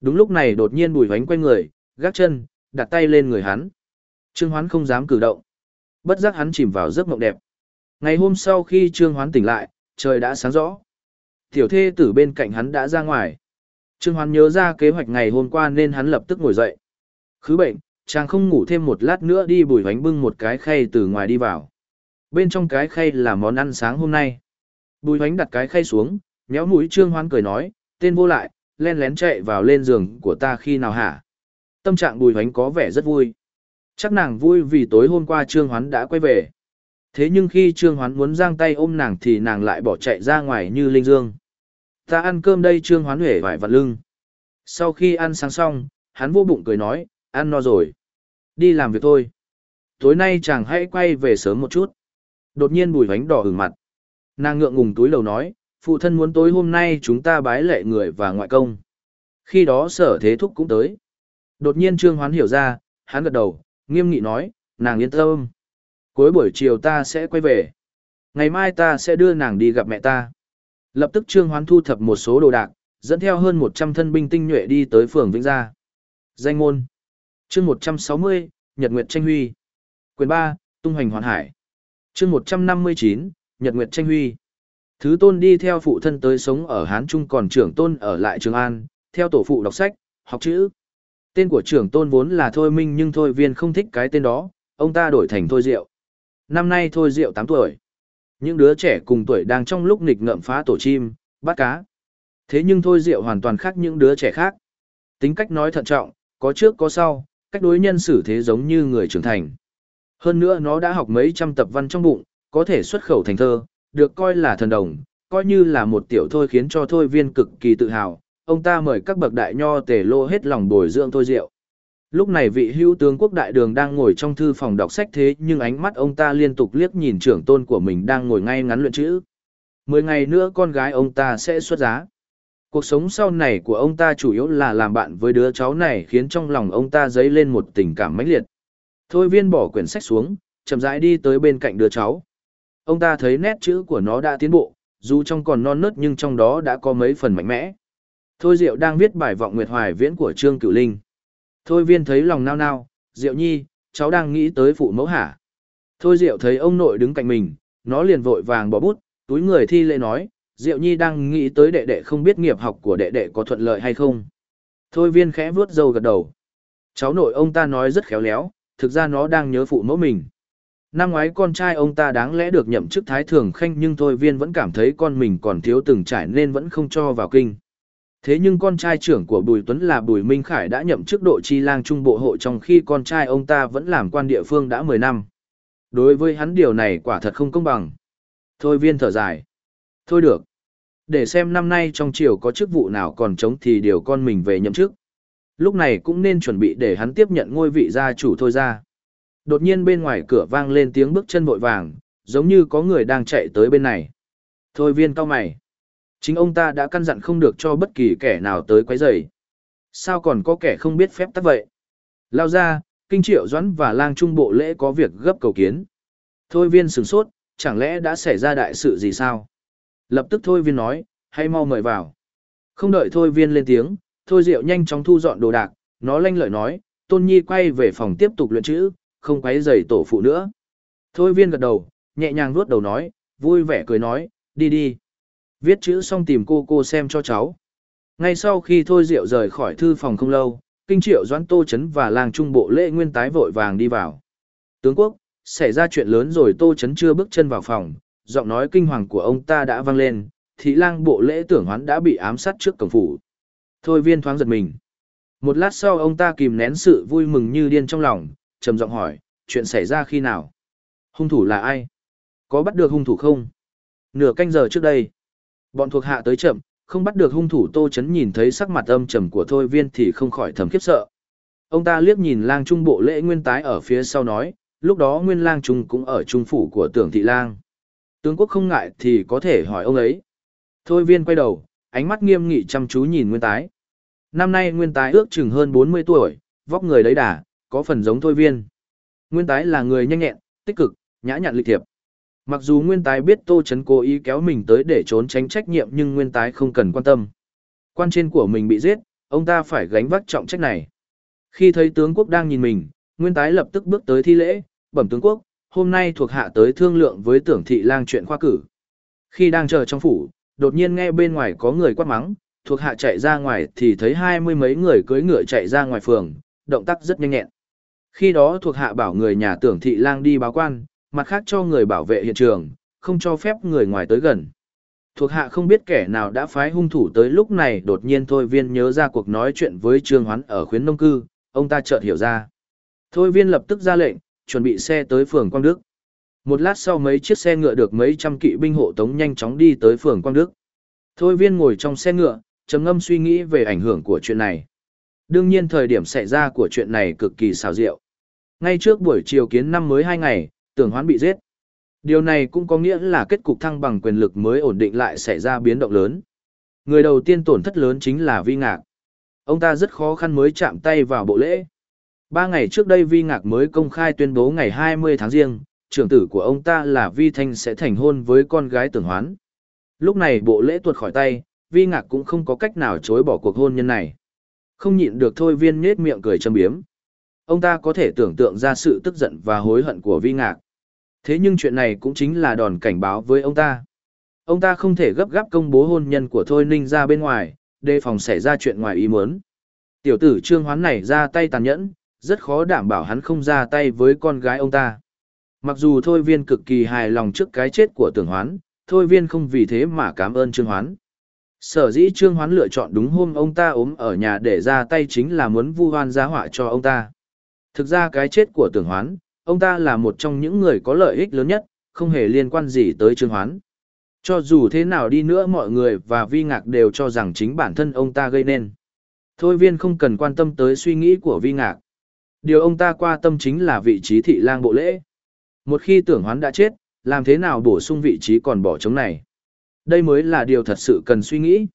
Đúng lúc này đột nhiên Bùi Hoánh quay người, gác chân, đặt tay lên người hắn. Trương Hoán không dám cử động. Bất giác hắn chìm vào giấc mộng đẹp. Ngày hôm sau khi Trương Hoán tỉnh lại, trời đã sáng rõ. Tiểu thê tử bên cạnh hắn đã ra ngoài. Trương Hoán nhớ ra kế hoạch ngày hôm qua nên hắn lập tức ngồi dậy. Khứ bệnh, chàng không ngủ thêm một lát nữa đi bùi Hoánh bưng một cái khay từ ngoài đi vào. Bên trong cái khay là món ăn sáng hôm nay. Bùi hoánh đặt cái khay xuống, nhéo mũi Trương Hoán cười nói, tên vô lại, len lén chạy vào lên giường của ta khi nào hả? Tâm trạng bùi hoánh có vẻ rất vui. Chắc nàng vui vì tối hôm qua Trương Hoán đã quay về. Thế nhưng khi Trương Hoán muốn giang tay ôm nàng thì nàng lại bỏ chạy ra ngoài như linh dương. Ta ăn cơm đây Trương Hoán huệ vải vặt lưng. Sau khi ăn sáng xong, hắn vô bụng cười nói, ăn no rồi. Đi làm việc thôi. Tối nay chàng hãy quay về sớm một chút. Đột nhiên bùi vánh đỏ hừng mặt. Nàng ngượng ngùng túi lầu nói, phụ thân muốn tối hôm nay chúng ta bái lệ người và ngoại công. Khi đó sở thế thúc cũng tới. Đột nhiên Trương Hoán hiểu ra, hắn gật đầu, nghiêm nghị nói, nàng yên tâm. Cuối buổi chiều ta sẽ quay về. Ngày mai ta sẽ đưa nàng đi gặp mẹ ta. Lập tức Trương Hoán thu thập một số đồ đạc, dẫn theo hơn 100 thân binh tinh nhuệ đi tới phường Vĩnh Gia. Danh môn. Chương 160, Nhật Nguyệt Tranh Huy. Quyền 3, Tung Hoành Hoàn Hải. Chương 159, Nhật Nguyệt Tranh Huy. Thứ tôn đi theo phụ thân tới sống ở Hán Trung còn trưởng tôn ở lại Trường An, theo tổ phụ đọc sách, học chữ. Tên của trưởng tôn vốn là Thôi Minh nhưng Thôi Viên không thích cái tên đó, ông ta đổi thành Thôi Diệu. Năm nay Thôi Diệu 8 tuổi. Những đứa trẻ cùng tuổi đang trong lúc nghịch ngợm phá tổ chim, bắt cá. Thế nhưng Thôi Diệu hoàn toàn khác những đứa trẻ khác. Tính cách nói thận trọng, có trước có sau, cách đối nhân xử thế giống như người trưởng thành. Hơn nữa nó đã học mấy trăm tập văn trong bụng, có thể xuất khẩu thành thơ, được coi là thần đồng, coi như là một tiểu thôi khiến cho thôi viên cực kỳ tự hào. Ông ta mời các bậc đại nho tề lô hết lòng bồi dưỡng thôi diệu. Lúc này vị hữu tướng quốc đại đường đang ngồi trong thư phòng đọc sách thế nhưng ánh mắt ông ta liên tục liếc nhìn trưởng tôn của mình đang ngồi ngay ngắn luyện chữ. Mười ngày nữa con gái ông ta sẽ xuất giá. Cuộc sống sau này của ông ta chủ yếu là làm bạn với đứa cháu này khiến trong lòng ông ta dấy lên một tình cảm mãnh liệt. Thôi viên bỏ quyển sách xuống, chậm rãi đi tới bên cạnh đứa cháu. Ông ta thấy nét chữ của nó đã tiến bộ, dù trong còn non nớt nhưng trong đó đã có mấy phần mạnh mẽ. Thôi Diệu đang viết bài vọng nguyệt hoài viễn của Trương Cửu Linh. Thôi viên thấy lòng nao nao, Diệu nhi, cháu đang nghĩ tới phụ mẫu hả. Thôi Diệu thấy ông nội đứng cạnh mình, nó liền vội vàng bỏ bút, túi người thi lễ nói, Diệu nhi đang nghĩ tới đệ đệ không biết nghiệp học của đệ đệ có thuận lợi hay không. Thôi viên khẽ vuốt râu gật đầu. Cháu nội ông ta nói rất khéo léo, thực ra nó đang nhớ phụ mẫu mình. Năm ngoái con trai ông ta đáng lẽ được nhậm chức thái thường khanh nhưng thôi viên vẫn cảm thấy con mình còn thiếu từng trải nên vẫn không cho vào kinh. Thế nhưng con trai trưởng của Bùi Tuấn là Bùi Minh Khải đã nhậm chức độ chi lang trung bộ hộ trong khi con trai ông ta vẫn làm quan địa phương đã 10 năm. Đối với hắn điều này quả thật không công bằng. Thôi viên thở dài. Thôi được. Để xem năm nay trong triều có chức vụ nào còn trống thì điều con mình về nhậm chức. Lúc này cũng nên chuẩn bị để hắn tiếp nhận ngôi vị gia chủ thôi ra. Đột nhiên bên ngoài cửa vang lên tiếng bước chân vội vàng, giống như có người đang chạy tới bên này. Thôi viên cao mày. Chính ông ta đã căn dặn không được cho bất kỳ kẻ nào tới quấy rầy. Sao còn có kẻ không biết phép tắc vậy? Lao ra, kinh triệu doãn và lang trung bộ lễ có việc gấp cầu kiến. Thôi viên sửng sốt, chẳng lẽ đã xảy ra đại sự gì sao? Lập tức thôi viên nói, hay mau mời vào. Không đợi thôi viên lên tiếng, thôi diệu nhanh chóng thu dọn đồ đạc, nó lanh lợi nói, tôn nhi quay về phòng tiếp tục luyện chữ, không quấy rầy tổ phụ nữa. Thôi viên gật đầu, nhẹ nhàng vuốt đầu nói, vui vẻ cười nói, đi đi. Viết chữ xong tìm cô cô xem cho cháu. Ngay sau khi thôi diệu rời khỏi thư phòng không lâu, kinh triệu doãn tô chấn và làng trung bộ lễ nguyên tái vội vàng đi vào. Tướng quốc, xảy ra chuyện lớn rồi tô chấn chưa bước chân vào phòng, giọng nói kinh hoàng của ông ta đã vang lên, thị lang bộ lễ tưởng hoán đã bị ám sát trước cổng phủ. Thôi viên thoáng giật mình. Một lát sau ông ta kìm nén sự vui mừng như điên trong lòng, trầm giọng hỏi, chuyện xảy ra khi nào? Hung thủ là ai? Có bắt được hung thủ không? Nửa canh giờ trước đây, bọn thuộc hạ tới chậm, không bắt được hung thủ Tô Chấn nhìn thấy sắc mặt âm trầm của Thôi Viên thì không khỏi thầm khiếp sợ. Ông ta liếc nhìn lang trung bộ lễ nguyên tái ở phía sau nói, lúc đó nguyên lang trung cũng ở trung phủ của tưởng thị lang. Tướng quốc không ngại thì có thể hỏi ông ấy. Thôi viên quay đầu, ánh mắt nghiêm nghị chăm chú nhìn nguyên tái. Năm nay nguyên tái ước chừng hơn 40 tuổi, vóc người đấy đà, có phần giống thôi viên. Nguyên tái là người nhanh nhẹn, tích cực, nhã nhặn lịch thiệp. Mặc dù nguyên tái biết tô chấn cố ý kéo mình tới để trốn tránh trách nhiệm nhưng nguyên tái không cần quan tâm. Quan trên của mình bị giết, ông ta phải gánh vác trọng trách này. Khi thấy tướng quốc đang nhìn mình, nguyên tái lập tức bước tới thi lễ, bẩm tướng quốc, hôm nay thuộc hạ tới thương lượng với tưởng thị lang chuyện khoa cử. Khi đang chờ trong phủ, đột nhiên nghe bên ngoài có người quát mắng, thuộc hạ chạy ra ngoài thì thấy hai mươi mấy người cưỡi ngựa chạy ra ngoài phường, động tác rất nhanh nhẹn. Khi đó thuộc hạ bảo người nhà tưởng thị lang đi báo quan, mặt khác cho người bảo vệ hiện trường, không cho phép người ngoài tới gần. Thuộc hạ không biết kẻ nào đã phái hung thủ tới lúc này đột nhiên Thôi Viên nhớ ra cuộc nói chuyện với Trương Hoán ở khuyến nông cư, ông ta chợt hiểu ra. Thôi Viên lập tức ra lệnh, chuẩn bị xe tới phường Quang Đức. Một lát sau mấy chiếc xe ngựa được mấy trăm kỵ binh hộ tống nhanh chóng đi tới phường Quang Đức. Thôi Viên ngồi trong xe ngựa, trầm ngâm suy nghĩ về ảnh hưởng của chuyện này. Đương nhiên thời điểm xảy ra của chuyện này cực kỳ xào rượu. Ngay trước buổi chiều kiến năm mới hai ngày, tưởng hoán bị giết. Điều này cũng có nghĩa là kết cục thăng bằng quyền lực mới ổn định lại xảy ra biến động lớn. Người đầu tiên tổn thất lớn chính là Vi Ngạc. Ông ta rất khó khăn mới chạm tay vào bộ lễ. Ba ngày trước đây Vi Ngạc mới công khai tuyên bố ngày 20 tháng riêng, trưởng tử của ông ta là Vi Thanh sẽ thành hôn với con gái tưởng hoán. Lúc này bộ lễ tuột khỏi tay, vi ngạc cũng không có cách nào chối bỏ cuộc hôn nhân này. Không nhịn được thôi viên nhết miệng cười châm biếm. Ông ta có thể tưởng tượng ra sự tức giận và hối hận của vi ngạc. Thế nhưng chuyện này cũng chính là đòn cảnh báo với ông ta. Ông ta không thể gấp gáp công bố hôn nhân của Thôi Ninh ra bên ngoài, đề phòng xảy ra chuyện ngoài ý muốn. Tiểu tử trương hoán này ra tay tàn nhẫn, rất khó đảm bảo hắn không ra tay với con gái ông ta. Mặc dù Thôi Viên cực kỳ hài lòng trước cái chết của tưởng hoán, Thôi Viên không vì thế mà cảm ơn Trương Hoán. Sở dĩ Trương Hoán lựa chọn đúng hôm ông ta ốm ở nhà để ra tay chính là muốn vu hoan giá họa cho ông ta. Thực ra cái chết của tưởng hoán, ông ta là một trong những người có lợi ích lớn nhất, không hề liên quan gì tới Trương Hoán. Cho dù thế nào đi nữa mọi người và vi ngạc đều cho rằng chính bản thân ông ta gây nên. Thôi viên không cần quan tâm tới suy nghĩ của vi ngạc. Điều ông ta qua tâm chính là vị trí thị lang bộ lễ. Một khi tưởng hoán đã chết, làm thế nào bổ sung vị trí còn bỏ trống này? Đây mới là điều thật sự cần suy nghĩ.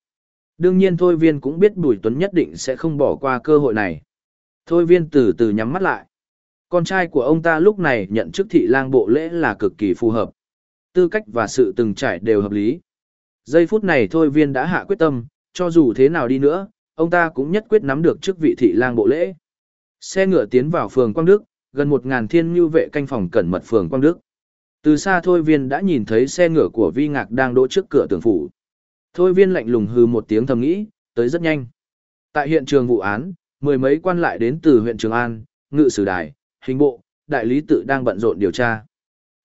Đương nhiên Thôi Viên cũng biết Bùi Tuấn nhất định sẽ không bỏ qua cơ hội này. Thôi Viên từ từ nhắm mắt lại. Con trai của ông ta lúc này nhận chức thị lang bộ lễ là cực kỳ phù hợp. Tư cách và sự từng trải đều hợp lý. Giây phút này Thôi Viên đã hạ quyết tâm, cho dù thế nào đi nữa, ông ta cũng nhất quyết nắm được chức vị thị lang bộ lễ. Xe ngựa tiến vào phường Quang Đức, gần một ngàn thiên nhu vệ canh phòng cẩn mật phường Quang Đức. Từ xa Thôi Viên đã nhìn thấy xe ngựa của Vi Ngạc đang đỗ trước cửa tường phủ. Thôi Viên lạnh lùng hư một tiếng thầm nghĩ, tới rất nhanh. Tại hiện trường vụ án, mười mấy quan lại đến từ huyện Trường An, ngự sử đài, hình bộ, đại lý tự đang bận rộn điều tra.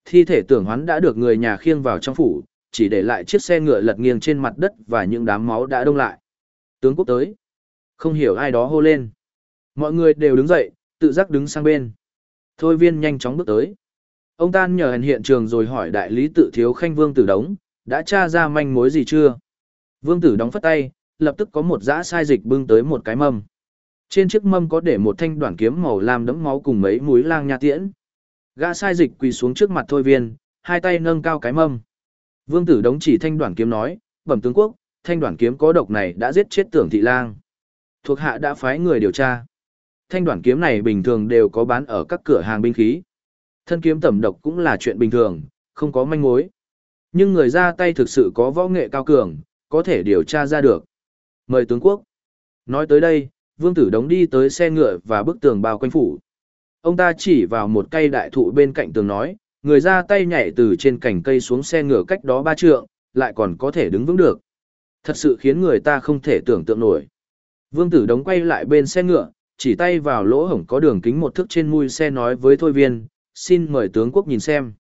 Thi thể tưởng hoán đã được người nhà khiêng vào trong phủ, chỉ để lại chiếc xe ngựa lật nghiêng trên mặt đất và những đám máu đã đông lại. Tướng quốc tới. Không hiểu ai đó hô lên. Mọi người đều đứng dậy, tự giác đứng sang bên. Thôi viên nhanh chóng bước tới. Ông ta nhờ hẹn hiện trường rồi hỏi đại lý tự thiếu khanh vương tử đống, đã tra ra manh mối gì chưa? Vương tử đóng phất tay, lập tức có một dã sai dịch bưng tới một cái mâm. Trên chiếc mâm có để một thanh đoạn kiếm màu lam đẫm máu cùng mấy mũi lang nha tiễn. Gã sai dịch quỳ xuống trước mặt thôi viên, hai tay nâng cao cái mâm. Vương tử đống chỉ thanh đoạn kiếm nói, bẩm tướng quốc, thanh đoạn kiếm có độc này đã giết chết tưởng thị lang. Thuộc hạ đã phái người điều tra. Thanh đoạn kiếm này bình thường đều có bán ở các cửa hàng binh khí. Thân kiếm tẩm độc cũng là chuyện bình thường, không có manh mối. Nhưng người ra tay thực sự có võ nghệ cao cường, có thể điều tra ra được. Mời tướng quốc. Nói tới đây, vương tử đống đi tới xe ngựa và bức tường bao quanh phủ. Ông ta chỉ vào một cây đại thụ bên cạnh tường nói, người ra tay nhảy từ trên cành cây xuống xe ngựa cách đó ba trượng, lại còn có thể đứng vững được. Thật sự khiến người ta không thể tưởng tượng nổi. Vương tử đống quay lại bên xe ngựa, chỉ tay vào lỗ hổng có đường kính một thước trên mui xe nói với thôi viên, xin mời tướng quốc nhìn xem.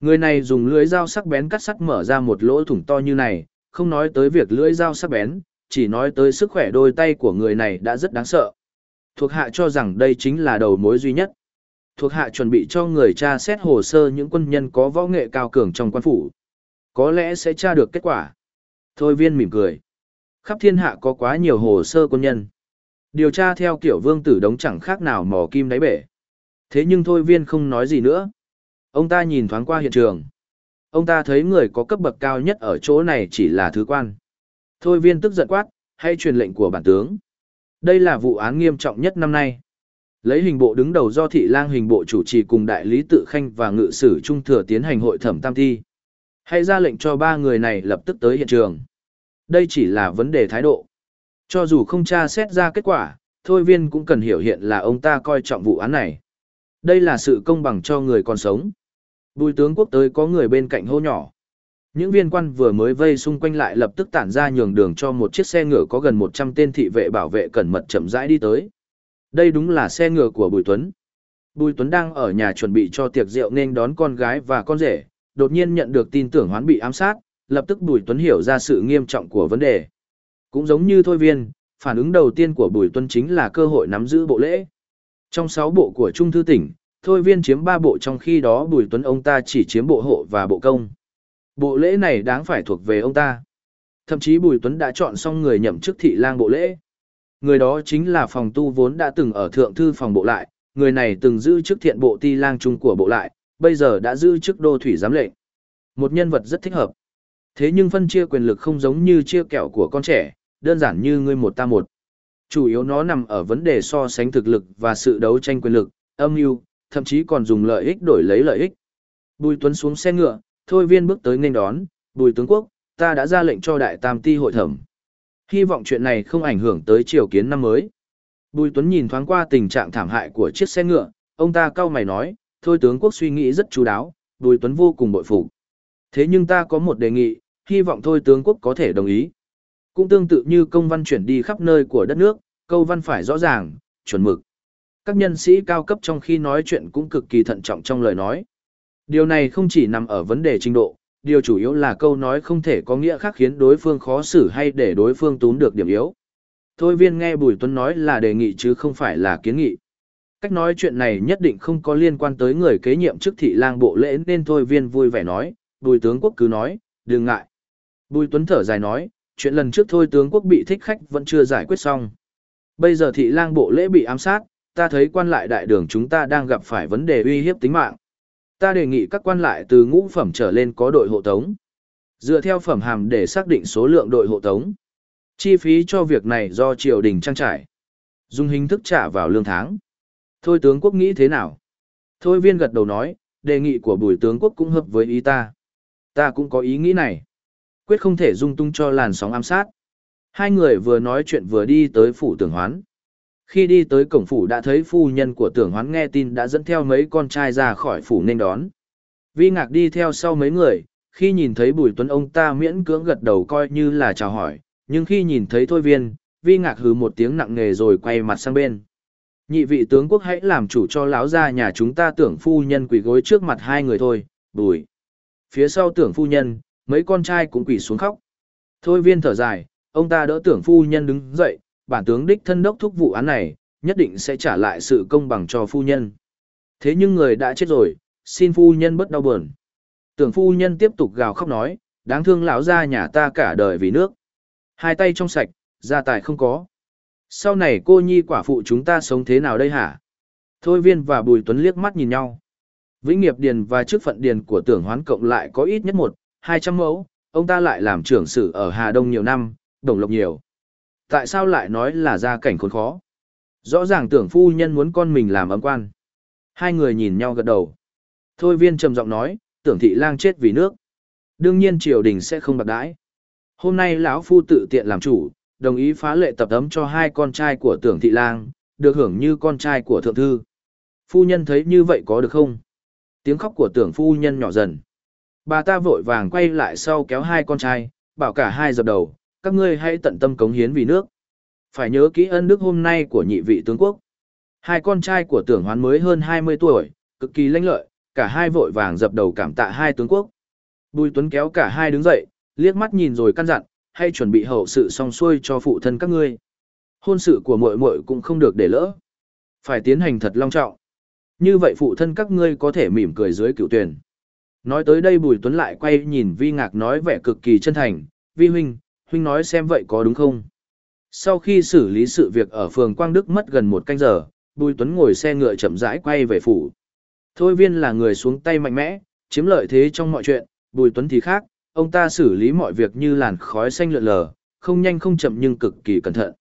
Người này dùng lưỡi dao sắc bén cắt sắt mở ra một lỗ thủng to như này, không nói tới việc lưỡi dao sắc bén, chỉ nói tới sức khỏe đôi tay của người này đã rất đáng sợ. Thuộc hạ cho rằng đây chính là đầu mối duy nhất. Thuộc hạ chuẩn bị cho người tra xét hồ sơ những quân nhân có võ nghệ cao cường trong quan phủ. Có lẽ sẽ tra được kết quả. Thôi viên mỉm cười. Khắp thiên hạ có quá nhiều hồ sơ quân nhân. Điều tra theo kiểu vương tử đống chẳng khác nào mò kim đáy bể. Thế nhưng thôi viên không nói gì nữa. Ông ta nhìn thoáng qua hiện trường. Ông ta thấy người có cấp bậc cao nhất ở chỗ này chỉ là thứ quan. Thôi viên tức giận quát, hay truyền lệnh của bản tướng. Đây là vụ án nghiêm trọng nhất năm nay. Lấy hình bộ đứng đầu do thị lang hình bộ chủ trì cùng đại lý tự khanh và ngự sử trung thừa tiến hành hội thẩm tam thi. Hãy ra lệnh cho ba người này lập tức tới hiện trường. Đây chỉ là vấn đề thái độ. Cho dù không tra xét ra kết quả, thôi viên cũng cần hiểu hiện là ông ta coi trọng vụ án này. Đây là sự công bằng cho người còn sống. Bùi tướng quốc tới có người bên cạnh hô nhỏ. Những viên quan vừa mới vây xung quanh lại lập tức tản ra nhường đường cho một chiếc xe ngựa có gần 100 tên thị vệ bảo vệ cẩn mật chậm rãi đi tới. Đây đúng là xe ngựa của Bùi Tuấn. Bùi Tuấn đang ở nhà chuẩn bị cho tiệc rượu nên đón con gái và con rể, đột nhiên nhận được tin tưởng hoán bị ám sát, lập tức Bùi Tuấn hiểu ra sự nghiêm trọng của vấn đề. Cũng giống như Thôi Viên, phản ứng đầu tiên của Bùi Tuân chính là cơ hội nắm giữ bộ lễ. Trong 6 bộ của Trung Thư tỉnh, Thôi Viên chiếm 3 bộ trong khi đó Bùi Tuấn ông ta chỉ chiếm bộ hộ và bộ công. Bộ lễ này đáng phải thuộc về ông ta. Thậm chí Bùi Tuấn đã chọn xong người nhậm chức thị lang bộ lễ. Người đó chính là phòng tu vốn đã từng ở thượng thư phòng bộ lại, người này từng giữ chức thiện bộ ti lang trung của bộ lại, bây giờ đã giữ chức đô thủy giám lệnh. Một nhân vật rất thích hợp. Thế nhưng phân chia quyền lực không giống như chia kẹo của con trẻ, đơn giản như ngươi một ta một. Chủ yếu nó nằm ở vấn đề so sánh thực lực và sự đấu tranh quyền lực, âm mưu, thậm chí còn dùng lợi ích đổi lấy lợi ích. Bùi Tuấn xuống xe ngựa, Thôi Viên bước tới nghênh đón, "Bùi tướng quốc, ta đã ra lệnh cho đại tam ti hội thẩm. Hy vọng chuyện này không ảnh hưởng tới triều kiến năm mới. Bùi Tuấn nhìn thoáng qua tình trạng thảm hại của chiếc xe ngựa, ông ta cau mày nói, thôi tướng quốc suy nghĩ rất chú đáo, Bùi Tuấn vô cùng bội phục. Thế nhưng ta có một đề nghị, hy vọng thôi tướng quốc có thể đồng ý. Cũng tương tự như công văn chuyển đi khắp nơi của đất nước, câu văn phải rõ ràng, chuẩn mực. Các nhân sĩ cao cấp trong khi nói chuyện cũng cực kỳ thận trọng trong lời nói. Điều này không chỉ nằm ở vấn đề trình độ, điều chủ yếu là câu nói không thể có nghĩa khác khiến đối phương khó xử hay để đối phương túm được điểm yếu. Thôi viên nghe Bùi Tuấn nói là đề nghị chứ không phải là kiến nghị. Cách nói chuyện này nhất định không có liên quan tới người kế nhiệm chức thị lang bộ lễ nên thôi viên vui vẻ nói, Bùi tướng quốc cứ nói, đừng ngại. Bùi Tuấn thở dài nói, chuyện lần trước thôi tướng quốc bị thích khách vẫn chưa giải quyết xong. Bây giờ thị lang bộ lễ bị ám sát, ta thấy quan lại đại đường chúng ta đang gặp phải vấn đề uy hiếp tính mạng. Ta đề nghị các quan lại từ ngũ phẩm trở lên có đội hộ tống. Dựa theo phẩm hàm để xác định số lượng đội hộ tống. Chi phí cho việc này do triều đình trang trải. Dùng hình thức trả vào lương tháng. Thôi tướng quốc nghĩ thế nào? Thôi viên gật đầu nói, đề nghị của bùi tướng quốc cũng hợp với ý ta. Ta cũng có ý nghĩ này. Quyết không thể dung tung cho làn sóng ám sát. Hai người vừa nói chuyện vừa đi tới phủ tưởng hoán. Khi đi tới cổng phủ đã thấy phu nhân của tưởng hoán nghe tin đã dẫn theo mấy con trai ra khỏi phủ nên đón. Vi ngạc đi theo sau mấy người, khi nhìn thấy bùi tuấn ông ta miễn cưỡng gật đầu coi như là chào hỏi, nhưng khi nhìn thấy thôi viên, vi ngạc hừ một tiếng nặng nề rồi quay mặt sang bên. Nhị vị tướng quốc hãy làm chủ cho lão gia nhà chúng ta tưởng phu nhân quỳ gối trước mặt hai người thôi, bùi. Phía sau tưởng phu nhân, mấy con trai cũng quỳ xuống khóc. Thôi viên thở dài, ông ta đỡ tưởng phu nhân đứng dậy, bản tướng đích thân đốc thúc vụ án này, nhất định sẽ trả lại sự công bằng cho phu nhân. Thế nhưng người đã chết rồi, xin phu nhân bất đau buồn. Tưởng phu nhân tiếp tục gào khóc nói, đáng thương lão gia nhà ta cả đời vì nước. Hai tay trong sạch, gia tài không có. Sau này cô nhi quả phụ chúng ta sống thế nào đây hả? Thôi viên và Bùi Tuấn liếc mắt nhìn nhau. Vĩnh nghiệp điền và chức phận điền của tưởng hoán cộng lại có ít nhất một, hai trăm mẫu, ông ta lại làm trưởng sử ở Hà Đông nhiều năm, đồng lộc nhiều. Tại sao lại nói là gia cảnh khốn khó? Rõ ràng tưởng phu nhân muốn con mình làm ấm quan. Hai người nhìn nhau gật đầu. Thôi viên trầm giọng nói, tưởng thị lang chết vì nước. Đương nhiên triều đình sẽ không bạc đãi. Hôm nay lão phu tự tiện làm chủ, đồng ý phá lệ tập ấm cho hai con trai của tưởng thị lang, được hưởng như con trai của thượng thư. Phu nhân thấy như vậy có được không? Tiếng khóc của tưởng phu nhân nhỏ dần. Bà ta vội vàng quay lại sau kéo hai con trai, bảo cả hai dập đầu, các ngươi hãy tận tâm cống hiến vì nước. Phải nhớ kỹ ân đức hôm nay của nhị vị tướng quốc. Hai con trai của tưởng hoán mới hơn 20 tuổi, cực kỳ lãnh lợi, cả hai vội vàng dập đầu cảm tạ hai tướng quốc. Bùi Tuấn kéo cả hai đứng dậy, liếc mắt nhìn rồi căn dặn, hay chuẩn bị hậu sự xong xuôi cho phụ thân các ngươi. Hôn sự của muội muội cũng không được để lỡ. Phải tiến hành thật long trọng. Như vậy phụ thân các ngươi có thể mỉm cười dưới cựu tuyển. Nói tới đây Bùi Tuấn lại quay nhìn Vi Ngạc nói vẻ cực kỳ chân thành, Vi Huynh, Huynh nói xem vậy có đúng không? Sau khi xử lý sự việc ở phường Quang Đức mất gần một canh giờ, Bùi Tuấn ngồi xe ngựa chậm rãi quay về phủ. Thôi viên là người xuống tay mạnh mẽ, chiếm lợi thế trong mọi chuyện, Bùi Tuấn thì khác, ông ta xử lý mọi việc như làn khói xanh lượn lờ, không nhanh không chậm nhưng cực kỳ cẩn thận.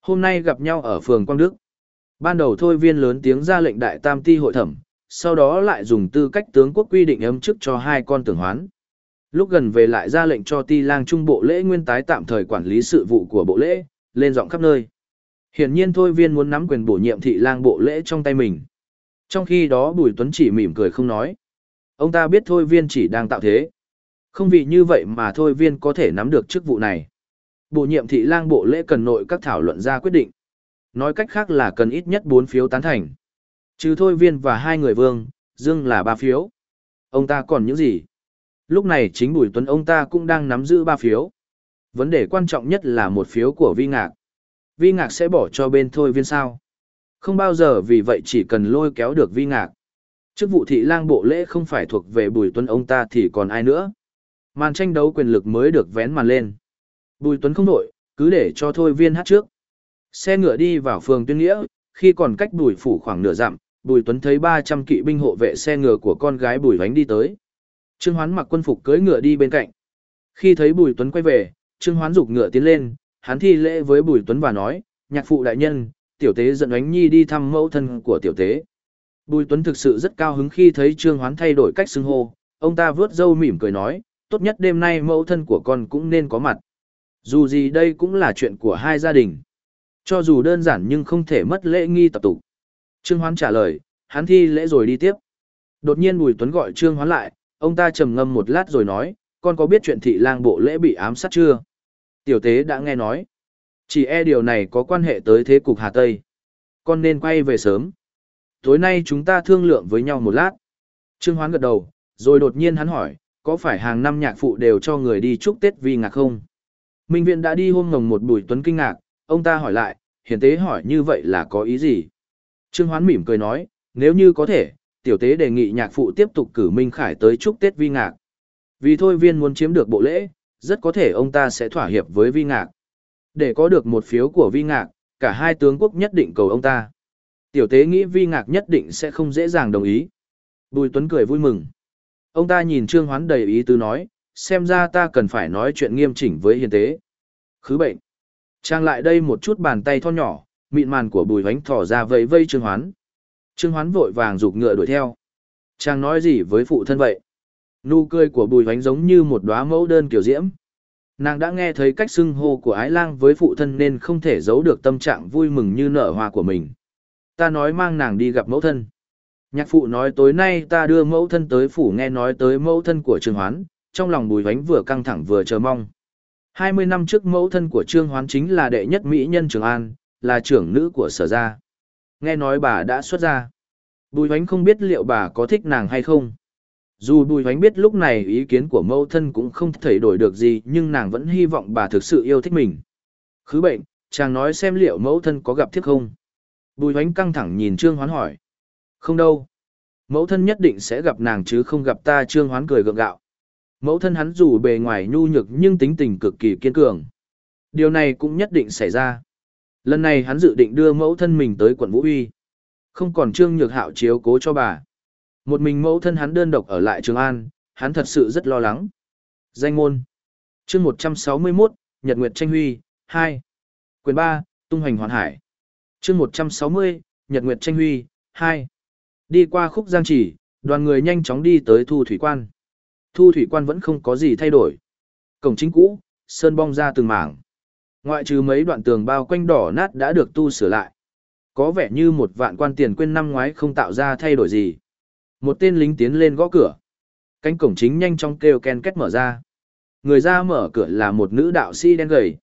Hôm nay gặp nhau ở phường Quang Đức. Ban đầu thôi viên lớn tiếng ra lệnh đại tam ti hội thẩm, sau đó lại dùng tư cách tướng quốc quy định ấm chức cho hai con tưởng hoán. Lúc gần về lại ra lệnh cho ti lang trung bộ lễ nguyên tái tạm thời quản lý sự vụ của bộ lễ, lên giọng khắp nơi. Hiển nhiên thôi viên muốn nắm quyền bổ nhiệm thị lang bộ lễ trong tay mình. Trong khi đó Bùi Tuấn chỉ mỉm cười không nói. Ông ta biết thôi viên chỉ đang tạo thế. Không vì như vậy mà thôi viên có thể nắm được chức vụ này. Bổ nhiệm thị lang bộ lễ cần nội các thảo luận ra quyết định. Nói cách khác là cần ít nhất 4 phiếu tán thành. Trừ thôi viên và hai người vương, dương là ba phiếu. Ông ta còn những gì? Lúc này chính Bùi Tuấn ông ta cũng đang nắm giữ ba phiếu. Vấn đề quan trọng nhất là một phiếu của vi ngạc. Vi ngạc sẽ bỏ cho bên thôi viên sao. Không bao giờ vì vậy chỉ cần lôi kéo được vi ngạc. Chức vụ thị lang bộ lễ không phải thuộc về Bùi Tuấn ông ta thì còn ai nữa. Màn tranh đấu quyền lực mới được vén màn lên. Bùi Tuấn không đổi cứ để cho thôi viên hát trước. Xe ngựa đi vào phường tuyên nghĩa, khi còn cách bùi phủ khoảng nửa dặm, bùi Tuấn thấy 300 kỵ binh hộ vệ xe ngựa của con gái bùi vánh đi tới. Trương Hoán mặc quân phục cưỡi ngựa đi bên cạnh. Khi thấy bùi Tuấn quay về, Trương Hoán giục ngựa tiến lên, hắn thi lễ với bùi Tuấn và nói, nhạc phụ đại nhân, tiểu tế dẫn ánh nhi đi thăm mẫu thân của tiểu tế. Bùi Tuấn thực sự rất cao hứng khi thấy Trương Hoán thay đổi cách xưng hô, ông ta vướt râu mỉm cười nói, tốt nhất đêm nay mẫu thân của con cũng nên có mặt. Dù gì đây cũng là chuyện của hai gia đình. Cho dù đơn giản nhưng không thể mất lễ nghi tập tục. Trương Hoán trả lời, hắn thi lễ rồi đi tiếp. Đột nhiên Bùi Tuấn gọi Trương Hoán lại, ông ta trầm ngâm một lát rồi nói, con có biết chuyện thị lang bộ lễ bị ám sát chưa? Tiểu tế đã nghe nói. Chỉ e điều này có quan hệ tới thế cục Hà Tây. Con nên quay về sớm. Tối nay chúng ta thương lượng với nhau một lát. Trương Hoán gật đầu, rồi đột nhiên hắn hỏi, có phải hàng năm nhạc phụ đều cho người đi chúc Tết vì ngạc không? Minh Viện đã đi hôm ngồng một buổi tuấn kinh ngạc, ông ta hỏi lại, hiền tế hỏi như vậy là có ý gì? Trương Hoán mỉm cười nói, nếu như có thể, tiểu tế đề nghị nhạc phụ tiếp tục cử Minh Khải tới chúc Tết vi ngạc. Vì thôi viên muốn chiếm được bộ lễ, rất có thể ông ta sẽ thỏa hiệp với vi ngạc. Để có được một phiếu của vi ngạc, cả hai tướng quốc nhất định cầu ông ta. Tiểu tế nghĩ vi ngạc nhất định sẽ không dễ dàng đồng ý. Bùi Tuấn cười vui mừng. Ông ta nhìn Trương Hoán đầy ý tứ nói, xem ra ta cần phải nói chuyện nghiêm chỉnh với hiền tế. Khứ bệnh. Trang lại đây một chút bàn tay thon nhỏ, mịn màn của bùi vánh thỏ ra vẫy vây Trương Hoán. Trương Hoán vội vàng rục ngựa đuổi theo. Trang nói gì với phụ thân vậy? Nụ cười của bùi vánh giống như một đóa mẫu đơn kiểu diễm. Nàng đã nghe thấy cách xưng hô của ái lang với phụ thân nên không thể giấu được tâm trạng vui mừng như nở hoa của mình. Ta nói mang nàng đi gặp mẫu thân. Nhạc phụ nói tối nay ta đưa mẫu thân tới phủ nghe nói tới mẫu thân của Trương Hoán, trong lòng bùi vánh vừa căng thẳng vừa chờ mong. 20 năm trước mẫu thân của Trương Hoán chính là đệ nhất mỹ nhân Trường An, là trưởng nữ của sở gia. Nghe nói bà đã xuất gia. Bùi vánh không biết liệu bà có thích nàng hay không. Dù bùi vánh biết lúc này ý kiến của mẫu thân cũng không thể đổi được gì nhưng nàng vẫn hy vọng bà thực sự yêu thích mình. Khứ bệnh, chàng nói xem liệu mẫu thân có gặp thiếp không. Bùi vánh căng thẳng nhìn Trương Hoán hỏi. Không đâu. Mẫu thân nhất định sẽ gặp nàng chứ không gặp ta Trương Hoán cười gượng gạo. Mẫu thân hắn dù bề ngoài nhu nhược nhưng tính tình cực kỳ kiên cường. Điều này cũng nhất định xảy ra. Lần này hắn dự định đưa mẫu thân mình tới quận Vũ Uy. Không còn Trương Nhược Hạo chiếu cố cho bà. Một mình mẫu thân hắn đơn độc ở lại Trường An, hắn thật sự rất lo lắng. Danh ngôn Chương 161, Nhật Nguyệt Tranh Huy, 2. Quyền 3, Tung Hoành Hoàn Hải. Chương 160, Nhật Nguyệt Tranh Huy, 2. Đi qua khúc giang chỉ, đoàn người nhanh chóng đi tới thu thủy quan. Thu thủy quan vẫn không có gì thay đổi. Cổng chính cũ, sơn bong ra từng mảng. Ngoại trừ mấy đoạn tường bao quanh đỏ nát đã được tu sửa lại. Có vẻ như một vạn quan tiền quên năm ngoái không tạo ra thay đổi gì. Một tên lính tiến lên gõ cửa. Cánh cổng chính nhanh chóng kêu ken két mở ra. Người ra mở cửa là một nữ đạo sĩ đen gầy.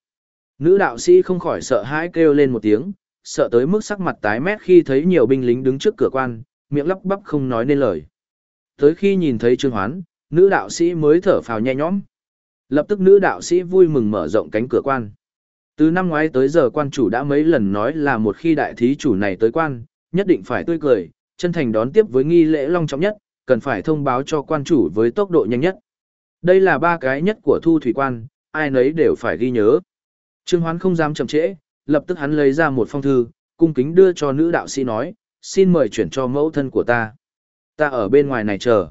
Nữ đạo sĩ không khỏi sợ hãi kêu lên một tiếng, sợ tới mức sắc mặt tái mét khi thấy nhiều binh lính đứng trước cửa quan, miệng lắp bắp không nói nên lời. Tới khi nhìn thấy Trương Hoán, nữ đạo sĩ mới thở phào nhẹ nhõm. Lập tức nữ đạo sĩ vui mừng mở rộng cánh cửa quan. Từ năm ngoái tới giờ quan chủ đã mấy lần nói là một khi đại thí chủ này tới quan, nhất định phải tươi cười, chân thành đón tiếp với nghi lễ long trọng nhất, cần phải thông báo cho quan chủ với tốc độ nhanh nhất. Đây là ba cái nhất của thu thủy quan, ai nấy đều phải ghi nhớ. Trương Hoán không dám chậm trễ, lập tức hắn lấy ra một phong thư, cung kính đưa cho nữ đạo sĩ nói, xin mời chuyển cho mẫu thân của ta. Ta ở bên ngoài này chờ.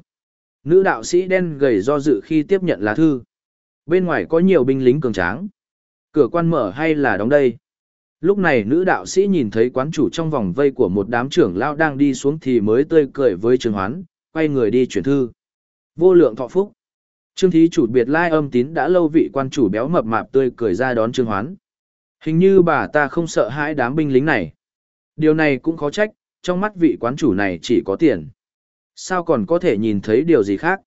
Nữ đạo sĩ đen gầy do dự khi tiếp nhận lá thư. Bên ngoài có nhiều binh lính cường tráng. Cửa quan mở hay là đóng đây? Lúc này nữ đạo sĩ nhìn thấy quán chủ trong vòng vây của một đám trưởng lao đang đi xuống thì mới tươi cười với Trương Hoán, quay người đi chuyển thư. Vô lượng thọ phúc. Trương thí chủ biệt lai âm tín đã lâu vị quan chủ béo mập mạp tươi cười ra đón Trương Hoán. Hình như bà ta không sợ hãi đám binh lính này. Điều này cũng khó trách, trong mắt vị quán chủ này chỉ có tiền. Sao còn có thể nhìn thấy điều gì khác?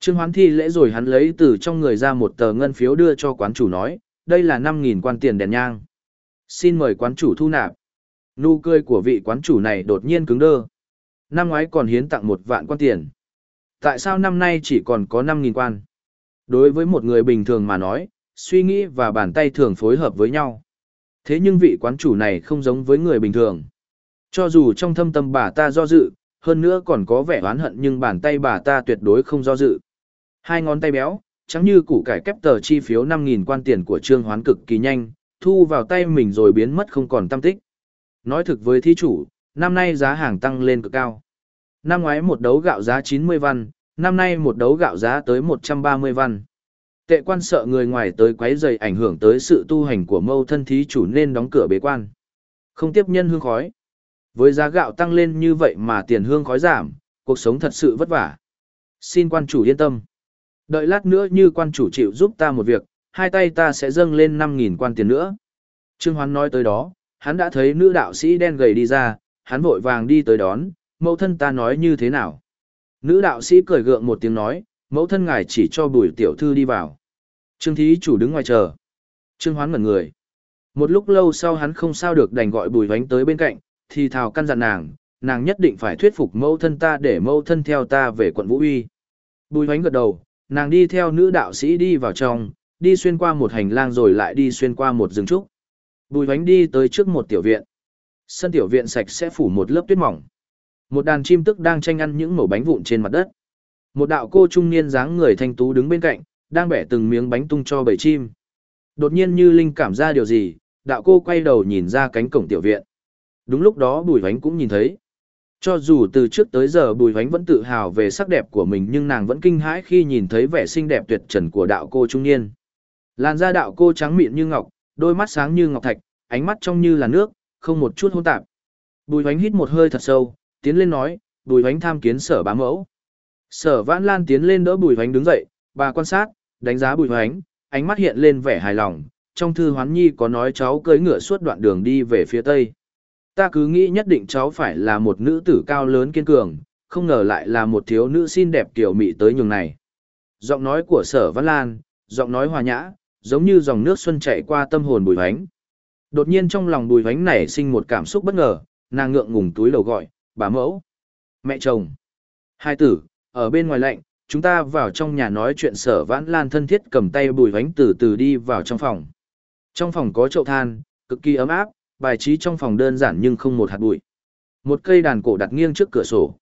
Trương Hoán thi lễ rồi hắn lấy từ trong người ra một tờ ngân phiếu đưa cho quán chủ nói, đây là 5.000 quan tiền đèn nhang. Xin mời quán chủ thu nạp. Nụ cười của vị quán chủ này đột nhiên cứng đơ. Năm ngoái còn hiến tặng một vạn quan tiền. Tại sao năm nay chỉ còn có 5.000 quan? Đối với một người bình thường mà nói, suy nghĩ và bàn tay thường phối hợp với nhau. Thế nhưng vị quán chủ này không giống với người bình thường. Cho dù trong thâm tâm bà ta do dự, hơn nữa còn có vẻ oán hận nhưng bàn tay bà ta tuyệt đối không do dự. Hai ngón tay béo, chẳng như củ cải kép tờ chi phiếu 5.000 quan tiền của Trương Hoán cực kỳ nhanh, thu vào tay mình rồi biến mất không còn tâm tích. Nói thực với thí chủ, năm nay giá hàng tăng lên cực cao. Năm ngoái một đấu gạo giá 90 văn, năm nay một đấu gạo giá tới 130 văn. Tệ quan sợ người ngoài tới quấy rầy ảnh hưởng tới sự tu hành của mâu thân thí chủ nên đóng cửa bế quan. Không tiếp nhân hương khói. Với giá gạo tăng lên như vậy mà tiền hương khói giảm, cuộc sống thật sự vất vả. Xin quan chủ yên tâm. Đợi lát nữa như quan chủ chịu giúp ta một việc, hai tay ta sẽ dâng lên 5.000 quan tiền nữa. Trương Hoán nói tới đó, hắn đã thấy nữ đạo sĩ đen gầy đi ra, hắn vội vàng đi tới đón, mẫu thân ta nói như thế nào. Nữ đạo sĩ cười gượng một tiếng nói, mẫu thân ngài chỉ cho bùi tiểu thư đi vào. Trương thí chủ đứng ngoài chờ. Trương Hoán ngẩn người. Một lúc lâu sau hắn không sao được đành gọi bùi vánh tới bên cạnh, thì thào căn dặn nàng, nàng nhất định phải thuyết phục mẫu thân ta để mẫu thân theo ta về quận Vũ Uy. Bùi vánh gật đầu, nàng đi theo nữ đạo sĩ đi vào trong, đi xuyên qua một hành lang rồi lại đi xuyên qua một rừng trúc. Bùi vánh đi tới trước một tiểu viện. Sân tiểu viện sạch sẽ phủ một lớp tuyết mỏng. Một đàn chim tức đang tranh ăn những mẩu bánh vụn trên mặt đất. Một đạo cô trung niên dáng người thanh tú đứng bên cạnh, đang bẻ từng miếng bánh tung cho bầy chim. Đột nhiên như linh cảm ra điều gì, đạo cô quay đầu nhìn ra cánh cổng tiểu viện. Đúng lúc đó bùi vánh cũng nhìn thấy. Cho dù từ trước tới giờ bùi vánh vẫn tự hào về sắc đẹp của mình nhưng nàng vẫn kinh hãi khi nhìn thấy vẻ xinh đẹp tuyệt trần của đạo cô trung niên. Làn da đạo cô trắng mịn như ngọc, đôi mắt sáng như ngọc thạch, ánh mắt trong như là nước, không một chút hỗn tạp. Bùi vánh hít một hơi thật sâu, tiến lên nói, bùi vánh tham kiến sở bá mẫu. Sở vãn lan tiến lên đỡ bùi vánh đứng dậy, bà quan sát, đánh giá bùi vánh, ánh mắt hiện lên vẻ hài lòng, trong thư hoán nhi có nói cháu cưỡi ngựa suốt đoạn đường đi về phía tây. Ta cứ nghĩ nhất định cháu phải là một nữ tử cao lớn kiên cường, không ngờ lại là một thiếu nữ xinh đẹp kiểu mị tới nhường này. Giọng nói của sở văn lan, giọng nói hòa nhã, giống như dòng nước xuân chảy qua tâm hồn bùi vánh. Đột nhiên trong lòng bùi vánh nảy sinh một cảm xúc bất ngờ, nàng ngượng ngùng túi lầu gọi, bà mẫu, mẹ chồng, hai tử, ở bên ngoài lạnh, chúng ta vào trong nhà nói chuyện sở vãn lan thân thiết cầm tay bùi vánh từ từ đi vào trong phòng. Trong phòng có chậu than, cực kỳ ấm áp, bài trí trong phòng đơn giản nhưng không một hạt bụi. Một cây đàn cổ đặt nghiêng trước cửa sổ.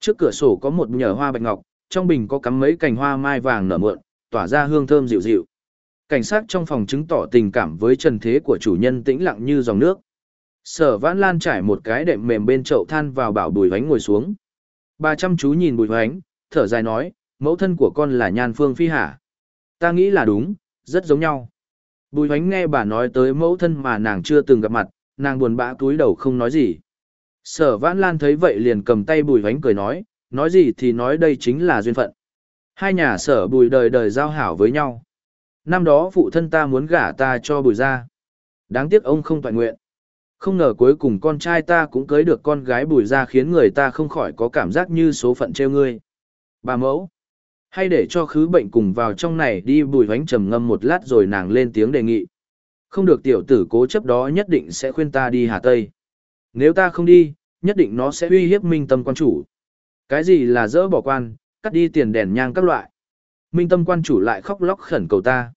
Trước cửa sổ có một nhờ hoa bạch ngọc, trong bình có cắm mấy cành hoa mai vàng nở mượn, tỏa ra hương thơm dịu dịu. Cảnh sát trong phòng chứng tỏ tình cảm với trần thế của chủ nhân tĩnh lặng như dòng nước. Sở vãn lan trải một cái đệm mềm bên chậu than vào bảo bùi vánh ngồi xuống. Bà chăm chú nhìn bùi vánh, thở dài nói, mẫu thân của con là nhan phương phi hả? Ta nghĩ là đúng, rất giống nhau. Bùi hoánh nghe bà nói tới mẫu thân mà nàng chưa từng gặp mặt, nàng buồn bã túi đầu không nói gì. Sở vãn lan thấy vậy liền cầm tay bùi hoánh cười nói, nói gì thì nói đây chính là duyên phận. Hai nhà sở bùi đời đời giao hảo với nhau. Năm đó phụ thân ta muốn gả ta cho bùi ra. Đáng tiếc ông không toàn nguyện. Không ngờ cuối cùng con trai ta cũng cưới được con gái bùi ra khiến người ta không khỏi có cảm giác như số phận treo ngươi. Bà mẫu. Hay để cho khứ bệnh cùng vào trong này đi bùi hoánh trầm ngâm một lát rồi nàng lên tiếng đề nghị. Không được tiểu tử cố chấp đó nhất định sẽ khuyên ta đi Hà Tây. Nếu ta không đi, nhất định nó sẽ uy hiếp minh tâm quan chủ. Cái gì là dỡ bỏ quan, cắt đi tiền đèn nhang các loại. Minh tâm quan chủ lại khóc lóc khẩn cầu ta.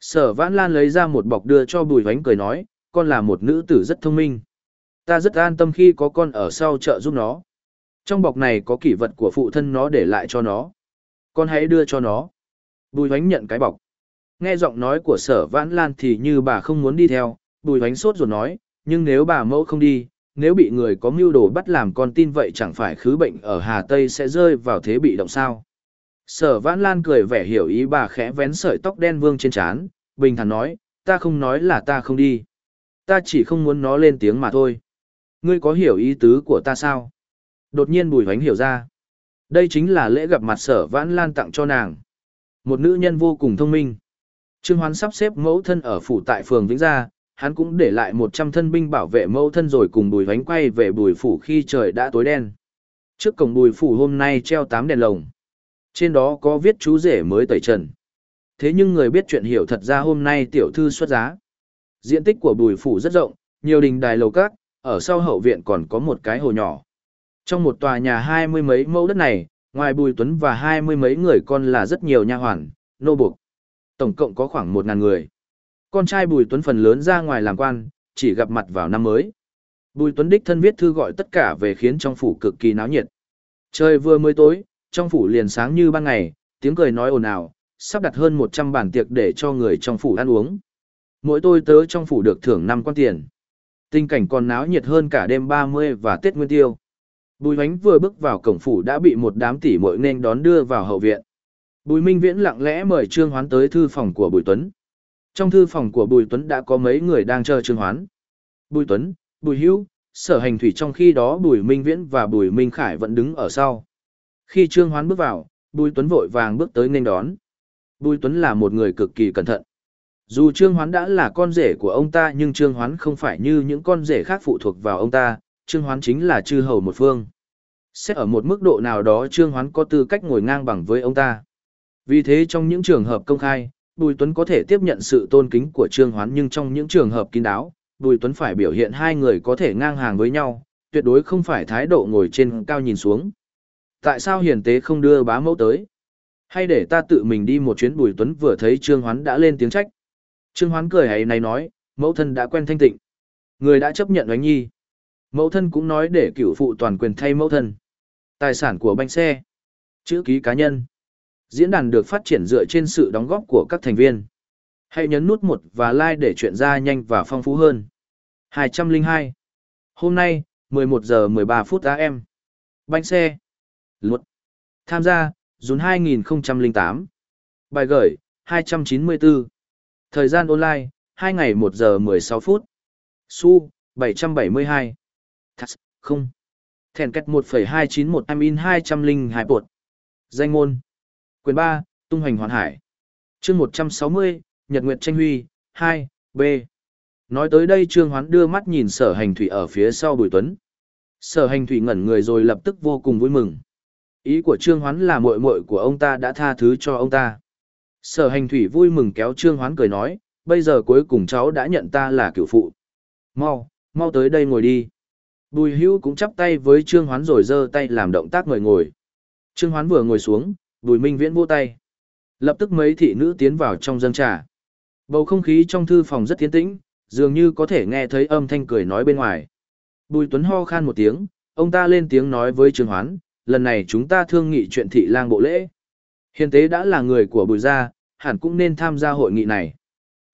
Sở vãn lan lấy ra một bọc đưa cho bùi hoánh cười nói, con là một nữ tử rất thông minh. Ta rất an tâm khi có con ở sau chợ giúp nó. Trong bọc này có kỷ vật của phụ thân nó để lại cho nó. Con hãy đưa cho nó. Bùi hoánh nhận cái bọc. Nghe giọng nói của sở vãn lan thì như bà không muốn đi theo, bùi hoánh sốt ruột nói, nhưng nếu bà mẫu không đi, nếu bị người có mưu đồ bắt làm con tin vậy chẳng phải khứ bệnh ở Hà Tây sẽ rơi vào thế bị động sao. Sở vãn lan cười vẻ hiểu ý bà khẽ vén sợi tóc đen vương trên trán, bình thản nói, ta không nói là ta không đi. Ta chỉ không muốn nó lên tiếng mà thôi. Ngươi có hiểu ý tứ của ta sao? Đột nhiên bùi hoánh hiểu ra. Đây chính là lễ gặp mặt sở vãn lan tặng cho nàng. Một nữ nhân vô cùng thông minh. Trương Hoán sắp xếp mẫu thân ở phủ tại phường Vĩnh Gia, hắn cũng để lại 100 thân binh bảo vệ mẫu thân rồi cùng bùi vánh quay về bùi phủ khi trời đã tối đen. Trước cổng bùi phủ hôm nay treo 8 đèn lồng. Trên đó có viết chú rể mới tẩy trần. Thế nhưng người biết chuyện hiểu thật ra hôm nay tiểu thư xuất giá. Diện tích của bùi phủ rất rộng, nhiều đình đài lầu các, ở sau hậu viện còn có một cái hồ nhỏ. Trong một tòa nhà hai mươi mấy mẫu đất này, ngoài Bùi Tuấn và hai mươi mấy người con là rất nhiều nha hoàn, nô buộc. Tổng cộng có khoảng một ngàn người. Con trai Bùi Tuấn phần lớn ra ngoài làm quan, chỉ gặp mặt vào năm mới. Bùi Tuấn đích thân viết thư gọi tất cả về khiến trong phủ cực kỳ náo nhiệt. Trời vừa mới tối, trong phủ liền sáng như ban ngày, tiếng cười nói ồn ào, sắp đặt hơn một trăm bàn tiệc để cho người trong phủ ăn uống. Mỗi tôi tớ trong phủ được thưởng năm quan tiền. Tình cảnh còn náo nhiệt hơn cả đêm ba mươi và Tết Nguyên Tiêu. Bùi Hoánh vừa bước vào cổng phủ đã bị một đám tỷ muội nên đón đưa vào hậu viện. Bùi Minh Viễn lặng lẽ mời Trương Hoán tới thư phòng của Bùi Tuấn. Trong thư phòng của Bùi Tuấn đã có mấy người đang chờ Trương Hoán. Bùi Tuấn, Bùi Hữu, Sở Hành Thủy trong khi đó Bùi Minh Viễn và Bùi Minh Khải vẫn đứng ở sau. Khi Trương Hoán bước vào, Bùi Tuấn vội vàng bước tới nên đón. Bùi Tuấn là một người cực kỳ cẩn thận. Dù Trương Hoán đã là con rể của ông ta nhưng Trương Hoán không phải như những con rể khác phụ thuộc vào ông ta, Trương Hoán chính là chư hầu một phương. Xét ở một mức độ nào đó Trương Hoán có tư cách ngồi ngang bằng với ông ta. Vì thế trong những trường hợp công khai, Bùi Tuấn có thể tiếp nhận sự tôn kính của Trương Hoán nhưng trong những trường hợp kín đáo, Bùi Tuấn phải biểu hiện hai người có thể ngang hàng với nhau, tuyệt đối không phải thái độ ngồi trên cao nhìn xuống. Tại sao hiền tế không đưa bá mẫu tới? Hay để ta tự mình đi một chuyến Bùi Tuấn vừa thấy Trương Hoán đã lên tiếng trách. Trương Hoán cười hãy này nói, mẫu thân đã quen thanh tịnh. Người đã chấp nhận oánh nhi. Mẫu thân cũng nói để cửu phụ toàn quyền thay mẫu thân. Tài sản của banh xe. Chữ ký cá nhân. Diễn đàn được phát triển dựa trên sự đóng góp của các thành viên. Hãy nhấn nút một và like để chuyện ra nhanh và phong phú hơn. 202. Hôm nay, 11 giờ 13 phút AM. Banh xe. Luật. Tham gia, dùn 2008. Bài gửi, 294. Thời gian online, 2 ngày 1 giờ 16 phút. Su, 772. Thas, không. Thèn cách 1,291 amin 202 bột. Danh môn. Quyền 3, tung hoành hoàn hải. chương 160, Nhật Nguyệt Tranh Huy, 2, B. Nói tới đây Trương Hoán đưa mắt nhìn sở hành thủy ở phía sau Bùi Tuấn. Sở hành thủy ngẩn người rồi lập tức vô cùng vui mừng. Ý của Trương Hoán là muội muội của ông ta đã tha thứ cho ông ta. Sở hành thủy vui mừng kéo Trương Hoán cười nói, bây giờ cuối cùng cháu đã nhận ta là cựu phụ. Mau, mau tới đây ngồi đi. Bùi hưu cũng chắp tay với Trương Hoán rồi giơ tay làm động tác mời ngồi. Trương Hoán vừa ngồi xuống, Bùi Minh Viễn vô tay. Lập tức mấy thị nữ tiến vào trong dân trà. Bầu không khí trong thư phòng rất tiến tĩnh, dường như có thể nghe thấy âm thanh cười nói bên ngoài. Bùi Tuấn ho khan một tiếng, ông ta lên tiếng nói với Trương Hoán, lần này chúng ta thương nghị chuyện thị lang bộ lễ. Hiền tế đã là người của bùi gia, hẳn cũng nên tham gia hội nghị này.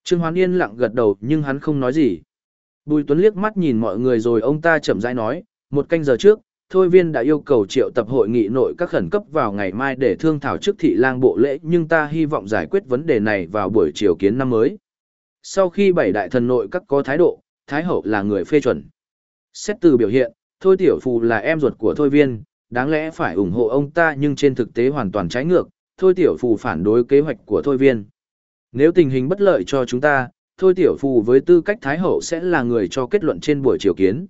Trương Hoán yên lặng gật đầu nhưng hắn không nói gì. Bùi Tuấn liếc mắt nhìn mọi người rồi ông ta chậm rãi nói, một canh giờ trước, Thôi viên đã yêu cầu triệu tập hội nghị nội các khẩn cấp vào ngày mai để thương thảo trước thị lang bộ lễ nhưng ta hy vọng giải quyết vấn đề này vào buổi chiều kiến năm mới. Sau khi bảy đại thần nội các có thái độ, Thái Hậu là người phê chuẩn. Xét từ biểu hiện, Thôi Tiểu Phù là em ruột của Thôi Viên, đáng lẽ phải ủng hộ ông ta nhưng trên thực tế hoàn toàn trái ngược, Thôi Tiểu Phù phản đối kế hoạch của Thôi Viên. Nếu tình hình bất lợi cho chúng ta, Thôi Tiểu Phù với tư cách Thái Hậu sẽ là người cho kết luận trên buổi chiều kiến.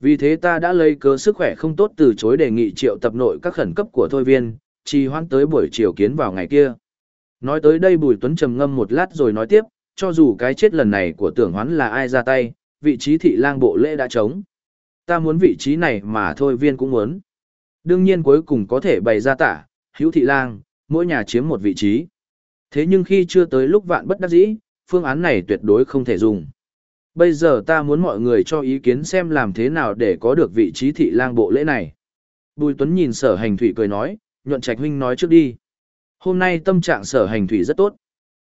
Vì thế ta đã lấy cớ sức khỏe không tốt từ chối đề nghị triệu tập nội các khẩn cấp của Thôi Viên, trì hoãn tới buổi chiều kiến vào ngày kia. Nói tới đây Bùi Tuấn trầm ngâm một lát rồi nói tiếp, cho dù cái chết lần này của tưởng hoán là ai ra tay, vị trí thị lang bộ lễ đã trống. Ta muốn vị trí này mà Thôi Viên cũng muốn. Đương nhiên cuối cùng có thể bày ra tả, hữu thị lang, mỗi nhà chiếm một vị trí. Thế nhưng khi chưa tới lúc vạn bất đắc dĩ, phương án này tuyệt đối không thể dùng. Bây giờ ta muốn mọi người cho ý kiến xem làm thế nào để có được vị trí thị lang bộ lễ này. Bùi Tuấn nhìn sở hành thủy cười nói, nhuận trạch huynh nói trước đi. Hôm nay tâm trạng sở hành thủy rất tốt.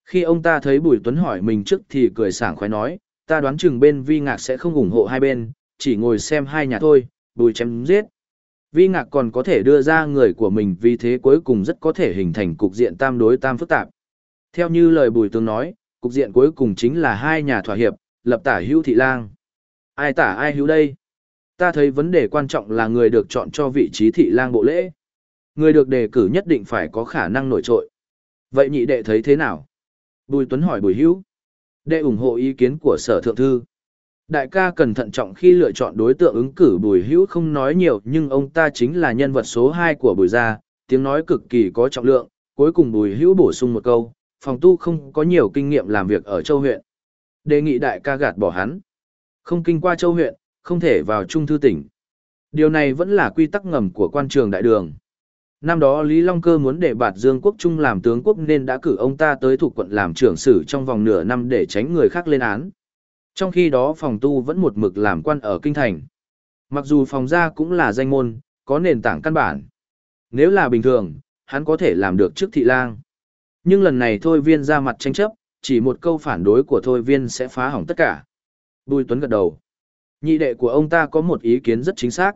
Khi ông ta thấy Bùi Tuấn hỏi mình trước thì cười sảng khoái nói, ta đoán chừng bên vi ngạc sẽ không ủng hộ hai bên, chỉ ngồi xem hai nhà thôi, bùi chém giết. Vi ngạc còn có thể đưa ra người của mình vì thế cuối cùng rất có thể hình thành cục diện tam đối tam phức tạp. Theo như lời bùi tướng nói, cục diện cuối cùng chính là hai nhà thỏa hiệp, lập tả hữu thị lang. Ai tả ai hữu đây? Ta thấy vấn đề quan trọng là người được chọn cho vị trí thị lang bộ lễ. Người được đề cử nhất định phải có khả năng nổi trội. Vậy nhị đệ thấy thế nào? Bùi Tuấn hỏi Bùi Hữu. Đệ ủng hộ ý kiến của sở thượng thư. Đại ca cần thận trọng khi lựa chọn đối tượng ứng cử Bùi Hữu không nói nhiều nhưng ông ta chính là nhân vật số 2 của Bùi gia, tiếng nói cực kỳ có trọng lượng. Cuối cùng Bùi Hữu bổ sung một câu, phòng tu không có nhiều kinh nghiệm làm việc ở châu huyện. Đề nghị đại ca gạt bỏ hắn. Không kinh qua châu huyện, không thể vào trung thư tỉnh. Điều này vẫn là quy tắc ngầm của quan trường đại đường. Năm đó Lý Long Cơ muốn để bạt Dương Quốc Trung làm tướng quốc nên đã cử ông ta tới thuộc quận làm trưởng sử trong vòng nửa năm để tránh người khác lên án. Trong khi đó phòng tu vẫn một mực làm quan ở Kinh Thành. Mặc dù phòng gia cũng là danh môn, có nền tảng căn bản. Nếu là bình thường, hắn có thể làm được trước thị lang. Nhưng lần này thôi viên ra mặt tranh chấp, chỉ một câu phản đối của thôi viên sẽ phá hỏng tất cả. Bùi Tuấn gật đầu. Nhị đệ của ông ta có một ý kiến rất chính xác.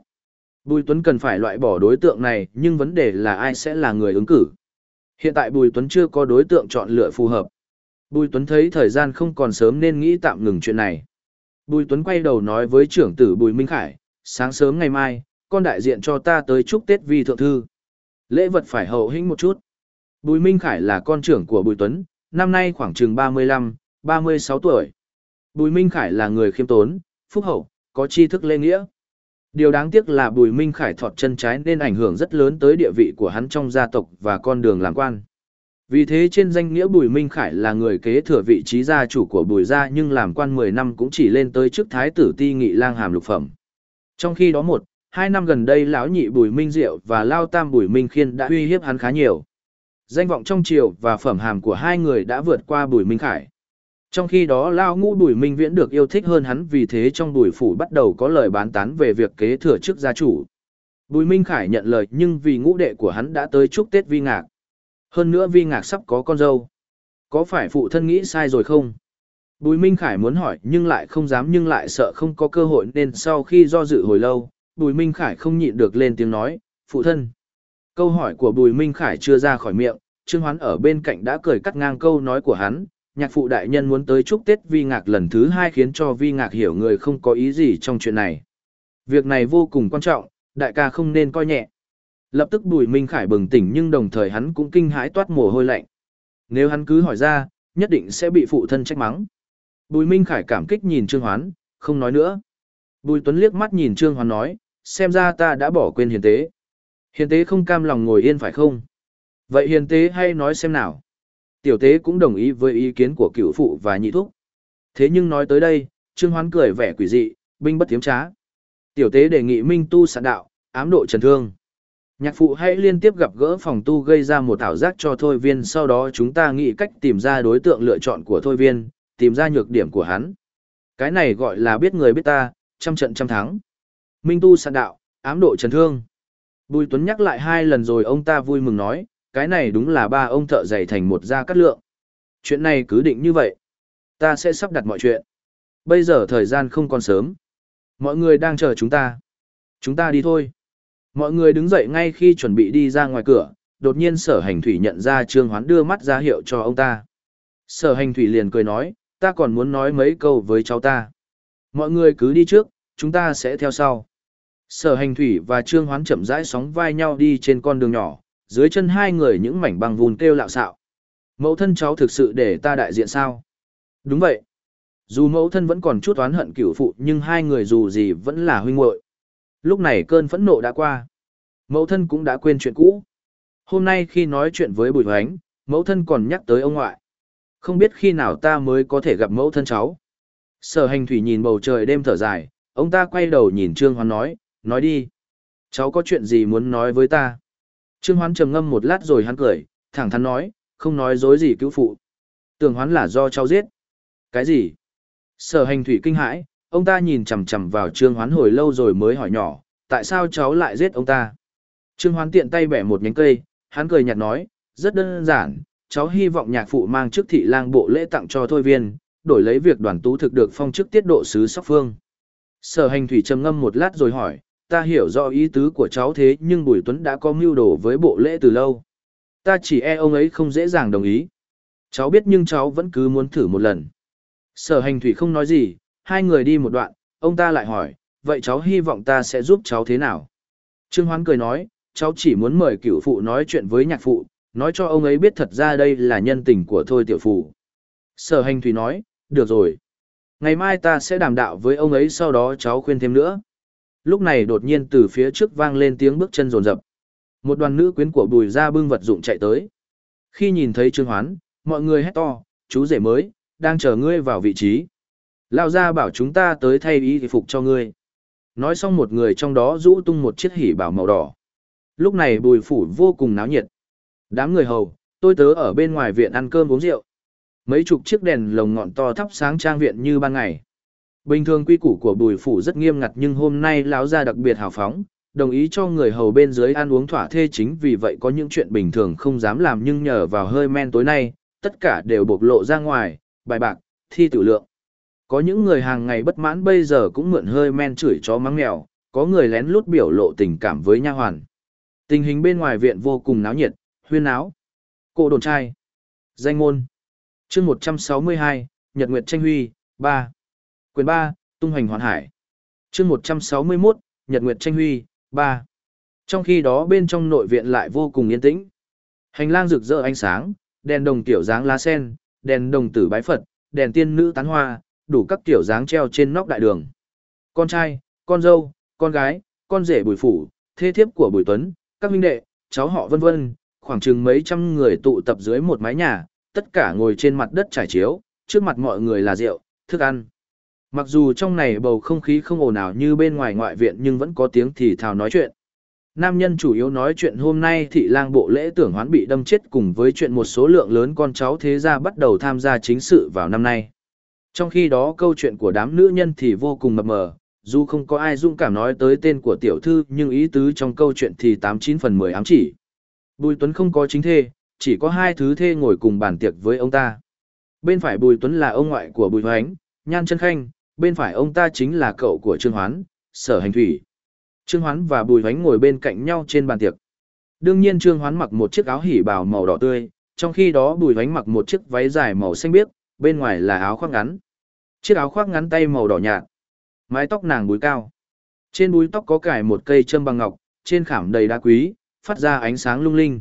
Bùi Tuấn cần phải loại bỏ đối tượng này, nhưng vấn đề là ai sẽ là người ứng cử. Hiện tại Bùi Tuấn chưa có đối tượng chọn lựa phù hợp. Bùi Tuấn thấy thời gian không còn sớm nên nghĩ tạm ngừng chuyện này. Bùi Tuấn quay đầu nói với trưởng tử Bùi Minh Khải, sáng sớm ngày mai, con đại diện cho ta tới chúc Tết vi thượng thư. Lễ vật phải hậu hĩnh một chút. Bùi Minh Khải là con trưởng của Bùi Tuấn, năm nay khoảng chừng 35, 36 tuổi. Bùi Minh Khải là người khiêm tốn, phúc hậu, có tri thức lễ nghĩa. Điều đáng tiếc là Bùi Minh Khải thọt chân trái nên ảnh hưởng rất lớn tới địa vị của hắn trong gia tộc và con đường làm quan. Vì thế trên danh nghĩa Bùi Minh Khải là người kế thừa vị trí gia chủ của Bùi gia nhưng làm quan 10 năm cũng chỉ lên tới chức thái tử ti nghị lang hàm lục phẩm. Trong khi đó một, hai năm gần đây lão nhị Bùi Minh Diệu và Lao Tam Bùi Minh Khiên đã uy hiếp hắn khá nhiều. Danh vọng trong triều và phẩm hàm của hai người đã vượt qua Bùi Minh Khải. Trong khi đó Lao Ngũ Bùi Minh Viễn được yêu thích hơn hắn vì thế trong Bùi Phủ bắt đầu có lời bán tán về việc kế thừa chức gia chủ. Bùi Minh Khải nhận lời nhưng vì ngũ đệ của hắn đã tới chúc Tết Vi Ngạc. Hơn nữa Vi Ngạc sắp có con dâu. Có phải phụ thân nghĩ sai rồi không? Bùi Minh Khải muốn hỏi nhưng lại không dám nhưng lại sợ không có cơ hội nên sau khi do dự hồi lâu, Bùi Minh Khải không nhịn được lên tiếng nói, phụ thân. Câu hỏi của Bùi Minh Khải chưa ra khỏi miệng, Trương Hoán ở bên cạnh đã cười cắt ngang câu nói của hắn, nhạc phụ đại nhân muốn tới chúc Tết Vi Ngạc lần thứ hai khiến cho Vi Ngạc hiểu người không có ý gì trong chuyện này. Việc này vô cùng quan trọng, đại ca không nên coi nhẹ. Lập tức Bùi Minh Khải bừng tỉnh nhưng đồng thời hắn cũng kinh hãi toát mồ hôi lạnh. Nếu hắn cứ hỏi ra, nhất định sẽ bị phụ thân trách mắng. Bùi Minh Khải cảm kích nhìn Trương Hoán, không nói nữa. Bùi Tuấn liếc mắt nhìn Trương Hoán nói, xem ra ta đã bỏ quên hiền tế. Hiền tế không cam lòng ngồi yên phải không? Vậy hiền tế hay nói xem nào? Tiểu tế cũng đồng ý với ý kiến của cựu phụ và nhị thúc. Thế nhưng nói tới đây, Trương Hoán cười vẻ quỷ dị, binh bất tiếm trá. Tiểu tế đề nghị minh tu sản đạo, ám độ trần thương. Nhạc phụ hãy liên tiếp gặp gỡ phòng tu gây ra một ảo giác cho thôi viên sau đó chúng ta nghĩ cách tìm ra đối tượng lựa chọn của thôi viên, tìm ra nhược điểm của hắn. Cái này gọi là biết người biết ta, trăm trận trăm thắng. Minh tu sản đạo, ám độ trần thương. Bùi Tuấn nhắc lại hai lần rồi ông ta vui mừng nói, cái này đúng là ba ông thợ dày thành một gia cắt lượng. Chuyện này cứ định như vậy. Ta sẽ sắp đặt mọi chuyện. Bây giờ thời gian không còn sớm. Mọi người đang chờ chúng ta. Chúng ta đi thôi. Mọi người đứng dậy ngay khi chuẩn bị đi ra ngoài cửa, đột nhiên sở hành thủy nhận ra Trương Hoán đưa mắt ra hiệu cho ông ta. Sở hành thủy liền cười nói, ta còn muốn nói mấy câu với cháu ta. Mọi người cứ đi trước, chúng ta sẽ theo sau. Sở hành thủy và Trương Hoán chậm rãi sóng vai nhau đi trên con đường nhỏ, dưới chân hai người những mảnh băng vùn kêu lạo xạo. Mẫu thân cháu thực sự để ta đại diện sao? Đúng vậy. Dù mẫu thân vẫn còn chút oán hận cửu phụ nhưng hai người dù gì vẫn là huynh muội. Lúc này cơn phẫn nộ đã qua. Mẫu thân cũng đã quên chuyện cũ. Hôm nay khi nói chuyện với Bùi Hoánh, mẫu thân còn nhắc tới ông ngoại. Không biết khi nào ta mới có thể gặp mẫu thân cháu. Sở hành thủy nhìn bầu trời đêm thở dài, ông ta quay đầu nhìn Trương Hoán nói, nói đi. Cháu có chuyện gì muốn nói với ta? Trương Hoán trầm ngâm một lát rồi hắn cười, thẳng thắn nói, không nói dối gì cứu phụ. Tưởng Hoán là do cháu giết. Cái gì? Sở hành thủy kinh hãi, ông ta nhìn chằm chằm vào Trương Hoán hồi lâu rồi mới hỏi nhỏ, tại sao cháu lại giết ông ta? Trương Hoán tiện tay bẻ một nhánh cây, hắn cười nhạt nói, rất đơn giản, cháu hy vọng nhạc phụ mang chức thị lang bộ lễ tặng cho thôi viên, đổi lấy việc đoàn tú thực được phong chức tiết độ sứ sóc phương. Sở hành thủy trầm ngâm một lát rồi hỏi, ta hiểu rõ ý tứ của cháu thế nhưng Bùi Tuấn đã có mưu đồ với bộ lễ từ lâu. Ta chỉ e ông ấy không dễ dàng đồng ý. Cháu biết nhưng cháu vẫn cứ muốn thử một lần. Sở hành thủy không nói gì, hai người đi một đoạn, ông ta lại hỏi, vậy cháu hy vọng ta sẽ giúp cháu thế nào? Trương Hoán cười nói, cháu chỉ muốn mời cửu phụ nói chuyện với nhạc phụ, nói cho ông ấy biết thật ra đây là nhân tình của thôi tiểu phụ. Sở hành thủy nói, được rồi. Ngày mai ta sẽ đàm đạo với ông ấy sau đó cháu khuyên thêm nữa. Lúc này đột nhiên từ phía trước vang lên tiếng bước chân rồn rập. Một đoàn nữ quyến của bùi ra bưng vật dụng chạy tới. Khi nhìn thấy Trương Hoán, mọi người hét to, chú rể mới, đang chờ ngươi vào vị trí. Lao ra bảo chúng ta tới thay y phục cho ngươi. Nói xong một người trong đó rũ tung một chiếc hỉ bảo màu đỏ. Lúc này bùi phủ vô cùng náo nhiệt. Đám người hầu, tôi tớ ở bên ngoài viện ăn cơm uống rượu. Mấy chục chiếc đèn lồng ngọn to thắp sáng trang viện như ban ngày. Bình thường quy củ của bùi phủ rất nghiêm ngặt nhưng hôm nay lão gia đặc biệt hào phóng, đồng ý cho người hầu bên dưới ăn uống thỏa thê chính vì vậy có những chuyện bình thường không dám làm nhưng nhờ vào hơi men tối nay, tất cả đều bộc lộ ra ngoài, bài bạc, thi tự lượng. Có những người hàng ngày bất mãn bây giờ cũng mượn hơi men chửi chó mắng mèo, có người lén lút biểu lộ tình cảm với nha hoàn. Tình hình bên ngoài viện vô cùng náo nhiệt, huyên náo. Cô đồn trai. Danh môn. chương 162, Nhật Nguyệt Tranh Huy, 3. Quyền 3, Tung Hoành Hoàn Hải. chương 161, Nhật Nguyệt Tranh Huy, 3. Trong khi đó bên trong nội viện lại vô cùng yên tĩnh. Hành lang rực rỡ ánh sáng, đèn đồng tiểu dáng lá sen, đèn đồng tử bái Phật, đèn tiên nữ tán hoa, đủ các tiểu dáng treo trên nóc đại đường. Con trai, con dâu, con gái, con rể bùi phủ, thê thiếp của bùi tuấn, các huynh đệ, cháu họ vân vân, khoảng chừng mấy trăm người tụ tập dưới một mái nhà, tất cả ngồi trên mặt đất trải chiếu, trước mặt mọi người là rượu, thức ăn. Mặc dù trong này bầu không khí không ồn ào như bên ngoài ngoại viện nhưng vẫn có tiếng thì thào nói chuyện. Nam nhân chủ yếu nói chuyện hôm nay thị lang bộ lễ tưởng hoán bị đâm chết cùng với chuyện một số lượng lớn con cháu thế gia bắt đầu tham gia chính sự vào năm nay. Trong khi đó câu chuyện của đám nữ nhân thì vô cùng mập mờ, dù không có ai dũng cảm nói tới tên của tiểu thư nhưng ý tứ trong câu chuyện thì 89 phần 10 ám chỉ. Bùi Tuấn không có chính thê, chỉ có hai thứ thê ngồi cùng bàn tiệc với ông ta. Bên phải Bùi Tuấn là ông ngoại của Bùi Hoánh, Nhan Chân Khanh, bên phải ông ta chính là cậu của Trương Hoán, Sở Hành Thủy. Trương Hoán và Bùi Hoánh ngồi bên cạnh nhau trên bàn tiệc. Đương nhiên Trương Hoán mặc một chiếc áo hỉ bào màu đỏ tươi, trong khi đó Bùi Hoánh mặc một chiếc váy dài màu xanh biếc, bên ngoài là áo khoác ngắn. Chiếc áo khoác ngắn tay màu đỏ nhạt. Mái tóc nàng búi cao. Trên búi tóc có cài một cây châm bằng ngọc, trên khảm đầy đá quý, phát ra ánh sáng lung linh.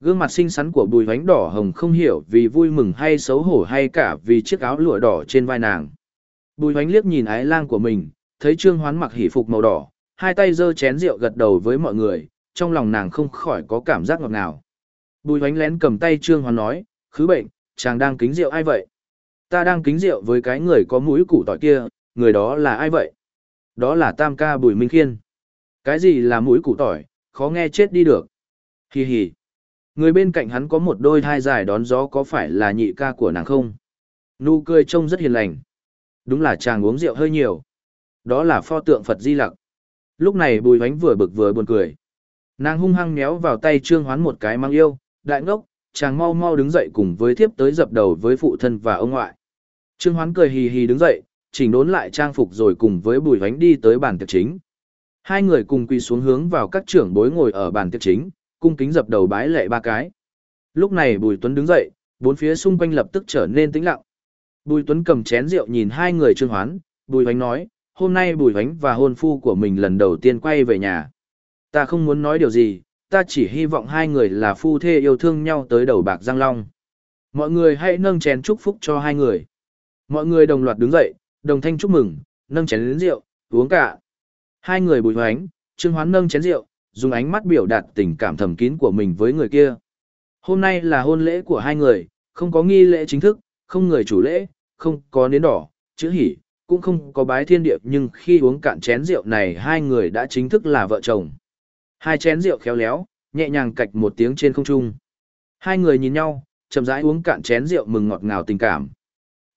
Gương mặt xinh xắn của bùi hoánh đỏ hồng không hiểu vì vui mừng hay xấu hổ hay cả vì chiếc áo lụa đỏ trên vai nàng. Bùi hoánh liếc nhìn ái lang của mình, thấy trương hoán mặc hỷ phục màu đỏ, hai tay giơ chén rượu gật đầu với mọi người, trong lòng nàng không khỏi có cảm giác ngọt ngào. Bùi hoánh lén cầm tay trương hoán nói, khứ bệnh, chàng đang kính rượu ai vậy? Ta đang kính rượu với cái người có mũi củ tỏi kia, người đó là ai vậy? Đó là tam ca bùi minh khiên. Cái gì là mũi củ tỏi, khó nghe chết đi được. Hì hì. Người bên cạnh hắn có một đôi thai dài đón gió có phải là nhị ca của nàng không? Nụ cười trông rất hiền lành. Đúng là chàng uống rượu hơi nhiều. Đó là pho tượng Phật Di Lặc. Lúc này bùi hoánh vừa bực vừa buồn cười. Nàng hung hăng méo vào tay trương hoán một cái mang yêu, đại ngốc, chàng mau mau đứng dậy cùng với thiếp tới dập đầu với phụ thân và ông ngoại. Trương hoán cười hì hì đứng dậy, chỉnh đốn lại trang phục rồi cùng với bùi hoánh đi tới bàn tiệc chính. Hai người cùng quỳ xuống hướng vào các trưởng bối ngồi ở bàn tiệc chính, cung kính dập đầu bái lệ ba cái. Lúc này Bùi Tuấn đứng dậy, bốn phía xung quanh lập tức trở nên tĩnh lặng. Bùi Tuấn cầm chén rượu nhìn hai người trương hoán, Bùi Hoánh nói, hôm nay Bùi Hoánh và hôn phu của mình lần đầu tiên quay về nhà. Ta không muốn nói điều gì, ta chỉ hy vọng hai người là phu thê yêu thương nhau tới đầu bạc Giang Long. Mọi người hãy nâng chén chúc phúc cho hai người. Mọi người đồng loạt đứng dậy, đồng thanh chúc mừng, nâng chén đến rượu, uống cả. Hai người Bùi Hoánh, Trương Hoán nâng chén rượu, dùng ánh mắt biểu đạt tình cảm thầm kín của mình với người kia. Hôm nay là hôn lễ của hai người, không có nghi lễ chính thức, không người chủ lễ, không có nến đỏ, chữ hỉ, cũng không có bái thiên điệp nhưng khi uống cạn chén rượu này hai người đã chính thức là vợ chồng. Hai chén rượu khéo léo, nhẹ nhàng cạch một tiếng trên không trung. Hai người nhìn nhau, chậm rãi uống cạn chén rượu mừng ngọt ngào tình cảm.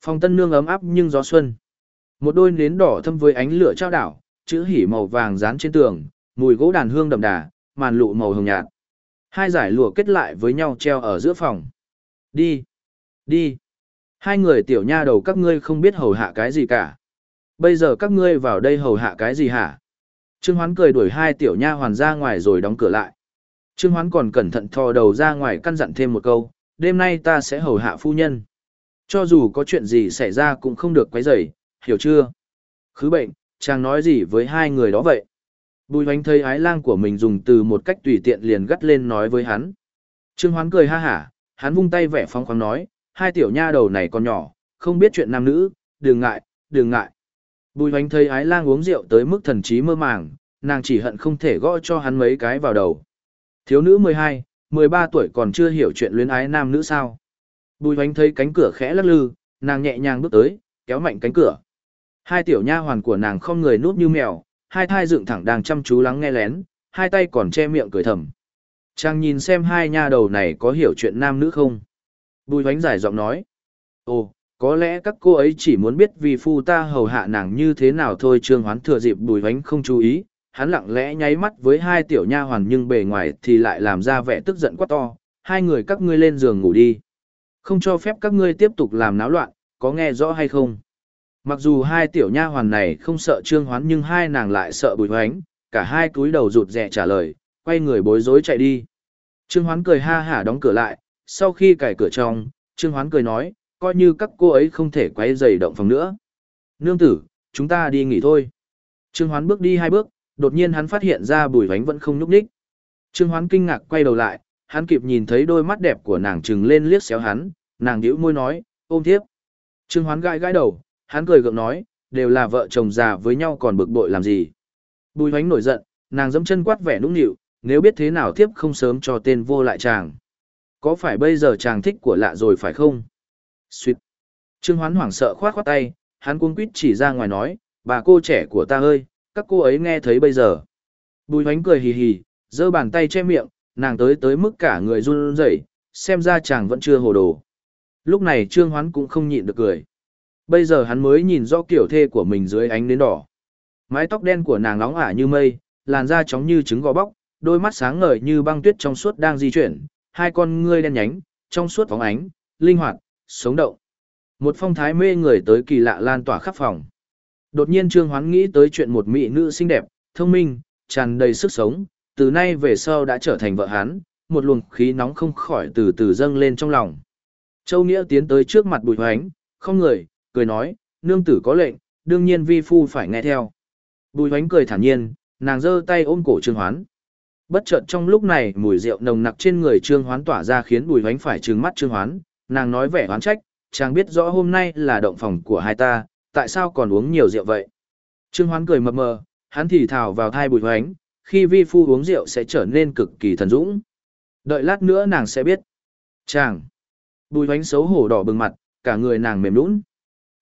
Phòng tân nương ấm áp nhưng gió xuân. Một đôi nến đỏ thâm với ánh lửa trao đảo, chữ hỉ màu vàng dán trên tường, mùi gỗ đàn hương đậm đà, màn lụ màu hồng nhạt. Hai giải lụa kết lại với nhau treo ở giữa phòng. Đi, đi. Hai người tiểu nha đầu các ngươi không biết hầu hạ cái gì cả. Bây giờ các ngươi vào đây hầu hạ cái gì hả? Trương Hoán cười đuổi hai tiểu nha hoàn ra ngoài rồi đóng cửa lại. Trương Hoán còn cẩn thận thò đầu ra ngoài căn dặn thêm một câu, đêm nay ta sẽ hầu hạ phu nhân. Cho dù có chuyện gì xảy ra cũng không được quấy rầy, hiểu chưa? Khứ bệnh, chàng nói gì với hai người đó vậy? Bùi hoánh thấy ái lang của mình dùng từ một cách tùy tiện liền gắt lên nói với hắn. Trương Hoán cười ha hả, hắn vung tay vẻ phong khoáng nói, hai tiểu nha đầu này còn nhỏ, không biết chuyện nam nữ, đừng ngại, đừng ngại. Bùi hoánh thấy ái lang uống rượu tới mức thần trí mơ màng, nàng chỉ hận không thể gõ cho hắn mấy cái vào đầu. Thiếu nữ 12, 13 tuổi còn chưa hiểu chuyện luyến ái nam nữ sao. Bùi hoánh thấy cánh cửa khẽ lắc lư, nàng nhẹ nhàng bước tới, kéo mạnh cánh cửa. Hai tiểu nha hoàn của nàng không người núp như mèo, hai thai dựng thẳng đang chăm chú lắng nghe lén, hai tay còn che miệng cười thầm. Chàng nhìn xem hai nha đầu này có hiểu chuyện nam nữ không? Bùi hoánh giải giọng nói. Ồ, có lẽ các cô ấy chỉ muốn biết vì phu ta hầu hạ nàng như thế nào thôi trương hoán thừa dịp bùi hoánh không chú ý. Hắn lặng lẽ nháy mắt với hai tiểu nha hoàn nhưng bề ngoài thì lại làm ra vẻ tức giận quá to. Hai người các ngươi lên giường ngủ đi. Không cho phép các ngươi tiếp tục làm náo loạn, có nghe rõ hay không? Mặc dù hai tiểu nha hoàn này không sợ trương hoán nhưng hai nàng lại sợ bùi hoánh, cả hai cúi đầu rụt rè trả lời, quay người bối rối chạy đi. Trương hoán cười ha hả đóng cửa lại, sau khi cài cửa trong, trương hoán cười nói, coi như các cô ấy không thể quay dày động phòng nữa. Nương tử, chúng ta đi nghỉ thôi. Trương hoán bước đi hai bước, đột nhiên hắn phát hiện ra bùi hoánh vẫn không nhúc nhích. Trương hoán kinh ngạc quay đầu lại, hắn kịp nhìn thấy đôi mắt đẹp của nàng trừng lên liếc xéo hắn, nàng nhíu môi nói, ôm thiếp. Trương Hoán gãi gãi đầu, hắn cười gượng nói, đều là vợ chồng già với nhau còn bực bội làm gì. Bùi hoánh nổi giận, nàng dẫm chân quát vẻ nũng nịu, nếu biết thế nào thiếp không sớm cho tên vô lại chàng. Có phải bây giờ chàng thích của lạ rồi phải không? Xuyệt. Trương Hoán hoảng sợ khoát khoát tay, hắn cuống quýt chỉ ra ngoài nói, bà cô trẻ của ta ơi, các cô ấy nghe thấy bây giờ. Bùi hoánh cười hì hì, giơ bàn tay che miệng, nàng tới tới mức cả người run rẩy, xem ra chàng vẫn chưa hồ đồ. Lúc này Trương Hoán cũng không nhịn được cười. Bây giờ hắn mới nhìn rõ kiểu thê của mình dưới ánh nến đỏ. Mái tóc đen của nàng nóng ả như mây, làn da trắng như trứng gò bóc, đôi mắt sáng ngời như băng tuyết trong suốt đang di chuyển, hai con ngươi đen nhánh, trong suốt phóng ánh, linh hoạt, sống động. Một phong thái mê người tới kỳ lạ lan tỏa khắp phòng. Đột nhiên Trương Hoán nghĩ tới chuyện một mỹ nữ xinh đẹp, thông minh, tràn đầy sức sống, từ nay về sau đã trở thành vợ hắn, một luồng khí nóng không khỏi từ từ dâng lên trong lòng. Châu Nghĩa tiến tới trước mặt Bùi Hoánh, không người, cười nói, nương tử có lệnh, đương nhiên vi phu phải nghe theo. Bùi Hoánh cười thản nhiên, nàng giơ tay ôm cổ Trương Hoán. Bất chợt trong lúc này mùi rượu nồng nặc trên người Trương Hoán tỏa ra khiến Bùi Hoánh phải trừng mắt Trương Hoán, nàng nói vẻ hoán trách, chàng biết rõ hôm nay là động phòng của hai ta, tại sao còn uống nhiều rượu vậy? Trương Hoán cười mập mờ, hắn thì thào vào thai Bùi Hoánh, khi vi phu uống rượu sẽ trở nên cực kỳ thần dũng. Đợi lát nữa nàng sẽ biết. Chàng. Bùi Hoánh xấu hổ đỏ bừng mặt, cả người nàng mềm nũng.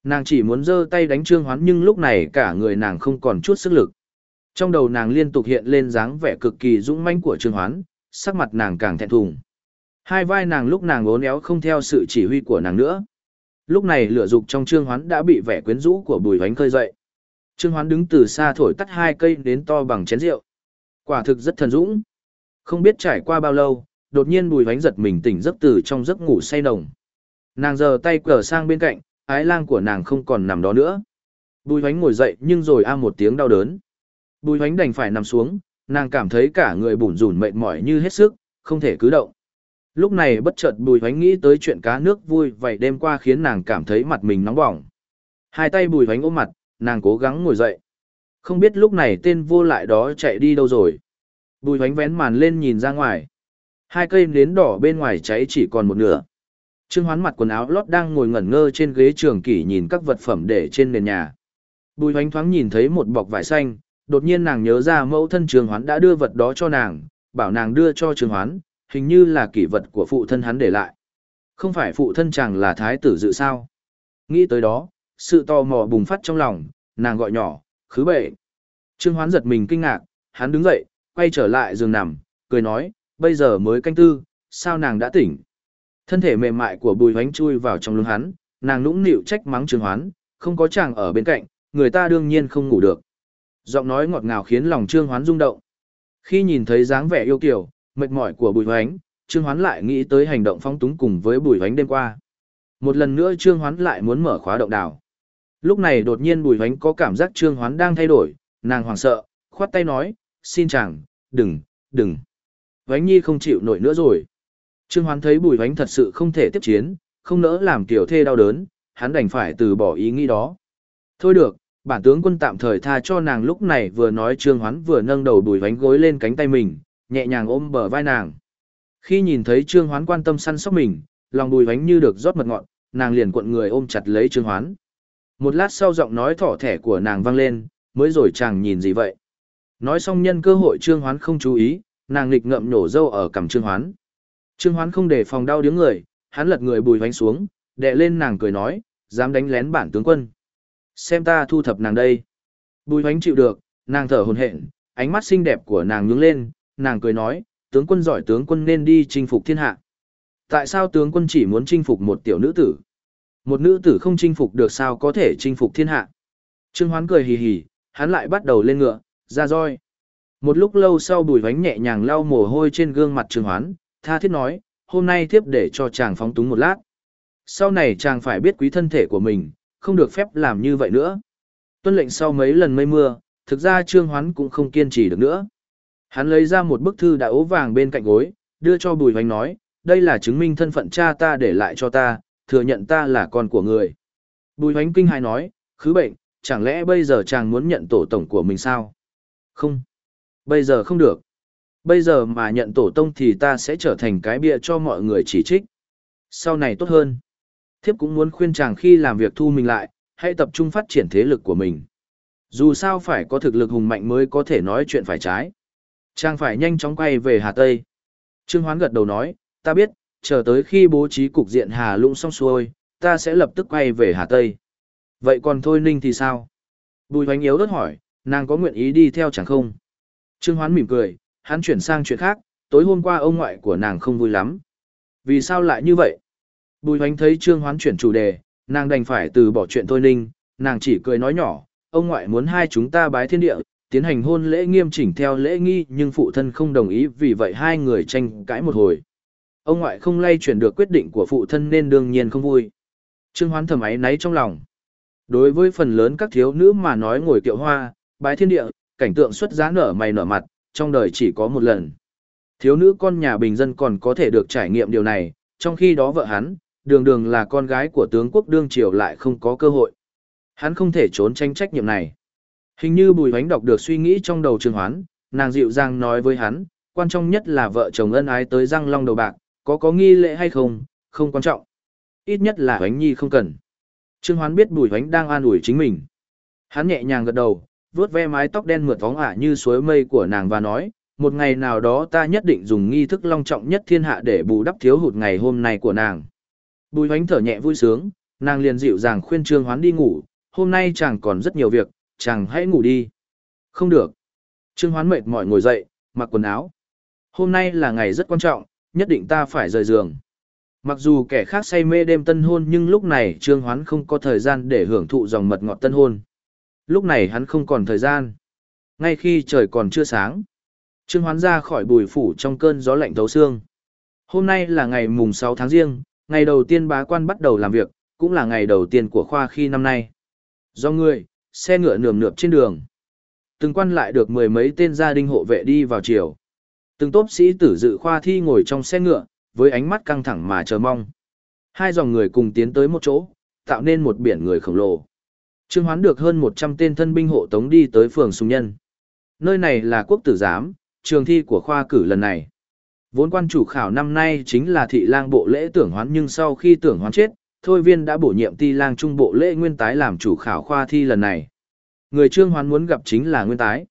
Nàng chỉ muốn giơ tay đánh Trương Hoán nhưng lúc này cả người nàng không còn chút sức lực. Trong đầu nàng liên tục hiện lên dáng vẻ cực kỳ dũng mãnh của Trương Hoán, sắc mặt nàng càng thẹn thùng. Hai vai nàng lúc nàng ốn éo không theo sự chỉ huy của nàng nữa. Lúc này lửa dục trong Trương Hoán đã bị vẻ quyến rũ của Bùi Hoánh khơi dậy. Trương Hoán đứng từ xa thổi tắt hai cây đến to bằng chén rượu. Quả thực rất thần dũng. Không biết trải qua bao lâu, đột nhiên Bùi Hoánh giật mình tỉnh giấc từ trong giấc ngủ say nồng. Nàng giơ tay cờ sang bên cạnh, ái lang của nàng không còn nằm đó nữa. Bùi Hoánh ngồi dậy nhưng rồi a một tiếng đau đớn. Bùi hoánh đành phải nằm xuống, nàng cảm thấy cả người bủn rủn mệt mỏi như hết sức, không thể cứ động. Lúc này bất chợt bùi hoánh nghĩ tới chuyện cá nước vui vậy đêm qua khiến nàng cảm thấy mặt mình nóng bỏng. Hai tay bùi hoánh ôm mặt, nàng cố gắng ngồi dậy. Không biết lúc này tên vô lại đó chạy đi đâu rồi. Bùi hoánh vén màn lên nhìn ra ngoài. Hai cây nến đỏ bên ngoài cháy chỉ còn một nửa. Trương hoán mặt quần áo lót đang ngồi ngẩn ngơ trên ghế trường kỷ nhìn các vật phẩm để trên nền nhà. Bùi hoánh thoáng nhìn thấy một bọc vải xanh, đột nhiên nàng nhớ ra mẫu thân trường hoán đã đưa vật đó cho nàng, bảo nàng đưa cho trường hoán, hình như là kỷ vật của phụ thân hắn để lại. Không phải phụ thân chàng là thái tử dự sao? Nghĩ tới đó, sự tò mò bùng phát trong lòng, nàng gọi nhỏ, khứ bệ. Trương hoán giật mình kinh ngạc, hắn đứng dậy, quay trở lại giường nằm, cười nói, bây giờ mới canh tư, sao nàng đã tỉnh? Thân thể mềm mại của bùi hoánh chui vào trong lưng hắn, nàng nũng nịu trách mắng trương hoán, không có chàng ở bên cạnh, người ta đương nhiên không ngủ được. Giọng nói ngọt ngào khiến lòng Trương Hoán rung động. Khi nhìn thấy dáng vẻ yêu kiều, mệt mỏi của Bùi Hoánh, Trương Hoán lại nghĩ tới hành động phong túng cùng với Bùi Hoánh đêm qua. Một lần nữa Trương Hoán lại muốn mở khóa động đảo. Lúc này đột nhiên Bùi Hoánh có cảm giác Trương Hoán đang thay đổi, nàng hoảng sợ, khoát tay nói, xin chàng, đừng, đừng. Hoánh Nhi không chịu nổi nữa rồi. Trương Hoán thấy Bùi Hoánh thật sự không thể tiếp chiến, không nỡ làm tiểu thê đau đớn, hắn đành phải từ bỏ ý nghĩ đó. Thôi được, bản tướng quân tạm thời tha cho nàng lúc này vừa nói trương hoán vừa nâng đầu đùi vánh gối lên cánh tay mình, nhẹ nhàng ôm bờ vai nàng. Khi nhìn thấy trương hoán quan tâm săn sóc mình, lòng đùi vánh như được rót mật ngọt, nàng liền cuộn người ôm chặt lấy trương hoán. Một lát sau giọng nói thỏ thẻ của nàng vang lên, mới rồi chàng nhìn gì vậy? Nói xong nhân cơ hội trương hoán không chú ý, nàng nghịch ngậm nổ dâu ở cằm trương hoán. Trương hoán không để phòng đau điếng người, hắn lật người bùi vánh xuống, đè lên nàng cười nói, dám đánh lén bản tướng quân xem ta thu thập nàng đây. Bùi hoánh chịu được, nàng thở hồn hện, ánh mắt xinh đẹp của nàng nhướng lên, nàng cười nói, tướng quân giỏi tướng quân nên đi chinh phục thiên hạ. Tại sao tướng quân chỉ muốn chinh phục một tiểu nữ tử? Một nữ tử không chinh phục được sao có thể chinh phục thiên hạ? Trương Hoán cười hì hì, hắn lại bắt đầu lên ngựa, ra roi. Một lúc lâu sau bùi hoánh nhẹ nhàng lau mồ hôi trên gương mặt Trương Hoán, tha thiết nói, hôm nay tiếp để cho chàng phóng túng một lát. Sau này chàng phải biết quý thân thể của mình, không được phép làm như vậy nữa. Tuân lệnh sau mấy lần mây mưa, thực ra Trương Hoán cũng không kiên trì được nữa. Hắn lấy ra một bức thư đã ố vàng bên cạnh gối, đưa cho Bùi Hoành nói, đây là chứng minh thân phận cha ta để lại cho ta, thừa nhận ta là con của người. Bùi Hoành kinh hài nói, khứ bệnh, chẳng lẽ bây giờ chàng muốn nhận tổ tổng của mình sao? Không. Bây giờ không được. bây giờ mà nhận tổ tông thì ta sẽ trở thành cái bia cho mọi người chỉ trích. Sau này tốt hơn. Thiếp cũng muốn khuyên chàng khi làm việc thu mình lại, hãy tập trung phát triển thế lực của mình. Dù sao phải có thực lực hùng mạnh mới có thể nói chuyện phải trái. Chàng phải nhanh chóng quay về Hà Tây. Trương Hoán gật đầu nói, ta biết, chờ tới khi bố trí cục diện Hà Lũng xong xuôi, ta sẽ lập tức quay về Hà Tây. Vậy còn Thôi Ninh thì sao? Bùi hoánh yếu đất hỏi, nàng có nguyện ý đi theo chẳng không? Trương Hoán mỉm cười, hắn chuyển sang chuyện khác, tối hôm qua ông ngoại của nàng không vui lắm. Vì sao lại như vậy? Bùi hoánh thấy Trương Hoán chuyển chủ đề, nàng đành phải từ bỏ chuyện Thôi Ninh, nàng chỉ cười nói nhỏ, ông ngoại muốn hai chúng ta bái thiên địa, tiến hành hôn lễ nghiêm chỉnh theo lễ nghi nhưng phụ thân không đồng ý vì vậy hai người tranh cãi một hồi. Ông ngoại không lay chuyển được quyết định của phụ thân nên đương nhiên không vui. Trương Hoán thầm ấy náy trong lòng. Đối với phần lớn các thiếu nữ mà nói ngồi kiệu hoa, bái thiên địa, cảnh tượng xuất giá nở mày nở mặt, trong đời chỉ có một lần. Thiếu nữ con nhà bình dân còn có thể được trải nghiệm điều này, trong khi đó vợ hắn, đường đường là con gái của tướng quốc đương triều lại không có cơ hội. Hắn không thể trốn tránh trách nhiệm này. Hình như bùi hoánh đọc được suy nghĩ trong đầu Trương Hoán, nàng dịu dàng nói với hắn, quan trọng nhất là vợ chồng ân ái tới răng long đầu bạc, có có nghi lễ hay không, không quan trọng. Ít nhất là hoánh nhi không cần. Trương Hoán biết bùi hoánh đang an ủi chính mình. Hắn nhẹ nhàng gật đầu, vuốt ve mái tóc đen mượt vóng ả như suối mây của nàng và nói, một ngày nào đó ta nhất định dùng nghi thức long trọng nhất thiên hạ để bù đắp thiếu hụt ngày hôm nay của nàng. Bùi hoánh thở nhẹ vui sướng, nàng liền dịu dàng khuyên Trương Hoán đi ngủ, hôm nay chàng còn rất nhiều việc, chàng hãy ngủ đi. Không được. Trương Hoán mệt mỏi ngồi dậy, mặc quần áo. Hôm nay là ngày rất quan trọng, nhất định ta phải rời giường. Mặc dù kẻ khác say mê đêm tân hôn nhưng lúc này Trương Hoán không có thời gian để hưởng thụ dòng mật ngọt tân hôn. Lúc này hắn không còn thời gian. Ngay khi trời còn chưa sáng, Trương Hoán ra khỏi bùi phủ trong cơn gió lạnh thấu xương. Hôm nay là ngày mùng 6 tháng riêng, ngày đầu tiên bá quan bắt đầu làm việc, cũng là ngày đầu tiên của khoa khi năm nay. Do người, xe ngựa nườm nượp trên đường. Từng quan lại được mười mấy tên gia đình hộ vệ đi vào chiều. Từng tốp sĩ tử dự khoa thi ngồi trong xe ngựa, với ánh mắt căng thẳng mà chờ mong. Hai dòng người cùng tiến tới một chỗ, tạo nên một biển người khổng lồ. Trương Hoán được hơn 100 tên thân binh hộ tống đi tới phường Sùng Nhân. Nơi này là quốc tử giám, trường thi của khoa cử lần này. Vốn quan chủ khảo năm nay chính là thị lang bộ lễ tưởng hoán nhưng sau khi tưởng hoán chết, Thôi Viên đã bổ nhiệm ti lang trung bộ lễ nguyên tái làm chủ khảo khoa thi lần này. Người Trương Hoán muốn gặp chính là nguyên tái.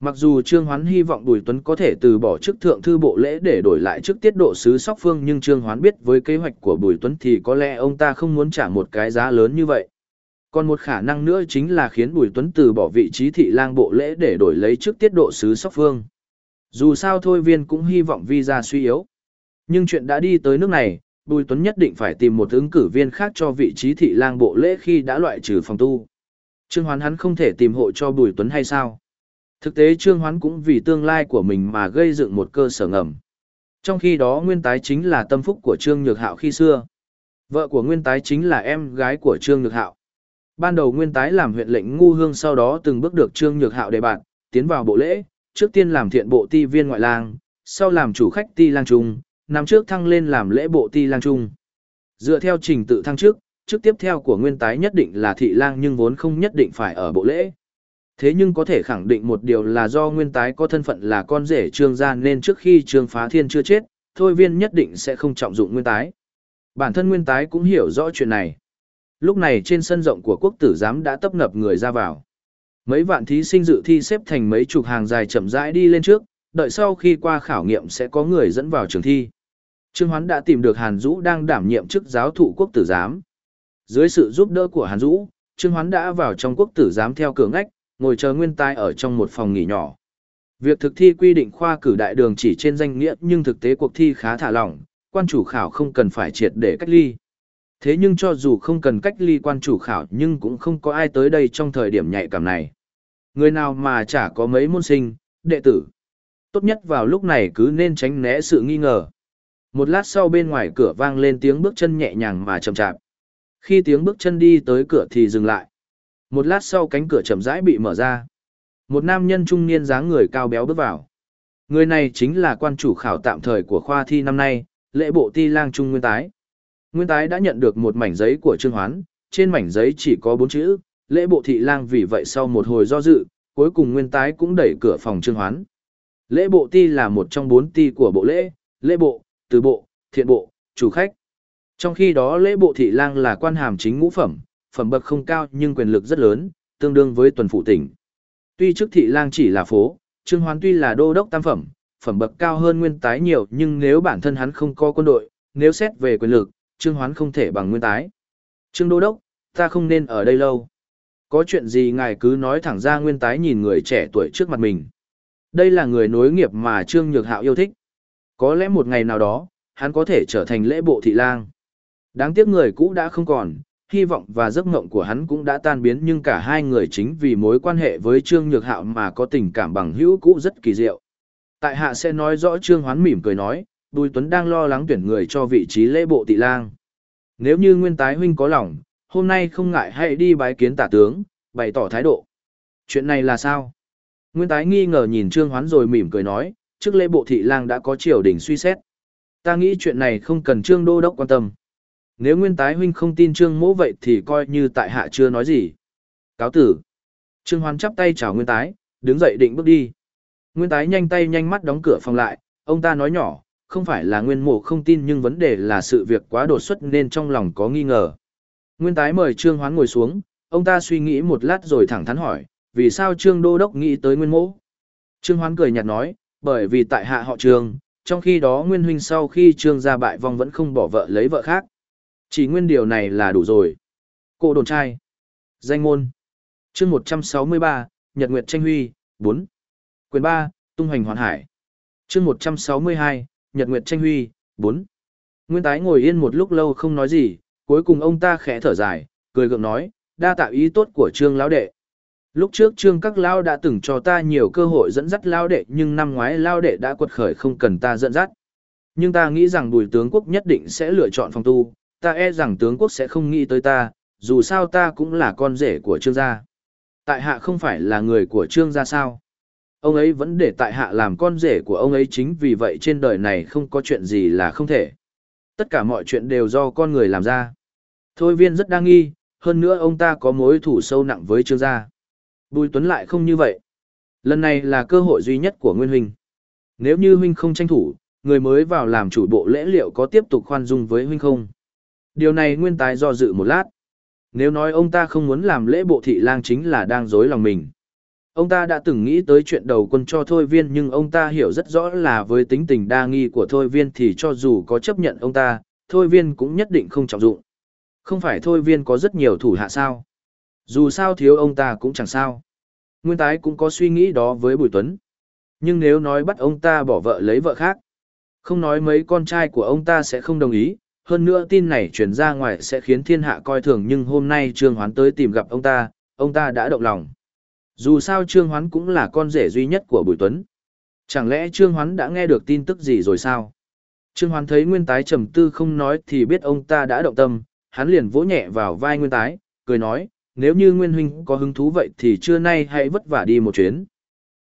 Mặc dù Trương Hoán hy vọng Bùi Tuấn có thể từ bỏ chức thượng thư bộ lễ để đổi lại chức tiết độ sứ Sóc Phương nhưng Trương Hoán biết với kế hoạch của Bùi Tuấn thì có lẽ ông ta không muốn trả một cái giá lớn như vậy. Còn một khả năng nữa chính là khiến Bùi Tuấn từ bỏ vị trí thị lang bộ lễ để đổi lấy chức tiết độ sứ Sóc Phương. Dù sao thôi viên cũng hy vọng visa suy yếu. Nhưng chuyện đã đi tới nước này, Bùi Tuấn nhất định phải tìm một ứng cử viên khác cho vị trí thị lang bộ lễ khi đã loại trừ phòng tu. Trương Hoán hắn không thể tìm hộ cho Bùi Tuấn hay sao? Thực tế Trương Hoán cũng vì tương lai của mình mà gây dựng một cơ sở ngầm. Trong khi đó Nguyên Tái chính là tâm phúc của Trương Nhược Hạo khi xưa. Vợ của Nguyên Tái chính là em gái của Trương Nhược Hạo. Ban đầu Nguyên Tái làm huyện lệnh ngu hương sau đó từng bước được Trương Nhược Hạo đề bạt, tiến vào bộ lễ, trước tiên làm thiện bộ ti viên ngoại lang, sau làm chủ khách ti lang trung, năm trước thăng lên làm lễ bộ ti lang trung. Dựa theo trình tự thăng trước, trước tiếp theo của Nguyên Tái nhất định là thị lang nhưng vốn không nhất định phải ở bộ lễ. Thế nhưng có thể khẳng định một điều là do nguyên tái có thân phận là con rể trương gia nên trước khi trương phá thiên chưa chết, thôi viên nhất định sẽ không trọng dụng nguyên tái. Bản thân nguyên tái cũng hiểu rõ chuyện này. Lúc này trên sân rộng của quốc tử giám đã tấp nập người ra vào. Mấy vạn thí sinh dự thi xếp thành mấy chục hàng dài chậm rãi đi lên trước, đợi sau khi qua khảo nghiệm sẽ có người dẫn vào trường thi. Trương Hoán đã tìm được Hàn Dũ đang đảm nhiệm chức giáo thụ quốc tử giám. Dưới sự giúp đỡ của Hàn Dũ, Trương Hoán đã vào trong quốc tử giám theo cửa ngách, ngồi chờ nguyên tai ở trong một phòng nghỉ nhỏ. Việc thực thi quy định khoa cử đại đường chỉ trên danh nghĩa nhưng thực tế cuộc thi khá thả lỏng, quan chủ khảo không cần phải triệt để cách ly. Thế nhưng cho dù không cần cách ly quan chủ khảo nhưng cũng không có ai tới đây trong thời điểm nhạy cảm này. Người nào mà chả có mấy môn sinh, đệ tử. Tốt nhất vào lúc này cứ nên tránh né sự nghi ngờ. Một lát sau bên ngoài cửa vang lên tiếng bước chân nhẹ nhàng mà chậm chạp. Khi tiếng bước chân đi tới cửa thì dừng lại. Một lát sau cánh cửa chậm rãi bị mở ra. Một nam nhân trung niên dáng người cao béo bước vào. Người này chính là quan chủ khảo tạm thời của khoa thi năm nay, lễ bộ ti lang trung nguyên tái. Nguyên tái đã nhận được một mảnh giấy của Trương Hoán, trên mảnh giấy chỉ có bốn chữ, lễ bộ thị lang vì vậy sau một hồi do dự, cuối cùng nguyên tái cũng đẩy cửa phòng Trương Hoán. Lễ bộ ti là một trong bốn ti của bộ lễ, lễ bộ, từ bộ, thiện bộ, chủ khách. Trong khi đó lễ bộ thị lang là quan hàm chính ngũ phẩm, phẩm bậc không cao nhưng quyền lực rất lớn, tương đương với tuần phụ tỉnh. Tuy chức thị lang chỉ là phố, Trương Hoán tuy là đô đốc tam phẩm, phẩm bậc cao hơn nguyên tái nhiều nhưng nếu bản thân hắn không có quân đội, nếu xét về quyền lực, Trương Hoán không thể bằng nguyên tái. Trương đô đốc, ta không nên ở đây lâu. Có chuyện gì ngài cứ nói thẳng ra nguyên tái nhìn người trẻ tuổi trước mặt mình. Đây là người nối nghiệp mà Trương Nhược Hạo yêu thích. Có lẽ một ngày nào đó, hắn có thể trở thành lễ bộ thị lang. Đáng tiếc người cũ đã không còn, hy vọng và giấc mộng của hắn cũng đã tan biến nhưng cả hai người chính vì mối quan hệ với Trương Nhược Hạo mà có tình cảm bằng hữu cũ rất kỳ diệu. Tại hạ sẽ nói rõ Trương Hoán mỉm cười nói, Bùi Tuấn đang lo lắng tuyển người cho vị trí lễ bộ tị lang. Nếu như nguyên tái huynh có lòng, hôm nay không ngại hãy đi bái kiến tả tướng, bày tỏ thái độ. Chuyện này là sao? Nguyên tái nghi ngờ nhìn Trương Hoán rồi mỉm cười nói, trước lễ bộ thị lang đã có triều đình suy xét. Ta nghĩ chuyện này không cần Trương Đô Đốc quan tâm. Nếu nguyên tái huynh không tin Trương mỗ vậy thì coi như tại hạ chưa nói gì. Cáo tử. Trương Hoán chắp tay chào nguyên tái, đứng dậy định bước đi. Nguyên tái nhanh tay nhanh mắt đóng cửa phòng lại, ông ta nói nhỏ, không phải là nguyên mộ không tin nhưng vấn đề là sự việc quá đột xuất nên trong lòng có nghi ngờ. Nguyên tái mời Trương Hoán ngồi xuống, ông ta suy nghĩ một lát rồi thẳng thắn hỏi, vì sao Trương Đô Đốc nghĩ tới nguyên mộ? Trương Hoán cười nhạt nói, bởi vì tại hạ họ Trương, trong khi đó Nguyên Huynh sau khi Trương ra bại vong vẫn không bỏ vợ lấy vợ khác. Chỉ nguyên điều này là đủ rồi. Cô đồn trai. Danh môn. chương 163, Nhật Nguyệt Tranh Huy, 4. Quyền 3, Tung Hoành Hoàn Hải. chương 162, Nhật Nguyệt Tranh Huy, 4. Nguyên tái ngồi yên một lúc lâu không nói gì, cuối cùng ông ta khẽ thở dài, cười gượng nói, đa tạo ý tốt của trương lão đệ. Lúc trước trương các lao đã từng cho ta nhiều cơ hội dẫn dắt lao đệ nhưng năm ngoái lao đệ đã quật khởi không cần ta dẫn dắt. Nhưng ta nghĩ rằng bùi tướng quốc nhất định sẽ lựa chọn phòng tu, ta e rằng tướng quốc sẽ không nghĩ tới ta, dù sao ta cũng là con rể của trương gia. Tại hạ không phải là người của trương gia sao? Ông ấy vẫn để tại hạ làm con rể của ông ấy chính vì vậy trên đời này không có chuyện gì là không thể. Tất cả mọi chuyện đều do con người làm ra. Thôi viên rất đa nghi, hơn nữa ông ta có mối thủ sâu nặng với trương gia. Bùi Tuấn lại không như vậy. Lần này là cơ hội duy nhất của Nguyên Huynh. Nếu như Huynh không tranh thủ, người mới vào làm chủ bộ lễ liệu có tiếp tục khoan dung với Huynh không? Điều này Nguyên Tài do dự một lát. Nếu nói ông ta không muốn làm lễ bộ thị lang chính là đang dối lòng mình. Ông ta đã từng nghĩ tới chuyện đầu quân cho Thôi Viên nhưng ông ta hiểu rất rõ là với tính tình đa nghi của Thôi Viên thì cho dù có chấp nhận ông ta, Thôi Viên cũng nhất định không trọng dụng. Không phải Thôi Viên có rất nhiều thủ hạ sao. Dù sao thiếu ông ta cũng chẳng sao. Nguyên tái cũng có suy nghĩ đó với Bùi Tuấn. Nhưng nếu nói bắt ông ta bỏ vợ lấy vợ khác, không nói mấy con trai của ông ta sẽ không đồng ý, hơn nữa tin này truyền ra ngoài sẽ khiến thiên hạ coi thường nhưng hôm nay Trương Hoán tới tìm gặp ông ta, ông ta đã động lòng. Dù sao Trương Hoán cũng là con rể duy nhất của Bùi Tuấn. Chẳng lẽ Trương Hoán đã nghe được tin tức gì rồi sao? Trương Hoán thấy Nguyên Tái trầm tư không nói thì biết ông ta đã động tâm, hắn liền vỗ nhẹ vào vai Nguyên Tái, cười nói, nếu như Nguyên Huynh có hứng thú vậy thì trưa nay hãy vất vả đi một chuyến.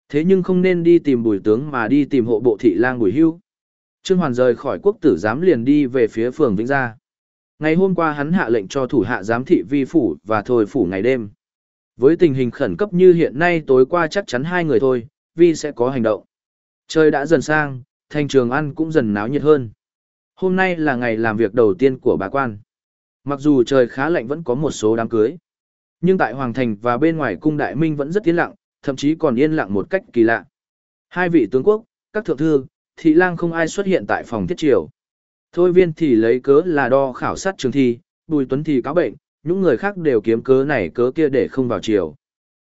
Thế nhưng không nên đi tìm bùi tướng mà đi tìm hộ bộ thị lang bùi hưu. Trương Hoàn rời khỏi quốc tử giám liền đi về phía phường Vĩnh Gia. Ngày hôm qua hắn hạ lệnh cho thủ hạ giám thị vi phủ và thôi phủ ngày đêm. Với tình hình khẩn cấp như hiện nay tối qua chắc chắn hai người thôi, vi sẽ có hành động. Trời đã dần sang, thành trường ăn cũng dần náo nhiệt hơn. Hôm nay là ngày làm việc đầu tiên của bà quan. Mặc dù trời khá lạnh vẫn có một số đám cưới. Nhưng tại Hoàng Thành và bên ngoài cung Đại Minh vẫn rất yên lặng, thậm chí còn yên lặng một cách kỳ lạ. Hai vị tướng quốc, các thượng thư, thị lang không ai xuất hiện tại phòng thiết triều. Thôi viên thì lấy cớ là đo khảo sát trường thi, bùi tuấn thì cáo bệnh, những người khác đều kiếm cớ này cớ kia để không vào triều.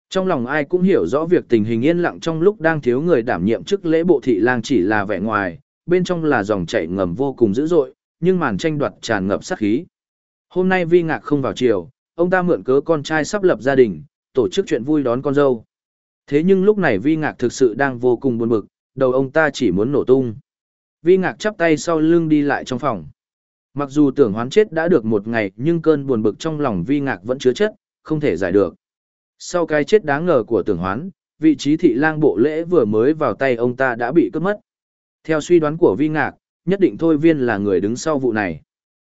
Trong lòng ai cũng hiểu rõ việc tình hình yên lặng trong lúc đang thiếu người đảm nhiệm chức lễ bộ thị lang chỉ là vẻ ngoài, bên trong là dòng chảy ngầm vô cùng dữ dội, nhưng màn tranh đoạt tràn ngập sát khí. Hôm nay vi ngạc không vào triều, ông ta mượn cớ con trai sắp lập gia đình, tổ chức chuyện vui đón con dâu. Thế nhưng lúc này vi ngạc thực sự đang vô cùng buồn bực, đầu ông ta chỉ muốn nổ tung. Vi ngạc chắp tay sau lưng đi lại trong phòng. Mặc dù tưởng hoán chết đã được một ngày nhưng cơn buồn bực trong lòng vi ngạc vẫn chứa chất, không thể giải được. Sau cái chết đáng ngờ của tưởng hoán, vị trí thị lang bộ lễ vừa mới vào tay ông ta đã bị cướp mất. Theo suy đoán của vi ngạc, nhất định thôi viên là người đứng sau vụ này.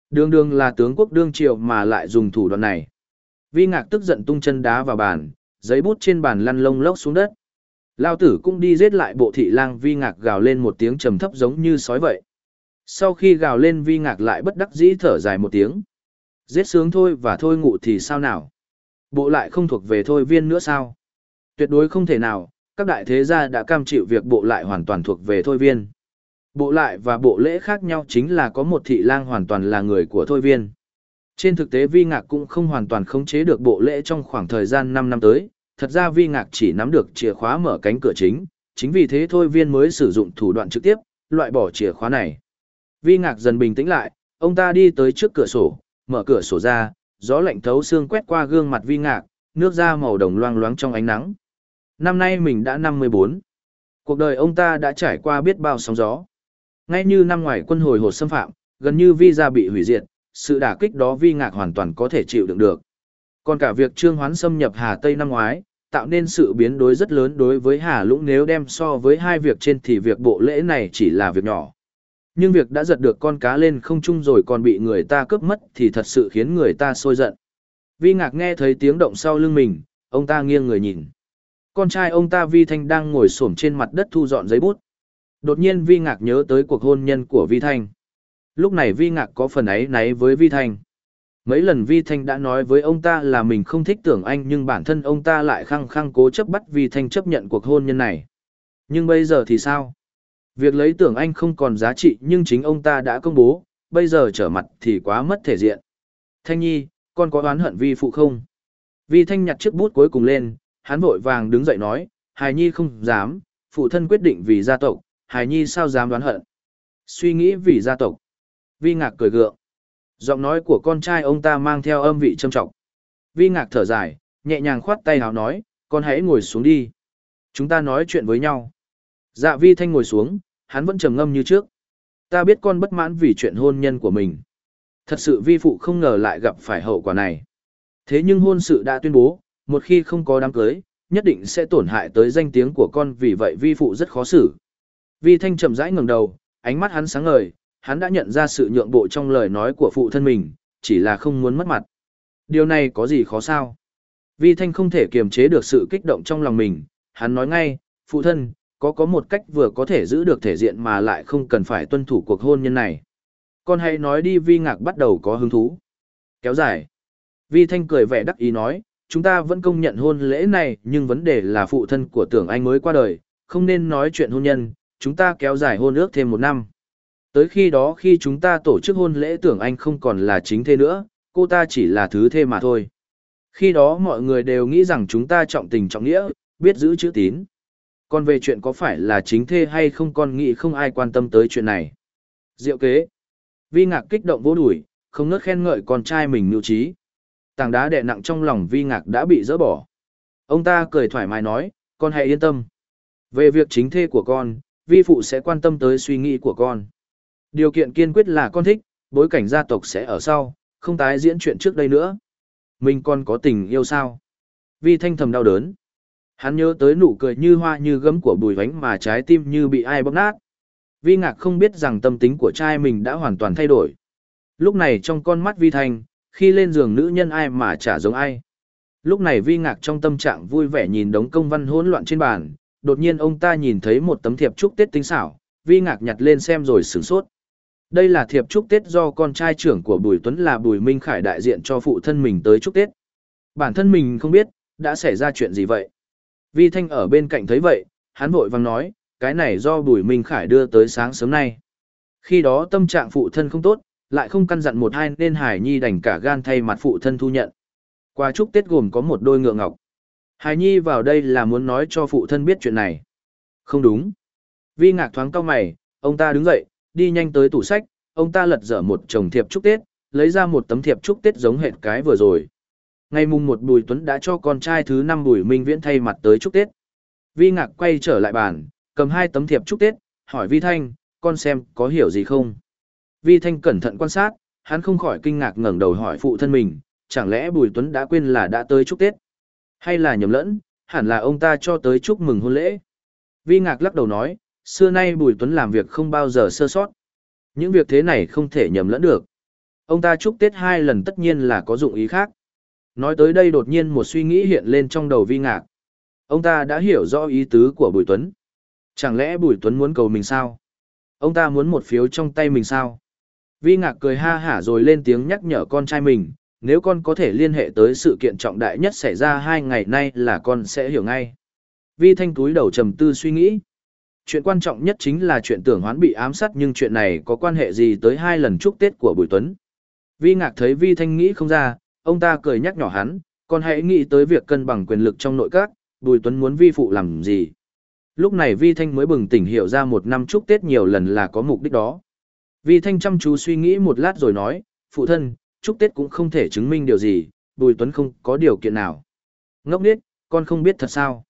Đường đường là tướng quốc đương triều mà lại dùng thủ đoạn này. Vi ngạc tức giận tung chân đá vào bàn, giấy bút trên bàn lăn lông lốc xuống đất. Lao tử cũng đi giết lại bộ thị lang vi ngạc gào lên một tiếng trầm thấp giống như sói vậy. Sau khi gào lên vi ngạc lại bất đắc dĩ thở dài một tiếng. Giết sướng thôi và thôi ngụ thì sao nào? Bộ lại không thuộc về thôi viên nữa sao? Tuyệt đối không thể nào, các đại thế gia đã cam chịu việc bộ lại hoàn toàn thuộc về thôi viên. Bộ lại và bộ lễ khác nhau chính là có một thị lang hoàn toàn là người của thôi viên. Trên thực tế Vi Ngạc cũng không hoàn toàn khống chế được bộ lễ trong khoảng thời gian 5 năm tới, thật ra Vi Ngạc chỉ nắm được chìa khóa mở cánh cửa chính, chính vì thế thôi viên mới sử dụng thủ đoạn trực tiếp, loại bỏ chìa khóa này. Vi Ngạc dần bình tĩnh lại, ông ta đi tới trước cửa sổ, mở cửa sổ ra, gió lạnh thấu xương quét qua gương mặt Vi Ngạc, nước da màu đồng loang loáng trong ánh nắng. Năm nay mình đã 54. Cuộc đời ông ta đã trải qua biết bao sóng gió. Ngay như năm ngoài quân hồi hột xâm phạm, gần như Vi gia bị hủy diệt, sự đả kích đó Vi Ngạc hoàn toàn có thể chịu đựng được. Còn cả việc Trương Hoán xâm nhập Hà Tây năm ngoái, tạo nên sự biến đối rất lớn đối với Hà Lũng nếu đem so với hai việc trên thì việc bộ lễ này chỉ là việc nhỏ. Nhưng việc đã giật được con cá lên không trung rồi còn bị người ta cướp mất thì thật sự khiến người ta sôi giận. Vi Ngạc nghe thấy tiếng động sau lưng mình, ông ta nghiêng người nhìn. Con trai ông ta Vi Thanh đang ngồi xổm trên mặt đất thu dọn giấy bút. Đột nhiên Vi Ngạc nhớ tới cuộc hôn nhân của Vi Thanh. Lúc này Vi Ngạc có phần ấy náy với Vi Thanh. Mấy lần Vi Thanh đã nói với ông ta là mình không thích tưởng anh nhưng bản thân ông ta lại khăng khăng cố chấp bắt Vi Thanh chấp nhận cuộc hôn nhân này. Nhưng bây giờ thì sao? Việc lấy tưởng anh không còn giá trị nhưng chính ông ta đã công bố, bây giờ trở mặt thì quá mất thể diện. Thanh Nhi, con có oán hận Vi phụ không? Vi Thanh nhặt chiếc bút cuối cùng lên, hắn vội vàng đứng dậy nói, Hài Nhi không dám, phụ thân quyết định vì gia tộc, Hài Nhi sao dám đoán hận? Suy nghĩ vì gia tộc. Vi Ngạc cười gượng. Giọng nói của con trai ông ta mang theo âm vị trầm trọng. Vi Ngạc thở dài, nhẹ nhàng khoát tay hào nói, con hãy ngồi xuống đi. Chúng ta nói chuyện với nhau. Dạ Vi Thanh ngồi xuống, hắn vẫn trầm ngâm như trước. Ta biết con bất mãn vì chuyện hôn nhân của mình. Thật sự vi phụ không ngờ lại gặp phải hậu quả này. Thế nhưng hôn sự đã tuyên bố, một khi không có đám cưới, nhất định sẽ tổn hại tới danh tiếng của con vì vậy vi phụ rất khó xử. Vi Thanh chậm rãi ngẩng đầu, ánh mắt hắn sáng ngời, hắn đã nhận ra sự nhượng bộ trong lời nói của phụ thân mình, chỉ là không muốn mất mặt. Điều này có gì khó sao? Vi Thanh không thể kiềm chế được sự kích động trong lòng mình, hắn nói ngay, phụ thân, có có một cách vừa có thể giữ được thể diện mà lại không cần phải tuân thủ cuộc hôn nhân này. Con hãy nói đi Vi Ngạc bắt đầu có hứng thú. Kéo dài. Vi Thanh cười vẻ đắc ý nói, chúng ta vẫn công nhận hôn lễ này nhưng vấn đề là phụ thân của tưởng anh mới qua đời, không nên nói chuyện hôn nhân, chúng ta kéo dài hôn ước thêm một năm. Tới khi đó khi chúng ta tổ chức hôn lễ tưởng anh không còn là chính thế nữa, cô ta chỉ là thứ thê mà thôi. Khi đó mọi người đều nghĩ rằng chúng ta trọng tình trọng nghĩa, biết giữ chữ tín. Còn về chuyện có phải là chính thê hay không con nghĩ không ai quan tâm tới chuyện này. Diệu kế. Vi ngạc kích động vô đuổi, không nớt khen ngợi con trai mình mưu trí. Tảng đá đè nặng trong lòng vi ngạc đã bị dỡ bỏ. Ông ta cười thoải mái nói, con hãy yên tâm. Về việc chính thê của con, vi phụ sẽ quan tâm tới suy nghĩ của con. Điều kiện kiên quyết là con thích, bối cảnh gia tộc sẽ ở sau, không tái diễn chuyện trước đây nữa. Mình còn có tình yêu sao? Vi thanh thầm đau đớn. Hắn nhớ tới nụ cười như hoa như gấm của bùi vánh mà trái tim như bị ai bóp nát. Vi ngạc không biết rằng tâm tính của trai mình đã hoàn toàn thay đổi. Lúc này trong con mắt Vi Thanh, khi lên giường nữ nhân ai mà chả giống ai. Lúc này Vi ngạc trong tâm trạng vui vẻ nhìn đống công văn hỗn loạn trên bàn, đột nhiên ông ta nhìn thấy một tấm thiệp chúc Tết tinh xảo, Vi ngạc nhặt lên xem rồi sửng sốt. Đây là thiệp chúc Tết do con trai trưởng của Bùi Tuấn là Bùi Minh Khải đại diện cho phụ thân mình tới chúc Tết. Bản thân mình không biết, đã xảy ra chuyện gì vậy. Vi Thanh ở bên cạnh thấy vậy, hắn vội vàng nói, cái này do Bùi Minh Khải đưa tới sáng sớm nay. Khi đó tâm trạng phụ thân không tốt, lại không căn dặn một hai nên Hải Nhi đành cả gan thay mặt phụ thân thu nhận. Qua chúc Tết gồm có một đôi ngựa ngọc. Hải Nhi vào đây là muốn nói cho phụ thân biết chuyện này. Không đúng. Vi ngạc thoáng cau mày, ông ta đứng dậy, đi nhanh tới tủ sách, ông ta lật dở một chồng thiệp chúc Tết, lấy ra một tấm thiệp chúc Tết giống hệt cái vừa rồi. Ngày mùng một Bùi Tuấn đã cho con trai thứ năm Bùi Minh Viễn thay mặt tới chúc Tết. Vi Ngạc quay trở lại bàn, cầm hai tấm thiệp chúc Tết, hỏi Vi Thanh, con xem có hiểu gì không? Vi Thanh cẩn thận quan sát, hắn không khỏi kinh ngạc ngẩng đầu hỏi phụ thân mình, chẳng lẽ Bùi Tuấn đã quên là đã tới chúc Tết? Hay là nhầm lẫn, hẳn là ông ta cho tới chúc mừng hôn lễ? Vi Ngạc lắc đầu nói, xưa nay Bùi Tuấn làm việc không bao giờ sơ sót. Những việc thế này không thể nhầm lẫn được. Ông ta chúc Tết hai lần tất nhiên là có dụng ý khác. Nói tới đây đột nhiên một suy nghĩ hiện lên trong đầu vi ngạc. Ông ta đã hiểu rõ ý tứ của Bùi Tuấn. Chẳng lẽ Bùi Tuấn muốn cầu mình sao? Ông ta muốn một phiếu trong tay mình sao? Vi ngạc cười ha hả rồi lên tiếng nhắc nhở con trai mình, nếu con có thể liên hệ tới sự kiện trọng đại nhất xảy ra hai ngày nay là con sẽ hiểu ngay. Vi thanh túi đầu trầm tư suy nghĩ. Chuyện quan trọng nhất chính là chuyện tưởng hoán bị ám sát nhưng chuyện này có quan hệ gì tới hai lần chúc Tết của Bùi Tuấn. Vi ngạc thấy Vi thanh nghĩ không ra, ông ta cười nhắc nhỏ hắn, còn hãy nghĩ tới việc cân bằng quyền lực trong nội các, Bùi Tuấn muốn vi phụ làm gì. Lúc này Vi Thanh mới bừng tỉnh hiểu ra một năm chúc Tết nhiều lần là có mục đích đó. Vi Thanh chăm chú suy nghĩ một lát rồi nói, phụ thân, chúc Tết cũng không thể chứng minh điều gì, Bùi Tuấn không có điều kiện nào. Ngốc nghếch, con không biết thật sao.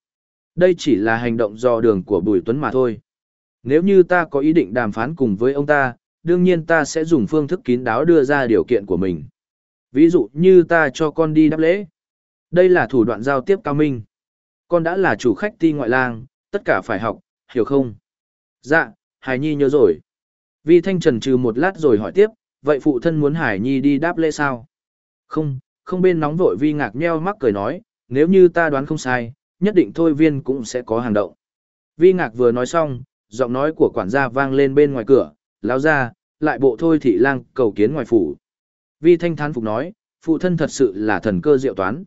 Đây chỉ là hành động dò đường của Bùi Tuấn mà thôi. Nếu như ta có ý định đàm phán cùng với ông ta, đương nhiên ta sẽ dùng phương thức kín đáo đưa ra điều kiện của mình. Ví dụ như ta cho con đi đáp lễ. Đây là thủ đoạn giao tiếp cao minh. Con đã là chủ khách ti ngoại lang, tất cả phải học, hiểu không? Dạ, Hải Nhi nhớ rồi. Vi Thanh trần trừ một lát rồi hỏi tiếp, vậy phụ thân muốn Hải Nhi đi đáp lễ sao? Không, không bên nóng vội Vi ngạc nheo mắc cười nói, nếu như ta đoán không sai, nhất định thôi viên cũng sẽ có hành động. Vi ngạc vừa nói xong, giọng nói của quản gia vang lên bên ngoài cửa, lão ra, lại bộ thôi thị lang cầu kiến ngoài phủ. Vi Thanh thán phục nói, phụ thân thật sự là thần cơ diệu toán.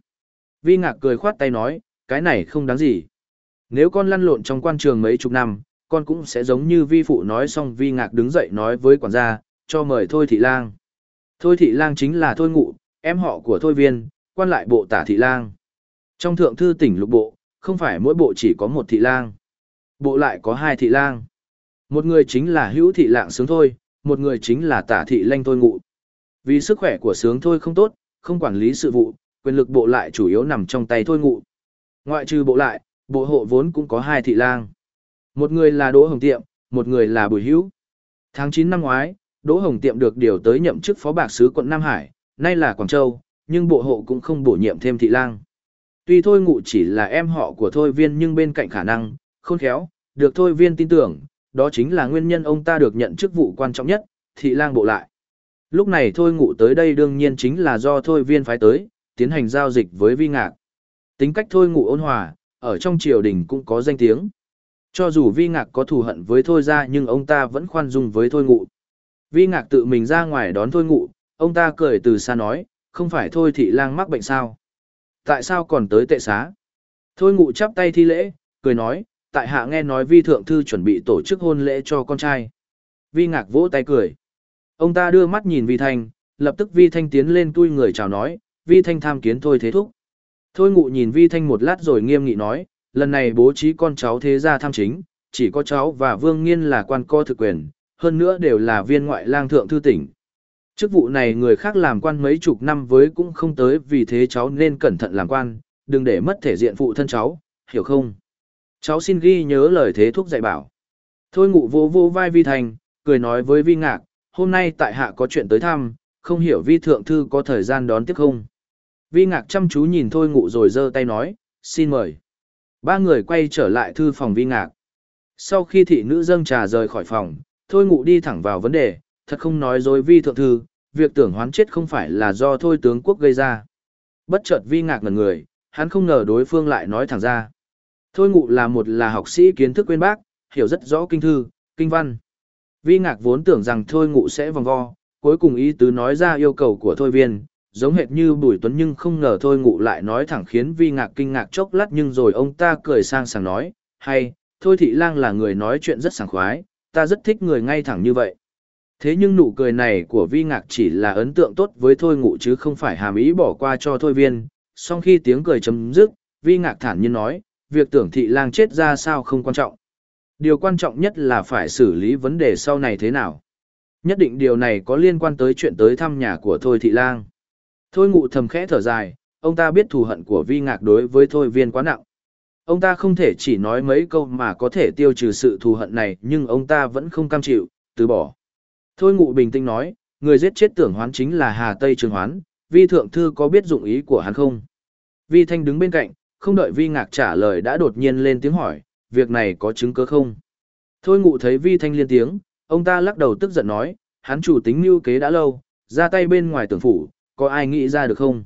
Vi ngạc cười khoát tay nói, cái này không đáng gì. Nếu con lăn lộn trong quan trường mấy chục năm, con cũng sẽ giống như vi phụ nói xong vi ngạc đứng dậy nói với quản gia, cho mời Thôi Thị Lang. Thôi Thị Lang chính là Thôi Ngụ, em họ của Thôi Viên, quan lại bộ tả Thị Lang. Trong thượng thư tỉnh lục bộ, không phải mỗi bộ chỉ có một Thị Lang. Bộ lại có hai Thị Lang. Một người chính là hữu Thị Lạng sướng thôi, một người chính là tả Thị Lanh Thôi Ngụ. Vì sức khỏe của sướng thôi không tốt, không quản lý sự vụ, quyền lực bộ lại chủ yếu nằm trong tay Thôi Ngụ. Ngoại trừ bộ lại, bộ hộ vốn cũng có hai thị lang. Một người là Đỗ Hồng Tiệm, một người là Bùi Hữu. Tháng 9 năm ngoái, Đỗ Hồng Tiệm được điều tới nhậm chức phó bạc sứ quận Nam Hải, nay là Quảng Châu, nhưng bộ hộ cũng không bổ nhiệm thêm thị lang. Tuy Thôi Ngụ chỉ là em họ của Thôi Viên nhưng bên cạnh khả năng, khôn khéo, được Thôi Viên tin tưởng, đó chính là nguyên nhân ông ta được nhận chức vụ quan trọng nhất, thị lang bộ lại. Lúc này Thôi Ngụ tới đây đương nhiên chính là do Thôi Viên phái tới, tiến hành giao dịch với Vi Ngạc. Tính cách Thôi Ngụ ôn hòa, ở trong triều đình cũng có danh tiếng. Cho dù vi ngạc có thù hận với thôi ra nhưng ông ta vẫn khoan dung với thôi ngụ. Vi ngạc tự mình ra ngoài đón thôi ngụ, ông ta cười từ xa nói, không phải thôi thị lang mắc bệnh sao. Tại sao còn tới tệ xá? Thôi ngụ chắp tay thi lễ, cười nói, tại hạ nghe nói vi thượng thư chuẩn bị tổ chức hôn lễ cho con trai. Vi ngạc vỗ tay cười. Ông ta đưa mắt nhìn vi thanh, lập tức vi thanh tiến lên tui người chào nói, vi thanh tham kiến thôi thế thúc. Thôi ngụ nhìn vi thanh một lát rồi nghiêm nghị nói, lần này bố trí con cháu thế gia tham chính, chỉ có cháu và vương nghiên là quan co thực quyền, hơn nữa đều là viên ngoại lang thượng thư tỉnh. Chức vụ này người khác làm quan mấy chục năm với cũng không tới vì thế cháu nên cẩn thận làm quan, đừng để mất thể diện phụ thân cháu, hiểu không? Cháu xin ghi nhớ lời thế thúc dạy bảo. Thôi ngụ vô vô vai vi Thanh, cười nói với vi ngạc, hôm nay tại hạ có chuyện tới thăm, không hiểu vi thượng thư có thời gian đón tiếp không? Vi ngạc chăm chú nhìn thôi ngụ rồi giơ tay nói, xin mời. Ba người quay trở lại thư phòng vi ngạc. Sau khi thị nữ dâng trà rời khỏi phòng, thôi ngụ đi thẳng vào vấn đề, thật không nói dối vi thượng thư, việc tưởng hoán chết không phải là do thôi tướng quốc gây ra. Bất chợt vi ngạc ngần người, hắn không ngờ đối phương lại nói thẳng ra. Thôi ngụ là một là học sĩ kiến thức quên bác, hiểu rất rõ kinh thư, kinh văn. Vi ngạc vốn tưởng rằng thôi ngụ sẽ vòng vo, cuối cùng ý tứ nói ra yêu cầu của thôi viên, giống hệt như Bùi Tuấn nhưng không ngờ thôi ngụ lại nói thẳng khiến vi ngạc kinh ngạc chốc lát nhưng rồi ông ta cười sang sảng nói, hay, thôi thị lang là người nói chuyện rất sảng khoái, ta rất thích người ngay thẳng như vậy. Thế nhưng nụ cười này của vi ngạc chỉ là ấn tượng tốt với thôi ngụ chứ không phải hàm ý bỏ qua cho thôi viên, song khi tiếng cười chấm dứt, vi ngạc thản nhiên nói, việc tưởng thị lang chết ra sao không quan trọng. Điều quan trọng nhất là phải xử lý vấn đề sau này thế nào. Nhất định điều này có liên quan tới chuyện tới thăm nhà của Thôi Thị Lang. Thôi ngụ thầm khẽ thở dài, ông ta biết thù hận của vi ngạc đối với thôi viên quá nặng. Ông ta không thể chỉ nói mấy câu mà có thể tiêu trừ sự thù hận này nhưng ông ta vẫn không cam chịu, từ bỏ. Thôi ngụ bình tĩnh nói, người giết chết tưởng hoán chính là Hà Tây Trường Hoán, vi thượng thư có biết dụng ý của hắn không? Vi thanh đứng bên cạnh, không đợi vi ngạc trả lời đã đột nhiên lên tiếng hỏi, việc này có chứng cứ không? Thôi ngụ thấy vi thanh liên tiếng, ông ta lắc đầu tức giận nói, hắn chủ tính mưu kế đã lâu, ra tay bên ngoài tưởng phủ, có ai nghĩ ra được không?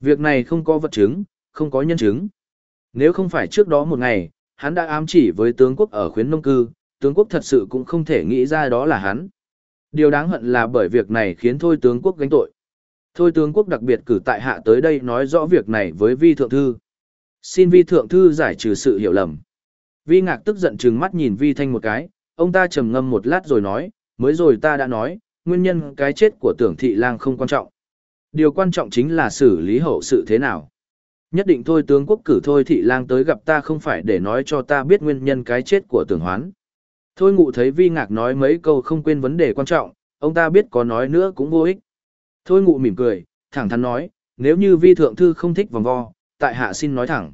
Việc này không có vật chứng, không có nhân chứng. Nếu không phải trước đó một ngày, hắn đã ám chỉ với tướng quốc ở khuyến nông cư, tướng quốc thật sự cũng không thể nghĩ ra đó là hắn. Điều đáng hận là bởi việc này khiến thôi tướng quốc gánh tội. Thôi tướng quốc đặc biệt cử tại hạ tới đây nói rõ việc này với vi thượng thư. Xin vi thượng thư giải trừ sự hiểu lầm. Vi ngạc tức giận trừng mắt nhìn vi thanh một cái, ông ta trầm ngâm một lát rồi nói, mới rồi ta đã nói, nguyên nhân cái chết của tưởng thị lang không quan trọng. Điều quan trọng chính là xử lý hậu sự thế nào. Nhất định thôi tướng quốc cử thôi thị lang tới gặp ta không phải để nói cho ta biết nguyên nhân cái chết của tưởng hoán. Thôi ngụ thấy vi ngạc nói mấy câu không quên vấn đề quan trọng, ông ta biết có nói nữa cũng vô ích. Thôi ngụ mỉm cười, thẳng thắn nói, nếu như vi thượng thư không thích vòng vo, tại hạ xin nói thẳng.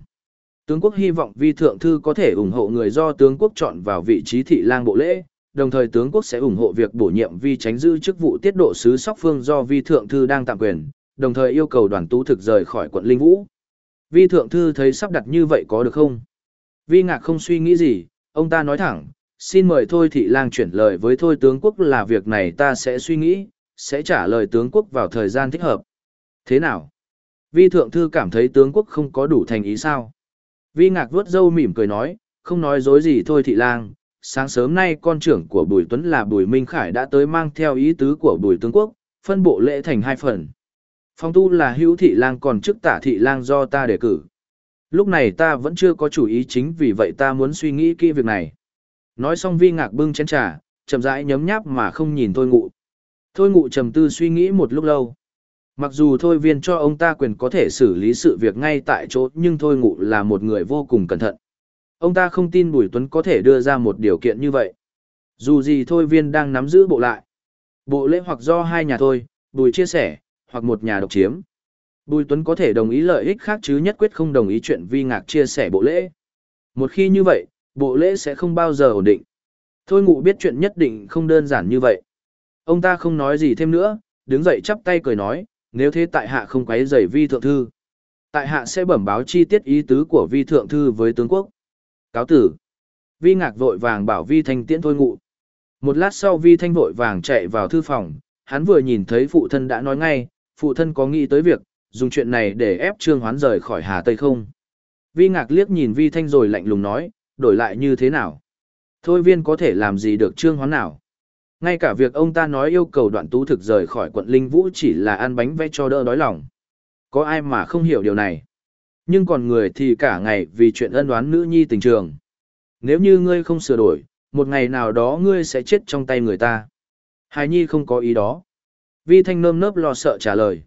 Tướng quốc hy vọng vi thượng thư có thể ủng hộ người do tướng quốc chọn vào vị trí thị lang bộ lễ, đồng thời tướng quốc sẽ ủng hộ việc bổ nhiệm vi tránh giữ chức vụ tiết độ sứ sóc phương do vi thượng thư đang tạm quyền, đồng thời yêu cầu đoàn tú thực rời khỏi quận Linh Vũ. Vi thượng thư thấy sắp đặt như vậy có được không? Vi ngạc không suy nghĩ gì, ông ta nói thẳng, xin mời thôi thị lang chuyển lời với thôi tướng quốc là việc này ta sẽ suy nghĩ, sẽ trả lời tướng quốc vào thời gian thích hợp. Thế nào? Vi thượng thư cảm thấy tướng quốc không có đủ thành ý sao? Vi ngạc vuốt râu mỉm cười nói, không nói dối gì thôi thị lang, sáng sớm nay con trưởng của Bùi Tuấn là Bùi Minh Khải đã tới mang theo ý tứ của Bùi Tướng Quốc, phân bộ lễ thành hai phần. Phong tu là hữu thị lang còn chức tả thị lang do ta đề cử. Lúc này ta vẫn chưa có chủ ý chính vì vậy ta muốn suy nghĩ kỹ việc này. Nói xong vi ngạc bưng chén trà, chậm rãi nhấm nháp mà không nhìn thôi ngụ. Thôi ngụ trầm tư suy nghĩ một lúc lâu. Mặc dù thôi viên cho ông ta quyền có thể xử lý sự việc ngay tại chỗ nhưng thôi ngụ là một người vô cùng cẩn thận. Ông ta không tin Bùi Tuấn có thể đưa ra một điều kiện như vậy. Dù gì thôi viên đang nắm giữ bộ lại. Bộ lễ hoặc do hai nhà thôi, Bùi chia sẻ, hoặc một nhà độc chiếm. Bùi Tuấn có thể đồng ý lợi ích khác chứ nhất quyết không đồng ý chuyện vi ngạc chia sẻ bộ lễ. Một khi như vậy, bộ lễ sẽ không bao giờ ổn định. Thôi ngụ biết chuyện nhất định không đơn giản như vậy. Ông ta không nói gì thêm nữa, đứng dậy chắp tay cười nói, nếu thế tại hạ không quấy rầy vi thượng thư. Tại hạ sẽ bẩm báo chi tiết ý tứ của vi thượng thư với tướng quốc. Cáo tử. Vi ngạc vội vàng bảo vi thanh tiễn thôi ngụ. Một lát sau vi thanh vội vàng chạy vào thư phòng, hắn vừa nhìn thấy phụ thân đã nói ngay, phụ thân có nghĩ tới việc, dùng chuyện này để ép trương hoán rời khỏi Hà Tây không. Vi ngạc liếc nhìn vi thanh rồi lạnh lùng nói, đổi lại như thế nào? Thôi viên có thể làm gì được trương hoán nào? Ngay cả việc ông ta nói yêu cầu đoạn tú thực rời khỏi quận Linh Vũ chỉ là ăn bánh vẽ cho đỡ đói lòng. Có ai mà không hiểu điều này? Nhưng còn người thì cả ngày vì chuyện ân đoán nữ nhi tình trường. Nếu như ngươi không sửa đổi, một ngày nào đó ngươi sẽ chết trong tay người ta. Hài nhi không có ý đó. Vi Thanh nơm nớp lo sợ trả lời.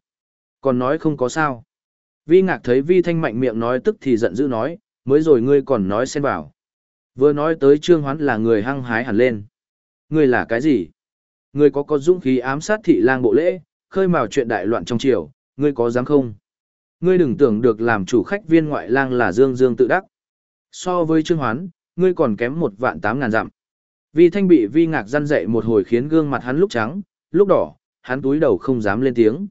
Còn nói không có sao. Vi ngạc thấy Vi Thanh mạnh miệng nói tức thì giận dữ nói, mới rồi ngươi còn nói xen vào. Vừa nói tới Trương Hoán là người hăng hái hẳn lên. Ngươi là cái gì? Ngươi có có dũng khí ám sát thị lang bộ lễ, khơi mào chuyện đại loạn trong triều, ngươi có dám không? Ngươi đừng tưởng được làm chủ khách viên ngoại lang là dương dương tự đắc. So với Trương Hoán, ngươi còn kém một vạn tám ngàn dặm. Vi Thanh bị Vi Ngạc răn dậy một hồi khiến gương mặt hắn lúc trắng, lúc đỏ, hắn túi đầu không dám lên tiếng.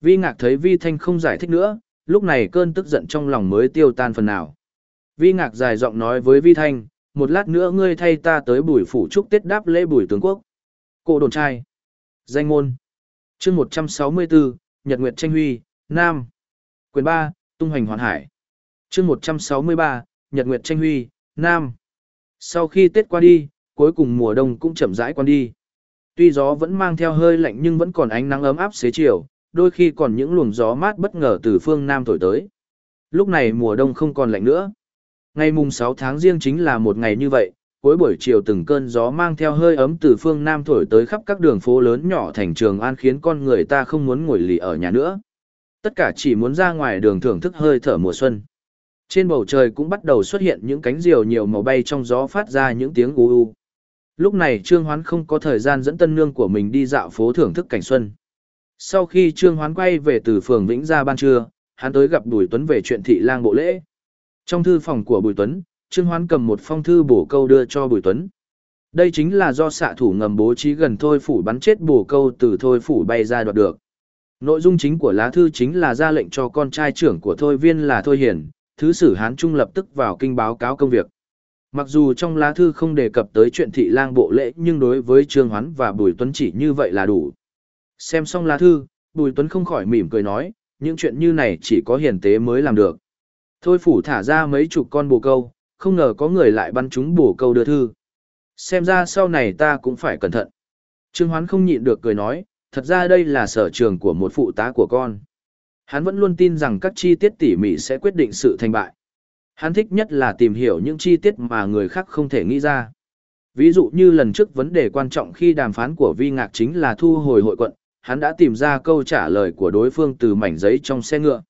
Vi Ngạc thấy Vi Thanh không giải thích nữa, lúc này cơn tức giận trong lòng mới tiêu tan phần nào. Vi Ngạc dài giọng nói với Vi Thanh, một lát nữa ngươi thay ta tới bùi phủ chúc Tết đáp lễ bùi tướng quốc. Cổ đồn trai. Danh môn. chương 164, Nhật Nguyệt Tranh Huy, Nam. Quyền ba. Tung Hoành Hoàn Hải. chương 163, Nhật Nguyệt Tranh Huy, Nam. Sau khi Tết qua đi, cuối cùng mùa đông cũng chậm rãi qua đi. Tuy gió vẫn mang theo hơi lạnh nhưng vẫn còn ánh nắng ấm áp xế chiều, đôi khi còn những luồng gió mát bất ngờ từ phương Nam thổi tới. Lúc này mùa đông không còn lạnh nữa. Ngày mùng 6 tháng riêng chính là một ngày như vậy, cuối buổi chiều từng cơn gió mang theo hơi ấm từ phương Nam thổi tới khắp các đường phố lớn nhỏ thành trường an khiến con người ta không muốn ngồi lì ở nhà nữa. Tất cả chỉ muốn ra ngoài đường thưởng thức hơi thở mùa xuân. Trên bầu trời cũng bắt đầu xuất hiện những cánh diều nhiều màu bay trong gió phát ra những tiếng u u. Lúc này Trương Hoán không có thời gian dẫn tân nương của mình đi dạo phố thưởng thức cảnh xuân. Sau khi Trương Hoán quay về từ phường Vĩnh Gia ban trưa, hắn tới gặp Bùi Tuấn về chuyện thị lang bộ lễ. Trong thư phòng của Bùi Tuấn, Trương Hoán cầm một phong thư bổ câu đưa cho Bùi Tuấn. Đây chính là do xạ thủ ngầm bố trí gần thôi phủ bắn chết bổ câu từ thôi phủ bay ra đoạt được. Nội dung chính của lá thư chính là ra lệnh cho con trai trưởng của Thôi Viên là Thôi Hiển, thứ sử Hán Trung lập tức vào kinh báo cáo công việc. Mặc dù trong lá thư không đề cập tới chuyện thị lang bộ lễ nhưng đối với Trương Hoán và Bùi Tuấn chỉ như vậy là đủ. Xem xong lá thư, Bùi Tuấn không khỏi mỉm cười nói, những chuyện như này chỉ có hiền tế mới làm được. Thôi phủ thả ra mấy chục con bồ câu, không ngờ có người lại bắn chúng bồ câu đưa thư. Xem ra sau này ta cũng phải cẩn thận. Trương Hoán không nhịn được cười nói, thật ra đây là sở trường của một phụ tá của con. Hắn vẫn luôn tin rằng các chi tiết tỉ mỉ sẽ quyết định sự thành bại. Hắn thích nhất là tìm hiểu những chi tiết mà người khác không thể nghĩ ra. Ví dụ như lần trước vấn đề quan trọng khi đàm phán của Vi Ngạc chính là thu hồi hội quận, hắn đã tìm ra câu trả lời của đối phương từ mảnh giấy trong xe ngựa.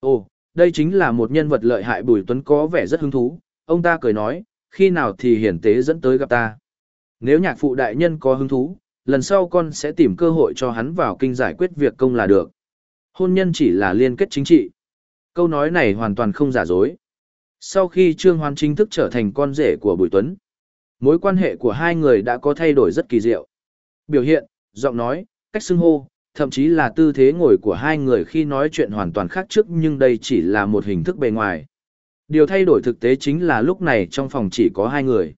Ồ, đây chính là một nhân vật lợi hại Bùi Tuấn có vẻ rất hứng thú, ông ta cười nói, khi nào thì hiển tế dẫn tới gặp ta. Nếu nhạc phụ đại nhân có hứng thú, lần sau con sẽ tìm cơ hội cho hắn vào kinh giải quyết việc công là được. Hôn nhân chỉ là liên kết chính trị. Câu nói này hoàn toàn không giả dối. Sau khi Trương Hoan chính thức trở thành con rể của Bùi Tuấn, mối quan hệ của hai người đã có thay đổi rất kỳ diệu. Biểu hiện, giọng nói, cách xưng hô, thậm chí là tư thế ngồi của hai người khi nói chuyện hoàn toàn khác trước nhưng đây chỉ là một hình thức bề ngoài. Điều thay đổi thực tế chính là lúc này trong phòng chỉ có hai người.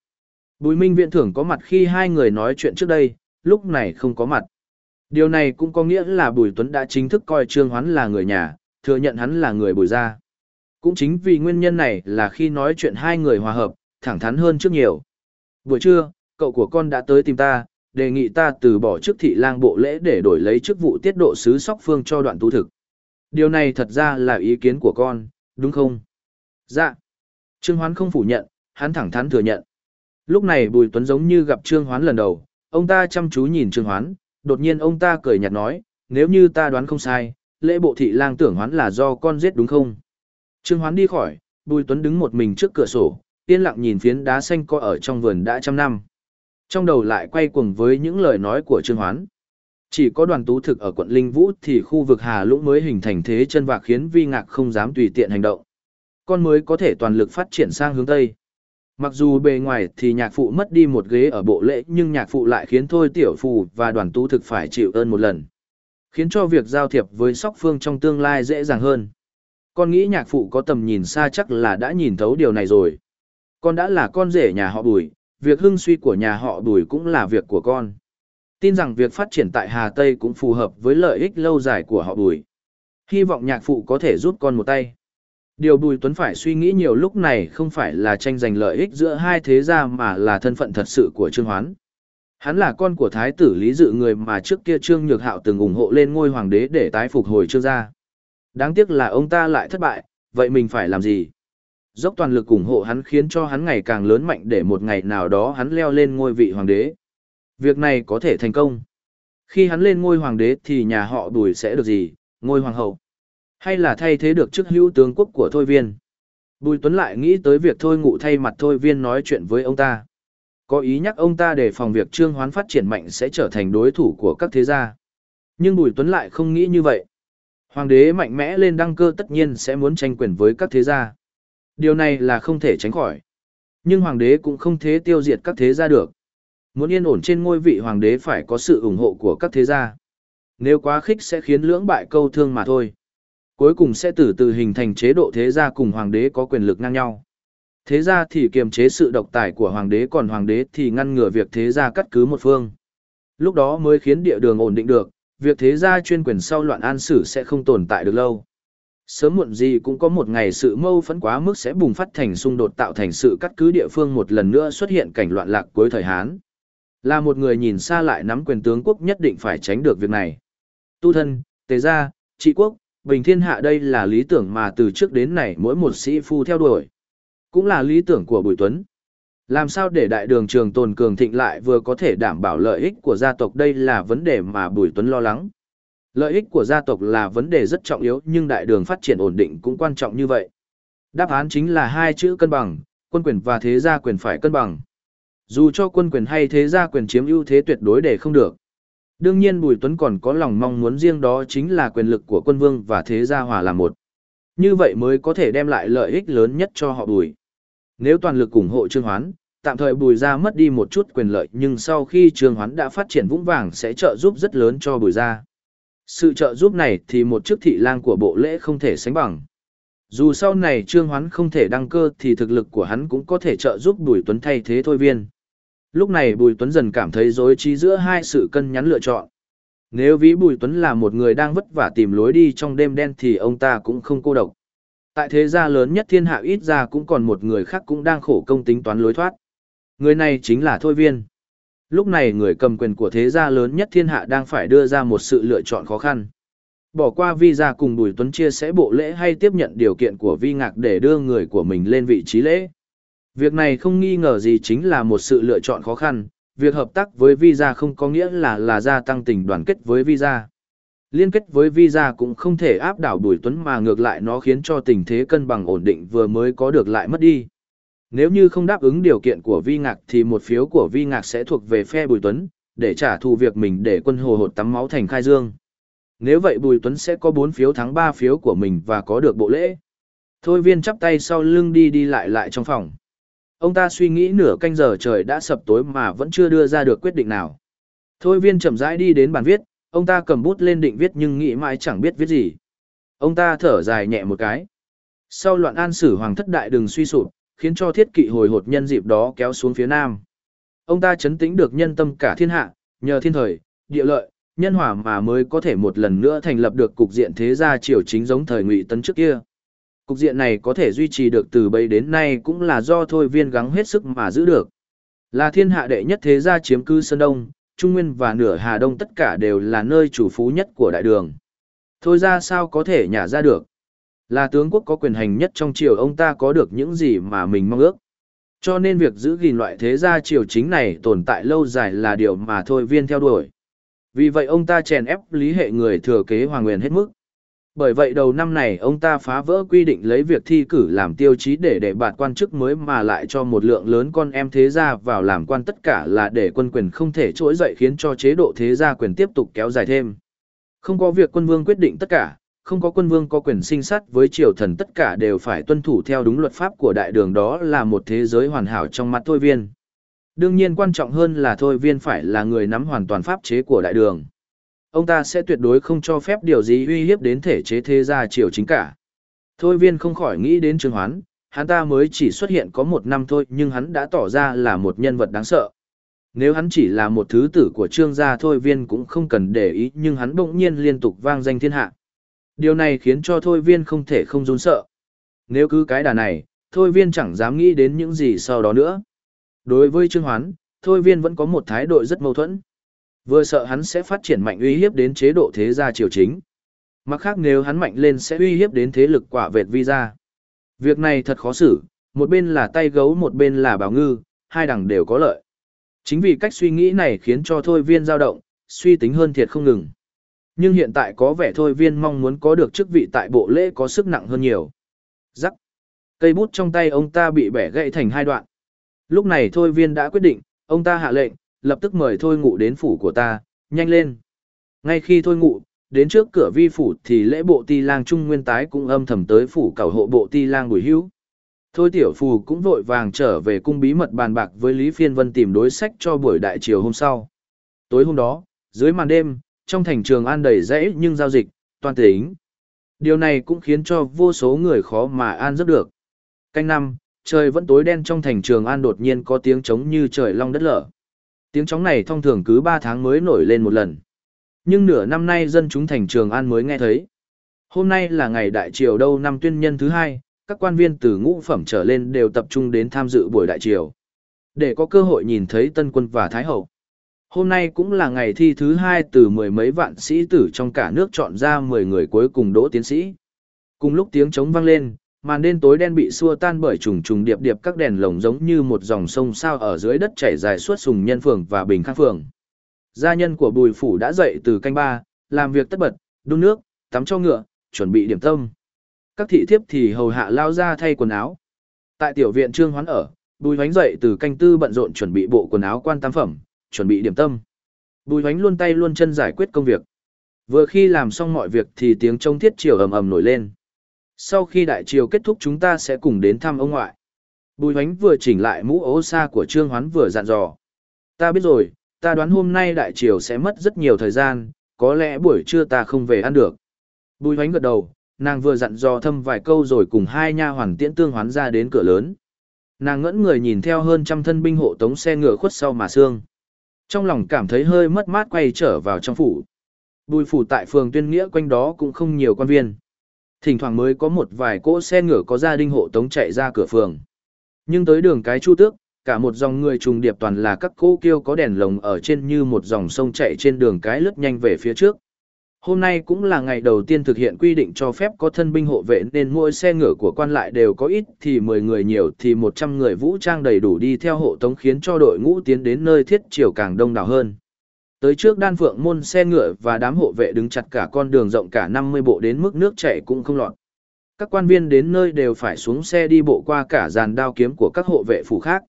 Bùi Minh viện thưởng có mặt khi hai người nói chuyện trước đây, lúc này không có mặt. Điều này cũng có nghĩa là Bùi Tuấn đã chính thức coi Trương Hoán là người nhà, thừa nhận hắn là người bùi gia. Cũng chính vì nguyên nhân này là khi nói chuyện hai người hòa hợp, thẳng thắn hơn trước nhiều. Buổi trưa, cậu của con đã tới tìm ta, đề nghị ta từ bỏ chức thị lang bộ lễ để đổi lấy chức vụ tiết độ sứ sóc phương cho đoạn tu thực. Điều này thật ra là ý kiến của con, đúng không? Dạ. Trương Hoán không phủ nhận, hắn thẳng thắn thừa nhận. Lúc này Bùi Tuấn giống như gặp Trương Hoán lần đầu, ông ta chăm chú nhìn Trương Hoán, đột nhiên ông ta cười nhạt nói, nếu như ta đoán không sai, lễ bộ thị lang tưởng Hoán là do con giết đúng không? Trương Hoán đi khỏi, Bùi Tuấn đứng một mình trước cửa sổ, yên lặng nhìn phiến đá xanh co ở trong vườn đã trăm năm. Trong đầu lại quay cuồng với những lời nói của Trương Hoán. Chỉ có đoàn tú thực ở quận Linh Vũ thì khu vực Hà Lũng mới hình thành thế chân vạc khiến vi ngạc không dám tùy tiện hành động. Con mới có thể toàn lực phát triển sang hướng Tây. Mặc dù bề ngoài thì nhạc phụ mất đi một ghế ở bộ lễ nhưng nhạc phụ lại khiến thôi tiểu phù và đoàn tú thực phải chịu ơn một lần. Khiến cho việc giao thiệp với sóc phương trong tương lai dễ dàng hơn. Con nghĩ nhạc phụ có tầm nhìn xa chắc là đã nhìn thấu điều này rồi. Con đã là con rể nhà họ bùi, việc hưng suy của nhà họ bùi cũng là việc của con. Tin rằng việc phát triển tại Hà Tây cũng phù hợp với lợi ích lâu dài của họ bùi. Hy vọng nhạc phụ có thể giúp con một tay. Điều Bùi Tuấn phải suy nghĩ nhiều lúc này không phải là tranh giành lợi ích giữa hai thế gia mà là thân phận thật sự của Trương Hoán. Hắn là con của Thái tử Lý Dự người mà trước kia Trương Nhược Hạo từng ủng hộ lên ngôi hoàng đế để tái phục hồi Trương gia. Đáng tiếc là ông ta lại thất bại, vậy mình phải làm gì? Dốc toàn lực ủng hộ hắn khiến cho hắn ngày càng lớn mạnh để một ngày nào đó hắn leo lên ngôi vị hoàng đế. Việc này có thể thành công. Khi hắn lên ngôi hoàng đế thì nhà họ đùi sẽ được gì? Ngôi hoàng hậu. Hay là thay thế được chức hữu tướng quốc của Thôi Viên? Bùi Tuấn lại nghĩ tới việc Thôi Ngụ thay mặt Thôi Viên nói chuyện với ông ta. Có ý nhắc ông ta để phòng việc Trương Hoán phát triển mạnh sẽ trở thành đối thủ của các thế gia. Nhưng Bùi Tuấn lại không nghĩ như vậy. Hoàng đế mạnh mẽ lên đăng cơ tất nhiên sẽ muốn tranh quyền với các thế gia. Điều này là không thể tránh khỏi. Nhưng hoàng đế cũng không thể tiêu diệt các thế gia được. Muốn yên ổn trên ngôi vị hoàng đế phải có sự ủng hộ của các thế gia. Nếu quá khích sẽ khiến lưỡng bại câu thương mà thôi. Cuối cùng sẽ từ từ hình thành chế độ thế gia cùng hoàng đế có quyền lực ngang nhau. Thế gia thì kiềm chế sự độc tài của hoàng đế còn hoàng đế thì ngăn ngừa việc thế gia cắt cứ một phương. Lúc đó mới khiến địa đường ổn định được, việc thế gia chuyên quyền sau loạn an sử sẽ không tồn tại được lâu. Sớm muộn gì cũng có một ngày sự mâu phẫn quá mức sẽ bùng phát thành xung đột tạo thành sự cắt cứ địa phương một lần nữa xuất hiện cảnh loạn lạc cuối thời Hán. Là một người nhìn xa lại nắm quyền tướng quốc nhất định phải tránh được việc này. Tu thân, tế gia, trị quốc, bình thiên hạ đây là lý tưởng mà từ trước đến nay mỗi một sĩ phu theo đuổi. Cũng là lý tưởng của Bùi Tuấn. Làm sao để đại đường trường tồn cường thịnh lại vừa có thể đảm bảo lợi ích của gia tộc đây là vấn đề mà Bùi Tuấn lo lắng. Lợi ích của gia tộc là vấn đề rất trọng yếu nhưng đại đường phát triển ổn định cũng quan trọng như vậy. Đáp án chính là hai chữ cân bằng, quân quyền và thế gia quyền phải cân bằng. Dù cho quân quyền hay thế gia quyền chiếm ưu thế tuyệt đối để không được. Đương nhiên Bùi Tuấn còn có lòng mong muốn riêng đó chính là quyền lực của quân vương và thế gia hòa làm một. Như vậy mới có thể đem lại lợi ích lớn nhất cho họ Bùi. Nếu toàn lực ủng hộ Trương Hoán, tạm thời Bùi gia mất đi một chút quyền lợi nhưng sau khi Trương Hoán đã phát triển vững vàng sẽ trợ giúp rất lớn cho Bùi gia. Sự trợ giúp này thì một chức thị lang của bộ lễ không thể sánh bằng. Dù sau này Trương Hoán không thể đăng cơ thì thực lực của hắn cũng có thể trợ giúp Bùi Tuấn thay thế thôi viên. Lúc này Bùi Tuấn dần cảm thấy rối trí giữa hai sự cân nhắn lựa chọn. Nếu ví Bùi Tuấn là một người đang vất vả tìm lối đi trong đêm đen thì ông ta cũng không cô độc. Tại thế gia lớn nhất thiên hạ ít ra cũng còn một người khác cũng đang khổ công tính toán lối thoát. Người này chính là Thôi Viên. Lúc này người cầm quyền của thế gia lớn nhất thiên hạ đang phải đưa ra một sự lựa chọn khó khăn. Bỏ qua visa cùng Bùi Tuấn chia sẻ bộ lễ hay tiếp nhận điều kiện của vi ngạc để đưa người của mình lên vị trí lễ. Việc này không nghi ngờ gì chính là một sự lựa chọn khó khăn, việc hợp tác với visa không có nghĩa là là gia tăng tình đoàn kết với visa. Liên kết với visa cũng không thể áp đảo Bùi Tuấn mà ngược lại nó khiến cho tình thế cân bằng ổn định vừa mới có được lại mất đi. Nếu như không đáp ứng điều kiện của vi ngạc thì một phiếu của vi ngạc sẽ thuộc về phe Bùi Tuấn, để trả thù việc mình để quân hồ hột tắm máu thành khai dương. Nếu vậy Bùi Tuấn sẽ có 4 phiếu thắng 3 phiếu của mình và có được bộ lễ. Thôi viên chắp tay sau lưng đi đi lại lại trong phòng. Ông ta suy nghĩ nửa canh giờ trời đã sập tối mà vẫn chưa đưa ra được quyết định nào. Thôi viên chậm rãi đi đến bàn viết, ông ta cầm bút lên định viết nhưng nghĩ mãi chẳng biết viết gì. Ông ta thở dài nhẹ một cái. Sau loạn an sử hoàng thất đại đừng suy sụp, khiến cho thiết kỵ hồi hột nhân dịp đó kéo xuống phía nam. Ông ta chấn tĩnh được nhân tâm cả thiên hạ, nhờ thiên thời, địa lợi, nhân hòa mà mới có thể một lần nữa thành lập được cục diện thế gia triều chính giống thời ngụy tấn trước kia. Cục diện này có thể duy trì được từ bấy đến nay cũng là do thôi viên gắng hết sức mà giữ được. Là thiên hạ đệ nhất thế gia chiếm cư Sơn Đông, Trung Nguyên và nửa Hà Đông tất cả đều là nơi chủ phú nhất của đại đường. Thôi ra sao có thể nhả ra được. Là tướng quốc có quyền hành nhất trong triều ông ta có được những gì mà mình mong ước. Cho nên việc giữ gìn loại thế gia triều chính này tồn tại lâu dài là điều mà thôi viên theo đuổi. Vì vậy ông ta chèn ép lý hệ người thừa kế hoàng nguyên hết mức. Bởi vậy đầu năm này ông ta phá vỡ quy định lấy việc thi cử làm tiêu chí để để bạt quan chức mới mà lại cho một lượng lớn con em thế gia vào làm quan tất cả là để quân quyền không thể trỗi dậy khiến cho chế độ thế gia quyền tiếp tục kéo dài thêm. Không có việc quân vương quyết định tất cả, không có quân vương có quyền sinh sát với triều thần tất cả đều phải tuân thủ theo đúng luật pháp của đại đường đó là một thế giới hoàn hảo trong mắt thôi viên. Đương nhiên quan trọng hơn là thôi viên phải là người nắm hoàn toàn pháp chế của đại đường. Ông ta sẽ tuyệt đối không cho phép điều gì uy hiếp đến thể chế thế gia triều chính cả. Thôi viên không khỏi nghĩ đến Trương Hoán, hắn ta mới chỉ xuất hiện có một năm thôi nhưng hắn đã tỏ ra là một nhân vật đáng sợ. Nếu hắn chỉ là một thứ tử của trương gia thôi viên cũng không cần để ý nhưng hắn bỗng nhiên liên tục vang danh thiên hạ. Điều này khiến cho thôi viên không thể không run sợ. Nếu cứ cái đà này, thôi viên chẳng dám nghĩ đến những gì sau đó nữa. Đối với trương hoán, thôi viên vẫn có một thái độ rất mâu thuẫn. Vừa sợ hắn sẽ phát triển mạnh uy hiếp đến chế độ thế gia triều chính. Mặt khác nếu hắn mạnh lên sẽ uy hiếp đến thế lực quả vẹt vi gia. Việc này thật khó xử, một bên là tay gấu một bên là bào ngư, hai đằng đều có lợi. Chính vì cách suy nghĩ này khiến cho thôi viên dao động, suy tính hơn thiệt không ngừng. Nhưng hiện tại có vẻ thôi viên mong muốn có được chức vị tại bộ lễ có sức nặng hơn nhiều. Rắc. Cây bút trong tay ông ta bị bẻ gãy thành hai đoạn. Lúc này thôi viên đã quyết định, ông ta hạ lệnh, lập tức mời thôi ngụ đến phủ của ta, nhanh lên. Ngay khi thôi ngụ, đến trước cửa vi phủ thì lễ bộ ti lang trung nguyên tái cũng âm thầm tới phủ cầu hộ bộ ti lang bùi hữu. Thôi tiểu phù cũng vội vàng trở về cung bí mật bàn bạc với Lý Phiên Vân tìm đối sách cho buổi đại triều hôm sau. Tối hôm đó, dưới màn đêm, trong thành trường an đầy rẫy nhưng giao dịch, toàn tính. Điều này cũng khiến cho vô số người khó mà an giấc được. Canh năm, trời vẫn tối đen trong thành trường an đột nhiên có tiếng trống như trời long đất lở. Tiếng trống này thông thường cứ 3 tháng mới nổi lên một lần. Nhưng nửa năm nay dân chúng thành trường an mới nghe thấy. Hôm nay là ngày đại triều đâu năm tuyên nhân thứ hai, các quan viên từ ngũ phẩm trở lên đều tập trung đến tham dự buổi đại triều. Để có cơ hội nhìn thấy tân quân và thái hậu. Hôm nay cũng là ngày thi thứ hai từ mười mấy vạn sĩ tử trong cả nước chọn ra 10 người cuối cùng đỗ tiến sĩ. Cùng lúc tiếng trống vang lên, màn đêm tối đen bị xua tan bởi trùng trùng điệp điệp các đèn lồng giống như một dòng sông sao ở dưới đất chảy dài suốt sùng nhân phường và bình khang phường. Gia nhân của bùi phủ đã dậy từ canh ba, làm việc tất bật, đun nước, tắm cho ngựa, chuẩn bị điểm tâm. Các thị thiếp thì hầu hạ lao ra thay quần áo. Tại tiểu viện trương hoán ở, bùi hoánh dậy từ canh tư bận rộn chuẩn bị bộ quần áo quan tam phẩm, chuẩn bị điểm tâm. Bùi hoánh luôn tay luôn chân giải quyết công việc. Vừa khi làm xong mọi việc thì tiếng trông thiết triều ầm ầm nổi lên. Sau khi đại triều kết thúc chúng ta sẽ cùng đến thăm ông ngoại. Bùi hoánh vừa chỉnh lại mũ ố xa của trương hoán vừa dặn dò. Ta biết rồi, ta đoán hôm nay đại triều sẽ mất rất nhiều thời gian, có lẽ buổi trưa ta không về ăn được. Bùi hoánh gật đầu, nàng vừa dặn dò thâm vài câu rồi cùng hai nha hoàn tiễn tương hoán ra đến cửa lớn. Nàng ngẫn người nhìn theo hơn trăm thân binh hộ tống xe ngựa khuất sau mà xương. Trong lòng cảm thấy hơi mất mát quay trở vào trong phủ. Bùi phủ tại phường tuyên nghĩa quanh đó cũng không nhiều quan viên. Thỉnh thoảng mới có một vài cỗ xe ngựa có gia đình hộ tống chạy ra cửa phường. Nhưng tới đường cái chu tước, cả một dòng người trùng điệp toàn là các cỗ kiêu có đèn lồng ở trên như một dòng sông chạy trên đường cái lướt nhanh về phía trước. Hôm nay cũng là ngày đầu tiên thực hiện quy định cho phép có thân binh hộ vệ nên mỗi xe ngựa của quan lại đều có ít thì 10 người nhiều thì 100 người vũ trang đầy đủ đi theo hộ tống khiến cho đội ngũ tiến đến nơi thiết triều càng đông đảo hơn. Tới trước đan phượng môn xe ngựa và đám hộ vệ đứng chặt cả con đường rộng cả 50 bộ đến mức nước chảy cũng không lọt. Các quan viên đến nơi đều phải xuống xe đi bộ qua cả dàn đao kiếm của các hộ vệ phủ khác.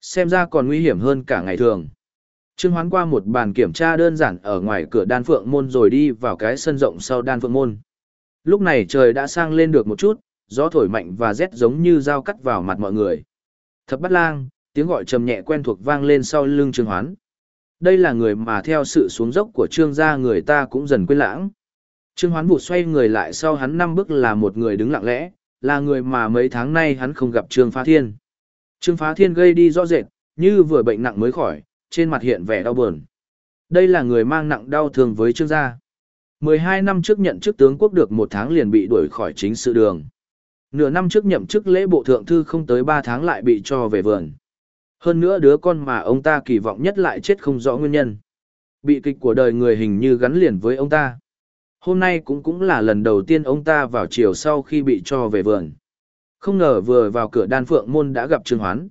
Xem ra còn nguy hiểm hơn cả ngày thường. Trương Hoán qua một bàn kiểm tra đơn giản ở ngoài cửa đan phượng môn rồi đi vào cái sân rộng sau đan phượng môn. Lúc này trời đã sang lên được một chút, gió thổi mạnh và rét giống như dao cắt vào mặt mọi người. Thập bắt lang, tiếng gọi trầm nhẹ quen thuộc vang lên sau lưng Trương Hoán. Đây là người mà theo sự xuống dốc của Trương gia người ta cũng dần quên lãng. Trương Hoán vụt xoay người lại sau hắn năm bước là một người đứng lặng lẽ, là người mà mấy tháng nay hắn không gặp Trương Phá Thiên. Trương Phá Thiên gây đi rõ rệt, như vừa bệnh nặng mới khỏi, trên mặt hiện vẻ đau buồn. Đây là người mang nặng đau thương với Trương gia. 12 năm trước nhận chức tướng quốc được một tháng liền bị đuổi khỏi chính sự đường. Nửa năm trước nhậm chức lễ bộ thượng thư không tới 3 tháng lại bị cho về vườn. Hơn nữa đứa con mà ông ta kỳ vọng nhất lại chết không rõ nguyên nhân. Bị kịch của đời người hình như gắn liền với ông ta. Hôm nay cũng cũng là lần đầu tiên ông ta vào chiều sau khi bị cho về vườn. Không ngờ vừa vào cửa đan phượng môn đã gặp Trương Hoán.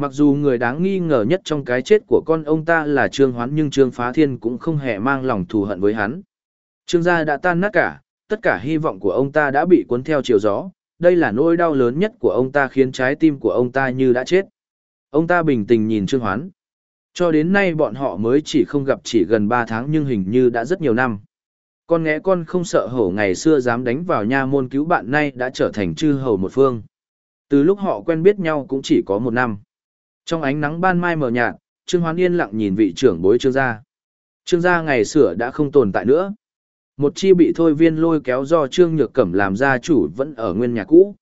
Mặc dù người đáng nghi ngờ nhất trong cái chết của con ông ta là Trương Hoán nhưng Trương Phá Thiên cũng không hề mang lòng thù hận với hắn. Trương gia đã tan nát cả, tất cả hy vọng của ông ta đã bị cuốn theo chiều gió, đây là nỗi đau lớn nhất của ông ta khiến trái tim của ông ta như đã chết. Ông ta bình tĩnh nhìn Trương Hoán. Cho đến nay bọn họ mới chỉ không gặp chỉ gần 3 tháng nhưng hình như đã rất nhiều năm. Con nghe con không sợ hổ ngày xưa dám đánh vào nha môn cứu bạn nay đã trở thành chư hầu một phương. Từ lúc họ quen biết nhau cũng chỉ có một năm. Trong ánh nắng ban mai mờ nhạt, Trương Hoán yên lặng nhìn vị trưởng bối Trương gia. Trương gia ngày xưa đã không tồn tại nữa. Một chi bị thôi viên lôi kéo do Trương Nhược Cẩm làm gia chủ vẫn ở nguyên nhà cũ.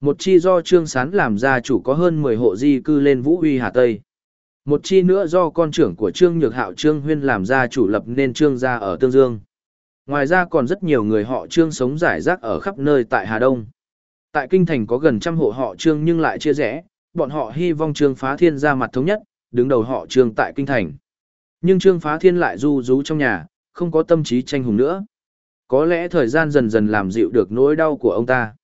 Một chi do Trương Sán làm gia chủ có hơn 10 hộ di cư lên Vũ Huy Hà Tây. Một chi nữa do con trưởng của Trương Nhược Hạo Trương Huyên làm gia chủ lập nên Trương gia ở Tương Dương. Ngoài ra còn rất nhiều người họ Trương sống rải rác ở khắp nơi tại Hà Đông. Tại Kinh Thành có gần trăm hộ họ Trương nhưng lại chia rẽ, bọn họ hy vọng Trương Phá Thiên ra mặt thống nhất, đứng đầu họ Trương tại Kinh Thành. Nhưng Trương Phá Thiên lại du rú trong nhà, không có tâm trí tranh hùng nữa. Có lẽ thời gian dần dần làm dịu được nỗi đau của ông ta.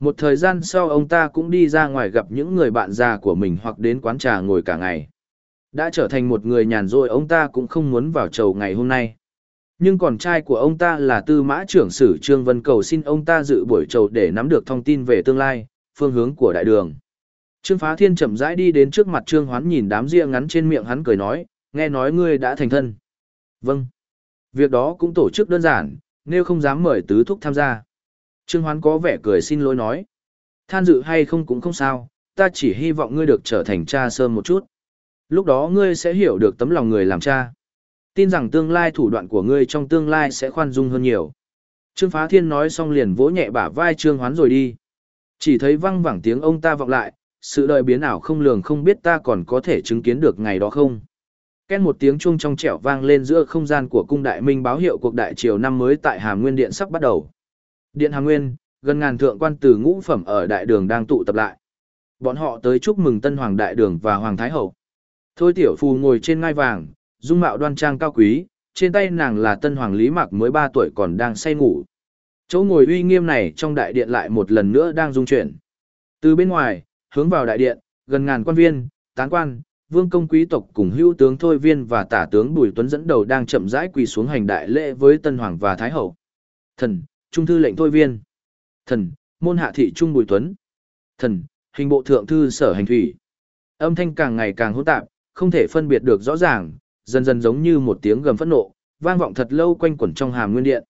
Một thời gian sau ông ta cũng đi ra ngoài gặp những người bạn già của mình hoặc đến quán trà ngồi cả ngày. Đã trở thành một người nhàn rỗi ông ta cũng không muốn vào chầu ngày hôm nay. Nhưng con trai của ông ta là tư mã trưởng sử Trương Vân cầu xin ông ta dự buổi chầu để nắm được thông tin về tương lai, phương hướng của đại đường. Trương Phá Thiên chậm rãi đi đến trước mặt Trương Hoán nhìn đám ria ngắn trên miệng hắn cười nói, nghe nói ngươi đã thành thân. Vâng. Việc đó cũng tổ chức đơn giản, nếu không dám mời tứ thúc tham gia. Trương Hoán có vẻ cười xin lỗi nói. Than dự hay không cũng không sao, ta chỉ hy vọng ngươi được trở thành cha sớm một chút. Lúc đó ngươi sẽ hiểu được tấm lòng người làm cha. Tin rằng tương lai thủ đoạn của ngươi trong tương lai sẽ khoan dung hơn nhiều. Trương Phá Thiên nói xong liền vỗ nhẹ bả vai Trương Hoán rồi đi. Chỉ thấy văng vẳng tiếng ông ta vọng lại, sự đời biến ảo không lường không biết ta còn có thể chứng kiến được ngày đó không. Két một tiếng chuông trong trẻo vang lên giữa không gian của cung đại minh báo hiệu cuộc đại triều năm mới tại Hàm Nguyên Điện sắp bắt đầu. Điện Hàm Nguyên, gần ngàn thượng quan từ ngũ phẩm ở đại đường đang tụ tập lại. Bọn họ tới chúc mừng Tân Hoàng Đại Đường và Hoàng Thái Hậu. Thôi tiểu phù ngồi trên ngai vàng, dung mạo đoan trang cao quý, trên tay nàng là Tân Hoàng Lý Mạc mới 3 tuổi còn đang say ngủ. Chỗ ngồi uy nghiêm này trong đại điện lại một lần nữa đang rung chuyển. Từ bên ngoài, hướng vào đại điện, gần ngàn quan viên, tán quan, vương công quý tộc cùng hữu tướng Thôi Viên và tả tướng Bùi Tuấn dẫn đầu đang chậm rãi quỳ xuống hành đại lễ với Tân Hoàng và Thái Hậu. Thần, Trung thư lệnh Thôi Viên. Thần, môn hạ thị Trung Bùi Tuấn. Thần, hình bộ thượng thư sở hành thủy. Âm thanh càng ngày càng hỗn tạp, không thể phân biệt được rõ ràng, dần dần giống như một tiếng gầm phẫn nộ, vang vọng thật lâu quanh quẩn trong hàm nguyên điện.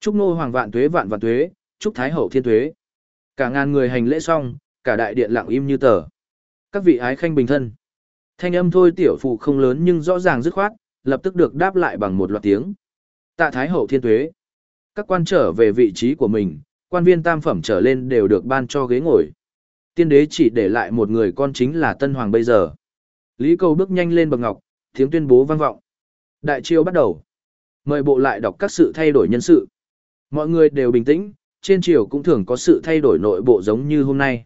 Chúc nô hoàng vạn tuế vạn vạn tuế, chúc thái hậu thiên tuế. Cả ngàn người hành lễ xong, cả đại điện lặng im như tờ. Các vị ái khanh bình thân. Thanh âm thôi tiểu phụ không lớn nhưng rõ ràng dứt khoát, lập tức được đáp lại bằng một loạt tiếng. Tạ Thái Hậu Thiên Tuế. Các quan trở về vị trí của mình, quan viên tam phẩm trở lên đều được ban cho ghế ngồi. Tiên đế chỉ để lại một người con chính là Tân Hoàng bây giờ. Lý Cầu bước nhanh lên bậc ngọc, tiếng tuyên bố vang vọng. Đại triều bắt đầu. Mời bộ lại đọc các sự thay đổi nhân sự. Mọi người đều bình tĩnh, trên triều cũng thường có sự thay đổi nội bộ giống như hôm nay.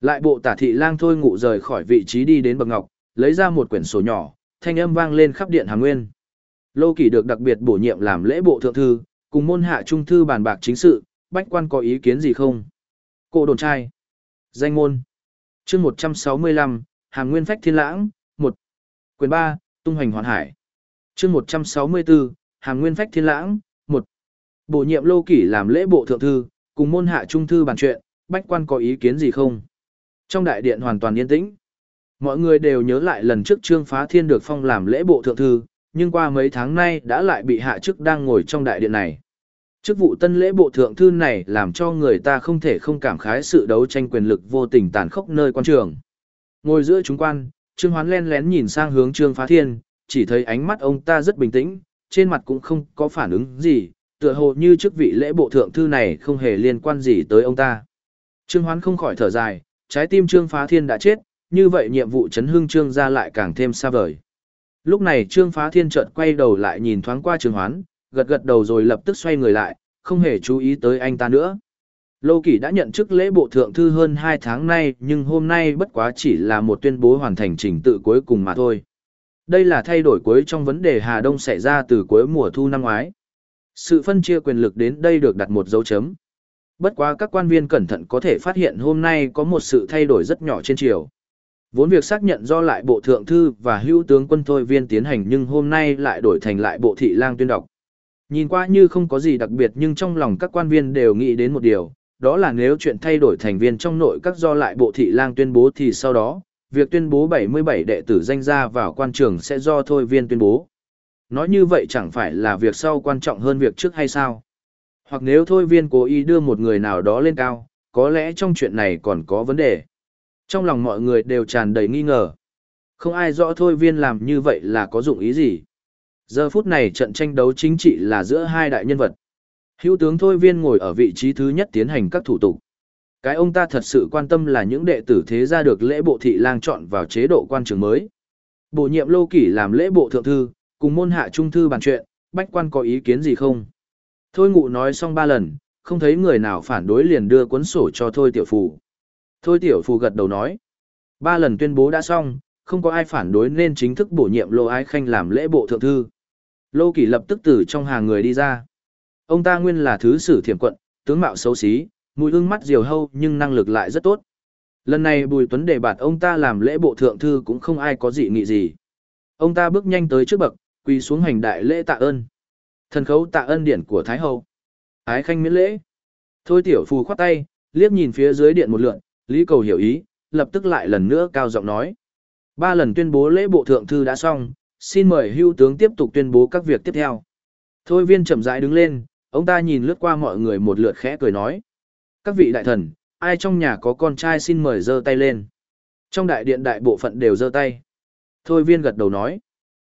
Lại bộ tả thị lang thôi ngụ rời khỏi vị trí đi đến bậc ngọc, lấy ra một quyển sổ nhỏ, thanh âm vang lên khắp điện hàng Nguyên. Lô Kỳ được đặc biệt bổ nhiệm làm lễ bộ thượng thư, cùng môn hạ trung thư bàn bạc chính sự, bách quan có ý kiến gì không? Cổ đồn trai. Danh môn. chương 165, hàng Nguyên Phách Thiên Lãng, 1. Quyền 3, Tung Hoành Hoàn Hải. chương 164, hàng Nguyên Phách Thiên Lãng, 1. Bổ nhiệm Lô Kỷ làm lễ bộ thượng thư, cùng môn hạ trung thư bàn chuyện, bách quan có ý kiến gì không? Trong đại điện hoàn toàn yên tĩnh. Mọi người đều nhớ lại lần trước Trương Phá Thiên được phong làm lễ bộ thượng thư, nhưng qua mấy tháng nay đã lại bị hạ chức đang ngồi trong đại điện này. Chức vụ tân lễ bộ thượng thư này làm cho người ta không thể không cảm khái sự đấu tranh quyền lực vô tình tàn khốc nơi quan trường. Ngồi giữa chúng quan, Trương Hoán len lén nhìn sang hướng Trương Phá Thiên, chỉ thấy ánh mắt ông ta rất bình tĩnh, trên mặt cũng không có phản ứng gì, tựa hồ như chức vị lễ bộ thượng thư này không hề liên quan gì tới ông ta. Trương Hoán không khỏi thở dài, trái tim Trương Phá Thiên đã chết, như vậy nhiệm vụ chấn hương Trương ra lại càng thêm xa vời. Lúc này Trương Phá Thiên chợt quay đầu lại nhìn thoáng qua Trương Hoán, gật gật đầu rồi lập tức xoay người lại, không hề chú ý tới anh ta nữa. Lô Kỳ đã nhận chức lễ bộ thượng thư hơn 2 tháng nay nhưng hôm nay bất quá chỉ là một tuyên bố hoàn thành trình tự cuối cùng mà thôi. Đây là thay đổi cuối trong vấn đề Hà Đông xảy ra từ cuối mùa thu năm ngoái. Sự phân chia quyền lực đến đây được đặt một dấu chấm. Bất quá các quan viên cẩn thận có thể phát hiện hôm nay có một sự thay đổi rất nhỏ trên triều. Vốn việc xác nhận do lại bộ thượng thư và hữu tướng quân thôi viên tiến hành nhưng hôm nay lại đổi thành lại bộ thị lang tuyên đọc. Nhìn qua như không có gì đặc biệt nhưng trong lòng các quan viên đều nghĩ đến một điều, đó là nếu chuyện thay đổi thành viên trong nội các do lại bộ thị lang tuyên bố thì sau đó, việc tuyên bố 77 đệ tử danh ra vào quan trường sẽ do thôi viên tuyên bố. Nói như vậy chẳng phải là việc sau quan trọng hơn việc trước hay sao? Hoặc nếu thôi viên cố ý đưa một người nào đó lên cao, có lẽ trong chuyện này còn có vấn đề. Trong lòng mọi người đều tràn đầy nghi ngờ. Không ai rõ thôi viên làm như vậy là có dụng ý gì. Giờ phút này trận tranh đấu chính trị là giữa hai đại nhân vật. Hữu tướng thôi viên ngồi ở vị trí thứ nhất tiến hành các thủ tục. Cái ông ta thật sự quan tâm là những đệ tử thế gia được lễ bộ thị lang chọn vào chế độ quan trường mới. Bổ nhiệm Lô Kỷ làm lễ bộ thượng thư, cùng môn hạ trung thư bàn chuyện, bách quan có ý kiến gì không? Thôi ngụ nói xong ba lần, không thấy người nào phản đối liền đưa cuốn sổ cho Thôi Tiểu Phù. Thôi Tiểu Phù gật đầu nói. Ba lần tuyên bố đã xong, không có ai phản đối nên chính thức bổ nhiệm Lô Ái Khanh làm lễ bộ thượng thư. Lô Kỷ lập tức từ trong hàng người đi ra. Ông ta nguyên là thứ sử thiểm quận, tướng mạo xấu xí, mùi ưng mắt diều hâu nhưng năng lực lại rất tốt. Lần này Bùi Tuấn đề bạt ông ta làm lễ bộ thượng thư cũng không ai có dị nghị gì. Ông ta bước nhanh tới trước bậc, quỳ xuống hành đại lễ tạ ơn. Thần khấu tạ ơn điển của Thái Hậu. Ái khanh miễn lễ. Thôi tiểu phù khoát tay, liếc nhìn phía dưới điện một lượn, Lý Cầu hiểu ý, lập tức lại lần nữa cao giọng nói. Ba lần tuyên bố lễ bộ thượng thư đã xong, xin mời hưu tướng tiếp tục tuyên bố các việc tiếp theo. Thôi viên chậm rãi đứng lên, ông ta nhìn lướt qua mọi người một lượt khẽ cười nói. Các vị đại thần, ai trong nhà có con trai xin mời giơ tay lên. Trong đại điện đại bộ phận đều giơ tay. Thôi viên gật đầu nói.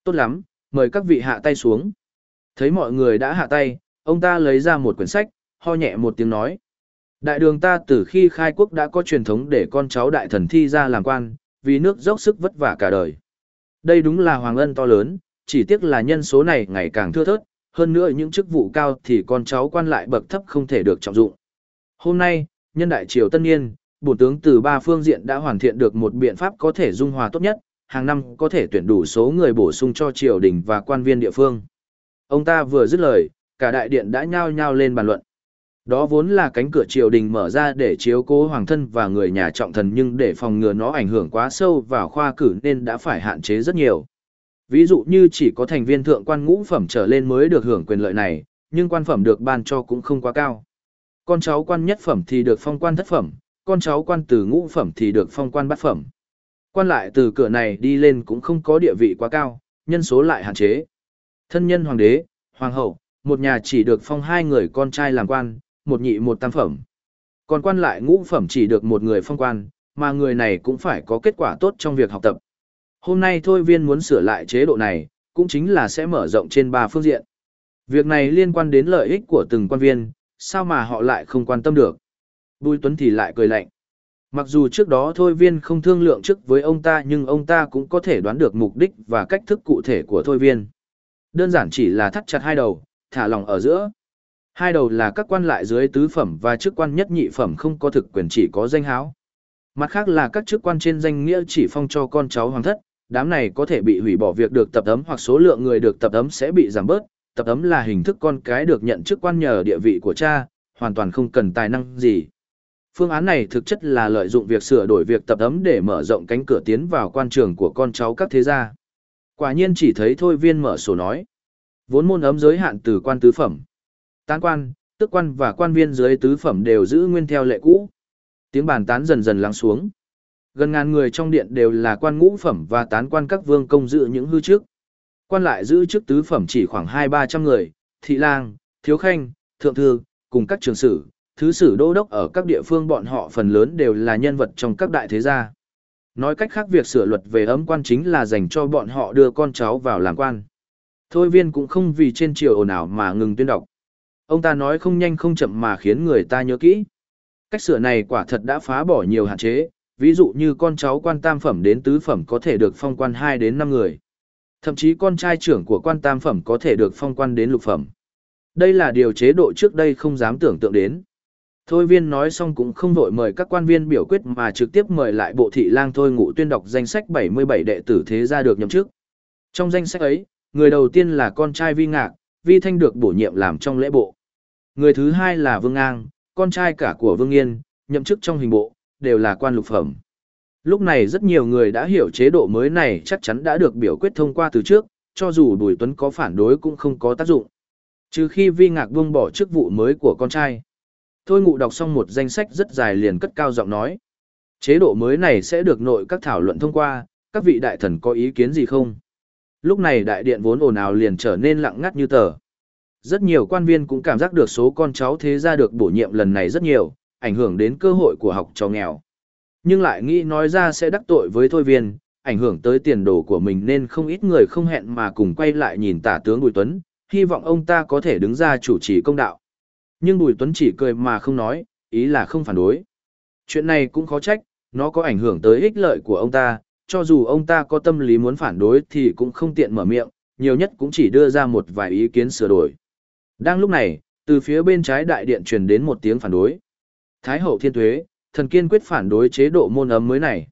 Tốt lắm, mời các vị hạ tay xuống. Thấy mọi người đã hạ tay, ông ta lấy ra một quyển sách, ho nhẹ một tiếng nói. Đại đường ta từ khi khai quốc đã có truyền thống để con cháu đại thần thi ra làm quan, vì nước dốc sức vất vả cả đời. Đây đúng là hoàng ân to lớn, chỉ tiếc là nhân số này ngày càng thưa thớt, hơn nữa những chức vụ cao thì con cháu quan lại bậc thấp không thể được trọng dụng. Hôm nay, nhân đại triều tân niên, bổ tướng từ ba phương diện đã hoàn thiện được một biện pháp có thể dung hòa tốt nhất, hàng năm có thể tuyển đủ số người bổ sung cho triều đình và quan viên địa phương. Ông ta vừa dứt lời, cả đại điện đã nhao nhao lên bàn luận. Đó vốn là cánh cửa triều đình mở ra để chiếu cố hoàng thân và người nhà trọng thần nhưng để phòng ngừa nó ảnh hưởng quá sâu vào khoa cử nên đã phải hạn chế rất nhiều. Ví dụ như chỉ có thành viên thượng quan ngũ phẩm trở lên mới được hưởng quyền lợi này, nhưng quan phẩm được ban cho cũng không quá cao. Con cháu quan nhất phẩm thì được phong quan thất phẩm, con cháu quan từ ngũ phẩm thì được phong quan bát phẩm. Quan lại từ cửa này đi lên cũng không có địa vị quá cao, nhân số lại hạn chế. Thân nhân hoàng đế, hoàng hậu, một nhà chỉ được phong hai người con trai làm quan, một nhị một tam phẩm. Còn quan lại ngũ phẩm chỉ được một người phong quan, mà người này cũng phải có kết quả tốt trong việc học tập. Hôm nay Thôi Viên muốn sửa lại chế độ này, cũng chính là sẽ mở rộng trên ba phương diện. Việc này liên quan đến lợi ích của từng quan viên, sao mà họ lại không quan tâm được. Bùi Tuấn thì lại cười lạnh. Mặc dù trước đó Thôi Viên không thương lượng trước với ông ta nhưng ông ta cũng có thể đoán được mục đích và cách thức cụ thể của Thôi Viên. Đơn giản chỉ là thắt chặt hai đầu, thả lòng ở giữa. Hai đầu là các quan lại dưới tứ phẩm và chức quan nhất nhị phẩm không có thực quyền chỉ có danh háo. Mặt khác là các chức quan trên danh nghĩa chỉ phong cho con cháu hoàng thất, đám này có thể bị hủy bỏ việc được tập ấm hoặc số lượng người được tập ấm sẽ bị giảm bớt. Tập ấm là hình thức con cái được nhận chức quan nhờ địa vị của cha, hoàn toàn không cần tài năng gì. Phương án này thực chất là lợi dụng việc sửa đổi việc tập ấm để mở rộng cánh cửa tiến vào quan trường của con cháu các thế gia. Quả nhiên chỉ thấy thôi viên mở sổ nói. Vốn môn ấm giới hạn từ quan tứ phẩm. Tán quan, tức quan và quan viên dưới tứ phẩm đều giữ nguyên theo lệ cũ. Tiếng bàn tán dần dần lắng xuống. Gần ngàn người trong điện đều là quan ngũ phẩm và tán quan các vương công giữ những hư trước. Quan lại giữ chức tứ phẩm chỉ khoảng hai ba trăm người, thị lang, thiếu khanh, thượng thư, cùng các trường sử, thứ sử đô đốc ở các địa phương bọn họ phần lớn đều là nhân vật trong các đại thế gia. Nói cách khác việc sửa luật về ấm quan chính là dành cho bọn họ đưa con cháu vào làm quan. Thôi viên cũng không vì trên triều ồn ào mà ngừng tuyên đọc. Ông ta nói không nhanh không chậm mà khiến người ta nhớ kỹ. Cách sửa này quả thật đã phá bỏ nhiều hạn chế, ví dụ như con cháu quan tam phẩm đến tứ phẩm có thể được phong quan 2 đến 5 người. Thậm chí con trai trưởng của quan tam phẩm có thể được phong quan đến lục phẩm. Đây là điều chế độ trước đây không dám tưởng tượng đến. Thôi viên nói xong cũng không vội mời các quan viên biểu quyết mà trực tiếp mời lại bộ thị lang thôi ngụ tuyên đọc danh sách 77 đệ tử thế gia được nhậm chức. Trong danh sách ấy, người đầu tiên là con trai vi ngạc, vi thanh được bổ nhiệm làm trong lễ bộ. Người thứ hai là vương ngang, con trai cả của vương yên, nhậm chức trong hình bộ, đều là quan lục phẩm. Lúc này rất nhiều người đã hiểu chế độ mới này chắc chắn đã được biểu quyết thông qua từ trước, cho dù Bùi Tuấn có phản đối cũng không có tác dụng. Trừ khi vi ngạc buông bỏ chức vụ mới của con trai. Thôi ngụ đọc xong một danh sách rất dài liền cất cao giọng nói. Chế độ mới này sẽ được nội các thảo luận thông qua, các vị đại thần có ý kiến gì không? Lúc này đại điện vốn ồn ào liền trở nên lặng ngắt như tờ. Rất nhiều quan viên cũng cảm giác được số con cháu thế gia được bổ nhiệm lần này rất nhiều, ảnh hưởng đến cơ hội của học trò nghèo. Nhưng lại nghĩ nói ra sẽ đắc tội với thôi viên, ảnh hưởng tới tiền đồ của mình nên không ít người không hẹn mà cùng quay lại nhìn tả tướng Bùi Tuấn, hy vọng ông ta có thể đứng ra chủ trì công đạo. Nhưng Bùi Tuấn chỉ cười mà không nói, ý là không phản đối. Chuyện này cũng khó trách, nó có ảnh hưởng tới ích lợi của ông ta, cho dù ông ta có tâm lý muốn phản đối thì cũng không tiện mở miệng, nhiều nhất cũng chỉ đưa ra một vài ý kiến sửa đổi. Đang lúc này, từ phía bên trái đại điện truyền đến một tiếng phản đối. Thái hậu thiên tuế, thần kiên quyết phản đối chế độ môn ấm mới này.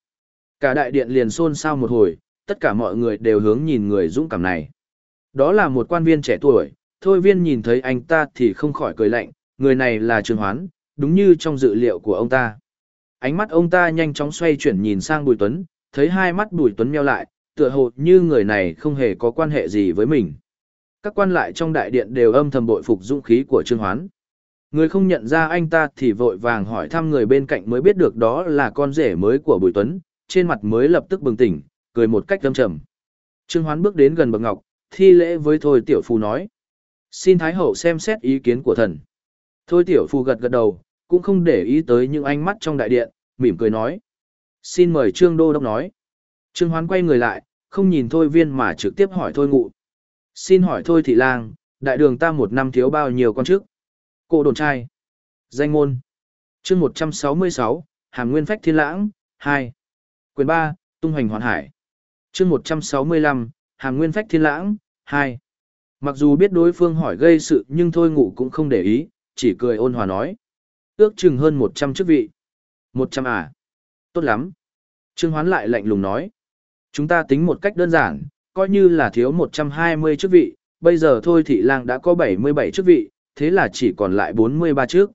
Cả đại điện liền xôn xao một hồi, tất cả mọi người đều hướng nhìn người dũng cảm này. Đó là một quan viên trẻ tuổi, thôi viên nhìn thấy anh ta thì không khỏi cười lạnh, người này là Trương Hoán, đúng như trong dự liệu của ông ta. Ánh mắt ông ta nhanh chóng xoay chuyển nhìn sang Bùi Tuấn, thấy hai mắt Bùi Tuấn meo lại, tựa hồ như người này không hề có quan hệ gì với mình. Các quan lại trong đại điện đều âm thầm bội phục dũng khí của Trương Hoán. Người không nhận ra anh ta thì vội vàng hỏi thăm người bên cạnh mới biết được đó là con rể mới của Bùi Tuấn, trên mặt mới lập tức bừng tỉnh, cười một cách âm trầm. Trương Hoán bước đến gần bậc ngọc, thi lễ với Thôi Tiểu Phu nói. Xin Thái Hậu xem xét ý kiến của thần. Thôi Tiểu Phu gật gật đầu, cũng không để ý tới những ánh mắt trong đại điện, mỉm cười nói. Xin mời Trương Đô Đốc nói. Trương Hoán quay người lại, không nhìn Thôi Viên mà trực tiếp hỏi Thôi Ngụ. Xin hỏi Thôi Thị Lang, đại đường ta một năm thiếu bao nhiêu con trước? Cô đồn trai. Danh môn. chương 166, Hàm Nguyên Phách Thiên Lãng, 2. Quyền 3, Tung Hoành Hoàn Hải. chương 165, Hàm Nguyên Phách Thiên Lãng, 2. Mặc dù biết đối phương hỏi gây sự nhưng thôi Ngụ cũng không để ý, chỉ cười ôn hòa nói. Ước chừng hơn 100 chức vị. 100 à? Tốt lắm. Trương Hoán lại lạnh lùng nói. Chúng ta tính một cách đơn giản, coi như là thiếu 120 chức vị, bây giờ thôi thị lang đã có 77 chức vị, thế là chỉ còn lại 43 chức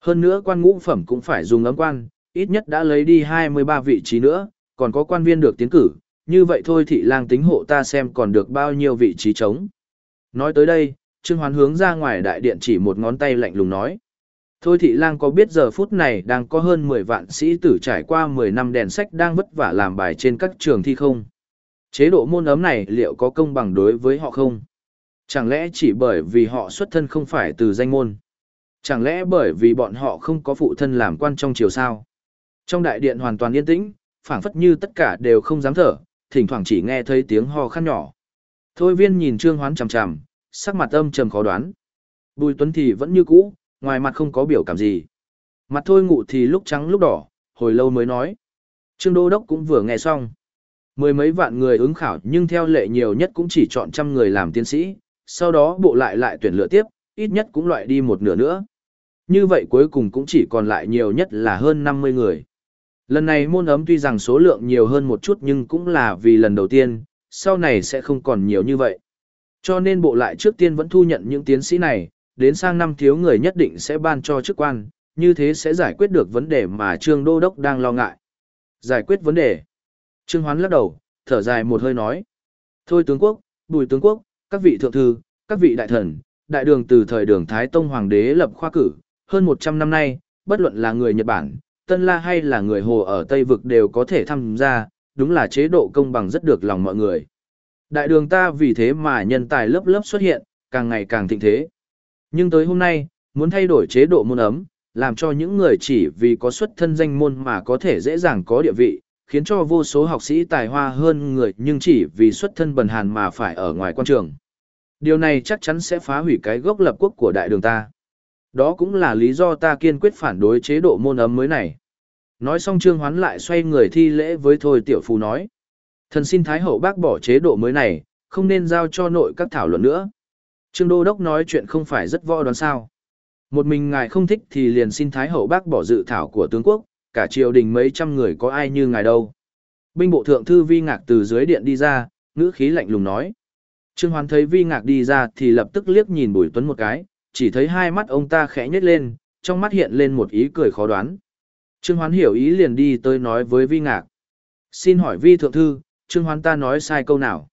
Hơn nữa quan ngũ phẩm cũng phải dùng ấm quan, ít nhất đã lấy đi 23 vị trí nữa, còn có quan viên được tiến cử, như vậy thôi thị lang tính hộ ta xem còn được bao nhiêu vị trí trống. Nói tới đây, Trương Hoán hướng ra ngoài đại điện chỉ một ngón tay lạnh lùng nói. Thôi thị lang có biết giờ phút này đang có hơn 10 vạn sĩ tử trải qua 10 năm đèn sách đang vất vả làm bài trên các trường thi không? Chế độ môn ấm này liệu có công bằng đối với họ không? Chẳng lẽ chỉ bởi vì họ xuất thân không phải từ danh môn? Chẳng lẽ bởi vì bọn họ không có phụ thân làm quan trong triều sao? Trong đại điện hoàn toàn yên tĩnh, phảng phất như tất cả đều không dám thở, thỉnh thoảng chỉ nghe thấy tiếng ho khăn nhỏ. Thôi viên nhìn Trương Hoán chằm chằm, sắc mặt âm trầm khó đoán. Bùi Tuấn thì vẫn như cũ, ngoài mặt không có biểu cảm gì. Mặt thôi ngụ thì lúc trắng lúc đỏ, hồi lâu mới nói. Trương Đô Đốc cũng vừa nghe xong. Mười mấy vạn người ứng khảo nhưng theo lệ nhiều nhất cũng chỉ chọn trăm người làm tiến sĩ, sau đó bộ lại lại tuyển lựa tiếp, ít nhất cũng loại đi một nửa nữa. Như vậy cuối cùng cũng chỉ còn lại nhiều nhất là hơn 50 người. Lần này môn ấm tuy rằng số lượng nhiều hơn một chút nhưng cũng là vì lần đầu tiên, sau này sẽ không còn nhiều như vậy. Cho nên bộ lại trước tiên vẫn thu nhận những tiến sĩ này, đến sang năm thiếu người nhất định sẽ ban cho chức quan, như thế sẽ giải quyết được vấn đề mà Trương Đô Đốc đang lo ngại. Giải quyết vấn đề. Trương Hoán lắc đầu, thở dài một hơi nói. Thôi tướng quốc, bùi tướng quốc, các vị thượng thư, các vị đại thần, đại đường từ thời đường Thái Tông Hoàng đế lập khoa cử, hơn 100 năm nay, bất luận là người Nhật Bản, Tân La hay là người Hồ ở Tây Vực đều có thể tham gia, đúng là chế độ công bằng rất được lòng mọi người. Đại đường ta vì thế mà nhân tài lớp lớp xuất hiện, càng ngày càng thịnh thế. Nhưng tới hôm nay, muốn thay đổi chế độ môn ấm, làm cho những người chỉ vì có xuất thân danh môn mà có thể dễ dàng có địa vị, khiến cho vô số học sĩ tài hoa hơn người nhưng chỉ vì xuất thân bần hàn mà phải ở ngoài quan trường. Điều này chắc chắn sẽ phá hủy cái gốc lập quốc của đại đường ta. Đó cũng là lý do ta kiên quyết phản đối chế độ môn ấm mới này. Nói xong Trương Hoán lại xoay người thi lễ với Thôi Tiểu Phù nói. Thần xin Thái Hậu bác bỏ chế độ mới này, không nên giao cho nội các thảo luận nữa. Trương Đô Đốc nói chuyện không phải rất võ đoán sao. Một mình ngài không thích thì liền xin Thái Hậu bác bỏ dự thảo của tướng quốc, cả triều đình mấy trăm người có ai như ngài đâu. Binh bộ thượng thư vi ngạc từ dưới điện đi ra, ngữ khí lạnh lùng nói. Trương Hoán thấy vi ngạc đi ra thì lập tức liếc nhìn Bùi Tuấn một cái, chỉ thấy hai mắt ông ta khẽ nhếch lên, trong mắt hiện lên một ý cười khó đoán. Trương Hoán hiểu ý liền đi tới nói với vi ngạc. Xin hỏi vi thượng thư, Trương Hoán ta nói sai câu nào?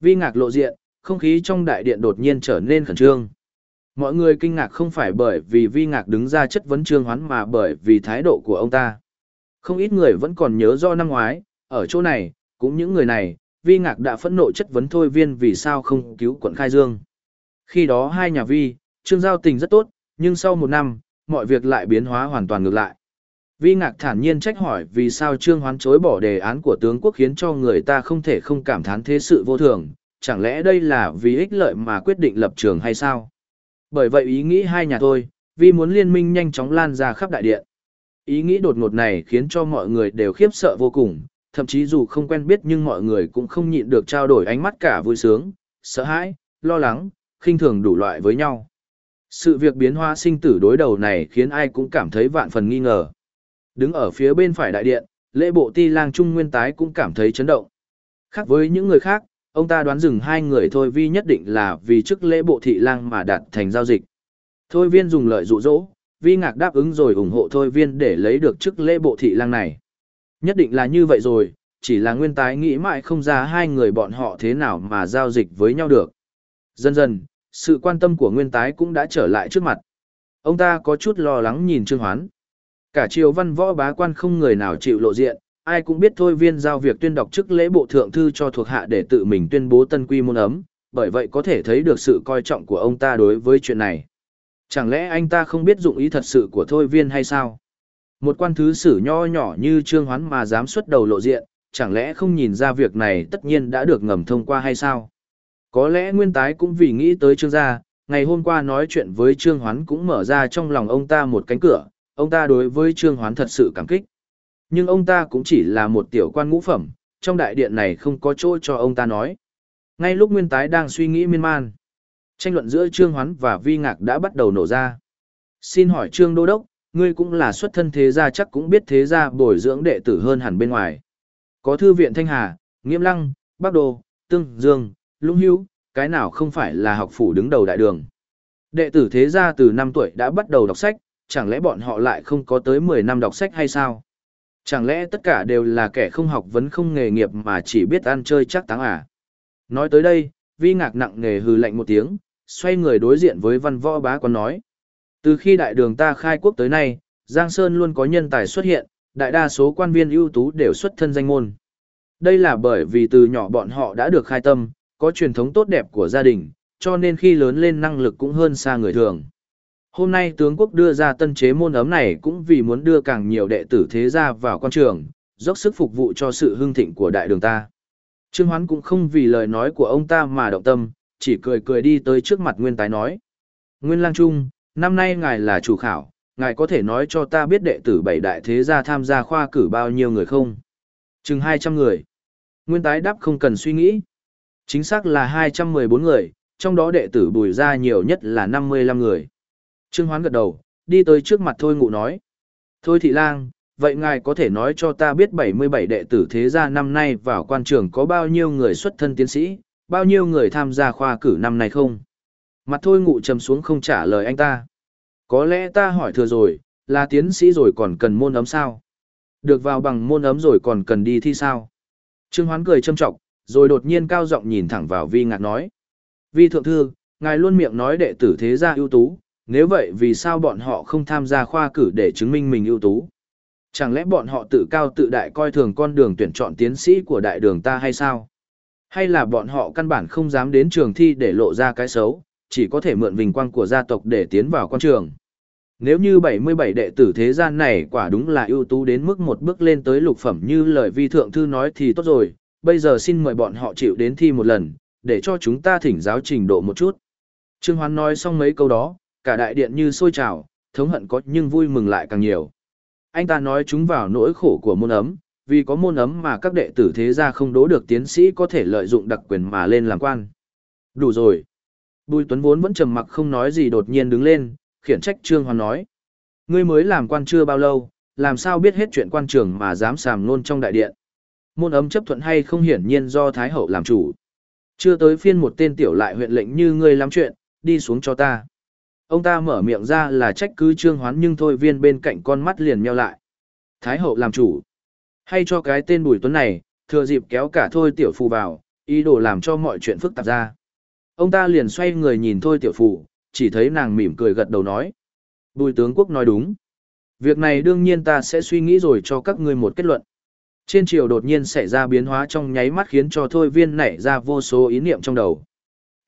Vi ngạc lộ diện, không khí trong đại điện đột nhiên trở nên khẩn trương. Mọi người kinh ngạc không phải bởi vì vi ngạc đứng ra chất vấn Trương Hoán mà bởi vì thái độ của ông ta. Không ít người vẫn còn nhớ do năm ngoái, ở chỗ này, cũng những người này, vi ngạc đã phẫn nộ chất vấn thôi viên vì sao không cứu quận Khai Dương. Khi đó hai nhà vi, Trương giao tình rất tốt, nhưng sau một năm, mọi việc lại biến hóa hoàn toàn ngược lại. Vi ngạc thản nhiên trách hỏi vì sao Trương Hoán chối bỏ đề án của tướng quốc khiến cho người ta không thể không cảm thán thế sự vô thường, chẳng lẽ đây là vì ích lợi mà quyết định lập trường hay sao? Bởi vậy ý nghĩ hai nhà thôi, vì muốn liên minh nhanh chóng lan ra khắp đại điện. Ý nghĩ đột ngột này khiến cho mọi người đều khiếp sợ vô cùng, thậm chí dù không quen biết nhưng mọi người cũng không nhịn được trao đổi ánh mắt cả vui sướng, sợ hãi, lo lắng, khinh thường đủ loại với nhau. Sự việc biến hóa sinh tử đối đầu này khiến ai cũng cảm thấy vạn phần nghi ngờ. Đứng ở phía bên phải đại điện, lễ bộ ti lang trung nguyên tái cũng cảm thấy chấn động. Khác với những người khác, ông ta đoán dừng hai người thôi vi nhất định là vì chức lễ bộ thị lang mà đạt thành giao dịch. Thôi viên dùng lợi dụ dỗ, vi ngạc đáp ứng rồi ủng hộ thôi viên để lấy được chức lễ bộ thị lang này. Nhất định là như vậy rồi, chỉ là nguyên tái nghĩ mãi không ra hai người bọn họ thế nào mà giao dịch với nhau được. Dần dần, sự quan tâm của nguyên tái cũng đã trở lại trước mặt. Ông ta có chút lo lắng nhìn Trương Hoán. Cả triều văn võ bá quan không người nào chịu lộ diện, ai cũng biết thôi viên giao việc tuyên đọc chức lễ bộ thượng thư cho thuộc hạ để tự mình tuyên bố tân quy môn ấm, bởi vậy có thể thấy được sự coi trọng của ông ta đối với chuyện này. Chẳng lẽ anh ta không biết dụng ý thật sự của thôi viên hay sao? Một quan thứ sử nho nhỏ như Trương Hoán mà dám xuất đầu lộ diện, chẳng lẽ không nhìn ra việc này tất nhiên đã được ngầm thông qua hay sao? Có lẽ nguyên tái cũng vì nghĩ tới Trương gia, ngày hôm qua nói chuyện với Trương Hoán cũng mở ra trong lòng ông ta một cánh cửa, ông ta đối với Trương Hoán thật sự cảm kích. Nhưng ông ta cũng chỉ là một tiểu quan ngũ phẩm, trong đại điện này không có chỗ cho ông ta nói. Ngay lúc Nguyên Tái đang suy nghĩ miên man, tranh luận giữa Trương Hoán và Vi Ngạc đã bắt đầu nổ ra. Xin hỏi Trương Đô Đốc, ngươi cũng là xuất thân thế gia chắc cũng biết thế gia bồi dưỡng đệ tử hơn hẳn bên ngoài. Có thư viện Thanh Hà, Nghiêm Lăng, Bắc Đô, Tương Dương, Lũng Hữu, cái nào không phải là học phủ đứng đầu đại đường. Đệ tử thế gia từ 5 tuổi đã bắt đầu đọc sách, chẳng lẽ bọn họ lại không có tới 10 năm đọc sách hay sao? Chẳng lẽ tất cả đều là kẻ không học vấn không nghề nghiệp mà chỉ biết ăn chơi chắc táng à? Nói tới đây, vi ngạc nặng nghề hừ lạnh một tiếng, xoay người đối diện với văn võ bá quan nói. Từ khi đại đường ta khai quốc tới nay, Giang Sơn luôn có nhân tài xuất hiện, đại đa số quan viên ưu tú đều xuất thân danh môn. Đây là bởi vì từ nhỏ bọn họ đã được khai tâm, có truyền thống tốt đẹp của gia đình, cho nên khi lớn lên năng lực cũng hơn xa người thường. Hôm nay tướng quốc đưa ra tân chế môn ấm này cũng vì muốn đưa càng nhiều đệ tử thế gia vào quan trường, dốc sức phục vụ cho sự hưng thịnh của đại đường ta. Trương Hoán cũng không vì lời nói của ông ta mà động tâm, chỉ cười cười đi tới trước mặt Nguyên Tái nói. Nguyên Lang Trung, năm nay ngài là chủ khảo, ngài có thể nói cho ta biết đệ tử bảy đại thế gia tham gia khoa cử bao nhiêu người không? Chừng 200 người. Nguyên Tái đáp không cần suy nghĩ. Chính xác là 214 người, trong đó đệ tử bùi ra nhiều nhất là 55 người. Trương Hoán gật đầu, đi tới trước mặt Thôi Ngụ nói. Thôi thị lang, vậy ngài có thể nói cho ta biết 77 đệ tử thế gia năm nay vào quan trường có bao nhiêu người xuất thân tiến sĩ, bao nhiêu người tham gia khoa cử năm nay không? Mặt Thôi Ngụ trầm xuống không trả lời anh ta. Có lẽ ta hỏi thừa rồi, là tiến sĩ rồi còn cần môn ấm sao? Được vào bằng môn ấm rồi còn cần đi thi sao? Trương Hoán cười châm trọng, rồi đột nhiên cao giọng nhìn thẳng vào Vi Ngạc nói. Vi thượng thư, ngài luôn miệng nói đệ tử thế gia ưu tú, nếu vậy vì sao bọn họ không tham gia khoa cử để chứng minh mình ưu tú? Chẳng lẽ bọn họ tự cao tự đại coi thường con đường tuyển chọn tiến sĩ của đại đường ta hay sao? Hay là bọn họ căn bản không dám đến trường thi để lộ ra cái xấu, chỉ có thể mượn vinh quang của gia tộc để tiến vào con trường? Nếu như 77 đệ tử thế gian này quả đúng là ưu tú đến mức một bước lên tới lục phẩm như lời vi thượng thư nói thì tốt rồi, bây giờ xin mời bọn họ chịu đến thi một lần, để cho chúng ta thỉnh giáo trình độ một chút. Trương Hoán nói xong mấy câu đó, cả đại điện như sôi trào, thống hận có nhưng vui mừng lại càng nhiều. Anh ta nói chúng vào nỗi khổ của môn ấm, vì có môn ấm mà các đệ tử thế gia không đố được tiến sĩ có thể lợi dụng đặc quyền mà lên làm quan. Đủ rồi. Bùi Tuấn vốn vẫn trầm mặc không nói gì đột nhiên đứng lên, khiển trách Trương hoàn nói. Ngươi mới làm quan chưa bao lâu, làm sao biết hết chuyện quan trường mà dám sàm luôn trong đại điện. Môn ấm chấp thuận hay không hiển nhiên do Thái Hậu làm chủ. Chưa tới phiên một tên tiểu lại huyện lệnh như ngươi làm chuyện, đi xuống cho ta. Ông ta mở miệng ra là trách cứ Trương Hoán nhưng thôi viên bên cạnh con mắt liền meo lại. Thái Hậu làm chủ. Hay cho cái tên Bùi Tuấn này, thừa dịp kéo cả thôi tiểu phù vào, ý đồ làm cho mọi chuyện phức tạp ra. Ông ta liền xoay người nhìn thôi tiểu phù, chỉ thấy nàng mỉm cười gật đầu nói. Bùi tướng quốc nói đúng. Việc này đương nhiên ta sẽ suy nghĩ rồi cho các ngươi một kết luận. Trên triều đột nhiên xảy ra biến hóa trong nháy mắt khiến cho thôi viên nảy ra vô số ý niệm trong đầu.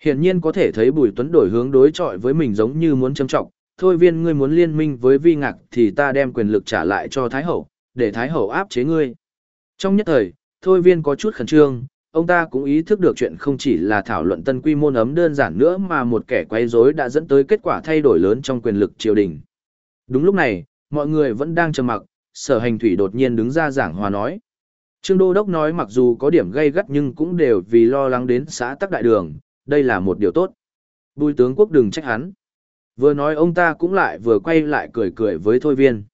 Hiển nhiên có thể thấy Bùi Tuấn đổi hướng đối chọi với mình giống như muốn châm trọng. Thôi viên ngươi muốn liên minh với vi ngạc thì ta đem quyền lực trả lại cho Thái Hậu, để Thái Hậu áp chế ngươi. Trong nhất thời, thôi viên có chút khẩn trương, ông ta cũng ý thức được chuyện không chỉ là thảo luận tân quy môn ấm đơn giản nữa mà một kẻ quay rối đã dẫn tới kết quả thay đổi lớn trong quyền lực triều đình. Đúng lúc này, mọi người vẫn đang trầm mặc, sở hành thủy đột nhiên đứng ra giảng hòa nói. Trương Đô Đốc nói mặc dù có điểm gây gắt nhưng cũng đều vì lo lắng đến xã tắc đại đường, đây là một điều tốt. Bùi tướng quốc đừng trách hắn. Vừa nói ông ta cũng lại vừa quay lại cười cười với Thôi Viên.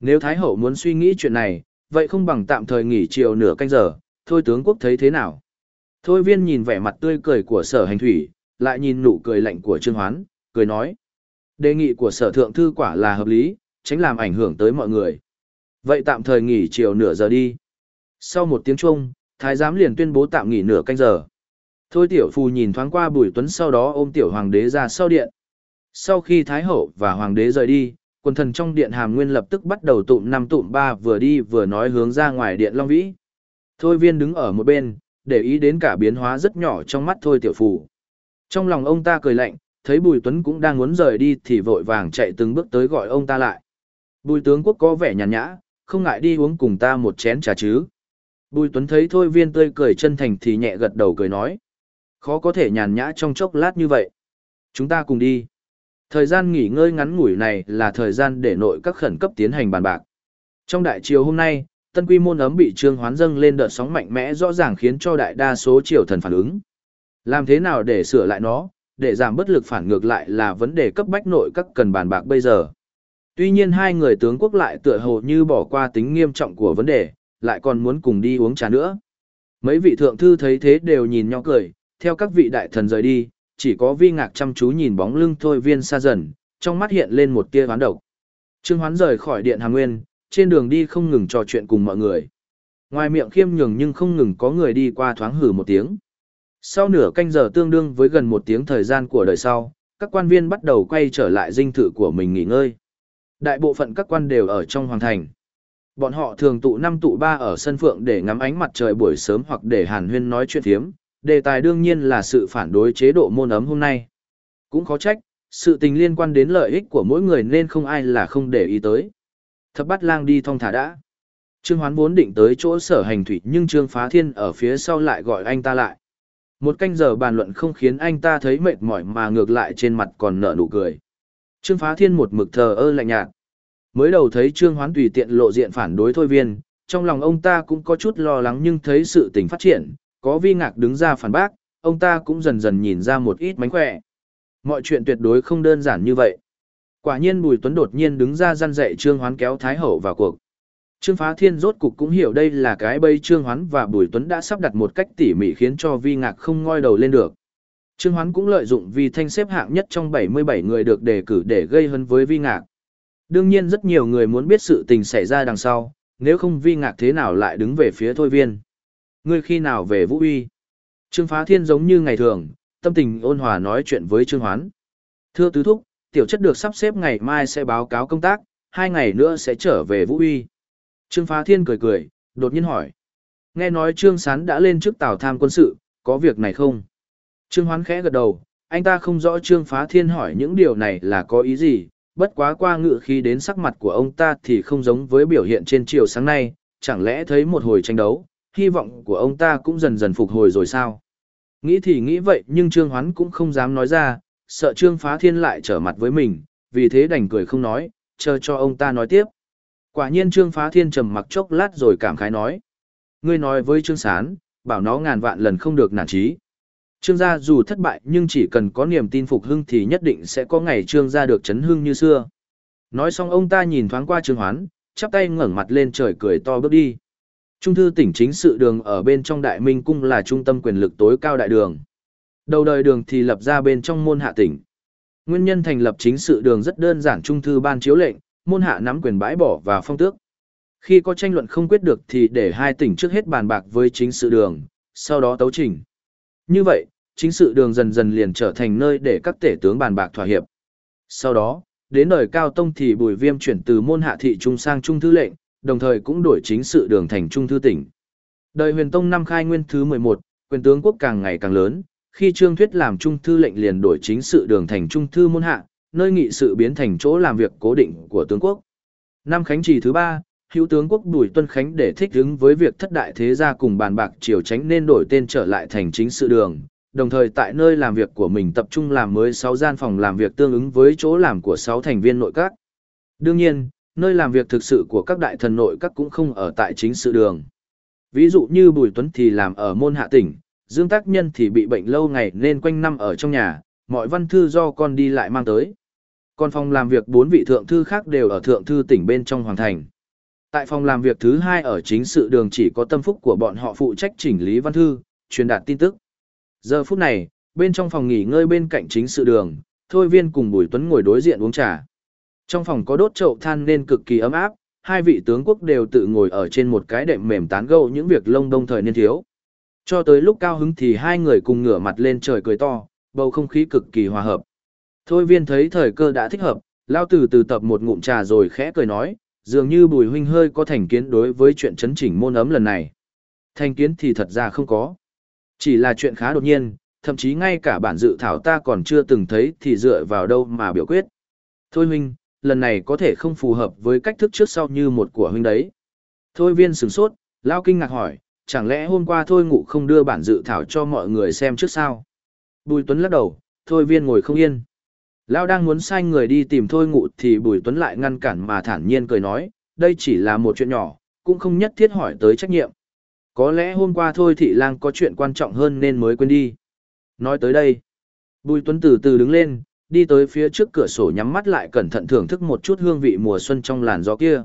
Nếu Thái Hậu muốn suy nghĩ chuyện này, vậy không bằng tạm thời nghỉ chiều nửa canh giờ, thôi tướng quốc thấy thế nào? Thôi viên nhìn vẻ mặt tươi cười của sở hành thủy, lại nhìn nụ cười lạnh của Trương Hoán, cười nói. Đề nghị của sở thượng thư quả là hợp lý, tránh làm ảnh hưởng tới mọi người. Vậy tạm thời nghỉ chiều nửa giờ đi. Sau một tiếng chung, thái giám liền tuyên bố tạm nghỉ nửa canh giờ. Thôi tiểu phù nhìn thoáng qua bùi tuấn sau đó ôm tiểu hoàng đế ra sau điện. Sau khi thái hậu và hoàng đế rời đi, quần thần trong điện hàm nguyên lập tức bắt đầu tụm năm tụm ba vừa đi vừa nói hướng ra ngoài điện long vĩ. Thôi viên đứng ở một bên, để ý đến cả biến hóa rất nhỏ trong mắt thôi tiểu phù. Trong lòng ông ta cười lạnh, thấy Bùi Tuấn cũng đang muốn rời đi thì vội vàng chạy từng bước tới gọi ông ta lại. Bùi tướng quốc có vẻ nhàn nhã, không ngại đi uống cùng ta một chén trà chứ. Bùi Tuấn thấy thôi viên tươi cười chân thành thì nhẹ gật đầu cười nói. Khó có thể nhàn nhã trong chốc lát như vậy. Chúng ta cùng đi. Thời gian nghỉ ngơi ngắn ngủi này là thời gian để nội các khẩn cấp tiến hành bàn bạc. Trong đại triều hôm nay, tân quy môn ấm bị trương hoán dâng lên đợt sóng mạnh mẽ rõ ràng khiến cho đại đa số triều thần phản ứng. Làm thế nào để sửa lại nó, để giảm bất lực phản ngược lại là vấn đề cấp bách nội các cần bàn bạc bây giờ. Tuy nhiên hai người tướng quốc lại tựa hồ như bỏ qua tính nghiêm trọng của vấn đề, lại còn muốn cùng đi uống trà nữa. Mấy vị thượng thư thấy thế đều nhìn nhau cười, theo các vị đại thần rời đi, chỉ có vi ngạc chăm chú nhìn bóng lưng thôi viên xa dần, trong mắt hiện lên một tia hoán độc. Trương hoán rời khỏi điện hàng nguyên, trên đường đi không ngừng trò chuyện cùng mọi người. Ngoài miệng khiêm nhường nhưng không ngừng có người đi qua thoáng hử một tiếng. Sau nửa canh giờ tương đương với gần một tiếng thời gian của đời sau, các quan viên bắt đầu quay trở lại dinh thự của mình nghỉ ngơi. Đại bộ phận các quan đều ở trong hoàng thành. Bọn họ thường tụ năm tụ ba ở sân phượng để ngắm ánh mặt trời buổi sớm hoặc để hàn huyên nói chuyện thiếm. Đề tài đương nhiên là sự phản đối chế độ môn ấm hôm nay. Cũng khó trách, sự tình liên quan đến lợi ích của mỗi người nên không ai là không để ý tới. Thập bát lang đi thong thả đã. Trương Hoán vốn định tới chỗ sở hành thủy nhưng Trương Phá Thiên ở phía sau lại gọi anh ta lại. Một canh giờ bàn luận không khiến anh ta thấy mệt mỏi mà ngược lại trên mặt còn nở nụ cười. Trương Phá Thiên một mực thờ ơ lạnh nhạt. Mới đầu thấy Trương Hoán tùy tiện lộ diện phản đối thôi viên, trong lòng ông ta cũng có chút lo lắng nhưng thấy sự tình phát triển, có vi ngạc đứng ra phản bác, ông ta cũng dần dần nhìn ra một ít mánh khỏe. Mọi chuyện tuyệt đối không đơn giản như vậy. Quả nhiên Bùi Tuấn đột nhiên đứng ra gian dạy Trương Hoán kéo Thái Hậu vào cuộc. Trương Phá Thiên rốt cục cũng hiểu đây là cái bây Trương Hoán và Bùi Tuấn đã sắp đặt một cách tỉ mỉ khiến cho Vi Ngạc không ngoi đầu lên được. Trương Hoán cũng lợi dụng vì thanh xếp hạng nhất trong 77 người được đề cử để gây hấn với Vi Ngạc. Đương nhiên rất nhiều người muốn biết sự tình xảy ra đằng sau, nếu không Vi Ngạc thế nào lại đứng về phía Thôi Viên. Ngươi khi nào về Vũ Uy? Trương Phá Thiên giống như ngày thường, tâm tình ôn hòa nói chuyện với Trương Hoán. Thưa Tứ Thúc, tiểu chất được sắp xếp ngày mai sẽ báo cáo công tác, hai ngày nữa sẽ trở về Vũ Uy. Trương Phá Thiên cười cười, đột nhiên hỏi. Nghe nói Trương Sán đã lên trước tàu tham quân sự, có việc này không? Trương Hoán khẽ gật đầu, anh ta không rõ Trương Phá Thiên hỏi những điều này là có ý gì, bất quá qua ngự khi đến sắc mặt của ông ta thì không giống với biểu hiện trên chiều sáng nay, chẳng lẽ thấy một hồi tranh đấu, hy vọng của ông ta cũng dần dần phục hồi rồi sao? Nghĩ thì nghĩ vậy nhưng Trương Hoán cũng không dám nói ra, sợ Trương Phá Thiên lại trở mặt với mình, vì thế đành cười không nói, chờ cho ông ta nói tiếp. Quả nhiên Trương Phá Thiên trầm mặc chốc lát rồi cảm khái nói. Ngươi nói với Trương Sán, bảo nó ngàn vạn lần không được nản trí. Trương gia dù thất bại nhưng chỉ cần có niềm tin phục hưng thì nhất định sẽ có ngày Trương gia được chấn hưng như xưa. Nói xong ông ta nhìn thoáng qua Trương Hoán, chắp tay ngẩng mặt lên trời cười to bước đi. Trung thư tỉnh chính sự đường ở bên trong Đại Minh Cung là trung tâm quyền lực tối cao đại đường. Đầu đời đường thì lập ra bên trong môn hạ tỉnh. Nguyên nhân thành lập chính sự đường rất đơn giản trung thư ban chiếu lệnh, môn hạ nắm quyền bãi bỏ và phong tước. Khi có tranh luận không quyết được thì để hai tỉnh trước hết bàn bạc với chính sự đường, sau đó tấu trình. Như vậy, chính sự đường dần dần liền trở thành nơi để các tể tướng bàn bạc thỏa hiệp. Sau đó, đến đời Cao Tông thì Bùi Viêm chuyển từ môn hạ thị trung sang trung thư lệnh, đồng thời cũng đổi chính sự đường thành trung thư tỉnh. Đời huyền tông năm khai nguyên thứ 11, quyền tướng quốc càng ngày càng lớn, khi Trương Thuyết làm trung thư lệnh liền đổi chính sự đường thành trung thư môn hạ, nơi nghị sự biến thành chỗ làm việc cố định của tướng quốc. Năm khánh trì thứ ba, hữu tướng quốc Bùi Tuân Khánh để thích ứng với việc thất đại thế gia cùng bàn bạc triều tránh nên đổi tên trở lại thành chính sự đường, đồng thời tại nơi làm việc của mình tập trung làm mới 6 gian phòng làm việc tương ứng với chỗ làm của 6 thành viên nội các. Đương nhiên, nơi làm việc thực sự của các đại thần nội các cũng không ở tại chính sự đường. Ví dụ như Bùi Tuấn thì làm ở môn hạ tỉnh, Dương Tác Nhân thì bị bệnh lâu ngày nên quanh năm ở trong nhà, mọi văn thư do con đi lại mang tới. Còn phòng làm việc bốn vị thượng thư khác đều ở thượng thư tỉnh bên trong hoàng thành. Tại phòng làm việc thứ hai ở chính sự đường chỉ có tâm phúc của bọn họ phụ trách chỉnh lý văn thư, truyền đạt tin tức. Giờ phút này, bên trong phòng nghỉ ngơi bên cạnh chính sự đường, Thôi Viên cùng Bùi Tuấn ngồi đối diện uống trà. Trong phòng có đốt chậu than nên cực kỳ ấm áp, hai vị tướng quốc đều tự ngồi ở trên một cái đệm mềm tán gẫu những việc lông đông thời niên thiếu. Cho tới lúc cao hứng thì hai người cùng ngửa mặt lên trời cười to, bầu không khí cực kỳ hòa hợp. Thôi viên thấy thời cơ đã thích hợp, lao từ từ tập một ngụm trà rồi khẽ cười nói, dường như bùi huynh hơi có thành kiến đối với chuyện chấn chỉnh môn ấm lần này. Thành kiến thì thật ra không có. Chỉ là chuyện khá đột nhiên, thậm chí ngay cả bản dự thảo ta còn chưa từng thấy thì dựa vào đâu mà biểu quyết. Thôi huynh, lần này có thể không phù hợp với cách thức trước sau như một của huynh đấy. Thôi viên sửng sốt, lao kinh ngạc hỏi, chẳng lẽ hôm qua thôi ngụ không đưa bản dự thảo cho mọi người xem trước sao? Bùi Tuấn lắc đầu, thôi viên ngồi không yên. Lao đang muốn sai người đi tìm thôi ngụ thì Bùi Tuấn lại ngăn cản mà thản nhiên cười nói, đây chỉ là một chuyện nhỏ, cũng không nhất thiết hỏi tới trách nhiệm. Có lẽ hôm qua thôi thị lang có chuyện quan trọng hơn nên mới quên đi. Nói tới đây, Bùi Tuấn từ từ đứng lên, đi tới phía trước cửa sổ nhắm mắt lại cẩn thận thưởng thức một chút hương vị mùa xuân trong làn gió kia.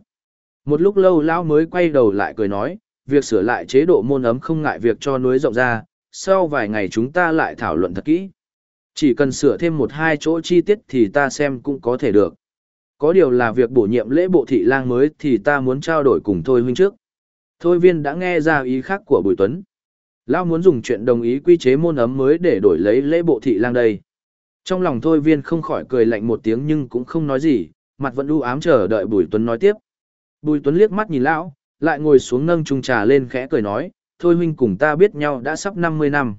Một lúc lâu Lão mới quay đầu lại cười nói, việc sửa lại chế độ môn ấm không ngại việc cho núi rộng ra, sau vài ngày chúng ta lại thảo luận thật kỹ. Chỉ cần sửa thêm một hai chỗ chi tiết thì ta xem cũng có thể được. Có điều là việc bổ nhiệm lễ bộ thị lang mới thì ta muốn trao đổi cùng Thôi huynh trước. Thôi viên đã nghe ra ý khác của Bùi Tuấn. Lao muốn dùng chuyện đồng ý quy chế môn ấm mới để đổi lấy lễ bộ thị lang đây. Trong lòng Thôi viên không khỏi cười lạnh một tiếng nhưng cũng không nói gì, mặt vẫn u ám chờ đợi Bùi Tuấn nói tiếp. Bùi Tuấn liếc mắt nhìn Lão, lại ngồi xuống nâng chung trà lên khẽ cười nói, Thôi huynh cùng ta biết nhau đã sắp 50 năm.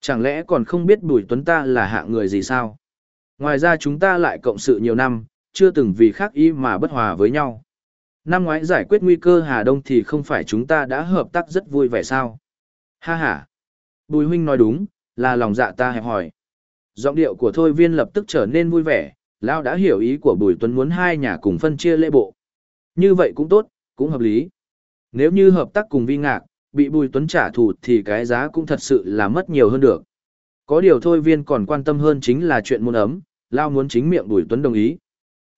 Chẳng lẽ còn không biết Bùi Tuấn ta là hạng người gì sao? Ngoài ra chúng ta lại cộng sự nhiều năm, chưa từng vì khác ý mà bất hòa với nhau. Năm ngoái giải quyết nguy cơ Hà Đông thì không phải chúng ta đã hợp tác rất vui vẻ sao? Ha ha! Bùi huynh nói đúng, là lòng dạ ta hẹp hỏi. Giọng điệu của Thôi Viên lập tức trở nên vui vẻ, Lao đã hiểu ý của Bùi Tuấn muốn hai nhà cùng phân chia lễ bộ. Như vậy cũng tốt, cũng hợp lý. Nếu như hợp tác cùng Vi Ngạc, bị Bùi Tuấn trả thù thì cái giá cũng thật sự là mất nhiều hơn được. Có điều thôi viên còn quan tâm hơn chính là chuyện muôn ấm, Lao muốn chính miệng Bùi Tuấn đồng ý.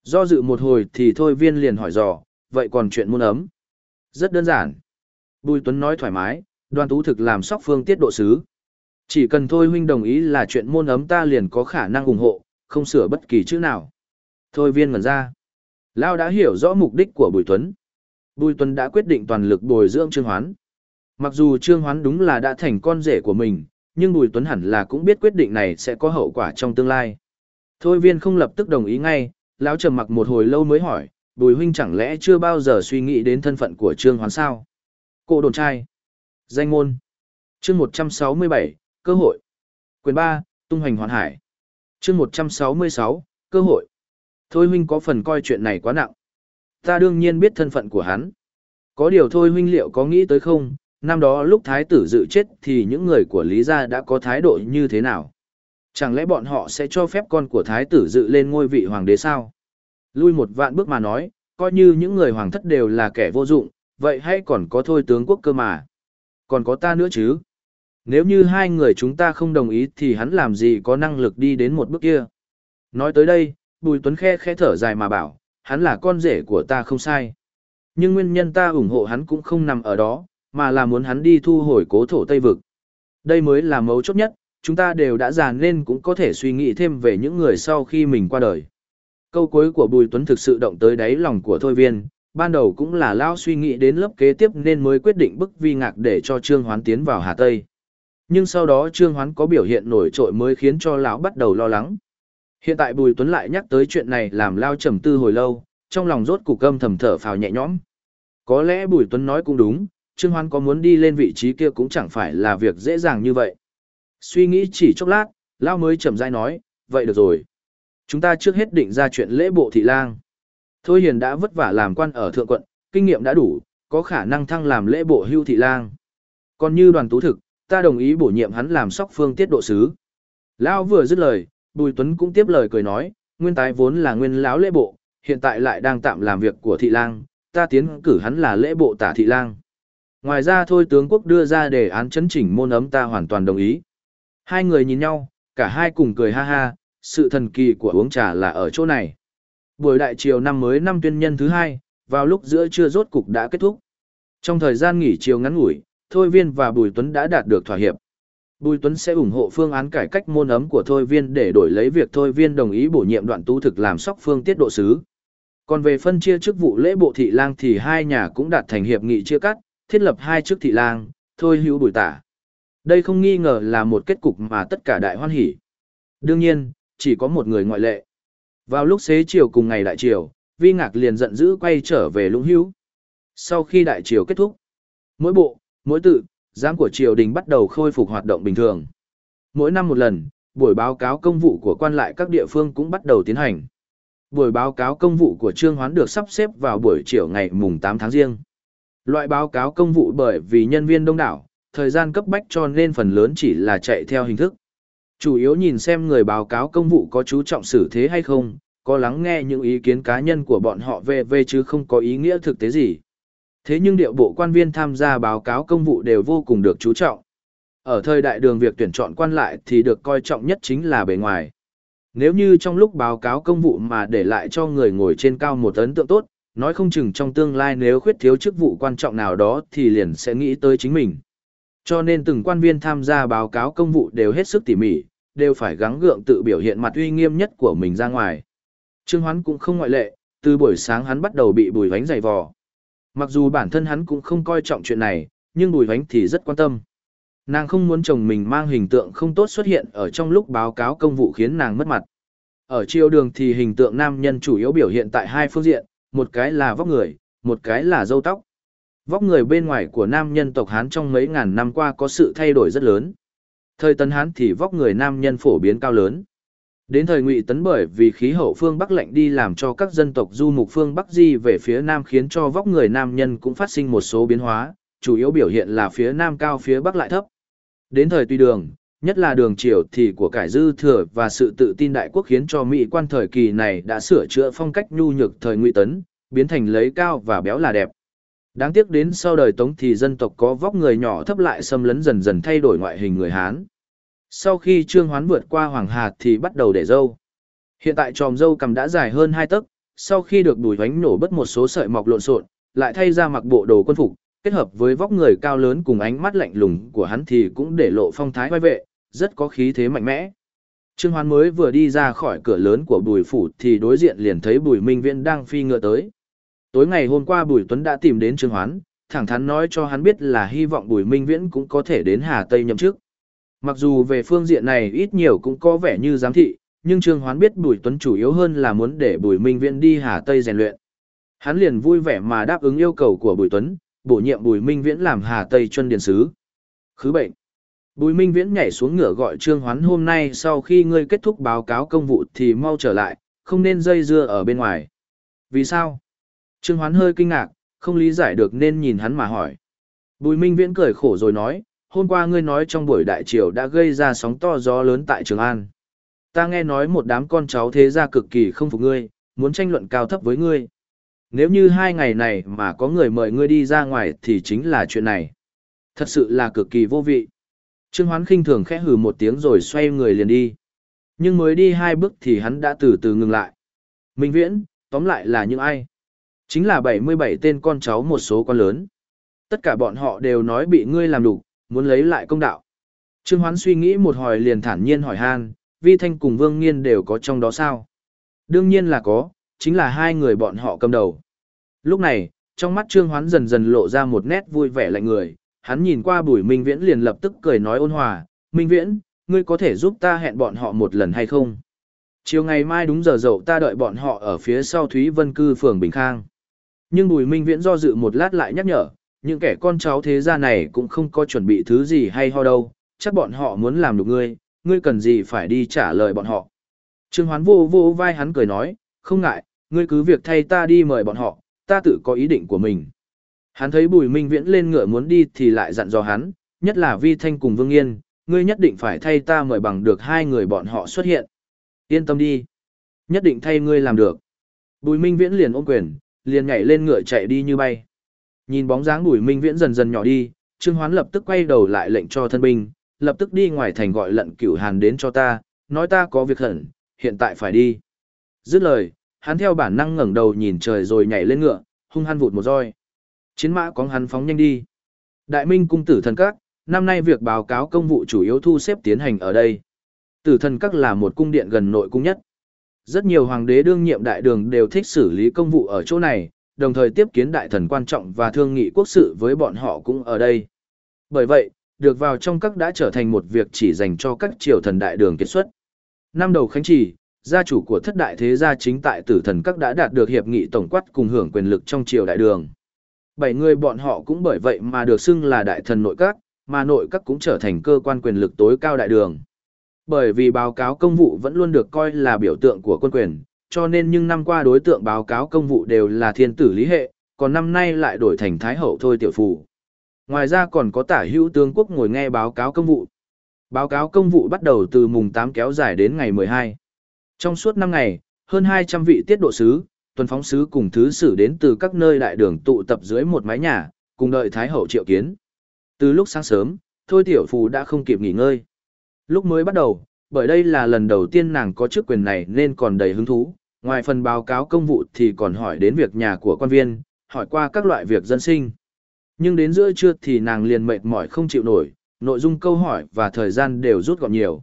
Do dự một hồi thì thôi viên liền hỏi dò, vậy còn chuyện muôn ấm? Rất đơn giản. Bùi Tuấn nói thoải mái, đoàn tú thực làm sóc phương tiết độ sứ. Chỉ cần thôi huynh đồng ý là chuyện môn ấm ta liền có khả năng ủng hộ, không sửa bất kỳ chữ nào. Thôi viên ngẩn ra. Lao đã hiểu rõ mục đích của Bùi Tuấn. Bùi Tuấn đã quyết định toàn lực bồi dưỡng Trương Hoán. Mặc dù Trương Hoán đúng là đã thành con rể của mình, nhưng Bùi Tuấn hẳn là cũng biết quyết định này sẽ có hậu quả trong tương lai. Thôi viên không lập tức đồng ý ngay, lão trầm mặc một hồi lâu mới hỏi, Bùi huynh chẳng lẽ chưa bao giờ suy nghĩ đến thân phận của Trương Hoán sao? Cô đồn trai. Danh môn. chương 167, cơ hội. Quyền 3, tung hoành hoàn hải. chương 166, cơ hội. Thôi huynh có phần coi chuyện này quá nặng. Ta đương nhiên biết thân phận của hắn. Có điều thôi huynh liệu có nghĩ tới không, năm đó lúc thái tử dự chết thì những người của Lý Gia đã có thái độ như thế nào? Chẳng lẽ bọn họ sẽ cho phép con của thái tử dự lên ngôi vị hoàng đế sao? Lui một vạn bước mà nói, coi như những người hoàng thất đều là kẻ vô dụng, vậy hay còn có thôi tướng quốc cơ mà? Còn có ta nữa chứ? Nếu như hai người chúng ta không đồng ý thì hắn làm gì có năng lực đi đến một bước kia? Nói tới đây, Bùi Tuấn khe khẽ thở dài mà bảo, hắn là con rể của ta không sai. Nhưng nguyên nhân ta ủng hộ hắn cũng không nằm ở đó, mà là muốn hắn đi thu hồi cố thổ Tây Vực. Đây mới là mấu chốt nhất, chúng ta đều đã già nên cũng có thể suy nghĩ thêm về những người sau khi mình qua đời. Câu cuối của Bùi Tuấn thực sự động tới đáy lòng của Thôi Viên, ban đầu cũng là lao suy nghĩ đến lớp kế tiếp nên mới quyết định bức vi ngạc để cho Trương Hoán tiến vào Hà Tây. Nhưng sau đó Trương Hoán có biểu hiện nổi trội mới khiến cho lão bắt đầu lo lắng. Hiện tại Bùi Tuấn lại nhắc tới chuyện này làm lao trầm tư hồi lâu, trong lòng rốt cục âm thầm thở phào nhẹ nhõm. Có lẽ Bùi Tuấn nói cũng đúng, Trương hoán có muốn đi lên vị trí kia cũng chẳng phải là việc dễ dàng như vậy. Suy nghĩ chỉ chốc lát, Lao mới chậm rãi nói, vậy được rồi. Chúng ta trước hết định ra chuyện lễ bộ thị lang. Thôi Hiền đã vất vả làm quan ở thượng quận, kinh nghiệm đã đủ, có khả năng thăng làm lễ bộ hưu thị lang. Còn như đoàn tú thực, ta đồng ý bổ nhiệm hắn làm sóc phương tiết độ sứ. Lão vừa dứt lời, Bùi Tuấn cũng tiếp lời cười nói, nguyên tái vốn là nguyên lão lễ bộ, hiện tại lại đang tạm làm việc của thị lang, ta tiến cử hắn là lễ bộ tả thị lang. Ngoài ra thôi tướng quốc đưa ra đề án chấn chỉnh môn ấm ta hoàn toàn đồng ý. Hai người nhìn nhau, cả hai cùng cười ha ha, sự thần kỳ của uống trà là ở chỗ này. Buổi đại triều năm mới năm tuyên nhân thứ hai, vào lúc giữa trưa rốt cục đã kết thúc. Trong thời gian nghỉ chiều ngắn ngủi, Thôi Viên và Bùi Tuấn đã đạt được thỏa hiệp. Bùi Tuấn sẽ ủng hộ phương án cải cách môn ấm của Thôi Viên để đổi lấy việc Thôi Viên đồng ý bổ nhiệm đoạn tu thực làm sóc phương tiết độ sứ. Còn về phân chia chức vụ lễ bộ thị lang thì hai nhà cũng đạt thành hiệp nghị chia cắt, thiết lập hai chức thị lang, Thôi hữu bùi tả. Đây không nghi ngờ là một kết cục mà tất cả đại hoan hỉ. Đương nhiên, chỉ có một người ngoại lệ. Vào lúc xế chiều cùng ngày đại triều, Vi Ngạc liền giận dữ quay trở về Lũng Hữu. Sau khi đại triều kết thúc, mỗi bộ, mỗi tự, giám của triều đình bắt đầu khôi phục hoạt động bình thường. Mỗi năm một lần, buổi báo cáo công vụ của quan lại các địa phương cũng bắt đầu tiến hành. Buổi báo cáo công vụ của Trương Hoán được sắp xếp vào buổi chiều ngày mùng 8 tháng riêng. Loại báo cáo công vụ bởi vì nhân viên đông đảo, thời gian cấp bách cho nên phần lớn chỉ là chạy theo hình thức. Chủ yếu nhìn xem người báo cáo công vụ có chú trọng xử thế hay không, có lắng nghe những ý kiến cá nhân của bọn họ về về chứ không có ý nghĩa thực tế gì. Thế nhưng điệu bộ quan viên tham gia báo cáo công vụ đều vô cùng được chú trọng. Ở thời đại đường việc tuyển chọn quan lại thì được coi trọng nhất chính là bề ngoài. Nếu như trong lúc báo cáo công vụ mà để lại cho người ngồi trên cao một ấn tượng tốt, nói không chừng trong tương lai nếu khuyết thiếu chức vụ quan trọng nào đó thì liền sẽ nghĩ tới chính mình. Cho nên từng quan viên tham gia báo cáo công vụ đều hết sức tỉ mỉ, đều phải gắng gượng tự biểu hiện mặt uy nghiêm nhất của mình ra ngoài. Trương Hoán cũng không ngoại lệ, từ buổi sáng hắn bắt đầu bị bùi vánh dày vò. Mặc dù bản thân hắn cũng không coi trọng chuyện này, nhưng bùi vánh thì rất quan tâm. Nàng không muốn chồng mình mang hình tượng không tốt xuất hiện ở trong lúc báo cáo công vụ khiến nàng mất mặt. Ở chiều đường thì hình tượng nam nhân chủ yếu biểu hiện tại hai phương diện, một cái là vóc người, một cái là râu tóc. Vóc người bên ngoài của nam nhân tộc Hán trong mấy ngàn năm qua có sự thay đổi rất lớn. Thời Tân Hán thì vóc người nam nhân phổ biến cao lớn. Đến thời Ngụy Tấn bởi vì khí hậu phương Bắc lạnh đi làm cho các dân tộc du mục phương Bắc di về phía Nam khiến cho vóc người nam nhân cũng phát sinh một số biến hóa, chủ yếu biểu hiện là phía Nam cao phía Bắc lại thấp. Đến thời Tuy Đường, nhất là đường triều thì của cải dư thừa và sự tự tin đại quốc khiến cho Mỹ quan thời kỳ này đã sửa chữa phong cách nhu nhược thời Ngụy Tấn, biến thành lấy cao và béo là đẹp. Đáng tiếc đến sau đời Tống thì dân tộc có vóc người nhỏ thấp lại xâm lấn dần dần thay đổi ngoại hình người Hán. Sau khi Trương Hoán vượt qua Hoàng Hà thì bắt đầu để dâu. Hiện tại tròm dâu cầm đã dài hơn hai tấc, sau khi được đùi hoánh nổ bất một số sợi mọc lộn xộn, lại thay ra mặc bộ đồ quân phục, kết hợp với vóc người cao lớn cùng ánh mắt lạnh lùng của hắn thì cũng để lộ phong thái vai vệ, rất có khí thế mạnh mẽ. Trương Hoán mới vừa đi ra khỏi cửa lớn của Bùi phủ thì đối diện liền thấy Bùi Minh Viễn đang phi ngựa tới. Tối ngày hôm qua Bùi Tuấn đã tìm đến Trương Hoán, thẳng thắn nói cho hắn biết là hy vọng Bùi Minh Viễn cũng có thể đến Hà Tây nhậm chức. Mặc dù về phương diện này ít nhiều cũng có vẻ như giám thị, nhưng Trương Hoán biết Bùi Tuấn chủ yếu hơn là muốn để Bùi Minh Viễn đi Hà Tây rèn luyện. Hắn liền vui vẻ mà đáp ứng yêu cầu của Bùi Tuấn, bổ nhiệm Bùi Minh Viễn làm Hà Tây Chuân Điền Sứ. Khứ bệnh. Bùi Minh Viễn nhảy xuống ngựa gọi Trương Hoán hôm nay sau khi ngươi kết thúc báo cáo công vụ thì mau trở lại, không nên dây dưa ở bên ngoài. Vì sao? Trương Hoán hơi kinh ngạc, không lý giải được nên nhìn hắn mà hỏi. Bùi Minh Viễn cười khổ rồi nói, hôm qua ngươi nói trong buổi đại triều đã gây ra sóng to gió lớn tại Trường An. Ta nghe nói một đám con cháu thế gia cực kỳ không phục ngươi, muốn tranh luận cao thấp với ngươi. Nếu như hai ngày này mà có người mời ngươi đi ra ngoài thì chính là chuyện này. Thật sự là cực kỳ vô vị. Trương Hoán khinh thường khẽ hừ một tiếng rồi xoay người liền đi. Nhưng mới đi hai bước thì hắn đã từ từ ngừng lại. Minh Viễn, tóm lại là những ai? Chính là 77 tên con cháu một số con lớn. Tất cả bọn họ đều nói bị ngươi làm đủ, muốn lấy lại công đạo. Trương Hoán suy nghĩ một hồi liền thản nhiên hỏi han, Vi Thanh cùng Vương Nghiên đều có trong đó sao? Đương nhiên là có, chính là hai người bọn họ cầm đầu. Lúc này, trong mắt Trương Hoán dần dần lộ ra một nét vui vẻ lạnh người, hắn nhìn qua Bùi Minh Viễn liền lập tức cười nói ôn hòa, Minh Viễn, ngươi có thể giúp ta hẹn bọn họ một lần hay không? Chiều ngày mai đúng giờ dậu ta đợi bọn họ ở phía sau Thúy Vân Cư phường Bình Khang. Nhưng Bùi Minh Viễn do dự một lát lại nhắc nhở, những kẻ con cháu thế gia này cũng không có chuẩn bị thứ gì hay ho đâu, chắc bọn họ muốn làm được ngươi, ngươi cần gì phải đi trả lời bọn họ. Trương Hoán vô vô vai hắn cười nói, không ngại, ngươi cứ việc thay ta đi mời bọn họ, ta tự có ý định của mình. Hắn thấy Bùi Minh Viễn lên ngựa muốn đi thì lại dặn dò hắn, nhất là Vi Thanh cùng Vương Yên, ngươi nhất định phải thay ta mời bằng được hai người bọn họ xuất hiện. Yên tâm đi. Nhất định thay ngươi làm được. Bùi Minh Viễn liền ôm quyền, liền nhảy lên ngựa chạy đi như bay. Nhìn bóng dáng Bùi Minh Viễn dần dần nhỏ đi, Trương Hoán lập tức quay đầu lại lệnh cho thân binh, lập tức đi ngoài thành gọi lận cửu hàn đến cho ta, nói ta có việc khẩn, hiện tại phải đi. Dứt lời, hắn theo bản năng ngẩng đầu nhìn trời rồi nhảy lên ngựa, hung hăng vụt một roi. Chiến mã có hắn phóng nhanh đi. Đại Minh cung tử thần các, năm nay việc báo cáo công vụ chủ yếu thu xếp tiến hành ở đây. Tử thần các là một cung điện gần nội cung nhất. Rất nhiều hoàng đế đương nhiệm đại đường đều thích xử lý công vụ ở chỗ này, đồng thời tiếp kiến đại thần quan trọng và thương nghị quốc sự với bọn họ cũng ở đây. Bởi vậy, được vào trong các đã trở thành một việc chỉ dành cho các triều thần đại đường kết xuất. Năm đầu khánh trì, gia chủ của thất đại thế gia chính tại tử thần các đã đạt được hiệp nghị tổng quát cùng hưởng quyền lực trong triều đại đường. Bảy người bọn họ cũng bởi vậy mà được xưng là đại thần nội các, mà nội các cũng trở thành cơ quan quyền lực tối cao đại đường. Bởi vì báo cáo công vụ vẫn luôn được coi là biểu tượng của quân quyền, cho nên nhưng năm qua đối tượng báo cáo công vụ đều là thiên tử lý hệ, còn năm nay lại đổi thành thái hậu thôi tiểu phủ. Ngoài ra còn có tả hữu tướng quốc ngồi nghe báo cáo công vụ. Báo cáo công vụ bắt đầu từ mùng 8 kéo dài đến ngày 12. Trong suốt 5 ngày, hơn 200 vị tiết độ sứ, tuần phóng sứ cùng thứ sử đến từ các nơi đại đường tụ tập dưới một mái nhà, cùng đợi Thái Hậu triệu kiến. Từ lúc sáng sớm, Thôi Tiểu Phù đã không kịp nghỉ ngơi. Lúc mới bắt đầu, bởi đây là lần đầu tiên nàng có chức quyền này nên còn đầy hứng thú, ngoài phần báo cáo công vụ thì còn hỏi đến việc nhà của quan viên, hỏi qua các loại việc dân sinh. Nhưng đến giữa trưa thì nàng liền mệt mỏi không chịu nổi, nội dung câu hỏi và thời gian đều rút gọn nhiều.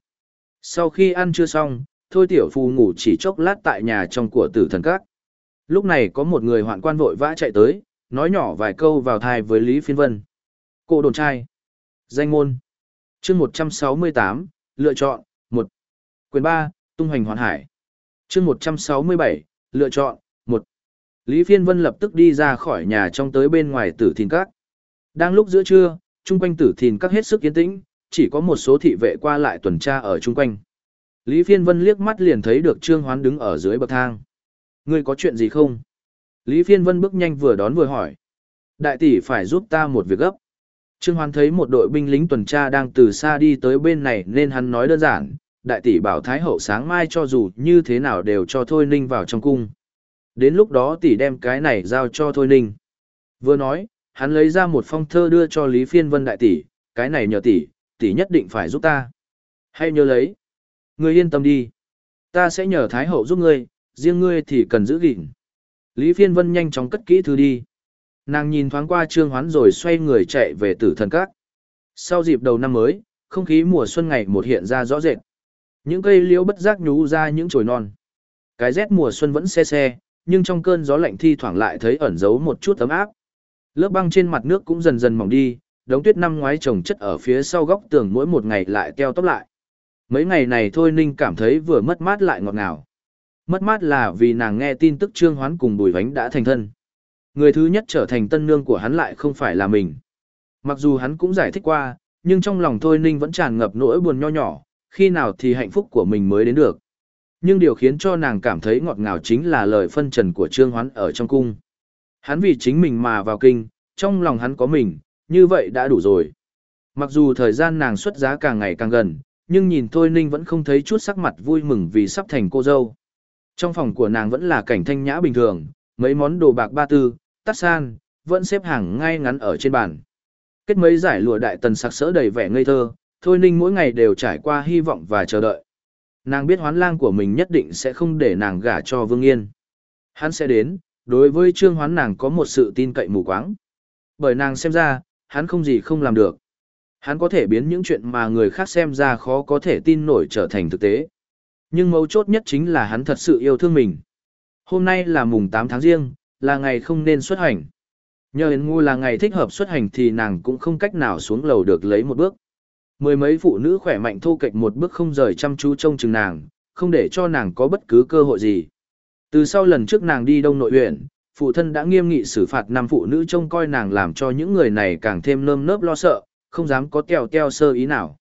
Sau khi ăn trưa xong, Thôi Tiểu phu ngủ chỉ chốc lát tại nhà trong của tử thần các. Lúc này có một người hoạn quan vội vã chạy tới, nói nhỏ vài câu vào thai với Lý Phiên Vân. Cô đồn trai. Danh môn. chương 168, lựa chọn, 1. Quyền 3, tung hoành hoàn hải chương 167, lựa chọn, 1. Lý Phiên Vân lập tức đi ra khỏi nhà trong tới bên ngoài tử thìn các. Đang lúc giữa trưa, chung quanh tử thìn các hết sức yên tĩnh, chỉ có một số thị vệ qua lại tuần tra ở chung quanh. Lý Phiên Vân liếc mắt liền thấy được Trương Hoán đứng ở dưới bậc thang. Ngươi có chuyện gì không? Lý Phiên Vân bước nhanh vừa đón vừa hỏi. Đại tỷ phải giúp ta một việc gấp. Trương Hoán thấy một đội binh lính tuần tra đang từ xa đi tới bên này nên hắn nói đơn giản. Đại tỷ bảo Thái Hậu sáng mai cho dù như thế nào đều cho Thôi Ninh vào trong cung. Đến lúc đó tỷ đem cái này giao cho Thôi Ninh. Vừa nói, hắn lấy ra một phong thơ đưa cho Lý Phiên Vân đại tỷ, cái này nhờ tỷ, tỷ nhất định phải giúp ta. Hãy nhớ lấy. Ngươi yên tâm đi. Ta sẽ nhờ Thái Hậu giúp ngươi, riêng ngươi thì cần giữ gìn. Lý Phiên Vân nhanh chóng cất kỹ thư đi. Nàng nhìn thoáng qua Trương Hoán rồi xoay người chạy về tử thần các. Sau dịp đầu năm mới, không khí mùa xuân ngày một hiện ra rõ rệt. Những cây liễu bất giác nhú ra những chồi non. Cái rét mùa xuân vẫn xe xe, nhưng trong cơn gió lạnh thi thoảng lại thấy ẩn giấu một chút ấm áp. Lớp băng trên mặt nước cũng dần dần mỏng đi, đống tuyết năm ngoái trồng chất ở phía sau góc tường mỗi một ngày lại teo tóc lại. Mấy ngày này thôi Ninh cảm thấy vừa mất mát lại ngọt ngào. Mất mát là vì nàng nghe tin tức Trương Hoán cùng Bùi Vánh đã thành thân. Người thứ nhất trở thành tân nương của hắn lại không phải là mình. Mặc dù hắn cũng giải thích qua, nhưng trong lòng Thôi Ninh vẫn tràn ngập nỗi buồn nho nhỏ, khi nào thì hạnh phúc của mình mới đến được. Nhưng điều khiến cho nàng cảm thấy ngọt ngào chính là lời phân trần của Trương Hoán ở trong cung. Hắn vì chính mình mà vào kinh, trong lòng hắn có mình, như vậy đã đủ rồi. Mặc dù thời gian nàng xuất giá càng ngày càng gần, nhưng nhìn Thôi Ninh vẫn không thấy chút sắc mặt vui mừng vì sắp thành cô dâu. Trong phòng của nàng vẫn là cảnh thanh nhã bình thường, mấy món đồ bạc ba tư, tắt san, vẫn xếp hàng ngay ngắn ở trên bàn. Kết mấy giải lụa đại tần sặc sỡ đầy vẻ ngây thơ, Thôi Ninh mỗi ngày đều trải qua hy vọng và chờ đợi. Nàng biết hoán lang của mình nhất định sẽ không để nàng gả cho Vương Yên. Hắn sẽ đến, đối với Trương Hoán nàng có một sự tin cậy mù quáng. Bởi nàng xem ra, hắn không gì không làm được. Hắn có thể biến những chuyện mà người khác xem ra khó có thể tin nổi trở thành thực tế. Nhưng mấu chốt nhất chính là hắn thật sự yêu thương mình. Hôm nay là mùng 8 tháng riêng, là ngày không nên xuất hành. Nhờ Yến Ngu là ngày thích hợp xuất hành thì nàng cũng không cách nào xuống lầu được lấy một bước. Mười mấy phụ nữ khỏe mạnh thô kệch một bước không rời chăm chú trông chừng nàng, không để cho nàng có bất cứ cơ hội gì. Từ sau lần trước nàng đi đông nội huyện, phụ thân đã nghiêm nghị xử phạt năm phụ nữ trông coi nàng làm cho những người này càng thêm nơm nớp lo sợ, không dám có teo teo sơ ý nào.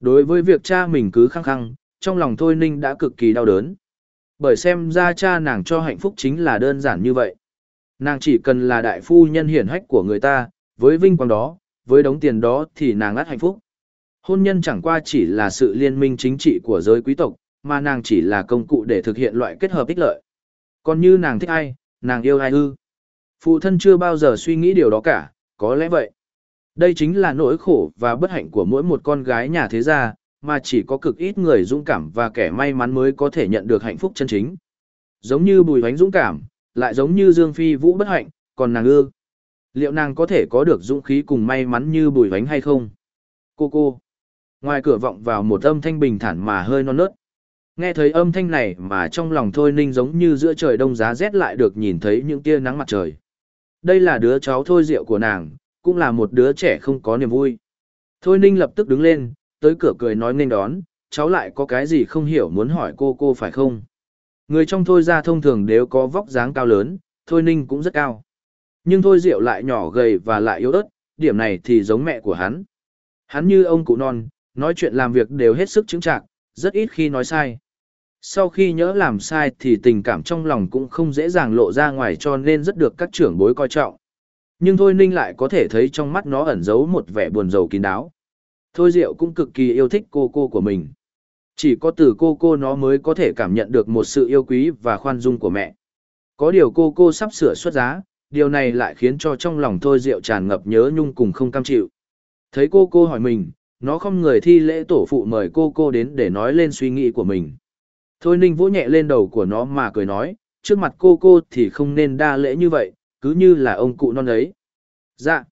Đối với việc cha mình cứ khăng khăng, trong lòng Thôi Ninh đã cực kỳ đau đớn. Bởi xem ra cha nàng cho hạnh phúc chính là đơn giản như vậy. Nàng chỉ cần là đại phu nhân hiển hách của người ta, với vinh quang đó, với đống tiền đó thì nàng ắt hạnh phúc. Hôn nhân chẳng qua chỉ là sự liên minh chính trị của giới quý tộc, mà nàng chỉ là công cụ để thực hiện loại kết hợp ích lợi. Còn như nàng thích ai, nàng yêu ai ư? Phụ thân chưa bao giờ suy nghĩ điều đó cả, có lẽ vậy. Đây chính là nỗi khổ và bất hạnh của mỗi một con gái nhà thế gia, mà chỉ có cực ít người dũng cảm và kẻ may mắn mới có thể nhận được hạnh phúc chân chính. Giống như bùi hoánh dũng cảm, lại giống như Dương Phi Vũ bất hạnh, còn nàng ư. Liệu nàng có thể có được dũng khí cùng may mắn như bùi hoánh hay không? Cô cô. Ngoài cửa vọng vào một âm thanh bình thản mà hơi non nớt. Nghe thấy âm thanh này mà trong lòng Thôi Ninh giống như giữa trời đông giá rét lại được nhìn thấy những tia nắng mặt trời. Đây là đứa cháu Thôi Diệu của nàng, cũng là một đứa trẻ không có niềm vui. Thôi Ninh lập tức đứng lên, tới cửa cười nói nên đón, cháu lại có cái gì không hiểu muốn hỏi cô cô phải không? Người trong Thôi ra thông thường đều có vóc dáng cao lớn, Thôi Ninh cũng rất cao. Nhưng Thôi Diệu lại nhỏ gầy và lại yếu ớt, điểm này thì giống mẹ của hắn. Hắn như ông cụ non, nói chuyện làm việc đều hết sức chứng trạng, rất ít khi nói sai. Sau khi nhớ làm sai thì tình cảm trong lòng cũng không dễ dàng lộ ra ngoài cho nên rất được các trưởng bối coi trọng. Nhưng Thôi Ninh lại có thể thấy trong mắt nó ẩn giấu một vẻ buồn rầu kín đáo. Thôi Diệu cũng cực kỳ yêu thích cô cô của mình. Chỉ có từ cô cô nó mới có thể cảm nhận được một sự yêu quý và khoan dung của mẹ. Có điều cô cô sắp sửa xuất giá, điều này lại khiến cho trong lòng Thôi Diệu tràn ngập nhớ nhung cùng không cam chịu. Thấy cô cô hỏi mình, nó không người thi lễ tổ phụ mời cô cô đến để nói lên suy nghĩ của mình. Thôi Ninh vỗ nhẹ lên đầu của nó mà cười nói, trước mặt cô cô thì không nên đa lễ như vậy, cứ như là ông cụ non ấy. Dạ.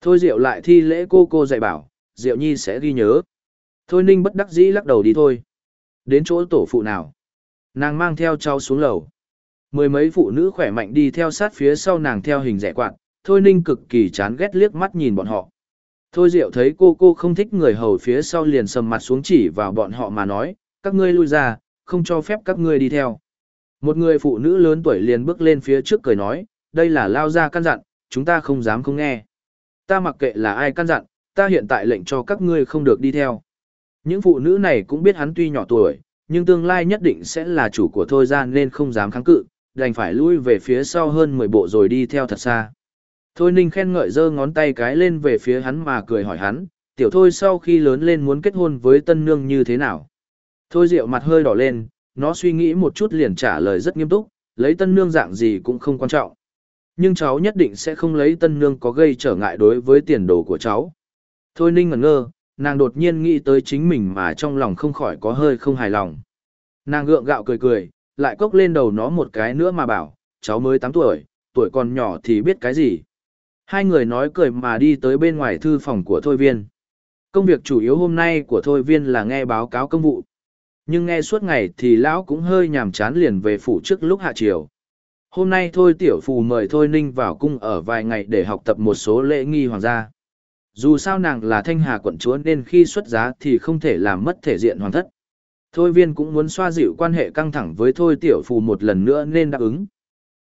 Thôi Diệu lại thi lễ cô cô dạy bảo, Diệu Nhi sẽ ghi nhớ. Thôi Ninh bất đắc dĩ lắc đầu đi thôi. Đến chỗ tổ phụ nào? Nàng mang theo cháu xuống lầu. Mười mấy phụ nữ khỏe mạnh đi theo sát phía sau nàng theo hình rẻ quạt, Thôi Ninh cực kỳ chán ghét liếc mắt nhìn bọn họ. Thôi Diệu thấy cô cô không thích người hầu phía sau liền sầm mặt xuống chỉ vào bọn họ mà nói, các ngươi lui ra, không cho phép các ngươi đi theo. Một người phụ nữ lớn tuổi liền bước lên phía trước cười nói, đây là lao ra căn dặn, chúng ta không dám không nghe. Ta mặc kệ là ai căn dặn, ta hiện tại lệnh cho các ngươi không được đi theo. Những phụ nữ này cũng biết hắn tuy nhỏ tuổi, nhưng tương lai nhất định sẽ là chủ của thôi ra nên không dám kháng cự, đành phải lui về phía sau hơn 10 bộ rồi đi theo thật xa. Thôi Ninh khen ngợi giơ ngón tay cái lên về phía hắn mà cười hỏi hắn, tiểu thôi sau khi lớn lên muốn kết hôn với tân nương như thế nào? Thôi Diệu mặt hơi đỏ lên, nó suy nghĩ một chút liền trả lời rất nghiêm túc, lấy tân nương dạng gì cũng không quan trọng. Nhưng cháu nhất định sẽ không lấy tân nương có gây trở ngại đối với tiền đồ của cháu. Thôi Ninh ngẩn ngơ, nàng đột nhiên nghĩ tới chính mình mà trong lòng không khỏi có hơi không hài lòng. Nàng gượng gạo cười cười, lại cốc lên đầu nó một cái nữa mà bảo, cháu mới 8 tuổi, tuổi còn nhỏ thì biết cái gì. Hai người nói cười mà đi tới bên ngoài thư phòng của Thôi Viên. Công việc chủ yếu hôm nay của Thôi Viên là nghe báo cáo công vụ. Nhưng nghe suốt ngày thì lão cũng hơi nhàm chán liền về phủ trước lúc hạ chiều. Hôm nay Thôi Tiểu Phù mời Thôi Ninh vào cung ở vài ngày để học tập một số lễ nghi hoàng gia. Dù sao nàng là thanh hà quận chúa nên khi xuất giá thì không thể làm mất thể diện hoàng thất. Thôi viên cũng muốn xoa dịu quan hệ căng thẳng với Thôi Tiểu Phù một lần nữa nên đáp ứng.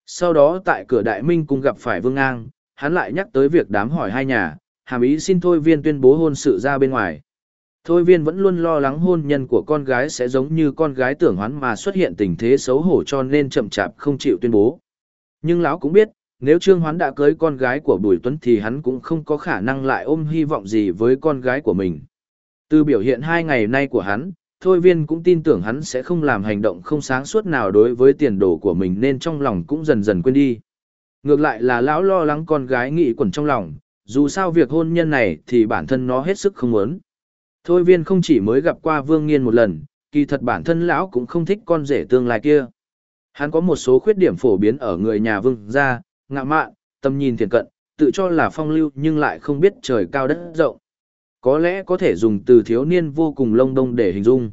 Sau đó tại cửa Đại Minh cùng gặp phải Vương Ngang, hắn lại nhắc tới việc đám hỏi hai nhà, hàm ý xin Thôi viên tuyên bố hôn sự ra bên ngoài. Thôi viên vẫn luôn lo lắng hôn nhân của con gái sẽ giống như con gái tưởng hoán mà xuất hiện tình thế xấu hổ cho nên chậm chạp không chịu tuyên bố. Nhưng lão cũng biết, nếu Trương Hoán đã cưới con gái của Bùi Tuấn thì hắn cũng không có khả năng lại ôm hy vọng gì với con gái của mình. Từ biểu hiện hai ngày nay của hắn, Thôi viên cũng tin tưởng hắn sẽ không làm hành động không sáng suốt nào đối với tiền đồ của mình nên trong lòng cũng dần dần quên đi. Ngược lại là lão lo lắng con gái nghĩ quẩn trong lòng, dù sao việc hôn nhân này thì bản thân nó hết sức không muốn. Thôi viên không chỉ mới gặp qua Vương Nghiên một lần, kỳ thật bản thân lão cũng không thích con rể tương lai kia. Hắn có một số khuyết điểm phổ biến ở người nhà Vương gia, ngạ mạn, tâm nhìn thiền cận, tự cho là phong lưu nhưng lại không biết trời cao đất rộng. Có lẽ có thể dùng từ thiếu niên vô cùng lông đông để hình dung.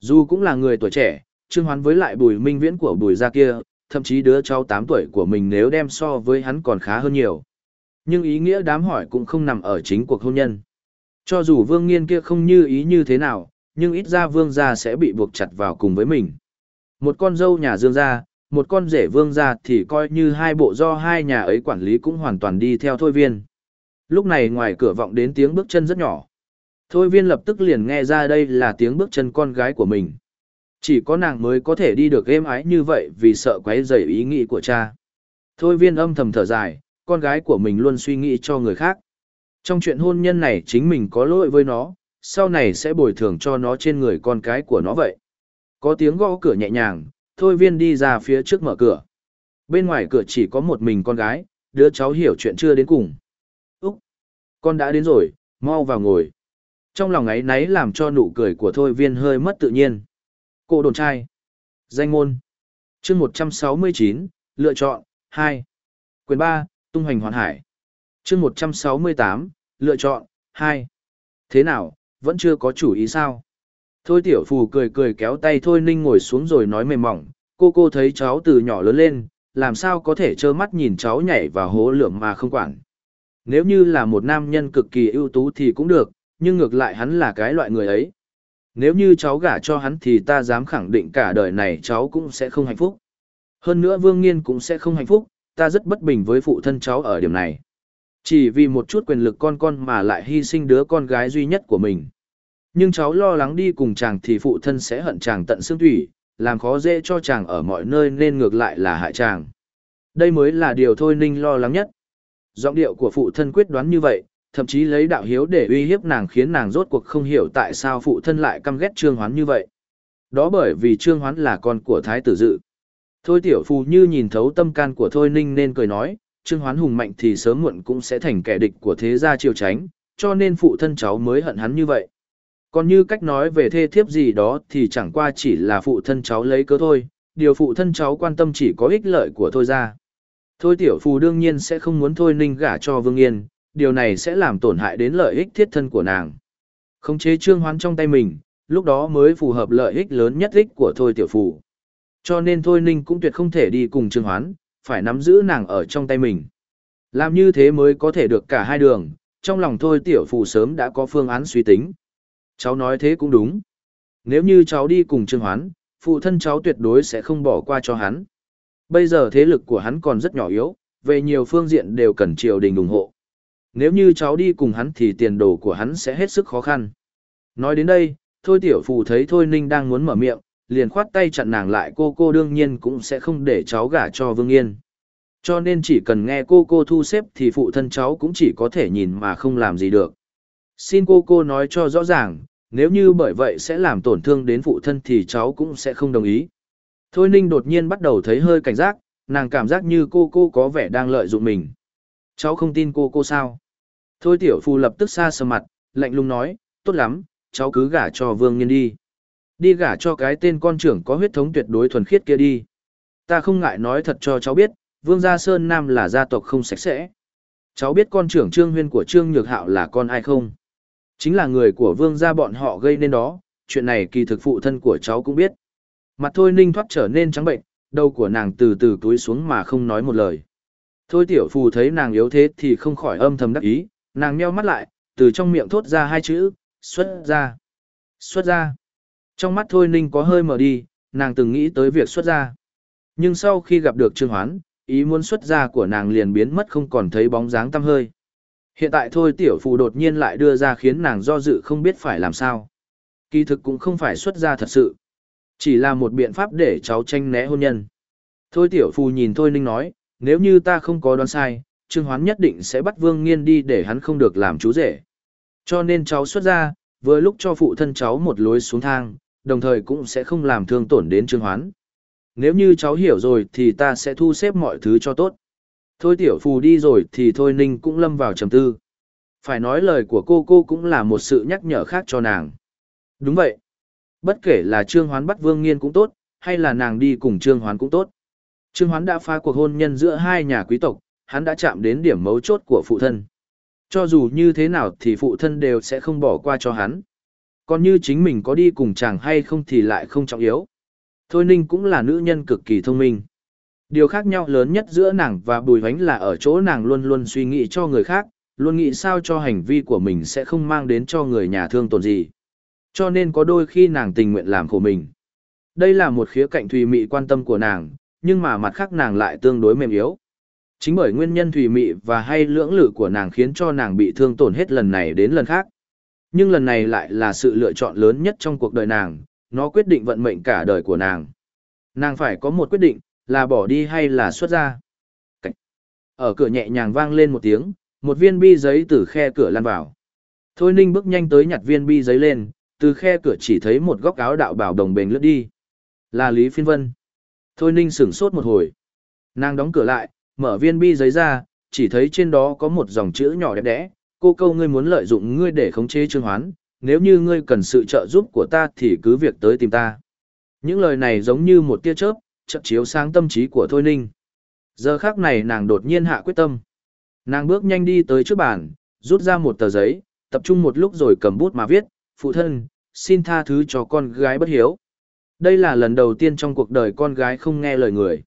Dù cũng là người tuổi trẻ, Trương Hoán với lại bùi minh viễn của bùi gia kia, thậm chí đứa cháu 8 tuổi của mình nếu đem so với hắn còn khá hơn nhiều. Nhưng ý nghĩa đám hỏi cũng không nằm ở chính cuộc hôn nhân. Cho dù vương nghiên kia không như ý như thế nào, nhưng ít ra vương gia sẽ bị buộc chặt vào cùng với mình. Một con dâu nhà dương gia, một con rể vương gia thì coi như hai bộ do hai nhà ấy quản lý cũng hoàn toàn đi theo thôi viên. Lúc này ngoài cửa vọng đến tiếng bước chân rất nhỏ. Thôi viên lập tức liền nghe ra đây là tiếng bước chân con gái của mình. Chỉ có nàng mới có thể đi được êm ái như vậy vì sợ quấy rầy ý nghĩ của cha. Thôi viên âm thầm thở dài, con gái của mình luôn suy nghĩ cho người khác. Trong chuyện hôn nhân này chính mình có lỗi với nó, sau này sẽ bồi thường cho nó trên người con cái của nó vậy. Có tiếng gõ cửa nhẹ nhàng, thôi viên đi ra phía trước mở cửa. Bên ngoài cửa chỉ có một mình con gái, đứa cháu hiểu chuyện chưa đến cùng. Úc! Con đã đến rồi, mau vào ngồi. Trong lòng ấy náy làm cho nụ cười của thôi viên hơi mất tự nhiên. Cô đồn trai. Danh môn. chương 169, lựa chọn, 2. Quyền 3, tung hoành hoàn hải. chương 168, lựa chọn, 2. Thế nào, vẫn chưa có chủ ý sao? Thôi tiểu phù cười cười kéo tay Thôi Ninh ngồi xuống rồi nói mềm mỏng, cô cô thấy cháu từ nhỏ lớn lên, làm sao có thể trơ mắt nhìn cháu nhảy vào hố lượm mà không quản. Nếu như là một nam nhân cực kỳ ưu tú thì cũng được, nhưng ngược lại hắn là cái loại người ấy. Nếu như cháu gả cho hắn thì ta dám khẳng định cả đời này cháu cũng sẽ không hạnh phúc. Hơn nữa Vương Nghiên cũng sẽ không hạnh phúc, ta rất bất bình với phụ thân cháu ở điểm này. Chỉ vì một chút quyền lực con con mà lại hy sinh đứa con gái duy nhất của mình. Nhưng cháu lo lắng đi cùng chàng thì phụ thân sẽ hận chàng tận xương thủy, làm khó dễ cho chàng ở mọi nơi nên ngược lại là hại chàng. Đây mới là điều thôi ninh lo lắng nhất. Giọng điệu của phụ thân quyết đoán như vậy, thậm chí lấy đạo hiếu để uy hiếp nàng khiến nàng rốt cuộc không hiểu tại sao phụ thân lại căm ghét trương hoán như vậy. Đó bởi vì trương hoán là con của thái tử dự. Thôi tiểu phù như nhìn thấu tâm can của thôi ninh nên cười nói, trương hoán hùng mạnh thì sớm muộn cũng sẽ thành kẻ địch của thế gia triều tránh, cho nên phụ thân cháu mới hận hắn như vậy. Còn như cách nói về thê thiếp gì đó thì chẳng qua chỉ là phụ thân cháu lấy cớ thôi, điều phụ thân cháu quan tâm chỉ có ích lợi của thôi ra. Thôi tiểu phù đương nhiên sẽ không muốn thôi ninh gả cho Vương Yên, điều này sẽ làm tổn hại đến lợi ích thiết thân của nàng. Khống chế trương hoán trong tay mình, lúc đó mới phù hợp lợi ích lớn nhất ích của thôi tiểu phù. Cho nên thôi ninh cũng tuyệt không thể đi cùng trương hoán, phải nắm giữ nàng ở trong tay mình. Làm như thế mới có thể được cả hai đường, trong lòng thôi tiểu phù sớm đã có phương án suy tính. Cháu nói thế cũng đúng. Nếu như cháu đi cùng Trương Hoán, phụ thân cháu tuyệt đối sẽ không bỏ qua cho hắn. Bây giờ thế lực của hắn còn rất nhỏ yếu, về nhiều phương diện đều cần triều đình ủng hộ. Nếu như cháu đi cùng hắn thì tiền đồ của hắn sẽ hết sức khó khăn. Nói đến đây, Thôi Tiểu Phù thấy Thôi Ninh đang muốn mở miệng, liền khoát tay chặn nàng lại cô cô đương nhiên cũng sẽ không để cháu gả cho Vương Yên. Cho nên chỉ cần nghe cô cô thu xếp thì phụ thân cháu cũng chỉ có thể nhìn mà không làm gì được. Xin cô cô nói cho rõ ràng, nếu như bởi vậy sẽ làm tổn thương đến phụ thân thì cháu cũng sẽ không đồng ý. Thôi Ninh đột nhiên bắt đầu thấy hơi cảnh giác, nàng cảm giác như cô cô có vẻ đang lợi dụng mình. Cháu không tin cô cô sao? Thôi tiểu phu lập tức xa sờ mặt, lạnh lùng nói, tốt lắm, cháu cứ gả cho Vương Nghiên đi. Đi gả cho cái tên con trưởng có huyết thống tuyệt đối thuần khiết kia đi. Ta không ngại nói thật cho cháu biết, Vương Gia Sơn Nam là gia tộc không sạch sẽ. Cháu biết con trưởng Trương Huyên của Trương Nhược Hạo là con ai không? Chính là người của Vương gia bọn họ gây nên đó, chuyện này kỳ thực phụ thân của cháu cũng biết. Mặt Thôi Ninh thoát trở nên trắng bệnh, đầu của nàng từ từ túi xuống mà không nói một lời. Thôi tiểu phù thấy nàng yếu thế thì không khỏi âm thầm đắc ý, nàng nheo mắt lại, từ trong miệng thốt ra hai chữ, xuất ra. Xuất ra. Trong mắt Thôi Ninh có hơi mở đi, nàng từng nghĩ tới việc xuất ra. Nhưng sau khi gặp được Trương Hoán, ý muốn xuất ra của nàng liền biến mất không còn thấy bóng dáng tăm hơi. Hiện tại thôi tiểu phù đột nhiên lại đưa ra khiến nàng do dự không biết phải làm sao. Kỳ thực cũng không phải xuất ra thật sự. Chỉ là một biện pháp để cháu tranh né hôn nhân. Thôi tiểu phù nhìn Thôi Ninh nói, nếu như ta không có đoán sai, Trương Hoán nhất định sẽ bắt Vương Nghiên đi để hắn không được làm chú rể. Cho nên cháu xuất ra, vừa lúc cho phụ thân cháu một lối xuống thang, đồng thời cũng sẽ không làm thương tổn đến Trương Hoán. Nếu như cháu hiểu rồi thì ta sẽ thu xếp mọi thứ cho tốt. Thôi tiểu phù đi rồi thì thôi ninh cũng lâm vào trầm tư. Phải nói lời của cô cô cũng là một sự nhắc nhở khác cho nàng. Đúng vậy. Bất kể là Trương Hoán bắt Vương Nghiên cũng tốt, hay là nàng đi cùng Trương Hoán cũng tốt. Trương Hoán đã phá cuộc hôn nhân giữa hai nhà quý tộc, hắn đã chạm đến điểm mấu chốt của phụ thân. Cho dù như thế nào thì phụ thân đều sẽ không bỏ qua cho hắn. Còn như chính mình có đi cùng chàng hay không thì lại không trọng yếu. Thôi Ninh cũng là nữ nhân cực kỳ thông minh. Điều khác nhau lớn nhất giữa nàng và Bùi Vánh là ở chỗ nàng luôn luôn suy nghĩ cho người khác, luôn nghĩ sao cho hành vi của mình sẽ không mang đến cho người nhà thương tổn gì. Cho nên có đôi khi nàng tình nguyện làm khổ mình. Đây là một khía cạnh Thùy Mị quan tâm của nàng, nhưng mà mặt khác nàng lại tương đối mềm yếu. Chính bởi nguyên nhân Thùy Mị và hay lưỡng lự của nàng khiến cho nàng bị thương tổn hết lần này đến lần khác. Nhưng lần này lại là sự lựa chọn lớn nhất trong cuộc đời nàng, nó quyết định vận mệnh cả đời của nàng. Nàng phải có một quyết định, là bỏ đi hay là xuất ra. Cảnh. Ở cửa nhẹ nhàng vang lên một tiếng, một viên bi giấy từ khe cửa lan vào. Thôi ninh bước nhanh tới nhặt viên bi giấy lên, từ khe cửa chỉ thấy một góc áo đạo bảo đồng bền lướt đi. Là Lý Phiên Vân. Thôi ninh sửng sốt một hồi. Nàng đóng cửa lại, mở viên bi giấy ra, chỉ thấy trên đó có một dòng chữ nhỏ đẹp đẽ. Cô câu ngươi muốn lợi dụng ngươi để khống chế trương hoán, nếu như ngươi cần sự trợ giúp của ta thì cứ việc tới tìm ta. Những lời này giống như một tia chớp, chợt chiếu sáng tâm trí của Thôi Ninh. Giờ khác này nàng đột nhiên hạ quyết tâm. Nàng bước nhanh đi tới trước bàn, rút ra một tờ giấy, tập trung một lúc rồi cầm bút mà viết, phụ thân, xin tha thứ cho con gái bất hiếu. Đây là lần đầu tiên trong cuộc đời con gái không nghe lời người.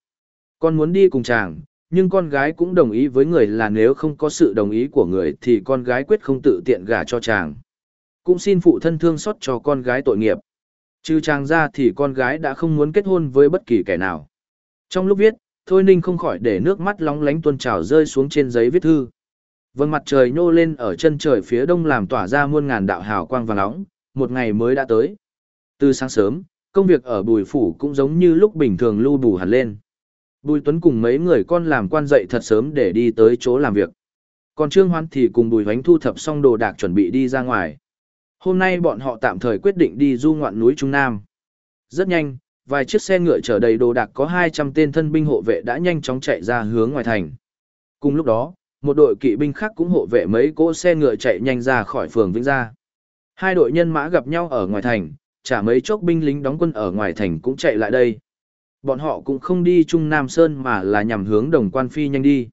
Con muốn đi cùng chàng, nhưng con gái cũng đồng ý với người là nếu không có sự đồng ý của người thì con gái quyết không tự tiện gả cho chàng. Cũng xin phụ thân thương xót cho con gái tội nghiệp. Trừ chàng ra thì con gái đã không muốn kết hôn với bất kỳ kẻ nào. Trong lúc viết, Thôi Ninh không khỏi để nước mắt lóng lánh tuôn trào rơi xuống trên giấy viết thư. Vâng mặt trời nhô lên ở chân trời phía đông làm tỏa ra muôn ngàn đạo hào quang vàng nóng, một ngày mới đã tới. Từ sáng sớm, công việc ở Bùi Phủ cũng giống như lúc bình thường lưu bù hẳn lên. Bùi Tuấn cùng mấy người con làm quan dậy thật sớm để đi tới chỗ làm việc. Còn Trương Hoán thì cùng Bùi Vánh thu thập xong đồ đạc chuẩn bị đi ra ngoài. Hôm nay bọn họ tạm thời quyết định đi du ngoạn núi Trung Nam. Rất nhanh, vài chiếc xe ngựa chở đầy đồ đạc có 200 tên thân binh hộ vệ đã nhanh chóng chạy ra hướng ngoài thành. Cùng lúc đó, một đội kỵ binh khác cũng hộ vệ mấy cỗ xe ngựa chạy nhanh ra khỏi phường Vĩnh Gia. Hai đội nhân mã gặp nhau ở ngoài thành, chả mấy chốc binh lính đóng quân ở ngoài thành cũng chạy lại đây. Bọn họ cũng không đi Trung Nam Sơn mà là nhằm hướng đồng quan phi nhanh đi.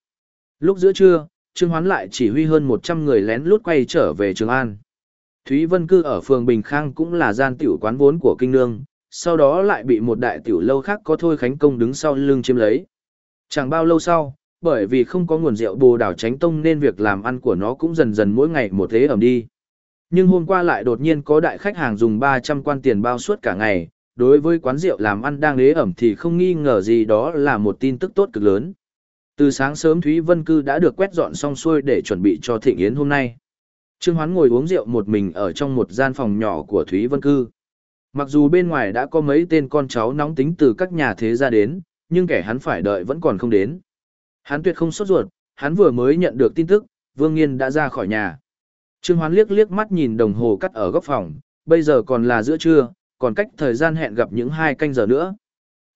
Lúc giữa trưa, Trương Hoán lại chỉ huy hơn 100 người lén lút quay trở về Trường An. Thúy Vân cư ở phường Bình Khang cũng là gian tiểu quán vốn của kinh nương, sau đó lại bị một đại tiểu lâu khác có thôi khánh công đứng sau lưng chiếm lấy. Chẳng bao lâu sau, bởi vì không có nguồn rượu bồ đảo tránh tông nên việc làm ăn của nó cũng dần dần mỗi ngày một thế ẩm đi. Nhưng hôm qua lại đột nhiên có đại khách hàng dùng 300 quan tiền bao suốt cả ngày, đối với quán rượu làm ăn đang ế ẩm thì không nghi ngờ gì đó là một tin tức tốt cực lớn. Từ sáng sớm Thúy Vân Cư đã được quét dọn xong xuôi để chuẩn bị cho thịnh yến hôm nay. Trương Hoán ngồi uống rượu một mình ở trong một gian phòng nhỏ của Thúy Vân Cư. Mặc dù bên ngoài đã có mấy tên con cháu nóng tính từ các nhà thế ra đến, nhưng kẻ hắn phải đợi vẫn còn không đến. Hắn tuyệt không sốt ruột, hắn vừa mới nhận được tin tức, Vương Nghiên đã ra khỏi nhà. Trương Hoán liếc liếc mắt nhìn đồng hồ cắt ở góc phòng, bây giờ còn là giữa trưa, còn cách thời gian hẹn gặp những hai canh giờ nữa.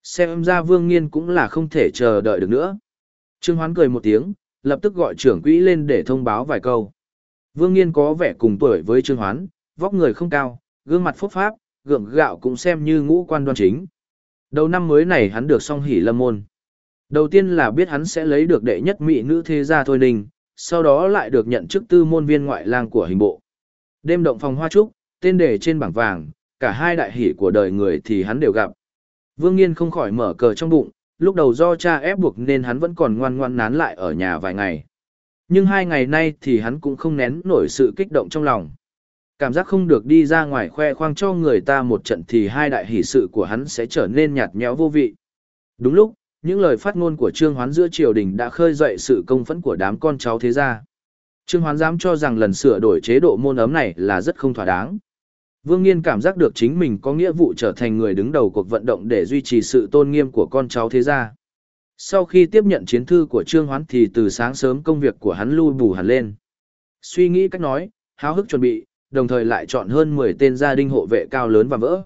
Xem ra Vương Nghiên cũng là không thể chờ đợi được nữa. Trương Hoán cười một tiếng, lập tức gọi trưởng quỹ lên để thông báo vài câu. Vương Nghiên có vẻ cùng tuổi với Trương Hoán, vóc người không cao, gương mặt phúc pháp, gượng gạo cũng xem như ngũ quan đoan chính. Đầu năm mới này hắn được song hỷ lâm môn. Đầu tiên là biết hắn sẽ lấy được đệ nhất mỹ nữ thế gia Thôi Ninh, sau đó lại được nhận chức tư môn viên ngoại lang của hình bộ. Đêm động phòng hoa trúc, tên đề trên bảng vàng, cả hai đại hỷ của đời người thì hắn đều gặp. Vương Nghiên không khỏi mở cờ trong bụng, lúc đầu do cha ép buộc nên hắn vẫn còn ngoan ngoan nán lại ở nhà vài ngày. Nhưng hai ngày nay thì hắn cũng không nén nổi sự kích động trong lòng. Cảm giác không được đi ra ngoài khoe khoang cho người ta một trận thì hai đại hỷ sự của hắn sẽ trở nên nhạt nhẽo vô vị. Đúng lúc, những lời phát ngôn của Trương Hoán giữa triều đình đã khơi dậy sự công phẫn của đám con cháu thế gia. Trương Hoán dám cho rằng lần sửa đổi chế độ môn ấm này là rất không thỏa đáng. Vương Nghiên cảm giác được chính mình có nghĩa vụ trở thành người đứng đầu cuộc vận động để duy trì sự tôn nghiêm của con cháu thế gia. Sau khi tiếp nhận chiến thư của Trương Hoán thì từ sáng sớm công việc của hắn lui bù hẳn lên. Suy nghĩ cách nói, háo hức chuẩn bị, đồng thời lại chọn hơn 10 tên gia đình hộ vệ cao lớn và vỡ.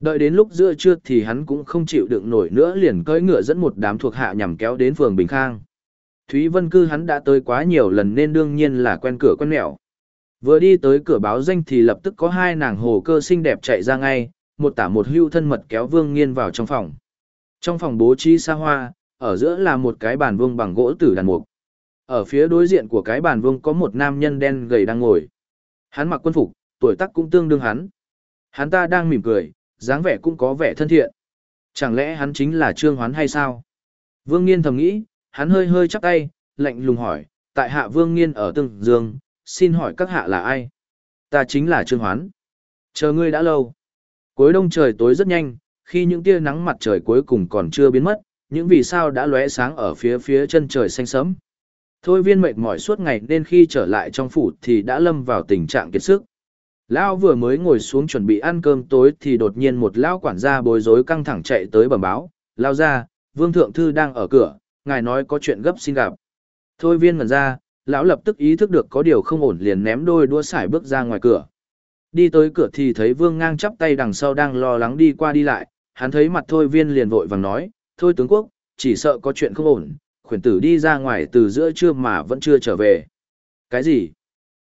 Đợi đến lúc giữa trưa thì hắn cũng không chịu đựng nổi nữa liền cưỡi ngựa dẫn một đám thuộc hạ nhằm kéo đến phường Bình Khang. Thúy Vân Cư hắn đã tới quá nhiều lần nên đương nhiên là quen cửa quen mẹo. Vừa đi tới cửa báo danh thì lập tức có hai nàng hồ cơ xinh đẹp chạy ra ngay, một tả một hưu thân mật kéo Vương Nghiên vào trong phòng. Trong phòng bố trí xa hoa, ở giữa là một cái bàn vuông bằng gỗ tử đàn mục. Ở phía đối diện của cái bàn vuông có một nam nhân đen gầy đang ngồi. Hắn mặc quân phục, tuổi tác cũng tương đương hắn. Hắn ta đang mỉm cười, dáng vẻ cũng có vẻ thân thiện. Chẳng lẽ hắn chính là Trương Hoán hay sao? Vương Nghiên thầm nghĩ, hắn hơi hơi chắp tay, lạnh lùng hỏi, tại hạ Vương Nghiên ở Tương Dương, xin hỏi các hạ là ai? Ta chính là Trương Hoán. Chờ ngươi đã lâu. Cuối đông trời tối rất nhanh, khi những tia nắng mặt trời cuối cùng còn chưa biến mất, những vì sao đã lóe sáng ở phía phía chân trời xanh sẫm. Thôi viên mệt mỏi suốt ngày nên khi trở lại trong phủ thì đã lâm vào tình trạng kiệt sức. Lão vừa mới ngồi xuống chuẩn bị ăn cơm tối thì đột nhiên một lão quản gia bối rối căng thẳng chạy tới bẩm báo, lao ra, vương thượng thư đang ở cửa, ngài nói có chuyện gấp xin gặp. Thôi viên ngẩn ra, lão lập tức ý thức được có điều không ổn liền ném đôi đua sải bước ra ngoài cửa. Đi tới cửa thì thấy vương ngang chắp tay đằng sau đang lo lắng đi qua đi lại, hắn thấy mặt thôi viên liền vội vàng nói, thôi tướng quốc, chỉ sợ có chuyện không ổn, khuyển tử đi ra ngoài từ giữa trưa mà vẫn chưa trở về. Cái gì?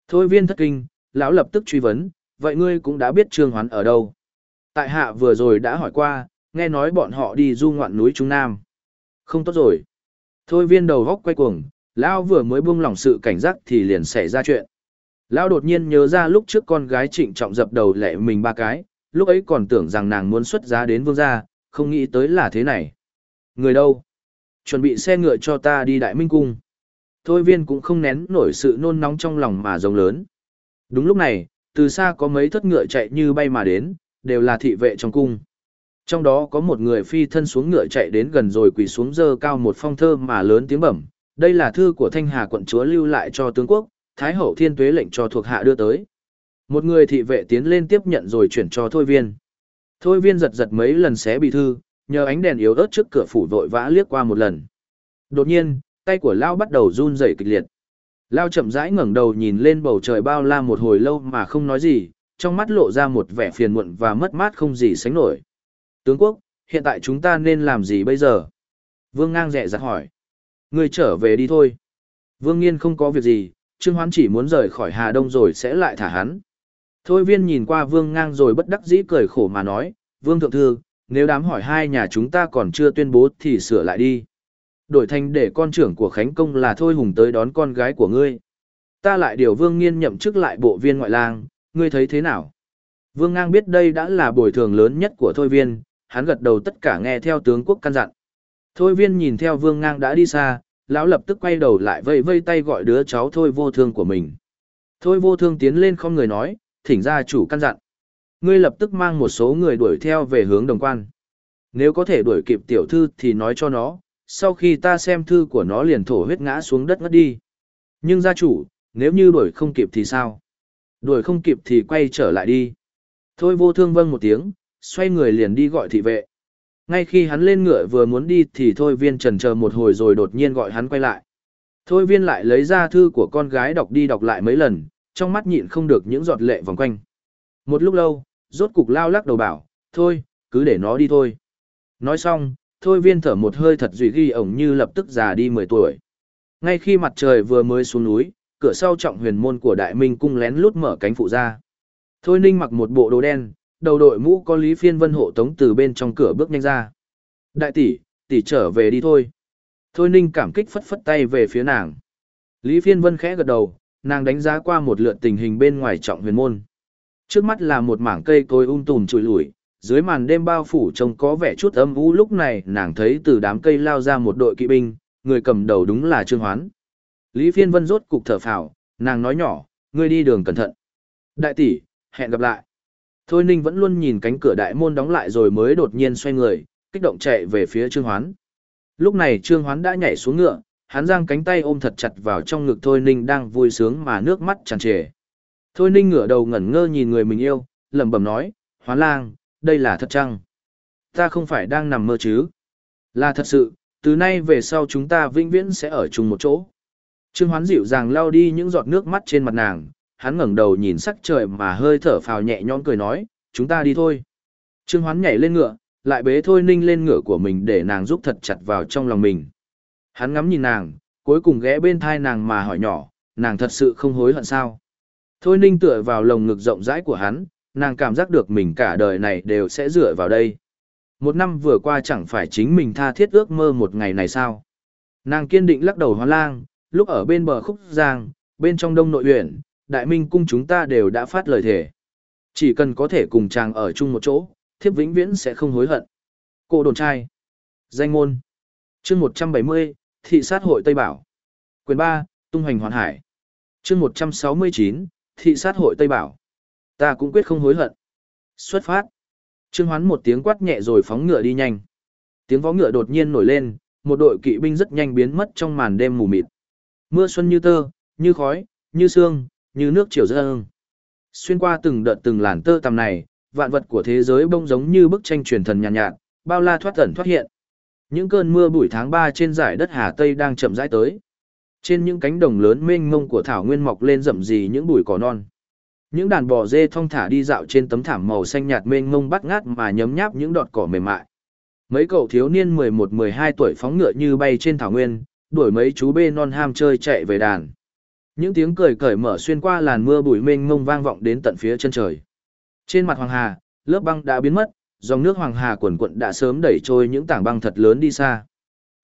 Thôi viên thất kinh, lão lập tức truy vấn, vậy ngươi cũng đã biết trương hoán ở đâu? Tại hạ vừa rồi đã hỏi qua, nghe nói bọn họ đi du ngoạn núi Trung Nam. Không tốt rồi. Thôi viên đầu góc quay cuồng, lão vừa mới buông lỏng sự cảnh giác thì liền xảy ra chuyện. Lão đột nhiên nhớ ra lúc trước con gái trịnh trọng dập đầu lệ mình ba cái, lúc ấy còn tưởng rằng nàng muốn xuất giá đến vương gia, không nghĩ tới là thế này. Người đâu? Chuẩn bị xe ngựa cho ta đi đại minh cung. Thôi viên cũng không nén nổi sự nôn nóng trong lòng mà rồng lớn. Đúng lúc này, từ xa có mấy thất ngựa chạy như bay mà đến, đều là thị vệ trong cung. Trong đó có một người phi thân xuống ngựa chạy đến gần rồi quỳ xuống dơ cao một phong thơ mà lớn tiếng bẩm. Đây là thư của Thanh Hà quận chúa lưu lại cho tướng quốc, Thái hậu thiên tuế lệnh cho thuộc hạ đưa tới. Một người thị vệ tiến lên tiếp nhận rồi chuyển cho Thôi viên. Thôi viên giật giật mấy lần xé bị thư, nhờ ánh đèn yếu ớt trước cửa phủ vội vã liếc qua một lần. Đột nhiên, tay của Lao bắt đầu run rẩy kịch liệt. Lao chậm rãi ngẩng đầu nhìn lên bầu trời bao la một hồi lâu mà không nói gì, trong mắt lộ ra một vẻ phiền muộn và mất mát không gì sánh nổi. Tướng quốc, hiện tại chúng ta nên làm gì bây giờ? Vương ngang rẻ rặt hỏi. Người trở về đi thôi. Vương nghiên không có việc gì, Trương Hoán chỉ muốn rời khỏi Hà Đông rồi sẽ lại thả hắn. Thôi viên nhìn qua vương ngang rồi bất đắc dĩ cười khổ mà nói, Vương Thượng Thư, nếu đám hỏi hai nhà chúng ta còn chưa tuyên bố thì sửa lại đi. Đổi thành để con trưởng của Khánh Công là Thôi Hùng tới đón con gái của ngươi. Ta lại điều Vương Nghiên nhậm chức lại bộ viên ngoại lang, ngươi thấy thế nào? Vương Ngang biết đây đã là bồi thường lớn nhất của Thôi Viên, hắn gật đầu tất cả nghe theo tướng quốc căn dặn. Thôi Viên nhìn theo Vương Ngang đã đi xa, lão lập tức quay đầu lại vây vây tay gọi đứa cháu Thôi vô thương của mình. Thôi vô thương tiến lên không người nói, thỉnh ra chủ căn dặn. Ngươi lập tức mang một số người đuổi theo về hướng đồng quan. Nếu có thể đuổi kịp tiểu thư thì nói cho nó, sau khi ta xem thư của nó liền thổ huyết ngã xuống đất ngất đi. Nhưng gia chủ, nếu như đuổi không kịp thì sao? Đuổi không kịp thì quay trở lại đi. Thôi vô thương vâng một tiếng, xoay người liền đi gọi thị vệ. Ngay khi hắn lên ngựa vừa muốn đi thì thôi viên trần chờ một hồi rồi đột nhiên gọi hắn quay lại. Thôi viên lại lấy ra thư của con gái đọc đi đọc lại mấy lần, trong mắt nhịn không được những giọt lệ vòng quanh. Một lúc lâu, rốt cục lao lắc đầu bảo, thôi, cứ để nó đi thôi. Nói xong, thôi viên thở một hơi thật dùy ghi ổng như lập tức già đi 10 tuổi. Ngay khi mặt trời vừa mới xuống núi, cửa sau trọng huyền môn của đại minh cung lén lút mở cánh phụ ra. Thôi ninh mặc một bộ đồ đen, đầu đội mũ có Lý Phiên Vân hộ tống từ bên trong cửa bước nhanh ra. Đại tỷ, tỷ trở về đi thôi. Thôi ninh cảm kích phất phất tay về phía nàng. Lý Phiên Vân khẽ gật đầu, nàng đánh giá qua một lượt tình hình bên ngoài trọng huyền môn. Trước mắt là một mảng cây cối um tùm trụi lủi, dưới màn đêm bao phủ trông có vẻ chút âm u lúc này nàng thấy từ đám cây lao ra một đội kỵ binh, người cầm đầu đúng là Trương Hoán. Lý Phiên Vân rốt cục thở phào, nàng nói nhỏ, ngươi đi đường cẩn thận. Đại tỷ, hẹn gặp lại. Thôi Ninh vẫn luôn nhìn cánh cửa đại môn đóng lại rồi mới đột nhiên xoay người, kích động chạy về phía Trương Hoán. Lúc này Trương Hoán đã nhảy xuống ngựa, hắn giang cánh tay ôm thật chặt vào trong ngực Thôi Ninh đang vui sướng mà nước mắt tràn trề. Thôi Ninh ngửa đầu ngẩn ngơ nhìn người mình yêu, lẩm bẩm nói, Hoán lang, đây là thật chăng? Ta không phải đang nằm mơ chứ? Là thật sự, từ nay về sau chúng ta vĩnh viễn sẽ ở chung một chỗ. Trương Hoán dịu dàng lau đi những giọt nước mắt trên mặt nàng, hắn ngẩng đầu nhìn sắc trời mà hơi thở phào nhẹ nhõm cười nói, chúng ta đi thôi. Trương Hoán nhảy lên ngựa, lại bế Thôi Ninh lên ngựa của mình để nàng giúp thật chặt vào trong lòng mình. Hắn ngắm nhìn nàng, cuối cùng ghé bên thai nàng mà hỏi nhỏ, nàng thật sự không hối hận sao. Thôi Ninh tựa vào lồng ngực rộng rãi của hắn, nàng cảm giác được mình cả đời này đều sẽ dựa vào đây. Một năm vừa qua chẳng phải chính mình tha thiết ước mơ một ngày này sao. Nàng kiên định lắc đầu hoa lang, lúc ở bên bờ khúc giang, bên trong đông nội huyện, đại minh cung chúng ta đều đã phát lời thề. Chỉ cần có thể cùng chàng ở chung một chỗ, thiếp vĩnh viễn sẽ không hối hận. Cô đồn trai. Danh môn. chương 170, Thị sát hội Tây Bảo. Quyền 3, Tung hoành hoàn hải. chương 169, Thị sát hội Tây Bảo. Ta cũng quyết không hối hận. Xuất phát. Trương Hoán một tiếng quát nhẹ rồi phóng ngựa đi nhanh. Tiếng vó ngựa đột nhiên nổi lên, một đội kỵ binh rất nhanh biến mất trong màn đêm mù mịt. Mưa xuân như tơ, như khói, như sương, như nước chiều dâng. Xuyên qua từng đợt từng làn tơ tầm này, vạn vật của thế giới bông giống như bức tranh truyền thần nhàn nhạt, nhạt, bao la thoát ẩn thoát hiện. Những cơn mưa buổi tháng 3 trên dải đất Hà Tây đang chậm rãi tới. Trên những cánh đồng lớn mênh mông của thảo nguyên mọc lên rậm rì những bụi cỏ non. Những đàn bò dê thong thả đi dạo trên tấm thảm màu xanh nhạt mênh mông bắt ngát mà nhấm nháp những đọt cỏ mềm mại. Mấy cậu thiếu niên 11-12 tuổi phóng ngựa như bay trên thảo nguyên, đuổi mấy chú bê non ham chơi chạy về đàn. Những tiếng cười cởi mở xuyên qua làn mưa bụi mênh mông vang vọng đến tận phía chân trời. Trên mặt Hoàng Hà, lớp băng đã biến mất, dòng nước Hoàng Hà cuồn cuộn đã sớm đẩy trôi những tảng băng thật lớn đi xa.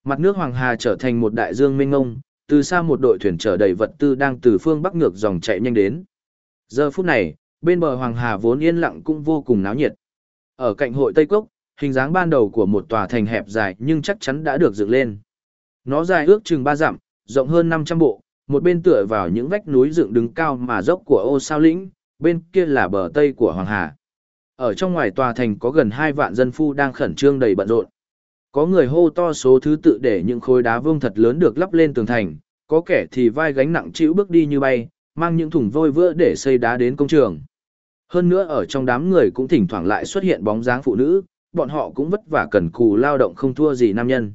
Mặt nước Hoàng Hà trở thành một đại dương mênh mông, từ xa một đội thuyền chở đầy vật tư đang từ phương bắc ngược dòng chạy nhanh đến. Giờ phút này, bên bờ Hoàng Hà vốn yên lặng cũng vô cùng náo nhiệt. Ở cạnh hội Tây Cốc, hình dáng ban đầu của một tòa thành hẹp dài nhưng chắc chắn đã được dựng lên. Nó dài ước chừng 3 dặm, rộng hơn 500 bộ, một bên tựa vào những vách núi dựng đứng cao mà dốc của ô sao lĩnh, bên kia là bờ tây của Hoàng Hà. Ở trong ngoài tòa thành có gần 2 vạn dân phu đang khẩn trương đầy bận rộn. Có người hô to số thứ tự để những khối đá vương thật lớn được lắp lên tường thành, có kẻ thì vai gánh nặng chịu bước đi như bay, mang những thùng vôi vữa để xây đá đến công trường. Hơn nữa ở trong đám người cũng thỉnh thoảng lại xuất hiện bóng dáng phụ nữ, bọn họ cũng vất vả cần cù lao động không thua gì nam nhân.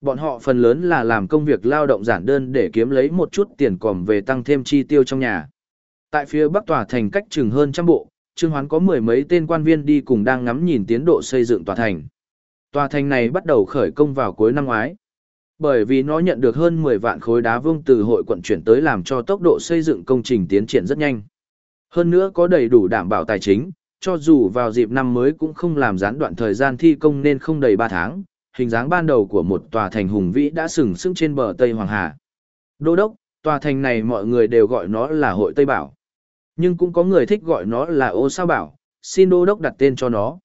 Bọn họ phần lớn là làm công việc lao động giản đơn để kiếm lấy một chút tiền còm về tăng thêm chi tiêu trong nhà. Tại phía bắc tòa thành cách chừng hơn trăm bộ, Trương Hoán có mười mấy tên quan viên đi cùng đang ngắm nhìn tiến độ xây dựng tòa thành. Tòa thành này bắt đầu khởi công vào cuối năm ngoái. Bởi vì nó nhận được hơn 10 vạn khối đá vương từ hội quận chuyển tới làm cho tốc độ xây dựng công trình tiến triển rất nhanh. Hơn nữa có đầy đủ đảm bảo tài chính, cho dù vào dịp năm mới cũng không làm gián đoạn thời gian thi công nên không đầy 3 tháng, hình dáng ban đầu của một tòa thành hùng vĩ đã sừng sững trên bờ Tây Hoàng Hà. Đô đốc, tòa thành này mọi người đều gọi nó là hội Tây Bảo. Nhưng cũng có người thích gọi nó là ô sao bảo, xin đô đốc đặt tên cho nó.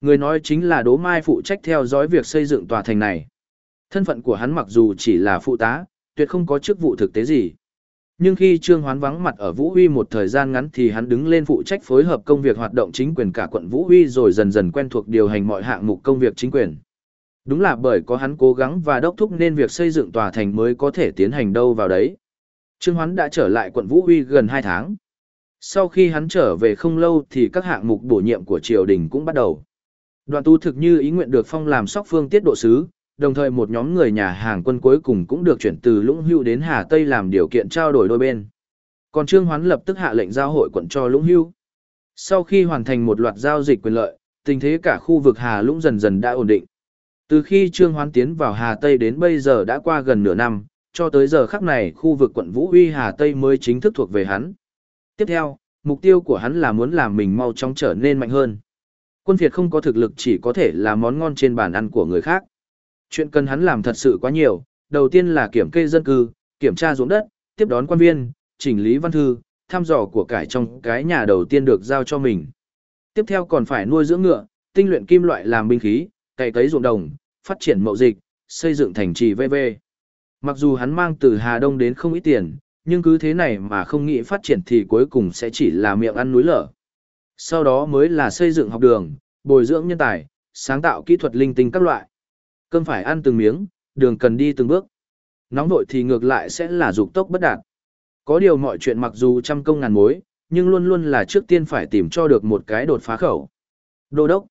Người nói chính là Đỗ Mai phụ trách theo dõi việc xây dựng tòa thành này. Thân phận của hắn mặc dù chỉ là phụ tá, tuyệt không có chức vụ thực tế gì. Nhưng khi Trương Hoán vắng mặt ở Vũ Huy một thời gian ngắn thì hắn đứng lên phụ trách phối hợp công việc hoạt động chính quyền cả quận Vũ Huy rồi dần dần quen thuộc điều hành mọi hạng mục công việc chính quyền. Đúng là bởi có hắn cố gắng và đốc thúc nên việc xây dựng tòa thành mới có thể tiến hành đâu vào đấy. Trương Hoán đã trở lại quận Vũ Huy gần 2 tháng. Sau khi hắn trở về không lâu thì các hạng mục bổ nhiệm của triều đình cũng bắt đầu. Đoạn tu thực như ý nguyện được phong làm sóc phương tiết độ sứ, đồng thời một nhóm người nhà hàng quân cuối cùng cũng được chuyển từ Lũng Hưu đến Hà Tây làm điều kiện trao đổi đôi bên. Còn Trương Hoán lập tức hạ lệnh giao hội quận cho Lũng Hưu. Sau khi hoàn thành một loạt giao dịch quyền lợi, tình thế cả khu vực Hà Lũng dần dần đã ổn định. Từ khi Trương Hoán tiến vào Hà Tây đến bây giờ đã qua gần nửa năm, cho tới giờ khắc này khu vực quận Vũ Huy Hà Tây mới chính thức thuộc về hắn. Tiếp theo, mục tiêu của hắn là muốn làm mình mau chóng trở nên mạnh hơn. Quân Việt không có thực lực chỉ có thể là món ngon trên bàn ăn của người khác. Chuyện cần hắn làm thật sự quá nhiều, đầu tiên là kiểm kê dân cư, kiểm tra ruộng đất, tiếp đón quan viên, chỉnh lý văn thư, thăm dò của cải trong cái nhà đầu tiên được giao cho mình. Tiếp theo còn phải nuôi dưỡng ngựa, tinh luyện kim loại làm binh khí, cày cấy ruộng đồng, phát triển mậu dịch, xây dựng thành trì v.v. Mặc dù hắn mang từ Hà Đông đến không ít tiền, nhưng cứ thế này mà không nghĩ phát triển thì cuối cùng sẽ chỉ là miệng ăn núi lở. Sau đó mới là xây dựng học đường, bồi dưỡng nhân tài, sáng tạo kỹ thuật linh tinh các loại. Cơm phải ăn từng miếng, đường cần đi từng bước. Nóng vội thì ngược lại sẽ là dục tốc bất đạt. Có điều mọi chuyện mặc dù trăm công ngàn mối, nhưng luôn luôn là trước tiên phải tìm cho được một cái đột phá khẩu. Đô đốc.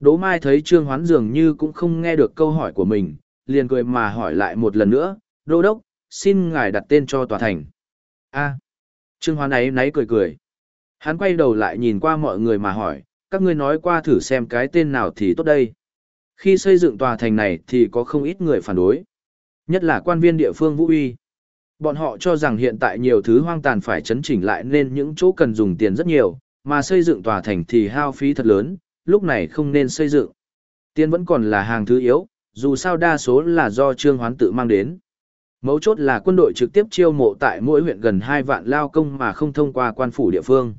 Đỗ Mai thấy Trương Hoán dường như cũng không nghe được câu hỏi của mình, liền cười mà hỏi lại một lần nữa, Đô đốc, xin ngài đặt tên cho tòa thành. A. Trương Hoán ấy náy cười cười. Hắn quay đầu lại nhìn qua mọi người mà hỏi, các ngươi nói qua thử xem cái tên nào thì tốt đây. Khi xây dựng tòa thành này thì có không ít người phản đối. Nhất là quan viên địa phương Vũ Uy. Bọn họ cho rằng hiện tại nhiều thứ hoang tàn phải chấn chỉnh lại nên những chỗ cần dùng tiền rất nhiều, mà xây dựng tòa thành thì hao phí thật lớn, lúc này không nên xây dựng. Tiền vẫn còn là hàng thứ yếu, dù sao đa số là do Trương Hoán tự mang đến. Mấu chốt là quân đội trực tiếp chiêu mộ tại mỗi huyện gần 2 vạn lao công mà không thông qua quan phủ địa phương.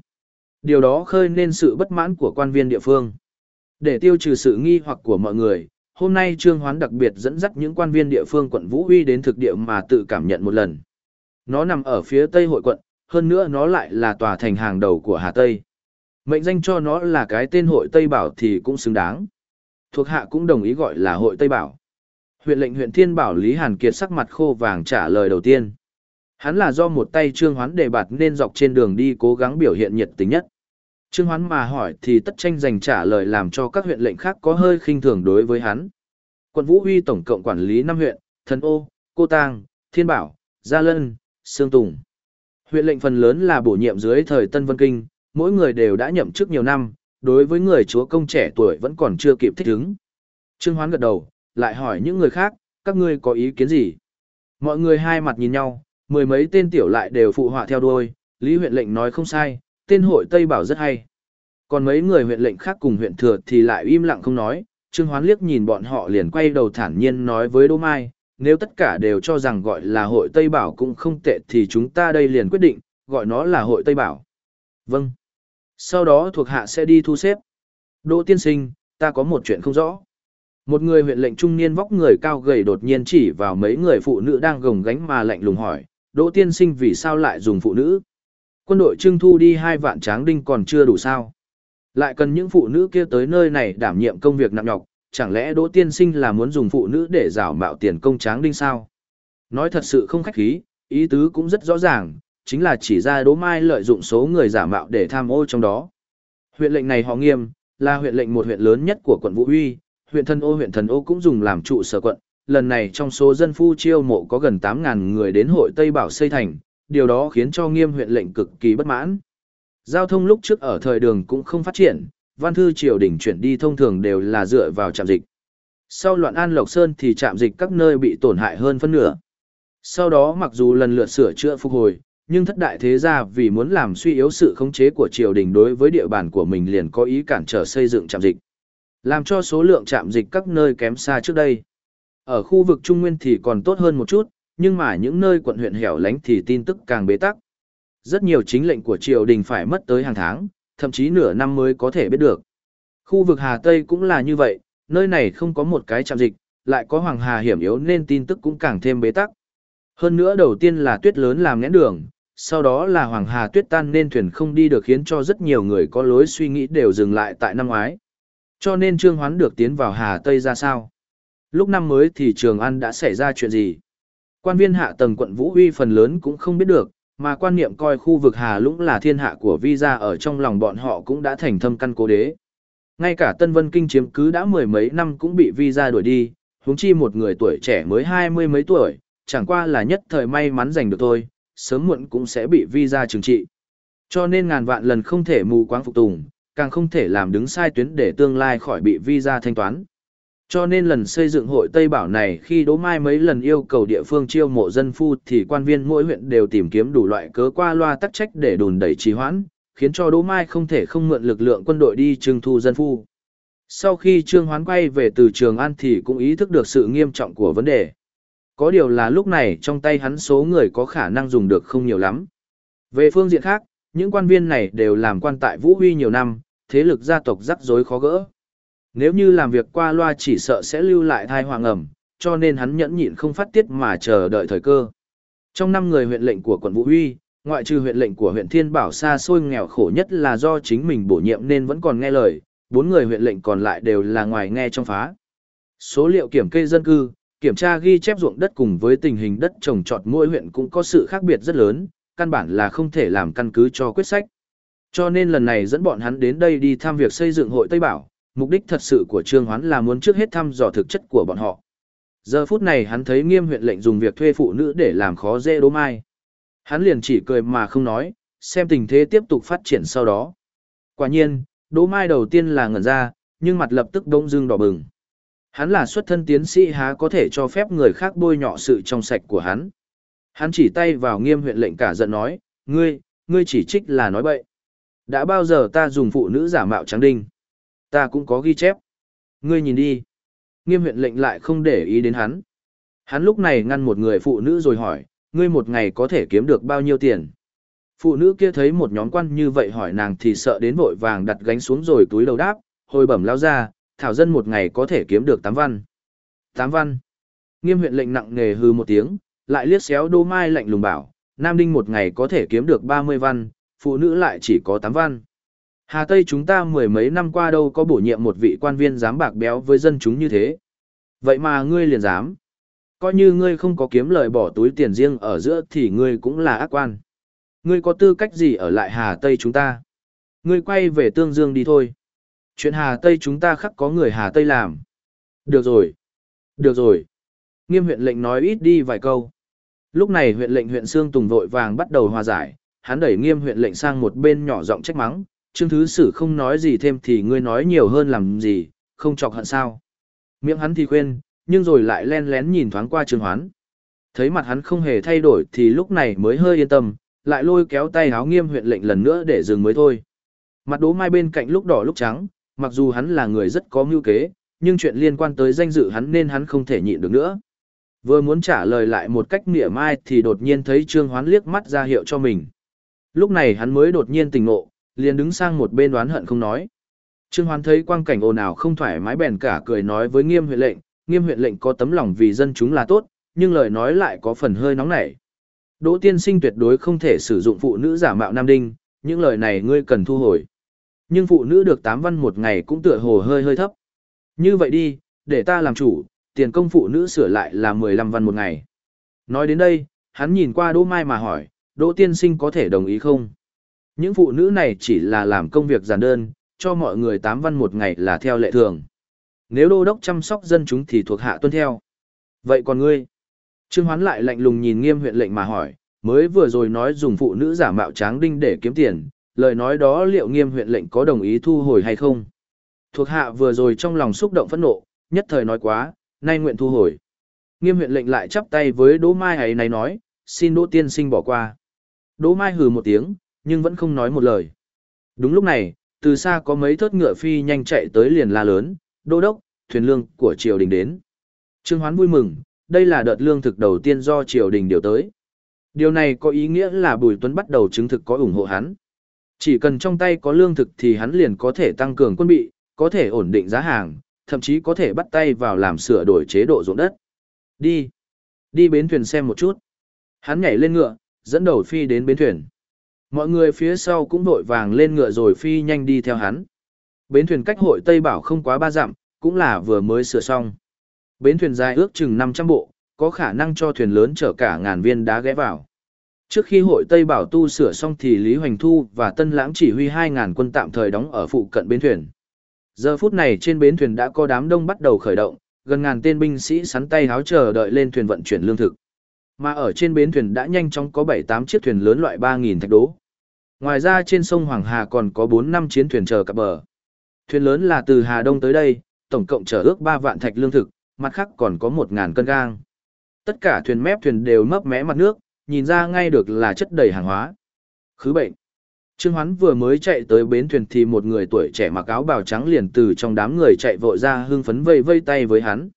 Điều đó khơi nên sự bất mãn của quan viên địa phương. Để tiêu trừ sự nghi hoặc của mọi người, hôm nay Trương Hoán đặc biệt dẫn dắt những quan viên địa phương quận Vũ Uy đến thực địa mà tự cảm nhận một lần. Nó nằm ở phía tây hội quận, hơn nữa nó lại là tòa thành hàng đầu của Hà Tây. Mệnh danh cho nó là cái tên hội Tây Bảo thì cũng xứng đáng. Thuộc hạ cũng đồng ý gọi là hội Tây Bảo. Huyện lệnh huyện Thiên Bảo Lý Hàn Kiệt sắc mặt khô vàng trả lời đầu tiên. Hắn là do một tay Trương Hoán đề bạt nên dọc trên đường đi cố gắng biểu hiện nhiệt tình nhất. Trương Hoán mà hỏi thì tất tranh giành trả lời làm cho các huyện lệnh khác có hơi khinh thường đối với hắn. Quận Vũ Huy tổng cộng quản lý 5 huyện, Thần Ô, Cô Tang, Thiên Bảo, Gia Lân, Sương Tùng. Huyện lệnh phần lớn là bổ nhiệm dưới thời Tân Vân Kinh, mỗi người đều đã nhậm chức nhiều năm, đối với người chúa công trẻ tuổi vẫn còn chưa kịp thích ứng. Trương Hoán gật đầu, lại hỏi những người khác, các ngươi có ý kiến gì? Mọi người hai mặt nhìn nhau, mười mấy tên tiểu lại đều phụ họa theo đuôi, Lý huyện lệnh nói không sai, tên hội Tây Bảo rất hay. Còn mấy người huyện lệnh khác cùng huyện thừa thì lại im lặng không nói, Trương Hoán liếc nhìn bọn họ liền quay đầu thản nhiên nói với Đỗ Mai, nếu tất cả đều cho rằng gọi là hội Tây Bảo cũng không tệ thì chúng ta đây liền quyết định, gọi nó là hội Tây Bảo. Vâng. Sau đó thuộc hạ sẽ đi thu xếp. Đỗ tiên sinh, ta có một chuyện không rõ. Một người huyện lệnh trung niên vóc người cao gầy đột nhiên chỉ vào mấy người phụ nữ đang gồng gánh mà lạnh lùng hỏi, Đỗ tiên sinh vì sao lại dùng phụ nữ? Quân đội trưng thu đi hai vạn tráng đinh còn chưa đủ sao? Lại cần những phụ nữ kia tới nơi này đảm nhiệm công việc nặng nhọc, chẳng lẽ Đỗ tiên sinh là muốn dùng phụ nữ để rảo mạo tiền công tráng đinh sao? Nói thật sự không khách khí, ý tứ cũng rất rõ ràng, chính là chỉ ra Đỗ Mai lợi dụng số người giả mạo để tham ô trong đó. Huyện lệnh này họ nghiêm, là huyện lệnh một huyện lớn nhất của quận Vũ Huy, huyện thần ô huyện thần ô cũng dùng làm trụ sở quận. Lần này trong số dân phu chiêu mộ có gần 8.000 người đến hội Tây Bảo xây thành, điều đó khiến cho nghiêm huyện lệnh cực kỳ bất mãn. Giao thông lúc trước ở thời đường cũng không phát triển, văn thư triều đình chuyển đi thông thường đều là dựa vào trạm dịch. Sau loạn An Lộc Sơn thì trạm dịch các nơi bị tổn hại hơn phân nửa. Sau đó mặc dù lần lượt sửa chữa phục hồi, nhưng thất đại thế gia vì muốn làm suy yếu sự khống chế của triều đình đối với địa bàn của mình liền có ý cản trở xây dựng trạm dịch. Làm cho số lượng trạm dịch các nơi kém xa trước đây. Ở khu vực Trung Nguyên thì còn tốt hơn một chút, nhưng mà những nơi quận huyện hẻo lánh thì tin tức càng bế tắc. Rất nhiều chính lệnh của triều đình phải mất tới hàng tháng, thậm chí nửa năm mới có thể biết được. Khu vực Hà Tây cũng là như vậy, nơi này không có một cái trạm dịch, lại có Hoàng Hà hiểm yếu nên tin tức cũng càng thêm bế tắc. Hơn nữa đầu tiên là tuyết lớn làm nghẽn đường, sau đó là Hoàng Hà tuyết tan nên thuyền không đi được khiến cho rất nhiều người có lối suy nghĩ đều dừng lại tại năm ngoái. Cho nên Trương Hoán được tiến vào Hà Tây ra sao? Lúc năm mới thì Trường An đã xảy ra chuyện gì? Quan viên hạ tầng quận Vũ Huy phần lớn cũng không biết được, mà quan niệm coi khu vực Hà Lũng là thiên hạ của Vi gia ở trong lòng bọn họ cũng đã thành thâm căn cố đế. Ngay cả Tân Vân Kinh chiếm cứ đã mười mấy năm cũng bị Vi gia đuổi đi, huống chi một người tuổi trẻ mới hai mươi mấy tuổi, chẳng qua là nhất thời may mắn giành được thôi, sớm muộn cũng sẽ bị visa trừng trị. Cho nên ngàn vạn lần không thể mù quáng phục tùng, càng không thể làm đứng sai tuyến để tương lai khỏi bị visa thanh toán. Cho nên lần xây dựng hội Tây Bảo này khi Đỗ Mai mấy lần yêu cầu địa phương chiêu mộ dân phu thì quan viên mỗi huyện đều tìm kiếm đủ loại cớ qua loa tắc trách để đùn đẩy trì hoãn, khiến cho Đỗ Mai không thể không mượn lực lượng quân đội đi trưng thu dân phu. Sau khi Trương Hoán quay về từ Trường An thì cũng ý thức được sự nghiêm trọng của vấn đề. Có điều là lúc này trong tay hắn số người có khả năng dùng được không nhiều lắm. Về phương diện khác, những quan viên này đều làm quan tại Vũ Huy nhiều năm, thế lực gia tộc rắc rối khó gỡ. Nếu như làm việc qua loa chỉ sợ sẽ lưu lại thai hoàng ẩm, cho nên hắn nhẫn nhịn không phát tiết mà chờ đợi thời cơ. Trong năm người huyện lệnh của quận Vũ Huy, ngoại trừ huyện lệnh của huyện Thiên Bảo xa xôi nghèo khổ nhất là do chính mình bổ nhiệm nên vẫn còn nghe lời, bốn người huyện lệnh còn lại đều là ngoài nghe trong phá. Số liệu kiểm kê dân cư, kiểm tra ghi chép ruộng đất cùng với tình hình đất trồng trọt mỗi huyện cũng có sự khác biệt rất lớn, căn bản là không thể làm căn cứ cho quyết sách. Cho nên lần này dẫn bọn hắn đến đây đi thăm việc xây dựng hội Tây Bảo, mục đích thật sự của Trương Hoán là muốn trước hết thăm dò thực chất của bọn họ. Giờ phút này hắn thấy nghiêm huyện lệnh dùng việc thuê phụ nữ để làm khó dễ đố mai. Hắn liền chỉ cười mà không nói, xem tình thế tiếp tục phát triển sau đó. Quả nhiên, đố mai đầu tiên là ngẩn ra, nhưng mặt lập tức đông dưng đỏ bừng. Hắn là xuất thân tiến sĩ há có thể cho phép người khác bôi nhọ sự trong sạch của hắn. Hắn chỉ tay vào nghiêm huyện lệnh cả giận nói, ngươi, ngươi chỉ trích là nói bậy. Đã bao giờ ta dùng phụ nữ giả mạo trắng đinh? Ta cũng có ghi chép. Ngươi nhìn đi. Nghiêm huyện lệnh lại không để ý đến hắn. Hắn lúc này ngăn một người phụ nữ rồi hỏi, ngươi một ngày có thể kiếm được bao nhiêu tiền? Phụ nữ kia thấy một nhóm quan như vậy hỏi nàng thì sợ đến vội vàng đặt gánh xuống rồi túi đầu đáp, hồi bẩm lao ra, thảo dân một ngày có thể kiếm được tám văn. tám văn. Nghiêm huyện lệnh nặng nề hư một tiếng, lại liếc xéo đô mai lạnh lùng bảo, Nam Đinh một ngày có thể kiếm được 30 văn, phụ nữ lại chỉ có tám văn. Hà Tây chúng ta mười mấy năm qua đâu có bổ nhiệm một vị quan viên dám bạc béo với dân chúng như thế. Vậy mà ngươi liền dám. Coi như ngươi không có kiếm lời bỏ túi tiền riêng ở giữa thì ngươi cũng là ác quan. Ngươi có tư cách gì ở lại Hà Tây chúng ta? Ngươi quay về Tương Dương đi thôi. Chuyện Hà Tây chúng ta khắc có người Hà Tây làm. Được rồi. Được rồi. Nghiêm huyện lệnh nói ít đi vài câu. Lúc này huyện lệnh huyện Sương Tùng vội vàng bắt đầu hòa giải, hắn đẩy nghiêm huyện lệnh sang một bên nhỏ giọng trách mắng, Trương Thứ Sử không nói gì thêm thì ngươi nói nhiều hơn làm gì, không chọc hận sao. Miệng hắn thì khuyên, nhưng rồi lại len lén nhìn thoáng qua Trương Hoán. Thấy mặt hắn không hề thay đổi thì lúc này mới hơi yên tâm, lại lôi kéo tay háo nghiêm huyện lệnh lần nữa để dừng mới thôi. Mặt đố mai bên cạnh lúc đỏ lúc trắng, mặc dù hắn là người rất có mưu kế, nhưng chuyện liên quan tới danh dự hắn nên hắn không thể nhịn được nữa. Vừa muốn trả lời lại một cách mỉa mai thì đột nhiên thấy Trương Hoán liếc mắt ra hiệu cho mình. Lúc này hắn mới đột nhiên tỉnh ngộ, liền đứng sang một bên đoán hận không nói. Trương Hoán thấy quang cảnh ồn ào không thoải mái bèn cả cười nói với Nghiêm huyện lệnh, Nghiêm huyện lệnh có tấm lòng vì dân chúng là tốt, nhưng lời nói lại có phần hơi nóng nảy. Đỗ tiên sinh tuyệt đối không thể sử dụng phụ nữ giả mạo nam đinh, những lời này ngươi cần thu hồi. Nhưng phụ nữ được tám văn một ngày cũng tựa hồ hơi hơi thấp. Như vậy đi, để ta làm chủ, tiền công phụ nữ sửa lại là 15 văn một ngày. Nói đến đây, hắn nhìn qua Đỗ Mai mà hỏi, Đỗ tiên sinh có thể đồng ý không? Những phụ nữ này chỉ là làm công việc giản đơn, cho mọi người 8 văn một ngày là theo lệ thường. Nếu đô đốc chăm sóc dân chúng thì thuộc hạ tuân theo. Vậy còn ngươi? Trương Hoán lại lạnh lùng nhìn nghiêm huyện lệnh mà hỏi, mới vừa rồi nói dùng phụ nữ giả mạo tráng đinh để kiếm tiền, lời nói đó liệu nghiêm huyện lệnh có đồng ý thu hồi hay không? Thuộc hạ vừa rồi trong lòng xúc động phẫn nộ, nhất thời nói quá, nay nguyện thu hồi. Nghiêm huyện lệnh lại chắp tay với Đỗ Mai ấy này nói, xin Đỗ tiên sinh bỏ qua. Đỗ Mai hừ một tiếng, nhưng vẫn không nói một lời. Đúng lúc này, từ xa có mấy thớt ngựa phi nhanh chạy tới liền la lớn, đô đốc, thuyền lương của triều đình đến. Trương Hoán vui mừng, đây là đợt lương thực đầu tiên do triều đình điều tới. Điều này có ý nghĩa là Bùi Tuấn bắt đầu chứng thực có ủng hộ hắn. Chỉ cần trong tay có lương thực thì hắn liền có thể tăng cường quân bị, có thể ổn định giá hàng, thậm chí có thể bắt tay vào làm sửa đổi chế độ ruộng đất. Đi, đi bến thuyền xem một chút. Hắn nhảy lên ngựa, dẫn đầu phi đến bến thuyền. Mọi người phía sau cũng vội vàng lên ngựa rồi phi nhanh đi theo hắn. Bến thuyền cách hội Tây Bảo không quá ba dặm, cũng là vừa mới sửa xong. Bến thuyền dài ước chừng 500 bộ, có khả năng cho thuyền lớn chở cả ngàn viên đá ghé vào. Trước khi hội Tây Bảo tu sửa xong thì Lý Hoành Thu và Tân Lãng chỉ huy 2.000 quân tạm thời đóng ở phụ cận bến thuyền. Giờ phút này trên bến thuyền đã có đám đông bắt đầu khởi động, gần ngàn tên binh sĩ sắn tay háo chờ đợi lên thuyền vận chuyển lương thực. Mà ở trên bến thuyền đã nhanh chóng có 7-8 chiếc thuyền lớn loại 3.000 thạch đố. Ngoài ra trên sông Hoàng Hà còn có 4-5 chiến thuyền chờ cập bờ. Thuyền lớn là từ Hà Đông tới đây, tổng cộng chở ước 3 vạn thạch lương thực, mặt khác còn có 1.000 cân gang. Tất cả thuyền mép thuyền đều mấp mé mặt nước, nhìn ra ngay được là chất đầy hàng hóa. Khứ bệnh. Trương Hoán vừa mới chạy tới bến thuyền thì một người tuổi trẻ mặc áo bào trắng liền từ trong đám người chạy vội ra hưng phấn vây vây tay với hắn.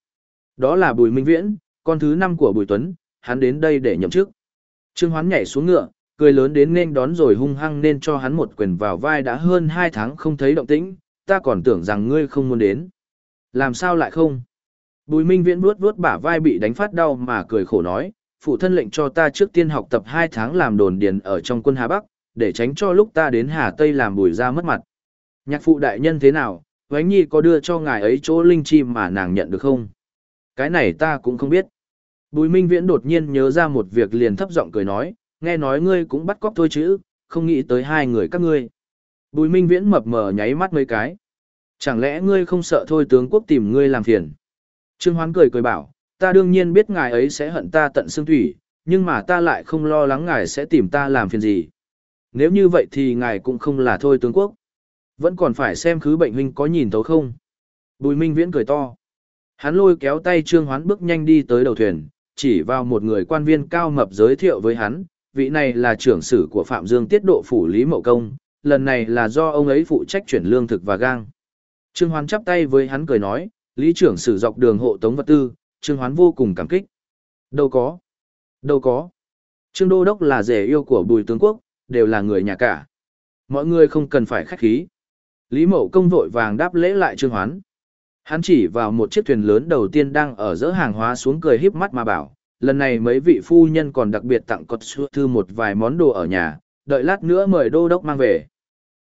Đó là Bùi Minh Viễn, con thứ năm của Bùi Tuấn, hắn đến đây để nhậm chức. Trương Hoán nhảy xuống ngựa, cười lớn đến nên đón rồi hung hăng nên cho hắn một quyền vào vai đã hơn hai tháng không thấy động tĩnh, ta còn tưởng rằng ngươi không muốn đến. Làm sao lại không? Bùi Minh Viễn vuốt vuốt bả vai bị đánh phát đau mà cười khổ nói, phụ thân lệnh cho ta trước tiên học tập 2 tháng làm đồn điền ở trong quân Hà Bắc, để tránh cho lúc ta đến Hà Tây làm bùi ra mất mặt. Nhạc phụ đại nhân thế nào, Vánh Nhi có đưa cho ngài ấy chỗ linh chi mà nàng nhận được không? Cái này ta cũng không biết. Bùi Minh Viễn đột nhiên nhớ ra một việc liền thấp giọng cười nói, nghe nói ngươi cũng bắt cóc thôi chứ, không nghĩ tới hai người các ngươi. Bùi Minh Viễn mập mờ nháy mắt mấy cái. Chẳng lẽ ngươi không sợ thôi tướng quốc tìm ngươi làm phiền? Trương Hoán cười cười bảo, ta đương nhiên biết ngài ấy sẽ hận ta tận xương thủy, nhưng mà ta lại không lo lắng ngài sẽ tìm ta làm phiền gì. Nếu như vậy thì ngài cũng không là thôi tướng quốc. Vẫn còn phải xem khứ bệnh huynh có nhìn thấu không. Bùi Minh Viễn cười to. Hắn lôi kéo tay Trương Hoán bước nhanh đi tới đầu thuyền, chỉ vào một người quan viên cao mập giới thiệu với hắn, vị này là trưởng sử của Phạm Dương Tiết Độ Phủ Lý Mậu Công, lần này là do ông ấy phụ trách chuyển lương thực và gang. Trương Hoán chắp tay với hắn cười nói, Lý trưởng sử dọc đường hộ tống vật tư, Trương Hoán vô cùng cảm kích. Đâu có. Đâu có. Trương Đô Đốc là rể yêu của Bùi Tướng Quốc, đều là người nhà cả. Mọi người không cần phải khách khí. Lý Mậu Công vội vàng đáp lễ lại Trương Hoán. Hắn chỉ vào một chiếc thuyền lớn đầu tiên đang ở giữa hàng hóa xuống cười híp mắt mà bảo, lần này mấy vị phu nhân còn đặc biệt tặng cột sư thư một vài món đồ ở nhà, đợi lát nữa mời đô đốc mang về.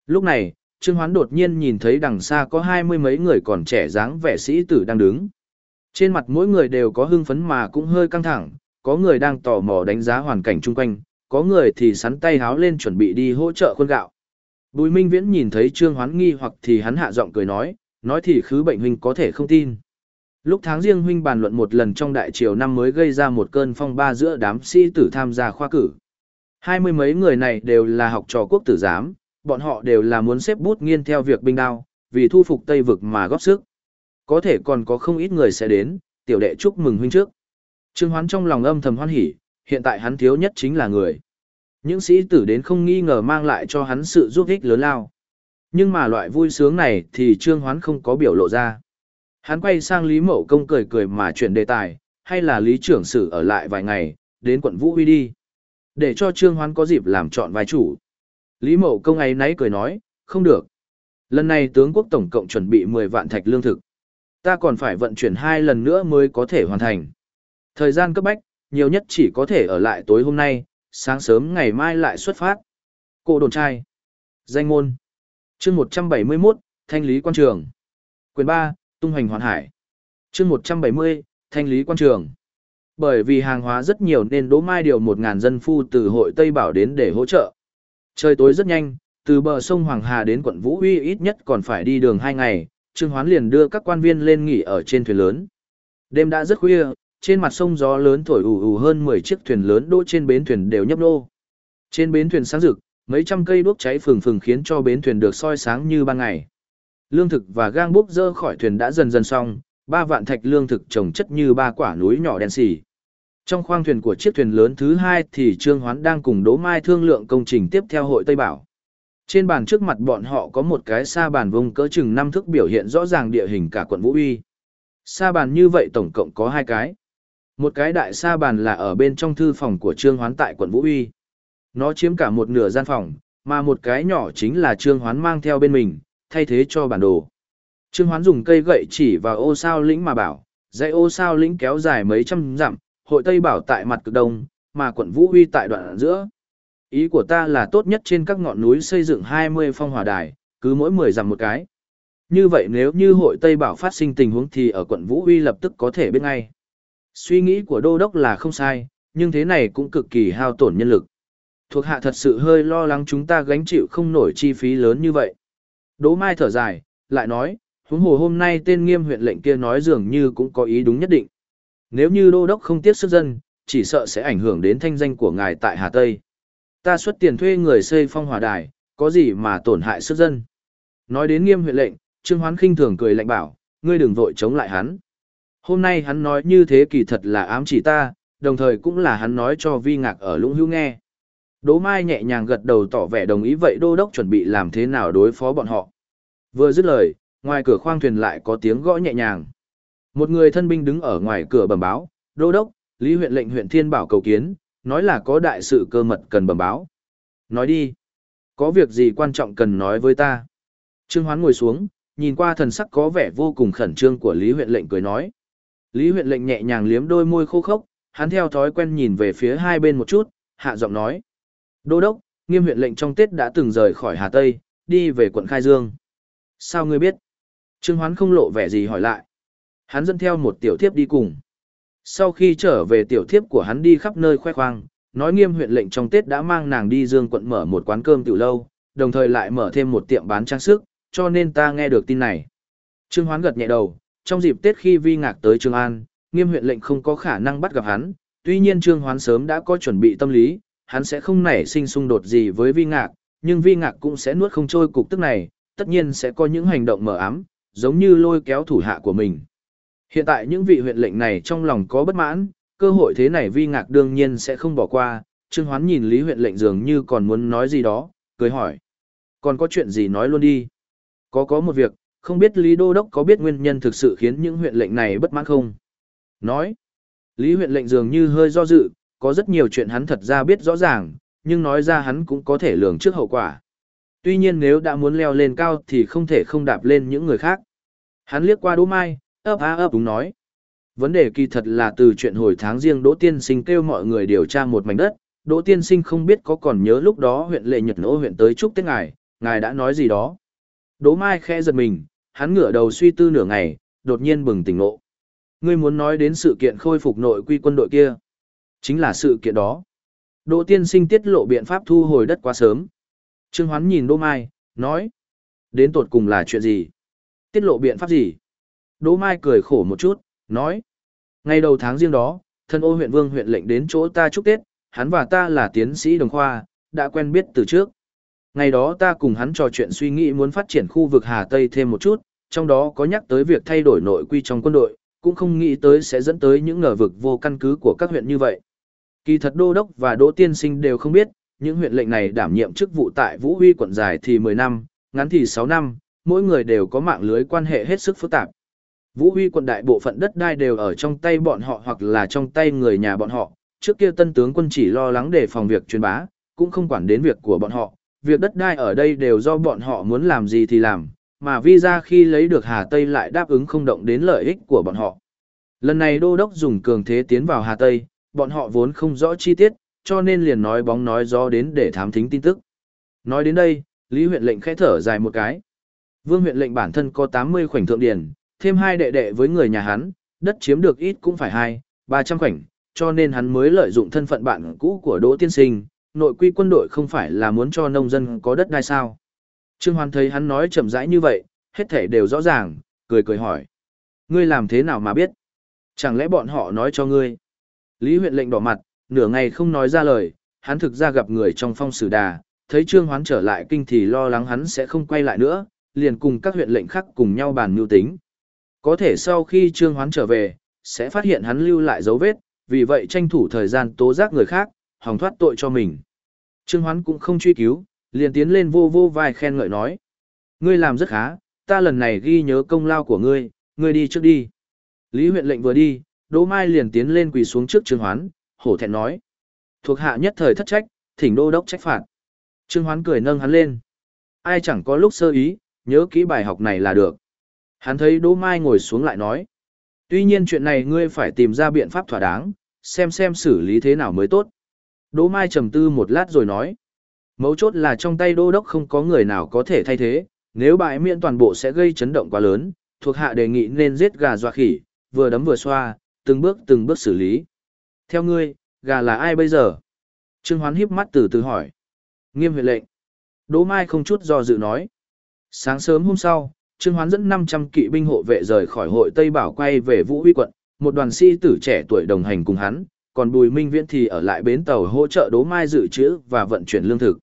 Lúc này, Trương Hoán đột nhiên nhìn thấy đằng xa có hai mươi mấy người còn trẻ dáng vẻ sĩ tử đang đứng. Trên mặt mỗi người đều có hưng phấn mà cũng hơi căng thẳng, có người đang tò mò đánh giá hoàn cảnh chung quanh, có người thì sắn tay háo lên chuẩn bị đi hỗ trợ khuôn gạo. Bùi Minh Viễn nhìn thấy Trương Hoán nghi hoặc thì hắn hạ giọng cười nói, nói thì khứ bệnh huynh có thể không tin. Lúc tháng riêng huynh bàn luận một lần trong đại triều năm mới gây ra một cơn phong ba giữa đám sĩ tử tham gia khoa cử. Hai mươi mấy người này đều là học trò quốc tử giám, bọn họ đều là muốn xếp bút nghiên theo việc binh đao, vì thu phục Tây vực mà góp sức. Có thể còn có không ít người sẽ đến, tiểu đệ chúc mừng huynh trước. Trương Hoán trong lòng âm thầm hoan hỉ, hiện tại hắn thiếu nhất chính là người. Những sĩ tử đến không nghi ngờ mang lại cho hắn sự giúp ích lớn lao. Nhưng mà loại vui sướng này thì Trương Hoán không có biểu lộ ra. Hắn quay sang Lý Mậu Công cười cười mà chuyển đề tài, hay là Lý trưởng sử ở lại vài ngày, đến quận Vũ Huy đi. Để cho Trương Hoán có dịp làm chọn vai chủ. Lý Mậu Công ấy nấy cười nói, không được. Lần này tướng quốc tổng cộng chuẩn bị 10 vạn thạch lương thực. Ta còn phải vận chuyển hai lần nữa mới có thể hoàn thành. Thời gian cấp bách, nhiều nhất chỉ có thể ở lại tối hôm nay, sáng sớm ngày mai lại xuất phát. Cô đồn trai. Danh ngôn. chương 171, Thanh lý quan trường. Quyền 3, Tung hoành hoàn hải. chương 170, Thanh lý quan trường. Bởi vì hàng hóa rất nhiều nên Đỗ Mai điều 1.000 dân phu từ hội Tây Bảo đến để hỗ trợ. Trời tối rất nhanh, từ bờ sông Hoàng Hà đến quận Vũ Uy ít nhất còn phải đi đường 2 ngày, Trương Hoán liền đưa các quan viên lên nghỉ ở trên thuyền lớn. Đêm đã rất khuya, trên mặt sông gió lớn thổi ù ù hơn 10 chiếc thuyền lớn đỗ trên bến thuyền đều nhấp nô. Trên bến thuyền sáng rực, mấy trăm cây đuốc cháy phừng phừng khiến cho bến thuyền được soi sáng như ban ngày. Lương thực và gang bốc dơ khỏi thuyền đã dần dần xong, ba vạn thạch lương thực trồng chất như ba quả núi nhỏ đen xì. Trong khoang thuyền của chiếc thuyền lớn thứ hai thì Trương Hoán đang cùng Đỗ Mai thương lượng công trình tiếp theo hội Tây Bảo. Trên bàn trước mặt bọn họ có một cái sa bàn vùng cỡ chừng năm thước biểu hiện rõ ràng địa hình cả quận Vũ Uy. Sa bàn như vậy tổng cộng có hai cái. Một cái đại sa bàn là ở bên trong thư phòng của Trương Hoán tại quận Vũ Uy. Nó chiếm cả một nửa gian phòng, mà một cái nhỏ chính là Trương Hoán mang theo bên mình, thay thế cho bản đồ. Trương Hoán dùng cây gậy chỉ vào ô sao lĩnh mà bảo, dãy ô sao lĩnh kéo dài mấy trăm dặm, hội Tây Bảo tại mặt cực đông, mà quận Vũ Huy tại đoạn giữa. Ý của ta là tốt nhất trên các ngọn núi xây dựng 20 phong hỏa đài, cứ mỗi 10 dặm một cái. Như vậy nếu như hội Tây Bảo phát sinh tình huống thì ở quận Vũ Huy lập tức có thể biết ngay. Suy nghĩ của đô đốc là không sai, nhưng thế này cũng cực kỳ hao tổn nhân lực. Thuộc hạ thật sự hơi lo lắng chúng ta gánh chịu không nổi chi phí lớn như vậy. Đỗ Mai thở dài, lại nói, huống hồ hôm nay tên nghiêm huyện lệnh kia nói dường như cũng có ý đúng nhất định. Nếu như đô đốc không tiếc sức dân, chỉ sợ sẽ ảnh hưởng đến thanh danh của ngài tại Hà Tây. Ta xuất tiền thuê người xây phong hỏa đài, có gì mà tổn hại sức dân. Nói đến nghiêm huyện lệnh, Trương Hoán khinh thường cười lạnh bảo, ngươi đừng vội chống lại hắn. Hôm nay hắn nói như thế kỳ thật là ám chỉ ta, đồng thời cũng là hắn nói cho vi ngạc ở lũng hữu nghe. Đỗ Mai nhẹ nhàng gật đầu tỏ vẻ đồng ý vậy đô đốc chuẩn bị làm thế nào đối phó bọn họ. Vừa dứt lời, ngoài cửa khoang thuyền lại có tiếng gõ nhẹ nhàng. Một người thân binh đứng ở ngoài cửa bẩm báo, đô đốc, Lý huyện lệnh huyện Thiên Bảo cầu kiến, nói là có đại sự cơ mật cần bẩm báo. Nói đi. Có việc gì quan trọng cần nói với ta? Trương Hoán ngồi xuống, nhìn qua thần sắc có vẻ vô cùng khẩn trương của Lý huyện lệnh cười nói. Lý huyện lệnh nhẹ nhàng liếm đôi môi khô khốc, hắn theo thói quen nhìn về phía hai bên một chút, hạ giọng nói. Đô đốc, nghiêm huyện lệnh trong Tết đã từng rời khỏi Hà Tây, đi về quận Khai Dương. Sao ngươi biết? Trương Hoán không lộ vẻ gì hỏi lại. Hắn dẫn theo một tiểu thiếp đi cùng. Sau khi trở về tiểu thiếp của hắn đi khắp nơi khoe khoang, nói nghiêm huyện lệnh trong Tết đã mang nàng đi Dương quận mở một quán cơm tiểu lâu, đồng thời lại mở thêm một tiệm bán trang sức, cho nên ta nghe được tin này. Trương Hoán gật nhẹ đầu, trong dịp Tết khi vi ngạc tới Trương An, nghiêm huyện lệnh không có khả năng bắt gặp hắn, tuy nhiên Trương Hoán sớm đã có chuẩn bị tâm lý, hắn sẽ không nảy sinh xung đột gì với vi ngạc, nhưng vi ngạc cũng sẽ nuốt không trôi cục tức này, tất nhiên sẽ có những hành động mở ám, giống như lôi kéo thủ hạ của mình. Hiện tại những vị huyện lệnh này trong lòng có bất mãn, cơ hội thế này vi ngạc đương nhiên sẽ không bỏ qua, Trương Hoán nhìn Lý huyện lệnh dường như còn muốn nói gì đó, cười hỏi. Còn có chuyện gì nói luôn đi. Có có một việc, không biết Lý Đô Đốc có biết nguyên nhân thực sự khiến những huyện lệnh này bất mãn không? Nói. Lý huyện lệnh dường như hơi do dự, có rất nhiều chuyện hắn thật ra biết rõ ràng, nhưng nói ra hắn cũng có thể lường trước hậu quả. Tuy nhiên nếu đã muốn leo lên cao thì không thể không đạp lên những người khác. Hắn liếc qua Đỗ Mai, ấp á ấp đúng nói. Vấn đề kỳ thật là từ chuyện hồi tháng riêng Đỗ Tiên Sinh kêu mọi người điều tra một mảnh đất, Đỗ Tiên Sinh không biết có còn nhớ lúc đó huyện lệ nhật nỗ huyện tới chúc Tết ngài, ngài đã nói gì đó. Đỗ Mai khẽ giật mình, hắn ngửa đầu suy tư nửa ngày, đột nhiên bừng tỉnh ngộ. Ngươi muốn nói đến sự kiện khôi phục nội quy quân đội kia. Chính là sự kiện đó. Đỗ tiên sinh tiết lộ biện pháp thu hồi đất quá sớm. Trương Hoán nhìn Đỗ Mai, nói. Đến tột cùng là chuyện gì? Tiết lộ biện pháp gì? Đỗ Mai cười khổ một chút, nói. Ngày đầu tháng riêng đó, thân ô huyện vương huyện lệnh đến chỗ ta chúc Tết, hắn và ta là tiến sĩ đồng khoa, đã quen biết từ trước. Ngày đó ta cùng hắn trò chuyện suy nghĩ muốn phát triển khu vực Hà Tây thêm một chút, trong đó có nhắc tới việc thay đổi nội quy trong quân đội, cũng không nghĩ tới sẽ dẫn tới những ngờ vực vô căn cứ của các huyện như vậy. Kỳ thật đô đốc và đỗ tiên sinh đều không biết, những huyện lệnh này đảm nhiệm chức vụ tại Vũ Huy quận dài thì 10 năm, ngắn thì 6 năm, mỗi người đều có mạng lưới quan hệ hết sức phức tạp. Vũ Huy quận đại bộ phận đất đai đều ở trong tay bọn họ hoặc là trong tay người nhà bọn họ, trước kia tân tướng quân chỉ lo lắng để phòng việc truyền bá, cũng không quản đến việc của bọn họ, việc đất đai ở đây đều do bọn họ muốn làm gì thì làm, mà visa khi lấy được Hà Tây lại đáp ứng không động đến lợi ích của bọn họ. Lần này đô đốc dùng cường thế tiến vào Hà Tây, bọn họ vốn không rõ chi tiết, cho nên liền nói bóng nói gió đến để thám thính tin tức. Nói đến đây, Lý huyện lệnh khẽ thở dài một cái. Vương huyện lệnh bản thân có 80 khoảnh thượng điển, thêm hai đệ đệ với người nhà hắn, đất chiếm được ít cũng phải hai, 300 khoảnh, cho nên hắn mới lợi dụng thân phận bạn cũ của Đỗ Tiên Sinh, nội quy quân đội không phải là muốn cho nông dân có đất đai sao. Trương Hoan thấy hắn nói chậm rãi như vậy, hết thể đều rõ ràng, cười cười hỏi. Ngươi làm thế nào mà biết? Chẳng lẽ bọn họ nói cho ngươi? Lý huyện lệnh đỏ mặt, nửa ngày không nói ra lời, hắn thực ra gặp người trong phong sử đà, thấy Trương Hoán trở lại kinh thì lo lắng hắn sẽ không quay lại nữa, liền cùng các huyện lệnh khác cùng nhau bàn mưu tính. Có thể sau khi Trương Hoán trở về, sẽ phát hiện hắn lưu lại dấu vết, vì vậy tranh thủ thời gian tố giác người khác, hòng thoát tội cho mình. Trương Hoán cũng không truy cứu, liền tiến lên vô vô vai khen ngợi nói. Ngươi làm rất khá, ta lần này ghi nhớ công lao của ngươi, ngươi đi trước đi. Lý huyện lệnh vừa đi, Đỗ Mai liền tiến lên quỳ xuống trước Trương Hoán, hổ thẹn nói. Thuộc hạ nhất thời thất trách, thỉnh đô đốc trách phạt. Trương Hoán cười nâng hắn lên. Ai chẳng có lúc sơ ý, nhớ kỹ bài học này là được. Hắn thấy Đỗ Mai ngồi xuống lại nói. Tuy nhiên chuyện này ngươi phải tìm ra biện pháp thỏa đáng, xem xem xử lý thế nào mới tốt. Đỗ Mai trầm tư một lát rồi nói. Mấu chốt là trong tay đô đốc không có người nào có thể thay thế, nếu bại miễn toàn bộ sẽ gây chấn động quá lớn, thuộc hạ đề nghị nên giết gà dọa khỉ, vừa đấm vừa xoa, từng bước từng bước xử lý. Theo ngươi, gà là ai bây giờ? Trương Hoán híp mắt từ từ hỏi. Nghiêm huyện lệnh. Đỗ Mai không chút do dự nói. Sáng sớm hôm sau, Trương Hoán dẫn 500 kỵ binh hộ vệ rời khỏi hội Tây Bảo quay về Vũ Huy quận, một đoàn sĩ tử trẻ tuổi đồng hành cùng hắn, còn Bùi Minh Viễn thì ở lại bến tàu hỗ trợ Đỗ Mai dự trữ và vận chuyển lương thực.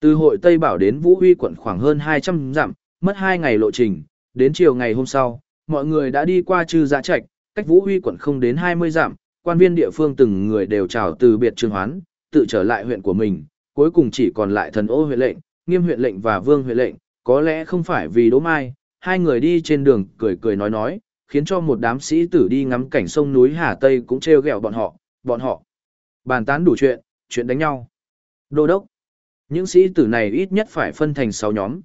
Từ hội Tây Bảo đến Vũ Huy quận khoảng hơn 200 dặm, mất 2 ngày lộ trình, đến chiều ngày hôm sau, mọi người đã đi qua trừ giã trạch, cách Vũ Huy quận không đến 20 dặm, quan viên địa phương từng người đều chào từ biệt Trương Hoán, tự trở lại huyện của mình, cuối cùng chỉ còn lại thần ô huyện lệnh, nghiêm huyện lệnh và vương huyện lệnh, có lẽ không phải vì đỗ mai, hai người đi trên đường cười cười nói nói, khiến cho một đám sĩ tử đi ngắm cảnh sông núi Hà Tây cũng treo gẹo bọn họ, bọn họ bàn tán đủ chuyện, chuyện đánh nhau. Đô đốc, những sĩ tử này ít nhất phải phân thành 6 nhóm.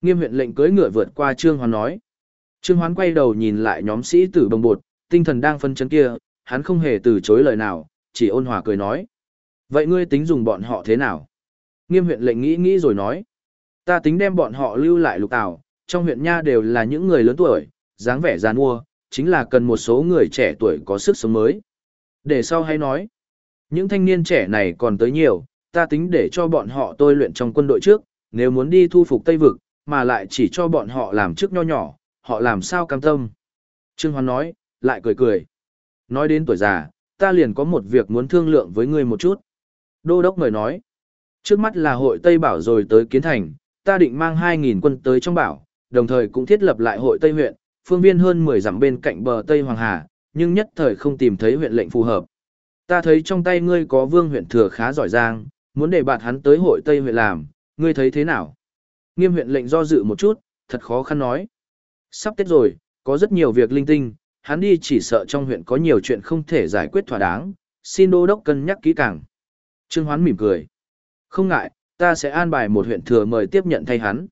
Nghiêm huyện lệnh cưỡi ngựa vượt qua Trương Hoán nói. Trương Hoán quay đầu nhìn lại nhóm sĩ tử bồng bột, tinh thần đang phân chấn kia, hắn không hề từ chối lời nào, chỉ ôn hòa cười nói. Vậy ngươi tính dùng bọn họ thế nào? Nghiêm huyện lệnh nghĩ nghĩ rồi nói. Ta tính đem bọn họ lưu lại lục tảo, trong huyện nha đều là những người lớn tuổi, dáng vẻ già mua, chính là cần một số người trẻ tuổi có sức sống mới. Để sau hay nói, những thanh niên trẻ này còn tới nhiều, ta tính để cho bọn họ tôi luyện trong quân đội trước, nếu muốn đi thu phục Tây Vực, mà lại chỉ cho bọn họ làm chức nho nhỏ, họ làm sao cam tâm. Trương Hoán nói, lại cười cười. Nói đến tuổi già, ta liền có một việc muốn thương lượng với ngươi một chút. Đô đốc người nói, trước mắt là hội Tây Bảo rồi tới Kiến Thành, ta định mang 2.000 quân tới trong bảo, đồng thời cũng thiết lập lại hội Tây huyện, phương viên hơn 10 dặm bên cạnh bờ Tây Hoàng Hà, nhưng nhất thời không tìm thấy huyện lệnh phù hợp. Ta thấy trong tay ngươi có vương huyện thừa khá giỏi giang, muốn để bạt hắn tới hội Tây huyện làm, ngươi thấy thế nào? Nghiêm huyện lệnh do dự một chút, thật khó khăn nói. Sắp Tết rồi, có rất nhiều việc linh tinh, hắn đi chỉ sợ trong huyện có nhiều chuyện không thể giải quyết thỏa đáng, xin đô đốc cân nhắc kỹ càng. Trương Hoán mỉm cười. Không ngại, ta sẽ an bài một huyện thừa mời tiếp nhận thay hắn.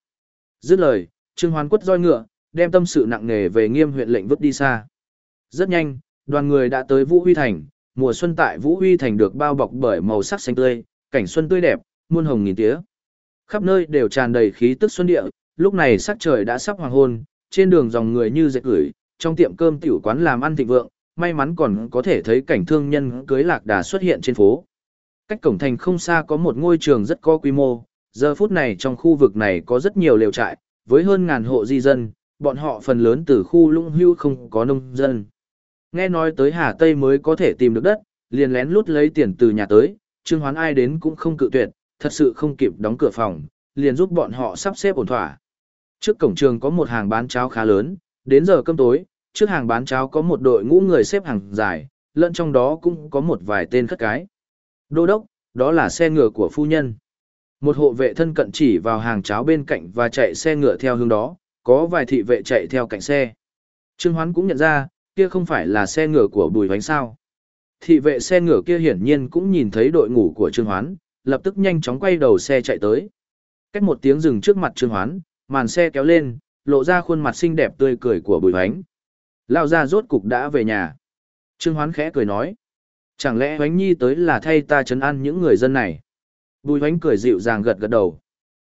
Dứt lời, Trương Hoán quất roi ngựa, đem tâm sự nặng nề về nghiêm huyện lệnh vứt đi xa. Rất nhanh, đoàn người đã tới Vũ Huy Thành, mùa xuân tại Vũ Huy Thành được bao bọc bởi màu sắc xanh tươi, cảnh xuân tươi đẹp, muôn hồng nghìn tía. Khắp nơi đều tràn đầy khí tức xuân địa, lúc này sắc trời đã sắp hoàng hôn, trên đường dòng người như dệt gửi, trong tiệm cơm tiểu quán làm ăn thịnh vượng, may mắn còn có thể thấy cảnh thương nhân cưới lạc đà xuất hiện trên phố. Cách cổng thành không xa có một ngôi trường rất có quy mô, giờ phút này trong khu vực này có rất nhiều lều trại, với hơn ngàn hộ di dân, bọn họ phần lớn từ khu lũng hưu không có nông dân. Nghe nói tới Hà Tây mới có thể tìm được đất, liền lén lút lấy tiền từ nhà tới, Trương Hoán ai đến cũng không cự tuyệt, thật sự không kịp đóng cửa phòng, liền giúp bọn họ sắp xếp ổn thỏa. Trước cổng trường có một hàng bán cháo khá lớn, đến giờ cơm tối, trước hàng bán cháo có một đội ngũ người xếp hàng dài, lẫn trong đó cũng có một vài tên khất cái. Đô đốc, đó là xe ngựa của phu nhân. Một hộ vệ thân cận chỉ vào hàng cháo bên cạnh và chạy xe ngựa theo hướng đó, có vài thị vệ chạy theo cạnh xe. Trương Hoán cũng nhận ra, kia không phải là xe ngựa của Bùi Vánh sao. Thị vệ xe ngựa kia hiển nhiên cũng nhìn thấy đội ngủ của Trương Hoán, lập tức nhanh chóng quay đầu xe chạy tới. Cách một tiếng dừng trước mặt Trương Hoán, màn xe kéo lên, lộ ra khuôn mặt xinh đẹp tươi cười của Bùi Vánh. Lao ra rốt cục đã về nhà. Trương Hoán khẽ cười nói. Chẳng lẽ Vánh Nhi tới là thay ta chấn an những người dân này? Bùi hoánh cười dịu dàng gật gật đầu.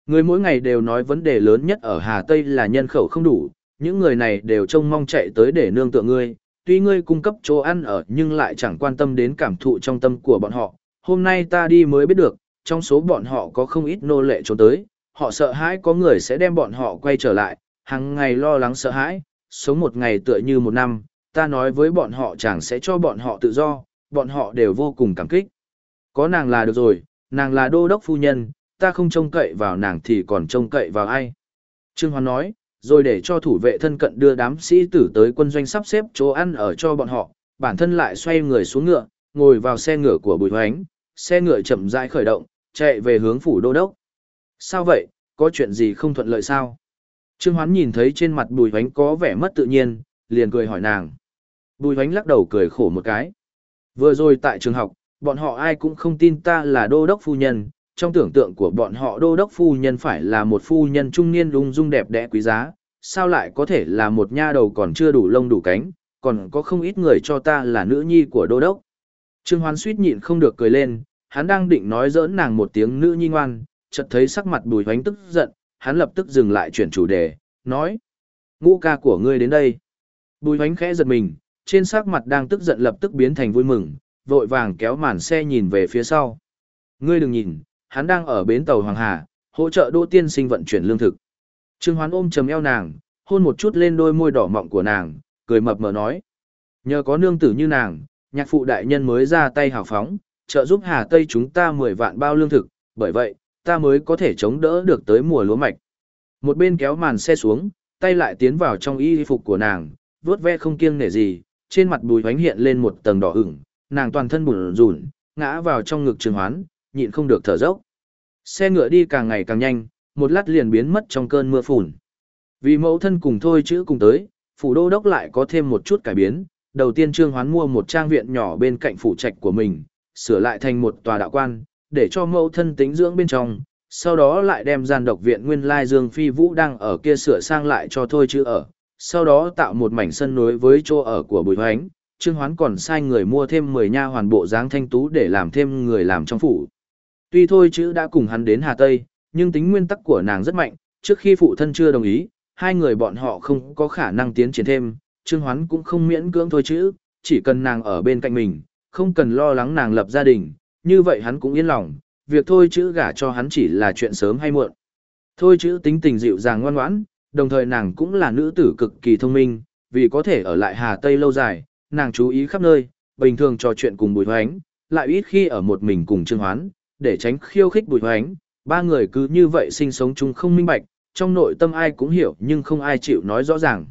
Người mỗi ngày đều nói vấn đề lớn nhất ở Hà Tây là nhân khẩu không đủ, những người này đều trông mong chạy tới để nương tựa ngươi, tuy ngươi cung cấp chỗ ăn ở nhưng lại chẳng quan tâm đến cảm thụ trong tâm của bọn họ. Hôm nay ta đi mới biết được, trong số bọn họ có không ít nô lệ trốn tới, họ sợ hãi có người sẽ đem bọn họ quay trở lại, hàng ngày lo lắng sợ hãi, sống một ngày tựa như một năm, ta nói với bọn họ chẳng sẽ cho bọn họ tự do, bọn họ đều vô cùng cảm kích. Có nàng là được rồi, nàng là đô đốc phu nhân, ta không trông cậy vào nàng thì còn trông cậy vào ai. Trương Hoán nói, rồi để cho thủ vệ thân cận đưa đám sĩ tử tới quân doanh sắp xếp chỗ ăn ở cho bọn họ, bản thân lại xoay người xuống ngựa, ngồi vào xe ngựa của Bùi Hoánh, xe ngựa chậm rãi khởi động, chạy về hướng phủ đô đốc. Sao vậy, có chuyện gì không thuận lợi sao? Trương Hoán nhìn thấy trên mặt Bùi Hoánh có vẻ mất tự nhiên, liền cười hỏi nàng. Bùi Hoánh lắc đầu cười khổ một cái. Vừa rồi tại trường học, bọn họ ai cũng không tin ta là đô đốc phu nhân, trong tưởng tượng của bọn họ đô đốc phu nhân phải là một phu nhân trung niên lung dung đẹp đẽ quý giá, sao lại có thể là một nha đầu còn chưa đủ lông đủ cánh, còn có không ít người cho ta là nữ nhi của đô đốc. Trương Hoán suýt nhịn không được cười lên, hắn đang định nói giỡn nàng một tiếng nữ nhi ngoan, chợt thấy sắc mặt bùi hoánh tức giận, hắn lập tức dừng lại chuyển chủ đề, nói. Ngũ ca của ngươi đến đây. Bùi hoánh khẽ giật mình, trên sắc mặt đang tức giận lập tức biến thành vui mừng, vội vàng kéo màn xe nhìn về phía sau. Ngươi đừng nhìn, hắn đang ở bến tàu Hoàng Hà, hỗ trợ Đỗ Tiên Sinh vận chuyển lương thực. Trương Hoán ôm chầm eo nàng, hôn một chút lên đôi môi đỏ mọng của nàng, cười mập mờ nói: "Nhờ có nương tử như nàng, nhạc phụ đại nhân mới ra tay hào phóng, trợ giúp Hà Tây chúng ta 10 vạn bao lương thực, bởi vậy, ta mới có thể chống đỡ được tới mùa lúa mạch." Một bên kéo màn xe xuống, tay lại tiến vào trong y phục của nàng, vuốt ve không kiêng nể gì, trên mặt Bùi Hoánh hiện lên một tầng đỏ ửng, nàng toàn thân bủn rủn, ngã vào trong ngực Trương Hoán, nhịn không được thở dốc. Xe ngựa đi càng ngày càng nhanh, một lát liền biến mất trong cơn mưa phùn. Vì mẫu thân cùng thôi chữ cùng tới, phủ đô đốc lại có thêm một chút cải biến. Đầu tiên Trương Hoán mua một trang viện nhỏ bên cạnh phủ trạch của mình, sửa lại thành một tòa đạo quan, để cho mẫu thân tính dưỡng bên trong. Sau đó lại đem gian độc viện nguyên lai Dương Phi Vũ đang ở kia sửa sang lại cho thôi chữ ở. Sau đó tạo một mảnh sân nối với chỗ ở của Bùi Hoánh, Trương Hoán còn sai người mua thêm 10 nha hoàn bộ dáng thanh tú để làm thêm người làm trong phủ. Tuy thôi chữ đã cùng hắn đến Hà Tây, nhưng tính nguyên tắc của nàng rất mạnh, trước khi phụ thân chưa đồng ý, hai người bọn họ không có khả năng tiến triển thêm, Trương Hoán cũng không miễn cưỡng thôi chữ, chỉ cần nàng ở bên cạnh mình, không cần lo lắng nàng lập gia đình, như vậy hắn cũng yên lòng, việc thôi chữ gả cho hắn chỉ là chuyện sớm hay muộn. Thôi chữ tính tình dịu dàng ngoan ngoãn, đồng thời nàng cũng là nữ tử cực kỳ thông minh, vì có thể ở lại Hà Tây lâu dài, nàng chú ý khắp nơi, bình thường trò chuyện cùng Bùi Hoánh, lại ít khi ở một mình cùng Trương Hoán, để tránh khiêu khích Bùi Hoánh, ba người cứ như vậy sinh sống chung không minh bạch, trong nội tâm ai cũng hiểu nhưng không ai chịu nói rõ ràng.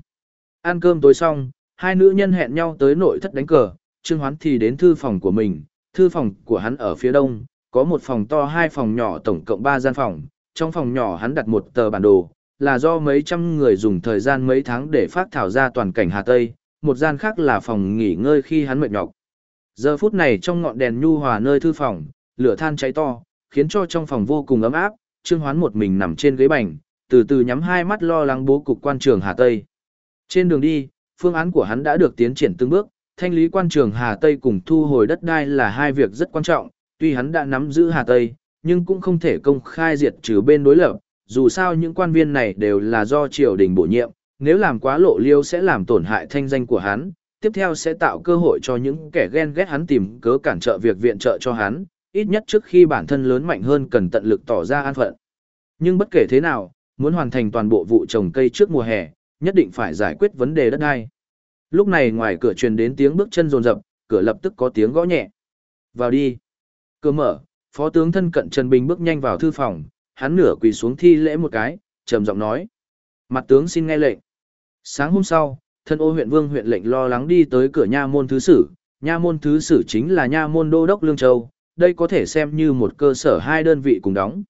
Ăn cơm tối xong, hai nữ nhân hẹn nhau tới nội thất đánh cờ, Trương Hoán thì đến thư phòng của mình, thư phòng của hắn ở phía đông, có một phòng to hai phòng nhỏ tổng cộng ba gian phòng, trong phòng nhỏ hắn đặt một tờ bản đồ, là do mấy trăm người dùng thời gian mấy tháng để phát thảo ra toàn cảnh Hà Tây, một gian khác là phòng nghỉ ngơi khi hắn mệt nhọc. Giờ phút này trong ngọn đèn nhu hòa nơi thư phòng, lửa than cháy to, khiến cho trong phòng vô cùng ấm áp, Trương Hoán một mình nằm trên ghế bành, từ từ nhắm hai mắt lo lắng bố cục quan trường Hà Tây. Trên đường đi, phương án của hắn đã được tiến triển từng bước, thanh lý quan trường Hà Tây cùng thu hồi đất đai là hai việc rất quan trọng, tuy hắn đã nắm giữ Hà Tây, nhưng cũng không thể công khai diệt trừ bên đối lập, dù sao những quan viên này đều là do triều đình bổ nhiệm, nếu làm quá lộ liêu sẽ làm tổn hại thanh danh của hắn, tiếp theo sẽ tạo cơ hội cho những kẻ ghen ghét hắn tìm cớ cản trợ việc viện trợ cho hắn, ít nhất trước khi bản thân lớn mạnh hơn cần tận lực tỏ ra an phận. Nhưng bất kể thế nào, muốn hoàn thành toàn bộ vụ trồng cây trước mùa hè, nhất định phải giải quyết vấn đề đất đai. Lúc này ngoài cửa truyền đến tiếng bước chân rồn rập, cửa lập tức có tiếng gõ nhẹ. Vào đi. Cửa mở, phó tướng thân cận Trần Bình bước nhanh vào thư phòng, hắn nửa quỳ xuống thi lễ một cái, trầm giọng nói. Mặt tướng xin nghe lệnh. Sáng hôm sau, thân ô huyện vương huyện lệnh lo lắng đi tới cửa nha môn thứ sử, nha môn thứ sử chính là nha môn đô đốc Lương Châu, đây có thể xem như một cơ sở hai đơn vị cùng đóng.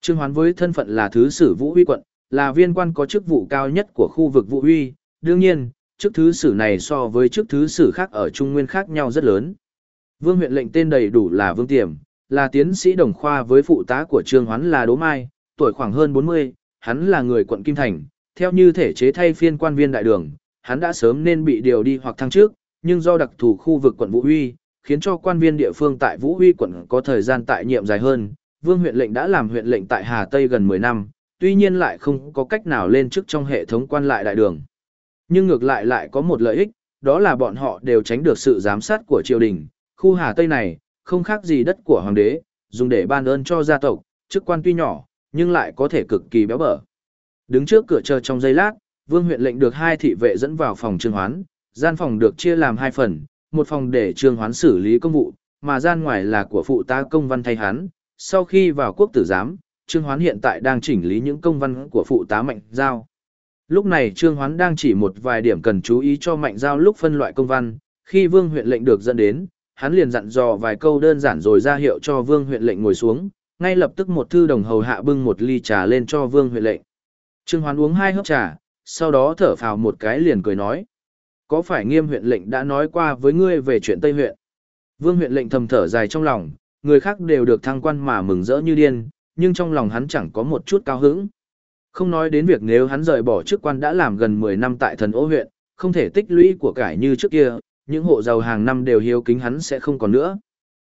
Trương Hoán với thân phận là thứ sử Vũ Huy quận, là viên quan có chức vụ cao nhất của khu vực Vũ Huy, đương nhiên, chức thứ sử này so với chức thứ sử khác ở Trung Nguyên khác nhau rất lớn. Vương huyện lệnh tên đầy đủ là Vương Tiềm, là tiến sĩ đồng khoa với phụ tá của Trương Hoán là Đỗ Mai, tuổi khoảng hơn 40, hắn là người quận Kim Thành, theo như thể chế thay phiên quan viên đại đường, hắn đã sớm nên bị điều đi hoặc thăng trước, nhưng do đặc thù khu vực quận Vũ Huy, khiến cho quan viên địa phương tại Vũ Huy quận có thời gian tại nhiệm dài hơn. Vương huyện lệnh đã làm huyện lệnh tại Hà Tây gần 10 năm, tuy nhiên lại không có cách nào lên chức trong hệ thống quan lại đại đường. Nhưng ngược lại lại có một lợi ích, đó là bọn họ đều tránh được sự giám sát của triều đình. Khu Hà Tây này, không khác gì đất của hoàng đế, dùng để ban ơn cho gia tộc, chức quan tuy nhỏ, nhưng lại có thể cực kỳ béo bở. Đứng trước cửa chờ trong giây lát, Vương huyện lệnh được hai thị vệ dẫn vào phòng Trương Hoán, gian phòng được chia làm hai phần, một phòng để Trương Hoán xử lý công vụ, mà gian ngoài là của phụ tá công văn thay hắn. Sau khi vào quốc tử giám, Trương Hoán hiện tại đang chỉnh lý những công văn của phụ tá Mạnh Giao. Lúc này Trương Hoán đang chỉ một vài điểm cần chú ý cho Mạnh Giao lúc phân loại công văn, khi Vương huyện lệnh được dẫn đến, hắn liền dặn dò vài câu đơn giản rồi ra hiệu cho Vương huyện lệnh ngồi xuống, ngay lập tức một thư đồng hầu hạ bưng một ly trà lên cho Vương huyện lệnh. Trương Hoán uống hai hớp trà, sau đó thở phào một cái liền cười nói. Có phải nghiêm huyện lệnh đã nói qua với ngươi về chuyện Tây huyện? Vương huyện lệnh thầm thở dài trong lòng, người khác đều được thăng quan mà mừng rỡ như điên, nhưng trong lòng hắn chẳng có một chút cao hứng. Không nói đến việc nếu hắn rời bỏ chức quan đã làm gần 10 năm tại thần ô huyện, không thể tích lũy của cải như trước kia, những hộ giàu hàng năm đều hiếu kính hắn sẽ không còn nữa.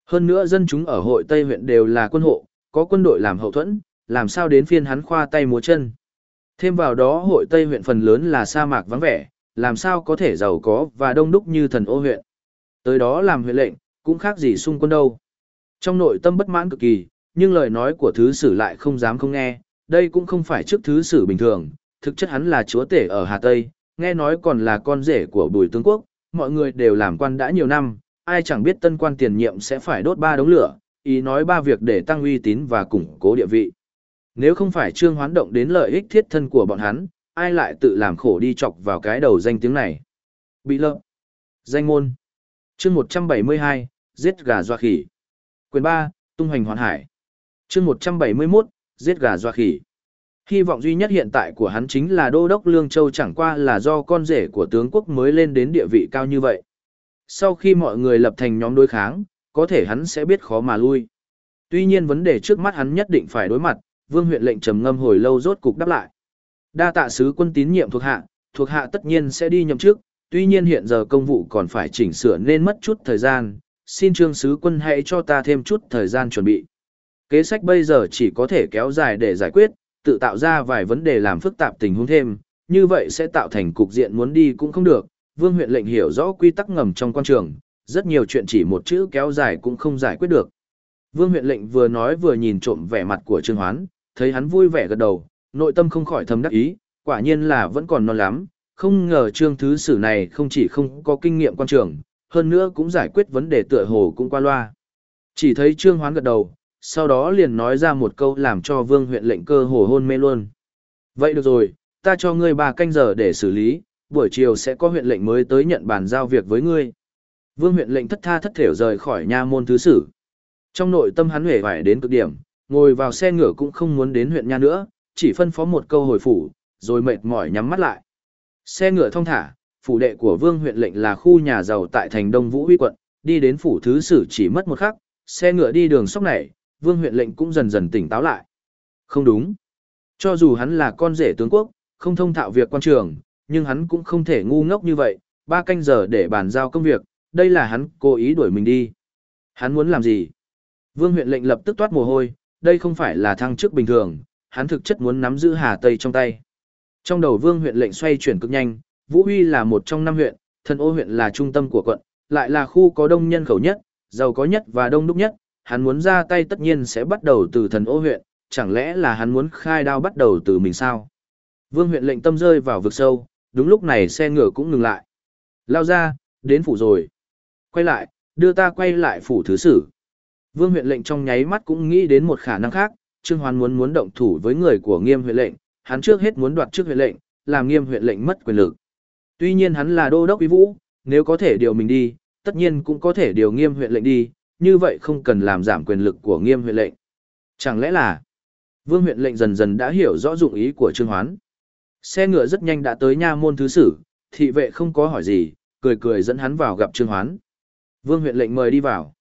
Hơn nữa dân chúng ở hội Tây huyện đều là quân hộ, có quân đội làm hậu thuẫn, làm sao đến phiên hắn khoa tay múa chân. Thêm vào đó hội Tây huyện phần lớn là sa mạc vắng vẻ, làm sao có thể giàu có và đông đúc như thần ô huyện. Tới đó làm huyện lệnh, cũng khác gì xung quân đâu. Trong nội tâm bất mãn cực kỳ, nhưng lời nói của thứ sử lại không dám không nghe, đây cũng không phải trước thứ sử bình thường, thực chất hắn là chúa tể ở Hà Tây, nghe nói còn là con rể của bùi tướng quốc, mọi người đều làm quan đã nhiều năm, ai chẳng biết tân quan tiền nhiệm sẽ phải đốt ba đống lửa, ý nói ba việc để tăng uy tín và củng cố địa vị. Nếu không phải trương hoán động đến lợi ích thiết thân của bọn hắn, ai lại tự làm khổ đi chọc vào cái đầu danh tiếng này. Bị lợm. Danh môn. chương 172, giết gà doa khỉ. Quyền 3, tung hành hoàn hải. chương 171, giết gà doa khỉ. Hy vọng duy nhất hiện tại của hắn chính là Đô Đốc Lương Châu chẳng qua là do con rể của tướng quốc mới lên đến địa vị cao như vậy. Sau khi mọi người lập thành nhóm đối kháng, có thể hắn sẽ biết khó mà lui. Tuy nhiên vấn đề trước mắt hắn nhất định phải đối mặt, Vương huyện lệnh trầm ngâm hồi lâu rốt cục đáp lại. Đa tạ sứ quân tín nhiệm thuộc hạ, thuộc hạ tất nhiên sẽ đi nhậm chức, tuy nhiên hiện giờ công vụ còn phải chỉnh sửa nên mất chút thời gian, xin trương sứ quân hãy cho ta thêm chút thời gian chuẩn bị. Kế sách bây giờ chỉ có thể kéo dài để giải quyết, tự tạo ra vài vấn đề làm phức tạp tình huống thêm, như vậy sẽ tạo thành cục diện muốn đi cũng không được. Vương huyện lệnh hiểu rõ quy tắc ngầm trong quan trường, rất nhiều chuyện chỉ một chữ kéo dài cũng không giải quyết được. Vương huyện lệnh vừa nói vừa nhìn trộm vẻ mặt của Trương Hoán, thấy hắn vui vẻ gật đầu, nội tâm không khỏi thầm đắc ý, quả nhiên là vẫn còn non lắm, không ngờ Trương Thứ Sử này không chỉ không có kinh nghiệm quan trường, hơn nữa cũng giải quyết vấn đề tựa hồ cũng qua loa. Chỉ thấy Trương Hoán gật đầu, sau đó liền nói ra một câu làm cho Vương huyện lệnh cơ hồ hôn mê luôn. Vậy được rồi, ta cho ngươi ba canh giờ để xử lý, buổi chiều sẽ có huyện lệnh mới tới nhận bàn giao việc với ngươi. Vương huyện lệnh thất tha thất thểu rời khỏi nha môn thứ sử. Trong nội tâm hắn hề vải đến cực điểm, ngồi vào xe ngựa cũng không muốn đến huyện nha nữa, chỉ phân phó một câu hồi phủ, rồi mệt mỏi nhắm mắt lại. Xe ngựa thông thả, phủ đệ của Vương huyện lệnh là khu nhà giàu tại thành Đông Vũ Huy quận, đi đến phủ thứ sử chỉ mất một khắc, xe ngựa đi đường sóc này, Vương huyện lệnh cũng dần dần tỉnh táo lại. Không đúng. Cho dù hắn là con rể tướng quốc, không thông thạo việc quan trường, nhưng hắn cũng không thể ngu ngốc như vậy, ba canh giờ để bàn giao công việc, đây là hắn cố ý đuổi mình đi. Hắn muốn làm gì? Vương huyện lệnh lập tức toát mồ hôi, đây không phải là thăng chức bình thường, hắn thực chất muốn nắm giữ Hà Tây trong tay. Trong đầu Vương huyện lệnh xoay chuyển cực nhanh, Vũ Huy là một trong năm huyện, Thần Ô huyện là trung tâm của quận, lại là khu có đông nhân khẩu nhất, giàu có nhất và đông đúc nhất, hắn muốn ra tay tất nhiên sẽ bắt đầu từ Thần Ô huyện, chẳng lẽ là hắn muốn khai đao bắt đầu từ mình sao? Vương huyện lệnh tâm rơi vào vực sâu, đúng lúc này xe ngựa cũng ngừng lại. Lao ra, đến phủ rồi. Quay lại, đưa ta quay lại phủ thứ sử. Vương huyện lệnh trong nháy mắt cũng nghĩ đến một khả năng khác, Trương Hoán muốn muốn động thủ với người của Nghiêm huyện lệnh, hắn trước hết muốn đoạt trước huyện lệnh, làm Nghiêm huyện lệnh mất quyền lực. Tuy nhiên hắn là đô đốc uy vũ, nếu có thể điều mình đi, tất nhiên cũng có thể điều Nghiêm huyện lệnh đi, như vậy không cần làm giảm quyền lực của Nghiêm huyện lệnh. Chẳng lẽ là Vương huyện lệnh dần dần đã hiểu rõ dụng ý của Trương Hoán. Xe ngựa rất nhanh đã tới nha môn thứ sử, thị vệ không có hỏi gì, cười cười dẫn hắn vào gặp Trương Hoán. Vương huyện lệnh mời đi vào.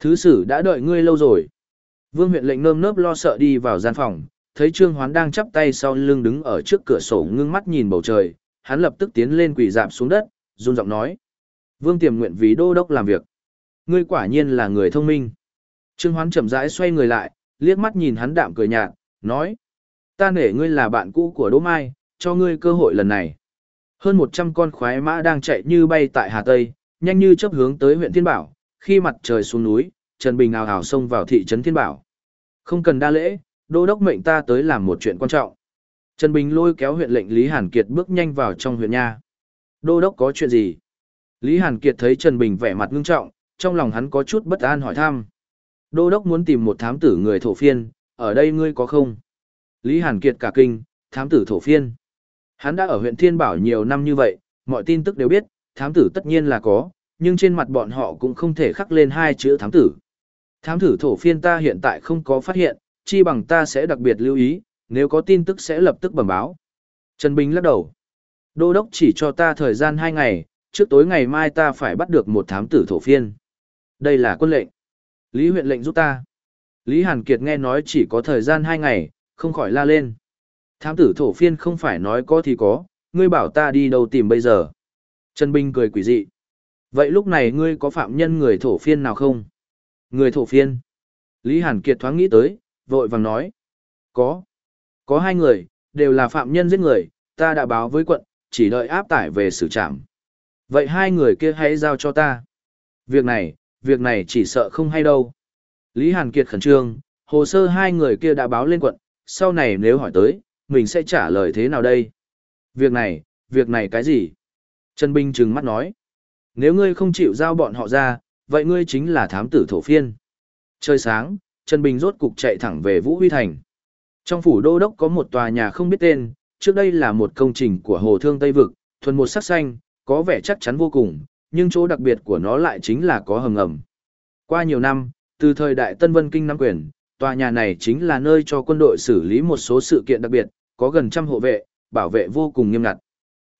Thứ sử đã đợi ngươi lâu rồi. Vương huyện lệnh nơm nớp lo sợ đi vào gian phòng, thấy Trương Hoán đang chắp tay sau lưng đứng ở trước cửa sổ ngưng mắt nhìn bầu trời, hắn lập tức tiến lên quỳ dạp xuống đất, run giọng nói: "Vương Tiềm nguyện vì đô đốc làm việc. Ngươi quả nhiên là người thông minh." Trương Hoán chậm rãi xoay người lại, liếc mắt nhìn hắn đạm cười nhạt, nói: "Ta nể ngươi là bạn cũ của Đỗ Mai, cho ngươi cơ hội lần này." Hơn 100 con khoái mã đang chạy như bay tại Hà Tây, nhanh như chớp hướng tới huyện Thiên Bảo, khi mặt trời xuống núi, Trần Bình ào ào xông vào thị trấn Thiên Bảo. Không cần đa lễ, đô đốc mệnh ta tới làm một chuyện quan trọng. Trần Bình lôi kéo huyện lệnh Lý Hàn Kiệt bước nhanh vào trong huyện nha. Đô đốc có chuyện gì? Lý Hàn Kiệt thấy Trần Bình vẻ mặt ngưng trọng, trong lòng hắn có chút bất an hỏi thăm. Đô đốc muốn tìm một thám tử người thổ phiên, ở đây ngươi có không? Lý Hàn Kiệt cả kinh, thám tử thổ phiên. Hắn đã ở huyện Thiên Bảo nhiều năm như vậy, mọi tin tức đều biết, thám tử tất nhiên là có, nhưng trên mặt bọn họ cũng không thể khắc lên hai chữ thám tử. Thám tử thổ phiên ta hiện tại không có phát hiện, chi bằng ta sẽ đặc biệt lưu ý, nếu có tin tức sẽ lập tức bẩm báo. Trần Bình lắc đầu. Đô đốc chỉ cho ta thời gian hai ngày, trước tối ngày mai ta phải bắt được một thám tử thổ phiên. Đây là quân lệnh. Lý huyện lệnh giúp ta. Lý Hàn Kiệt nghe nói chỉ có thời gian hai ngày, không khỏi la lên. Thám tử thổ phiên không phải nói có thì có, ngươi bảo ta đi đâu tìm bây giờ. Trần Bình cười quỷ dị. Vậy lúc này ngươi có phạm nhân người thổ phiên nào không? Người thổ phiên. Lý Hàn Kiệt thoáng nghĩ tới, vội vàng nói. Có. Có hai người, đều là phạm nhân giết người, ta đã báo với quận, chỉ đợi áp tải về xử trảm. Vậy hai người kia hãy giao cho ta. Việc này, việc này chỉ sợ không hay đâu. Lý Hàn Kiệt khẩn trương, hồ sơ hai người kia đã báo lên quận, sau này nếu hỏi tới, mình sẽ trả lời thế nào đây? Việc này, việc này cái gì? Trần Bình trừng mắt nói. Nếu ngươi không chịu giao bọn họ ra, vậy ngươi chính là thám tử thổ phiên. Trời sáng, Trần Bình rốt cục chạy thẳng về Vũ Huy Thành. Trong phủ đô đốc có một tòa nhà không biết tên, trước đây là một công trình của Hồ Thương Tây Vực, thuần một sắc xanh, có vẻ chắc chắn vô cùng, nhưng chỗ đặc biệt của nó lại chính là có hầm ngầm. Qua nhiều năm, từ thời đại Tân Vân Kinh nắm quyền, tòa nhà này chính là nơi cho quân đội xử lý một số sự kiện đặc biệt, có gần trăm hộ vệ, bảo vệ vô cùng nghiêm ngặt.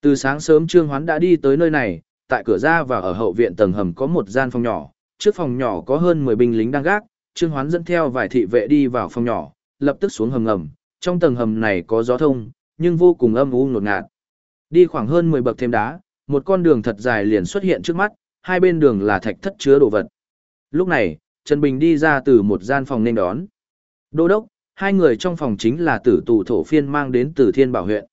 Từ sáng sớm Trương Hoán đã đi tới nơi này, tại cửa ra và ở hậu viện tầng hầm có một gian phòng nhỏ, trước phòng nhỏ có hơn 10 binh lính đang gác, Trương Hoán dẫn theo vài thị vệ đi vào phòng nhỏ, lập tức xuống hầm ngầm, trong tầng hầm này có gió thông, nhưng vô cùng âm u ngột ngạt. Đi khoảng hơn 10 bậc thêm đá, một con đường thật dài liền xuất hiện trước mắt, hai bên đường là thạch thất chứa đồ vật. Lúc này, Trần Bình đi ra từ một gian phòng nên đón. Đô đốc, hai người trong phòng chính là tử tù thổ phiên mang đến từ thiên bảo huyện.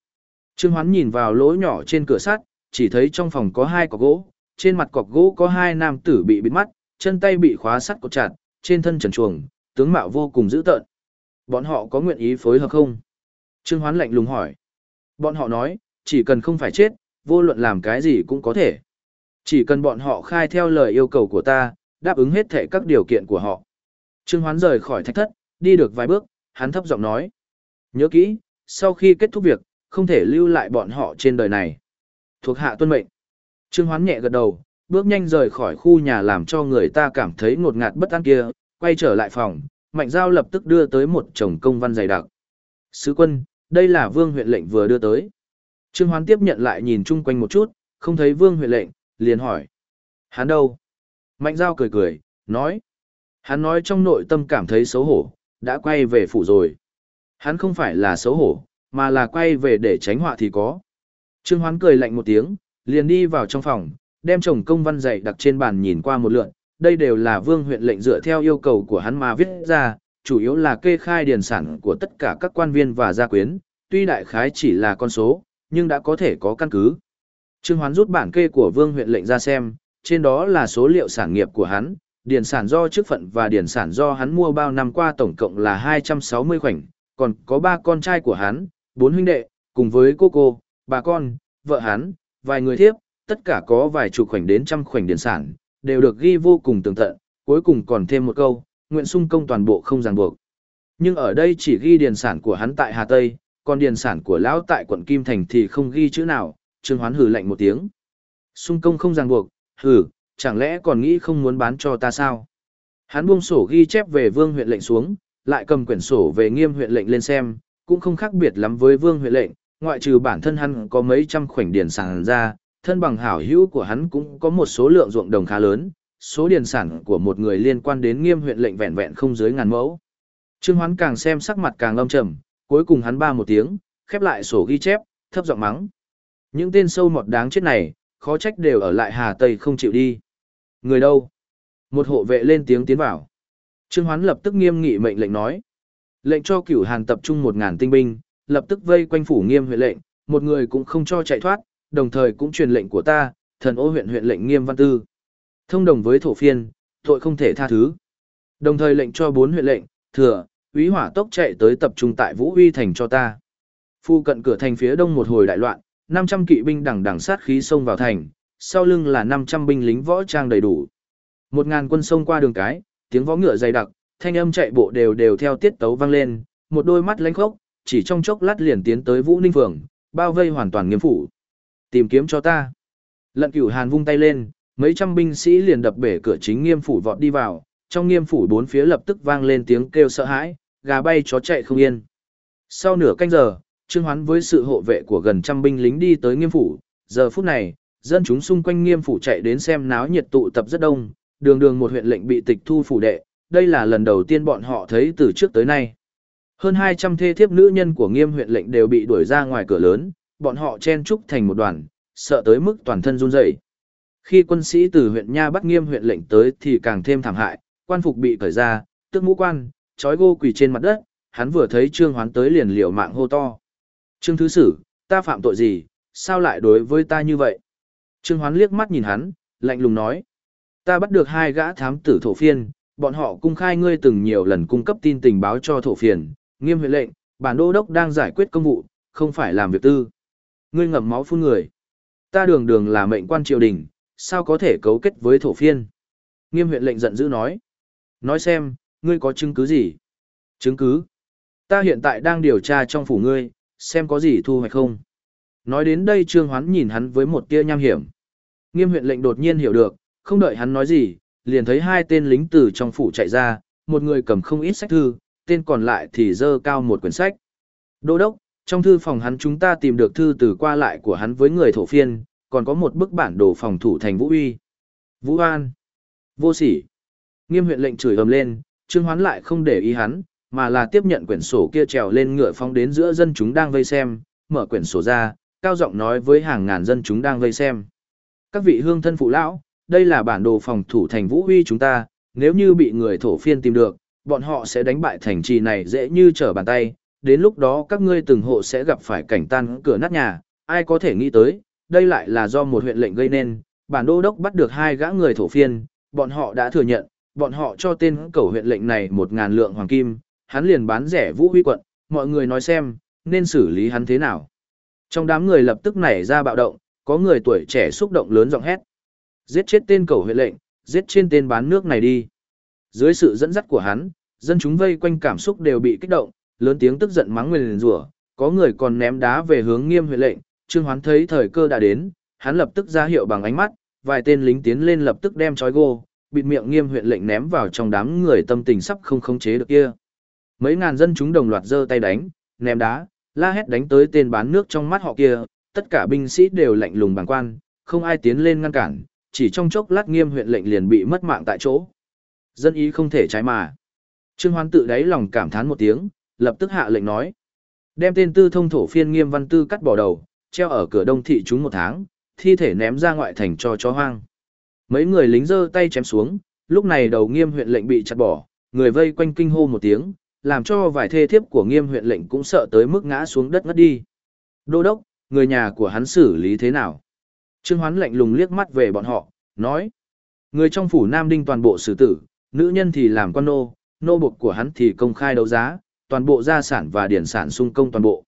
Trương Hoán nhìn vào lỗ nhỏ trên cửa sắt, chỉ thấy trong phòng có hai cọc gỗ, trên mặt cọc gỗ có hai nam tử bị bịt mắt, chân tay bị khóa sắt cột chặt, trên thân trần chuồng, tướng mạo vô cùng dữ tợn. Bọn họ có nguyện ý phối hợp không? Trương Hoán lạnh lùng hỏi. Bọn họ nói, chỉ cần không phải chết, vô luận làm cái gì cũng có thể. Chỉ cần bọn họ khai theo lời yêu cầu của ta, đáp ứng hết thể các điều kiện của họ. Trương Hoán rời khỏi thạch thất, đi được vài bước, hắn thấp giọng nói. Nhớ kỹ, sau khi kết thúc việc, không thể lưu lại bọn họ trên đời này. Thuộc hạ tuân mệnh. Trương Hoán nhẹ gật đầu, bước nhanh rời khỏi khu nhà làm cho người ta cảm thấy ngột ngạt bất an kia, quay trở lại phòng, Mạnh Giao lập tức đưa tới một chồng công văn dày đặc. Sứ quân, đây là vương huyện lệnh vừa đưa tới. Trương Hoán tiếp nhận lại nhìn chung quanh một chút, không thấy vương huyện lệnh, liền hỏi. Hắn đâu? Mạnh Giao cười cười, nói. Hắn nói trong nội tâm cảm thấy xấu hổ, đã quay về phủ rồi. Hắn không phải là xấu hổ, mà là quay về để tránh họa thì có. Trương Hoán cười lạnh một tiếng, liền đi vào trong phòng, đem chồng công văn dạy đặt trên bàn nhìn qua một lượt. Đây đều là vương huyện lệnh dựa theo yêu cầu của hắn mà viết ra, chủ yếu là kê khai điền sản của tất cả các quan viên và gia quyến, tuy đại khái chỉ là con số, nhưng đã có thể có căn cứ. Trương Hoán rút bản kê của vương huyện lệnh ra xem, trên đó là số liệu sản nghiệp của hắn, điền sản do chức phận và điền sản do hắn mua bao năm qua tổng cộng là 260 khoảnh, còn có ba con trai của hắn, bốn huynh đệ, cùng với cô cô, bà con, vợ hắn, vài người thiếp, tất cả có vài chục khoảnh đến trăm khoảnh điển sản, đều được ghi vô cùng tường tận, cuối cùng còn thêm một câu, nguyện sung công toàn bộ không ràng buộc. Nhưng ở đây chỉ ghi điền sản của hắn tại Hà Tây, còn điền sản của lão tại quận Kim Thành thì không ghi chữ nào, Trương Hoán hừ lạnh một tiếng. Sung công không ràng buộc, hừ, chẳng lẽ còn nghĩ không muốn bán cho ta sao? Hắn buông sổ ghi chép về vương huyện lệnh xuống, lại cầm quyển sổ về nghiêm huyện lệnh lên xem, cũng không khác biệt lắm với vương huyện lệnh, ngoại trừ bản thân hắn có mấy trăm khoảnh điền sản ra, thân bằng hảo hữu của hắn cũng có một số lượng ruộng đồng khá lớn, số điền sản của một người liên quan đến nghiêm huyện lệnh vẹn vẹn không dưới ngàn mẫu. Trương Hoán càng xem sắc mặt càng âm trầm, cuối cùng hắn ba một tiếng, khép lại sổ ghi chép, thấp giọng mắng. Những tên sâu mọt đáng chết này, khó trách đều ở lại Hà Tây không chịu đi. Người đâu? Một hộ vệ lên tiếng tiến vào. Trương Hoán lập tức nghiêm nghị mệnh lệnh nói. Lệnh cho cửu hàn tập trung một ngàn tinh binh, lập tức vây quanh phủ nghiêm huyện lệnh, một người cũng không cho chạy thoát, đồng thời cũng truyền lệnh của ta, thần ô huyện huyện lệnh nghiêm văn tư. Thông đồng với thổ phiên, tội không thể tha thứ. Đồng thời lệnh cho bốn huyện lệnh, thừa, úy hỏa tốc chạy tới tập trung tại Vũ Uy thành cho ta. Phu cận cửa thành phía đông một hồi đại loạn, 500 kỵ binh đằng đằng sát khí xông vào thành, sau lưng là 500 binh lính võ trang đầy đủ. Một ngàn quân xông qua đường cái, tiếng võ ngựa dày đặc, thanh âm chạy bộ đều đều theo tiết tấu vang lên, một đôi mắt lánh khốc, chỉ trong chốc lát liền tiến tới Vũ Ninh Phường, bao vây hoàn toàn nghiêm phủ. Tìm kiếm cho ta. Lận cửu hàn vung tay lên, mấy trăm binh sĩ liền đập bể cửa chính nghiêm phủ vọt đi vào, trong nghiêm phủ bốn phía lập tức vang lên tiếng kêu sợ hãi, gà bay chó chạy không yên. Sau nửa canh giờ, Trương Hoán với sự hộ vệ của gần trăm binh lính đi tới nghiêm phủ, giờ phút này, dân chúng xung quanh nghiêm phủ chạy đến xem náo nhiệt tụ tập rất đông, đường đường một huyện lệnh bị tịch thu phủ đệ, đây là lần đầu tiên bọn họ thấy từ trước tới nay. Hơn 200 thê thiếp nữ nhân của nghiêm huyện lệnh đều bị đuổi ra ngoài cửa lớn, bọn họ chen trúc thành một đoàn, sợ tới mức toàn thân run rẩy. Khi quân sĩ từ huyện Nha bắt nghiêm huyện lệnh tới thì càng thêm thảm hại, quan phục bị cởi ra, tước mũ quan, trói gô quỳ trên mặt đất, hắn vừa thấy Trương Hoán tới liền liều mạng hô to. Trương Thứ Sử, ta phạm tội gì, sao lại đối với ta như vậy? Trương Hoán liếc mắt nhìn hắn, lạnh lùng nói. Ta bắt được hai gã thám tử thổ phiên, bọn họ cung khai ngươi từng nhiều lần cung cấp tin tình báo cho thổ phiền, nghiêm huyện lệnh, bản đô đốc đang giải quyết công vụ, không phải làm việc tư. Ngươi ngậm máu phun người. Ta đường đường là mệnh quan triều đình, sao có thể cấu kết với thổ phiên? Nghiêm huyện lệnh giận dữ nói. Nói xem, ngươi có chứng cứ gì? Chứng cứ? Ta hiện tại đang điều tra trong phủ ngươi, xem có gì thu hoạch không? Nói đến đây Trương Hoán nhìn hắn với một tia nham hiểm. Nghiêm huyện lệnh đột nhiên hiểu được, không đợi hắn nói gì, liền thấy hai tên lính từ trong phủ chạy ra, một người cầm không ít sách thư, tên còn lại thì dơ cao một quyển sách. Đô đốc, trong thư phòng hắn chúng ta tìm được thư từ qua lại của hắn với người thổ phiên, còn có một bức bản đồ phòng thủ thành Vũ Uy. Vũ An. Vô sỉ. Nghiêm huyện lệnh chửi ầm lên, Trương Hoán lại không để ý hắn, mà là tiếp nhận quyển sổ kia trèo lên ngựa phóng đến giữa dân chúng đang vây xem, mở quyển sổ ra, cao giọng nói với hàng ngàn dân chúng đang vây xem. Các vị hương thân phụ lão, đây là bản đồ phòng thủ thành Vũ Uy chúng ta, nếu như bị người thổ phiên tìm được, bọn họ sẽ đánh bại thành trì này dễ như trở bàn tay, đến lúc đó các ngươi từng hộ sẽ gặp phải cảnh tan cửa nát nhà, ai có thể nghĩ tới, đây lại là do một huyện lệnh gây nên, bản đô đốc bắt được hai gã người thổ phiên, bọn họ đã thừa nhận, bọn họ cho tên cầu huyện lệnh này một ngàn lượng hoàng kim, hắn liền bán rẻ vũ huy quận, mọi người nói xem, nên xử lý hắn thế nào. Trong đám người lập tức nảy ra bạo động, có người tuổi trẻ xúc động lớn giọng hét. Giết chết tên cầu huyện lệnh, giết trên tên bán nước này đi. Dưới sự dẫn dắt của hắn, dân chúng vây quanh cảm xúc đều bị kích động, lớn tiếng tức giận mắng nguyền rủa, có người còn ném đá về hướng nghiêm huyện lệnh, Trương Hoán thấy thời cơ đã đến, hắn lập tức ra hiệu bằng ánh mắt, vài tên lính tiến lên lập tức đem trói gô, bịt miệng nghiêm huyện lệnh ném vào trong đám người tâm tình sắp không khống chế được kia. Mấy ngàn dân chúng đồng loạt giơ tay đánh, ném đá, la hét đánh tới tên bán nước trong mắt họ kia, tất cả binh sĩ đều lạnh lùng bằng quan, không ai tiến lên ngăn cản, chỉ trong chốc lát nghiêm huyện lệnh liền bị mất mạng tại chỗ. Dân ý không thể trái mà. Trương Hoán tự đáy lòng cảm thán một tiếng, lập tức hạ lệnh nói. Đem tên tư thông thổ phiên nghiêm văn tư cắt bỏ đầu, treo ở cửa đông thị chúng một tháng, thi thể ném ra ngoại thành cho chó hoang. Mấy người lính giơ tay chém xuống, lúc này đầu nghiêm huyện lệnh bị chặt bỏ, người vây quanh kinh hô một tiếng, làm cho vài thê thiếp của nghiêm huyện lệnh cũng sợ tới mức ngã xuống đất ngất đi. Đô đốc, người nhà của hắn xử lý thế nào? Trương Hoán lạnh lùng liếc mắt về bọn họ, nói. Người trong phủ Nam Đinh toàn bộ xử tử, nữ nhân thì làm quan nô, nô buộc của hắn thì công khai đấu giá, toàn bộ gia sản và điển sản sung công toàn bộ.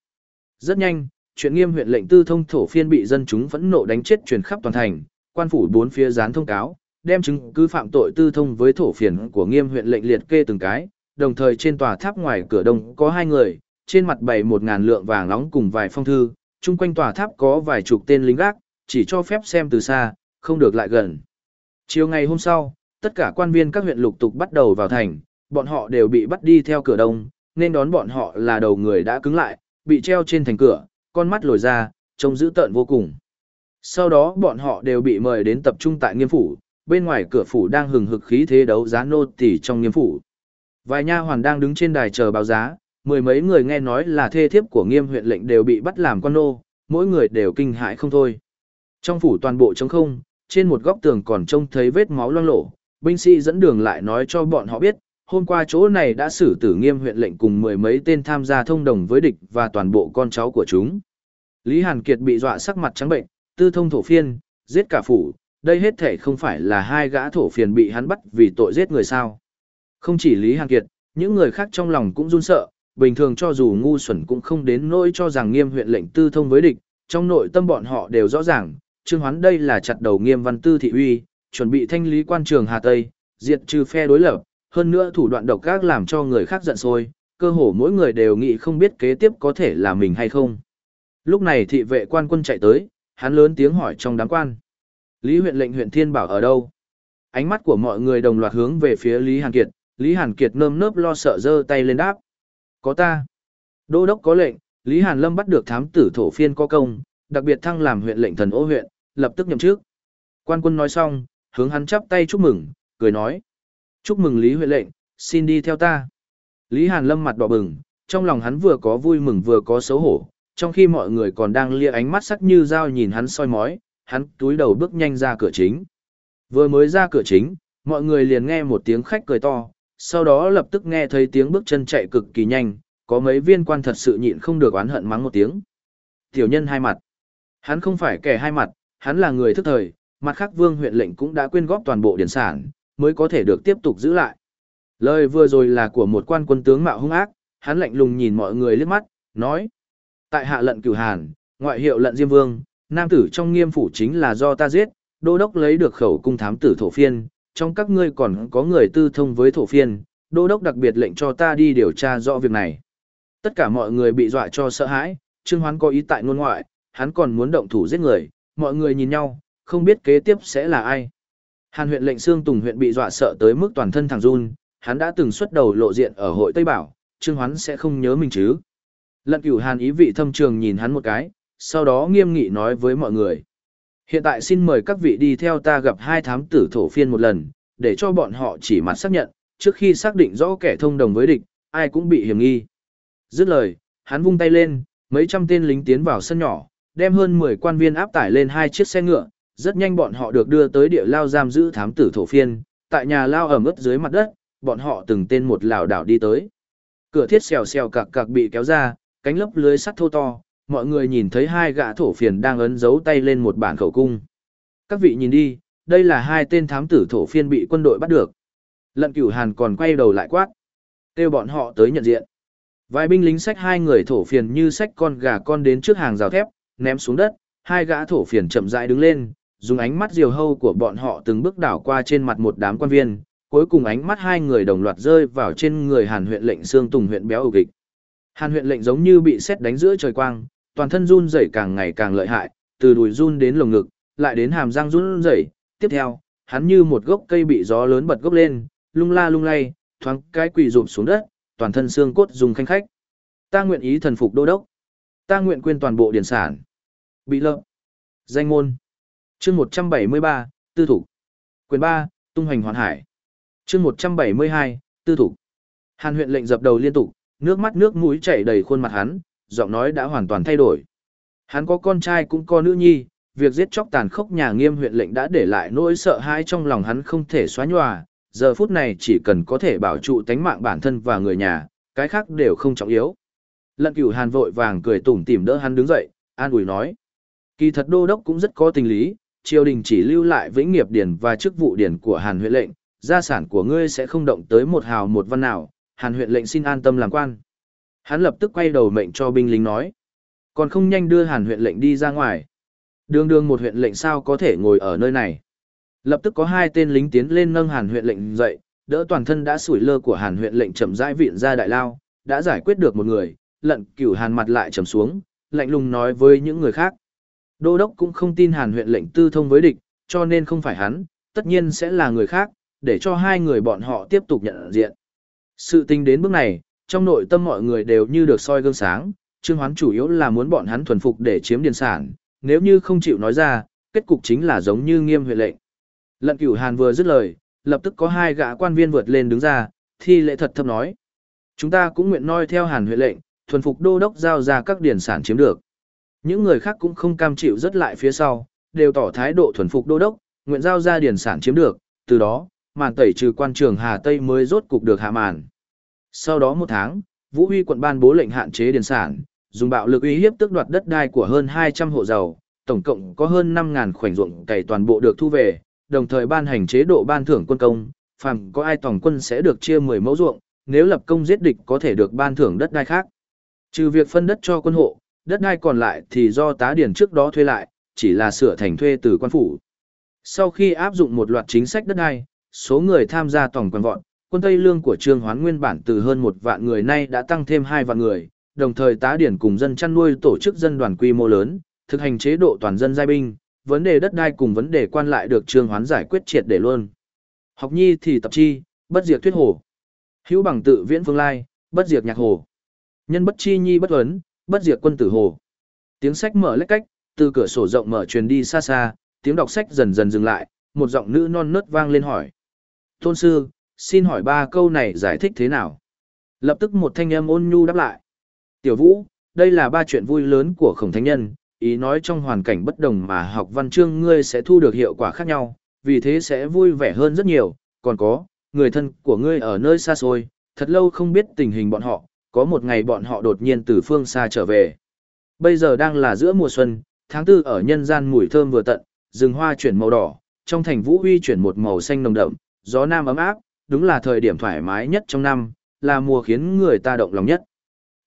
Rất nhanh, chuyện nghiêm huyện lệnh tư thông thổ phiên bị dân chúng phẫn nộ đánh chết truyền khắp toàn thành, quan phủ bốn phía dán thông cáo, đem chứng cứ phạm tội tư thông với thổ phiền của nghiêm huyện lệnh liệt kê từng cái, đồng thời trên tòa tháp ngoài cửa đông có hai người, trên mặt bày một ngàn lượng vàng nóng cùng vài phong thư, chung quanh tòa tháp có vài chục tên lính gác, chỉ cho phép xem từ xa, không được lại gần. Chiều ngày hôm sau, tất cả quan viên các huyện lục tục bắt đầu vào thành, bọn họ đều bị bắt đi theo cửa đông, nên đón bọn họ là đầu người đã cứng lại, bị treo trên thành cửa, con mắt lồi ra, trông dữ tợn vô cùng. Sau đó bọn họ đều bị mời đến tập trung tại nghiêm phủ, bên ngoài cửa phủ đang hừng hực khí thế đấu giá nô tỳ trong nghiêm phủ. Vài nha hoàn đang đứng trên đài chờ báo giá, mười mấy người nghe nói là thê thiếp của nghiêm huyện lệnh đều bị bắt làm con nô, mỗi người đều kinh hãi không thôi. Trong phủ toàn bộ trống không, trên một góc tường còn trông thấy vết máu loang lổ, binh sĩ dẫn đường lại nói cho bọn họ biết, hôm qua chỗ này đã xử tử nghiêm huyện lệnh cùng mười mấy tên tham gia thông đồng với địch và toàn bộ con cháu của chúng. Lý Hàn Kiệt bị dọa sắc mặt trắng bệnh, tư thông thổ phiên, giết cả phủ, đây hết thể không phải là hai gã thổ phiền bị hắn bắt vì tội giết người sao. Không chỉ Lý Hàn Kiệt, những người khác trong lòng cũng run sợ, bình thường cho dù ngu xuẩn cũng không đến nỗi cho rằng nghiêm huyện lệnh tư thông với địch, trong nội tâm bọn họ đều rõ ràng, Trương Hoán đây là chặt đầu nghiêm văn tư thị uy, chuẩn bị thanh lý quan trường Hà Tây, diệt trừ phe đối lập, hơn nữa thủ đoạn độc ác làm cho người khác giận sôi, cơ hồ mỗi người đều nghĩ không biết kế tiếp có thể là mình hay không. Lúc này thị vệ quan quân chạy tới, hắn lớn tiếng hỏi trong đám quan. Lý huyện lệnh huyện Thiên Bảo ở đâu? Ánh mắt của mọi người đồng loạt hướng về phía Lý Hàn Kiệt, Lý Hàn Kiệt nơm nớp lo sợ giơ tay lên đáp. Có ta. Đô đốc có lệnh, Lý Hàn Lâm bắt được thám tử thổ phiên có công, đặc biệt thăng làm huyện lệnh thần ô huyện, lập tức nhậm chức. Quan quân nói xong, hướng hắn chắp tay chúc mừng, cười nói. Chúc mừng Lý huyện lệnh, xin đi theo ta. Lý Hàn Lâm mặt đỏ bừng, trong lòng hắn vừa có vui mừng vừa có xấu hổ, trong khi mọi người còn đang lia ánh mắt sắc như dao nhìn hắn soi mói, hắn túi đầu bước nhanh ra cửa chính. Vừa mới ra cửa chính, mọi người liền nghe một tiếng khách cười to, sau đó lập tức nghe thấy tiếng bước chân chạy cực kỳ nhanh, có mấy viên quan thật sự nhịn không được oán hận mắng một tiếng. Tiểu nhân hai mặt. Hắn không phải kẻ hai mặt, hắn là người thức thời, mặt khác vương huyện lệnh cũng đã quyên góp toàn bộ điển sản, mới có thể được tiếp tục giữ lại. Lời vừa rồi là của một quan quân tướng mạo hung ác, hắn lạnh lùng nhìn mọi người liếc mắt, nói. Tại hạ lận cửu hàn, ngoại hiệu lận diêm vương, nam tử trong nghiêm phủ chính là do ta giết, đô đốc lấy được khẩu cung thám tử thổ phiên, trong các ngươi còn có người tư thông với thổ phiên, đô đốc đặc biệt lệnh cho ta đi điều tra rõ việc này. Tất cả mọi người bị dọa cho sợ hãi, Trương Hoán có ý tại ngôn ngoại, hắn còn muốn động thủ giết người, mọi người nhìn nhau, không biết kế tiếp sẽ là ai. Hàn huyện lệnh Sương Tùng huyện bị dọa sợ tới mức toàn thân thằng run, hắn đã từng xuất đầu lộ diện ở hội Tây Bảo, Trương Hoán sẽ không nhớ mình chứ. Lận cửu hàn ý vị thâm trường nhìn hắn một cái, sau đó nghiêm nghị nói với mọi người. Hiện tại xin mời các vị đi theo ta gặp hai thám tử thổ phiên một lần, để cho bọn họ chỉ mặt xác nhận, trước khi xác định rõ kẻ thông đồng với địch, ai cũng bị hiểm nghi. Dứt lời, hắn vung tay lên, mấy trăm tên lính tiến vào sân nhỏ, đem hơn 10 quan viên áp tải lên hai chiếc xe ngựa, rất nhanh bọn họ được đưa tới địa lao giam giữ thám tử thổ phiên, tại nhà lao ẩm ướt dưới mặt đất, bọn họ từng tên một lảo đảo đi tới. Cửa thiết xèo xèo cạc cạc bị kéo ra, cánh lớp lưới sắt thô to, mọi người nhìn thấy hai gã thổ phiền đang ấn dấu tay lên một bản khẩu cung. Các vị nhìn đi, đây là hai tên thám tử thổ phiên bị quân đội bắt được. Lận cửu hàn còn quay đầu lại quát. kêu bọn họ tới nhận diện. Vài binh lính xách hai người thổ phiền như xách con gà con đến trước hàng rào thép, ném xuống đất, hai gã thổ phiền chậm rãi đứng lên, dùng ánh mắt diều hâu của bọn họ từng bước đảo qua trên mặt một đám quan viên, cuối cùng ánh mắt hai người đồng loạt rơi vào trên người Hàn huyện lệnh sương tùng huyện béo ủ kịch. Hàn huyện lệnh giống như bị sét đánh giữa trời quang, toàn thân run rẩy càng ngày càng lợi hại, từ đùi run đến lồng ngực, lại đến hàm răng run rẩy, tiếp theo, hắn như một gốc cây bị gió lớn bật gốc lên, lung la lung lay, thoáng cái quỳ rụp xuống đất, toàn thân xương cốt dùng khanh khách. Ta nguyện ý thần phục đô đốc. Ta nguyện quên toàn bộ điển sản. Bị lợm. Danh môn. Chương 173, tư thủ. Quyền 3, tung hoành hoàn hải. Chương 172, tư thủ. Hàn huyện lệnh dập đầu liên tục, nước mắt nước mũi chảy đầy khuôn mặt hắn, giọng nói đã hoàn toàn thay đổi. Hắn có con trai cũng có nữ nhi, việc giết chóc tàn khốc nhà nghiêm huyện lệnh đã để lại nỗi sợ hãi trong lòng hắn không thể xóa nhòa, giờ phút này chỉ cần có thể bảo trụ tánh mạng bản thân và người nhà, cái khác đều không trọng yếu. Lận cửu hàn vội vàng cười tủm tỉm đỡ hắn đứng dậy, an ủi nói. Kỳ thật đô đốc cũng rất có tình lý, triều đình chỉ lưu lại vĩnh nghiệp điển và chức vụ điển của hàn huyện lệnh, gia sản của ngươi sẽ không động tới một hào một văn nào, hàn huyện lệnh xin an tâm làm quan. Hắn lập tức quay đầu mệnh cho binh lính nói. Còn không nhanh đưa hàn huyện lệnh đi ra ngoài. Đường đường một huyện lệnh sao có thể ngồi ở nơi này. Lập tức có hai tên lính tiến lên nâng hàn huyện lệnh dậy, đỡ toàn thân đã sủi lơ của hàn huyện lệnh chậm rãi viện ra đại lao, đã giải quyết được một người, lận cửu hàn mặt lại trầm xuống, lạnh lùng nói với những người khác. Đô đốc cũng không tin hàn huyện lệnh tư thông với địch, cho nên không phải hắn, tất nhiên sẽ là người khác, để cho hai người bọn họ tiếp tục nhận diện. Sự tình đến bước này, trong nội tâm mọi người đều như được soi gương sáng, Trương Hoán chủ yếu là muốn bọn hắn thuần phục để chiếm điền sản, nếu như không chịu nói ra, kết cục chính là giống như nghiêm huyện lệnh. Lận Cửu Hàn vừa dứt lời, lập tức có hai gã quan viên vượt lên đứng ra, thi lễ thật thấp nói: "Chúng ta cũng nguyện noi theo Hàn huyện lệnh, thuần phục đô đốc giao ra các điền sản chiếm được." Những người khác cũng không cam chịu rất lại phía sau, đều tỏ thái độ thuần phục đô đốc, nguyện giao ra điền sản chiếm được, từ đó, màn tẩy trừ quan trường Hà Tây mới rốt cục được hạ màn. Sau đó một tháng, Vũ Huy quận ban bố lệnh hạn chế điền sản, dùng bạo lực uy hiếp tước đoạt đất đai của hơn 200 hộ giàu, tổng cộng có hơn 5.000 khoảnh ruộng cày toàn bộ được thu về, đồng thời ban hành chế độ ban thưởng quân công, phàm có ai tổng quân sẽ được chia 10 mẫu ruộng, nếu lập công giết địch có thể được ban thưởng đất đai khác. Trừ việc phân đất cho quân hộ, đất đai còn lại thì do tá điển trước đó thuê lại, chỉ là sửa thành thuê từ quan phủ. Sau khi áp dụng một loạt chính sách đất đai, số người tham gia tổng quân vọt, quân Tây Lương của Trương Hoán nguyên bản từ hơn một vạn người nay đã tăng thêm hai vạn người, đồng thời tá điển cùng dân chăn nuôi tổ chức dân đoàn quy mô lớn, thực hành chế độ toàn dân giai binh, vấn đề đất đai cùng vấn đề quan lại được Trương Hoán giải quyết triệt để luôn. Học nhi thì tập chi, bất diệt thuyết hồ. Hữu bằng tự viễn phương lai, bất diệt nhạc hồ. Nhân bất chi nhi bất ấn, bất diệt quân tử hồ. Tiếng sách mở lách cách, từ cửa sổ rộng mở truyền đi xa xa, tiếng đọc sách dần dần dừng lại, một giọng nữ non nớt vang lên hỏi. Tôn sư, xin hỏi ba câu này giải thích thế nào? Lập tức một thanh âm ôn nhu đáp lại. Tiểu vũ, đây là ba chuyện vui lớn của khổng thánh nhân, ý nói trong hoàn cảnh bất đồng mà học văn chương ngươi sẽ thu được hiệu quả khác nhau, vì thế sẽ vui vẻ hơn rất nhiều, còn có, người thân của ngươi ở nơi xa xôi, thật lâu không biết tình hình bọn họ, có một ngày bọn họ đột nhiên từ phương xa trở về. Bây giờ đang là giữa mùa xuân, tháng tư ở nhân gian mùi thơm vừa tận, rừng hoa chuyển màu đỏ, trong thành vũ huy chuyển một màu xanh nồng đậm, gió nam ấm áp, đúng là thời điểm thoải mái nhất trong năm, là mùa khiến người ta động lòng nhất.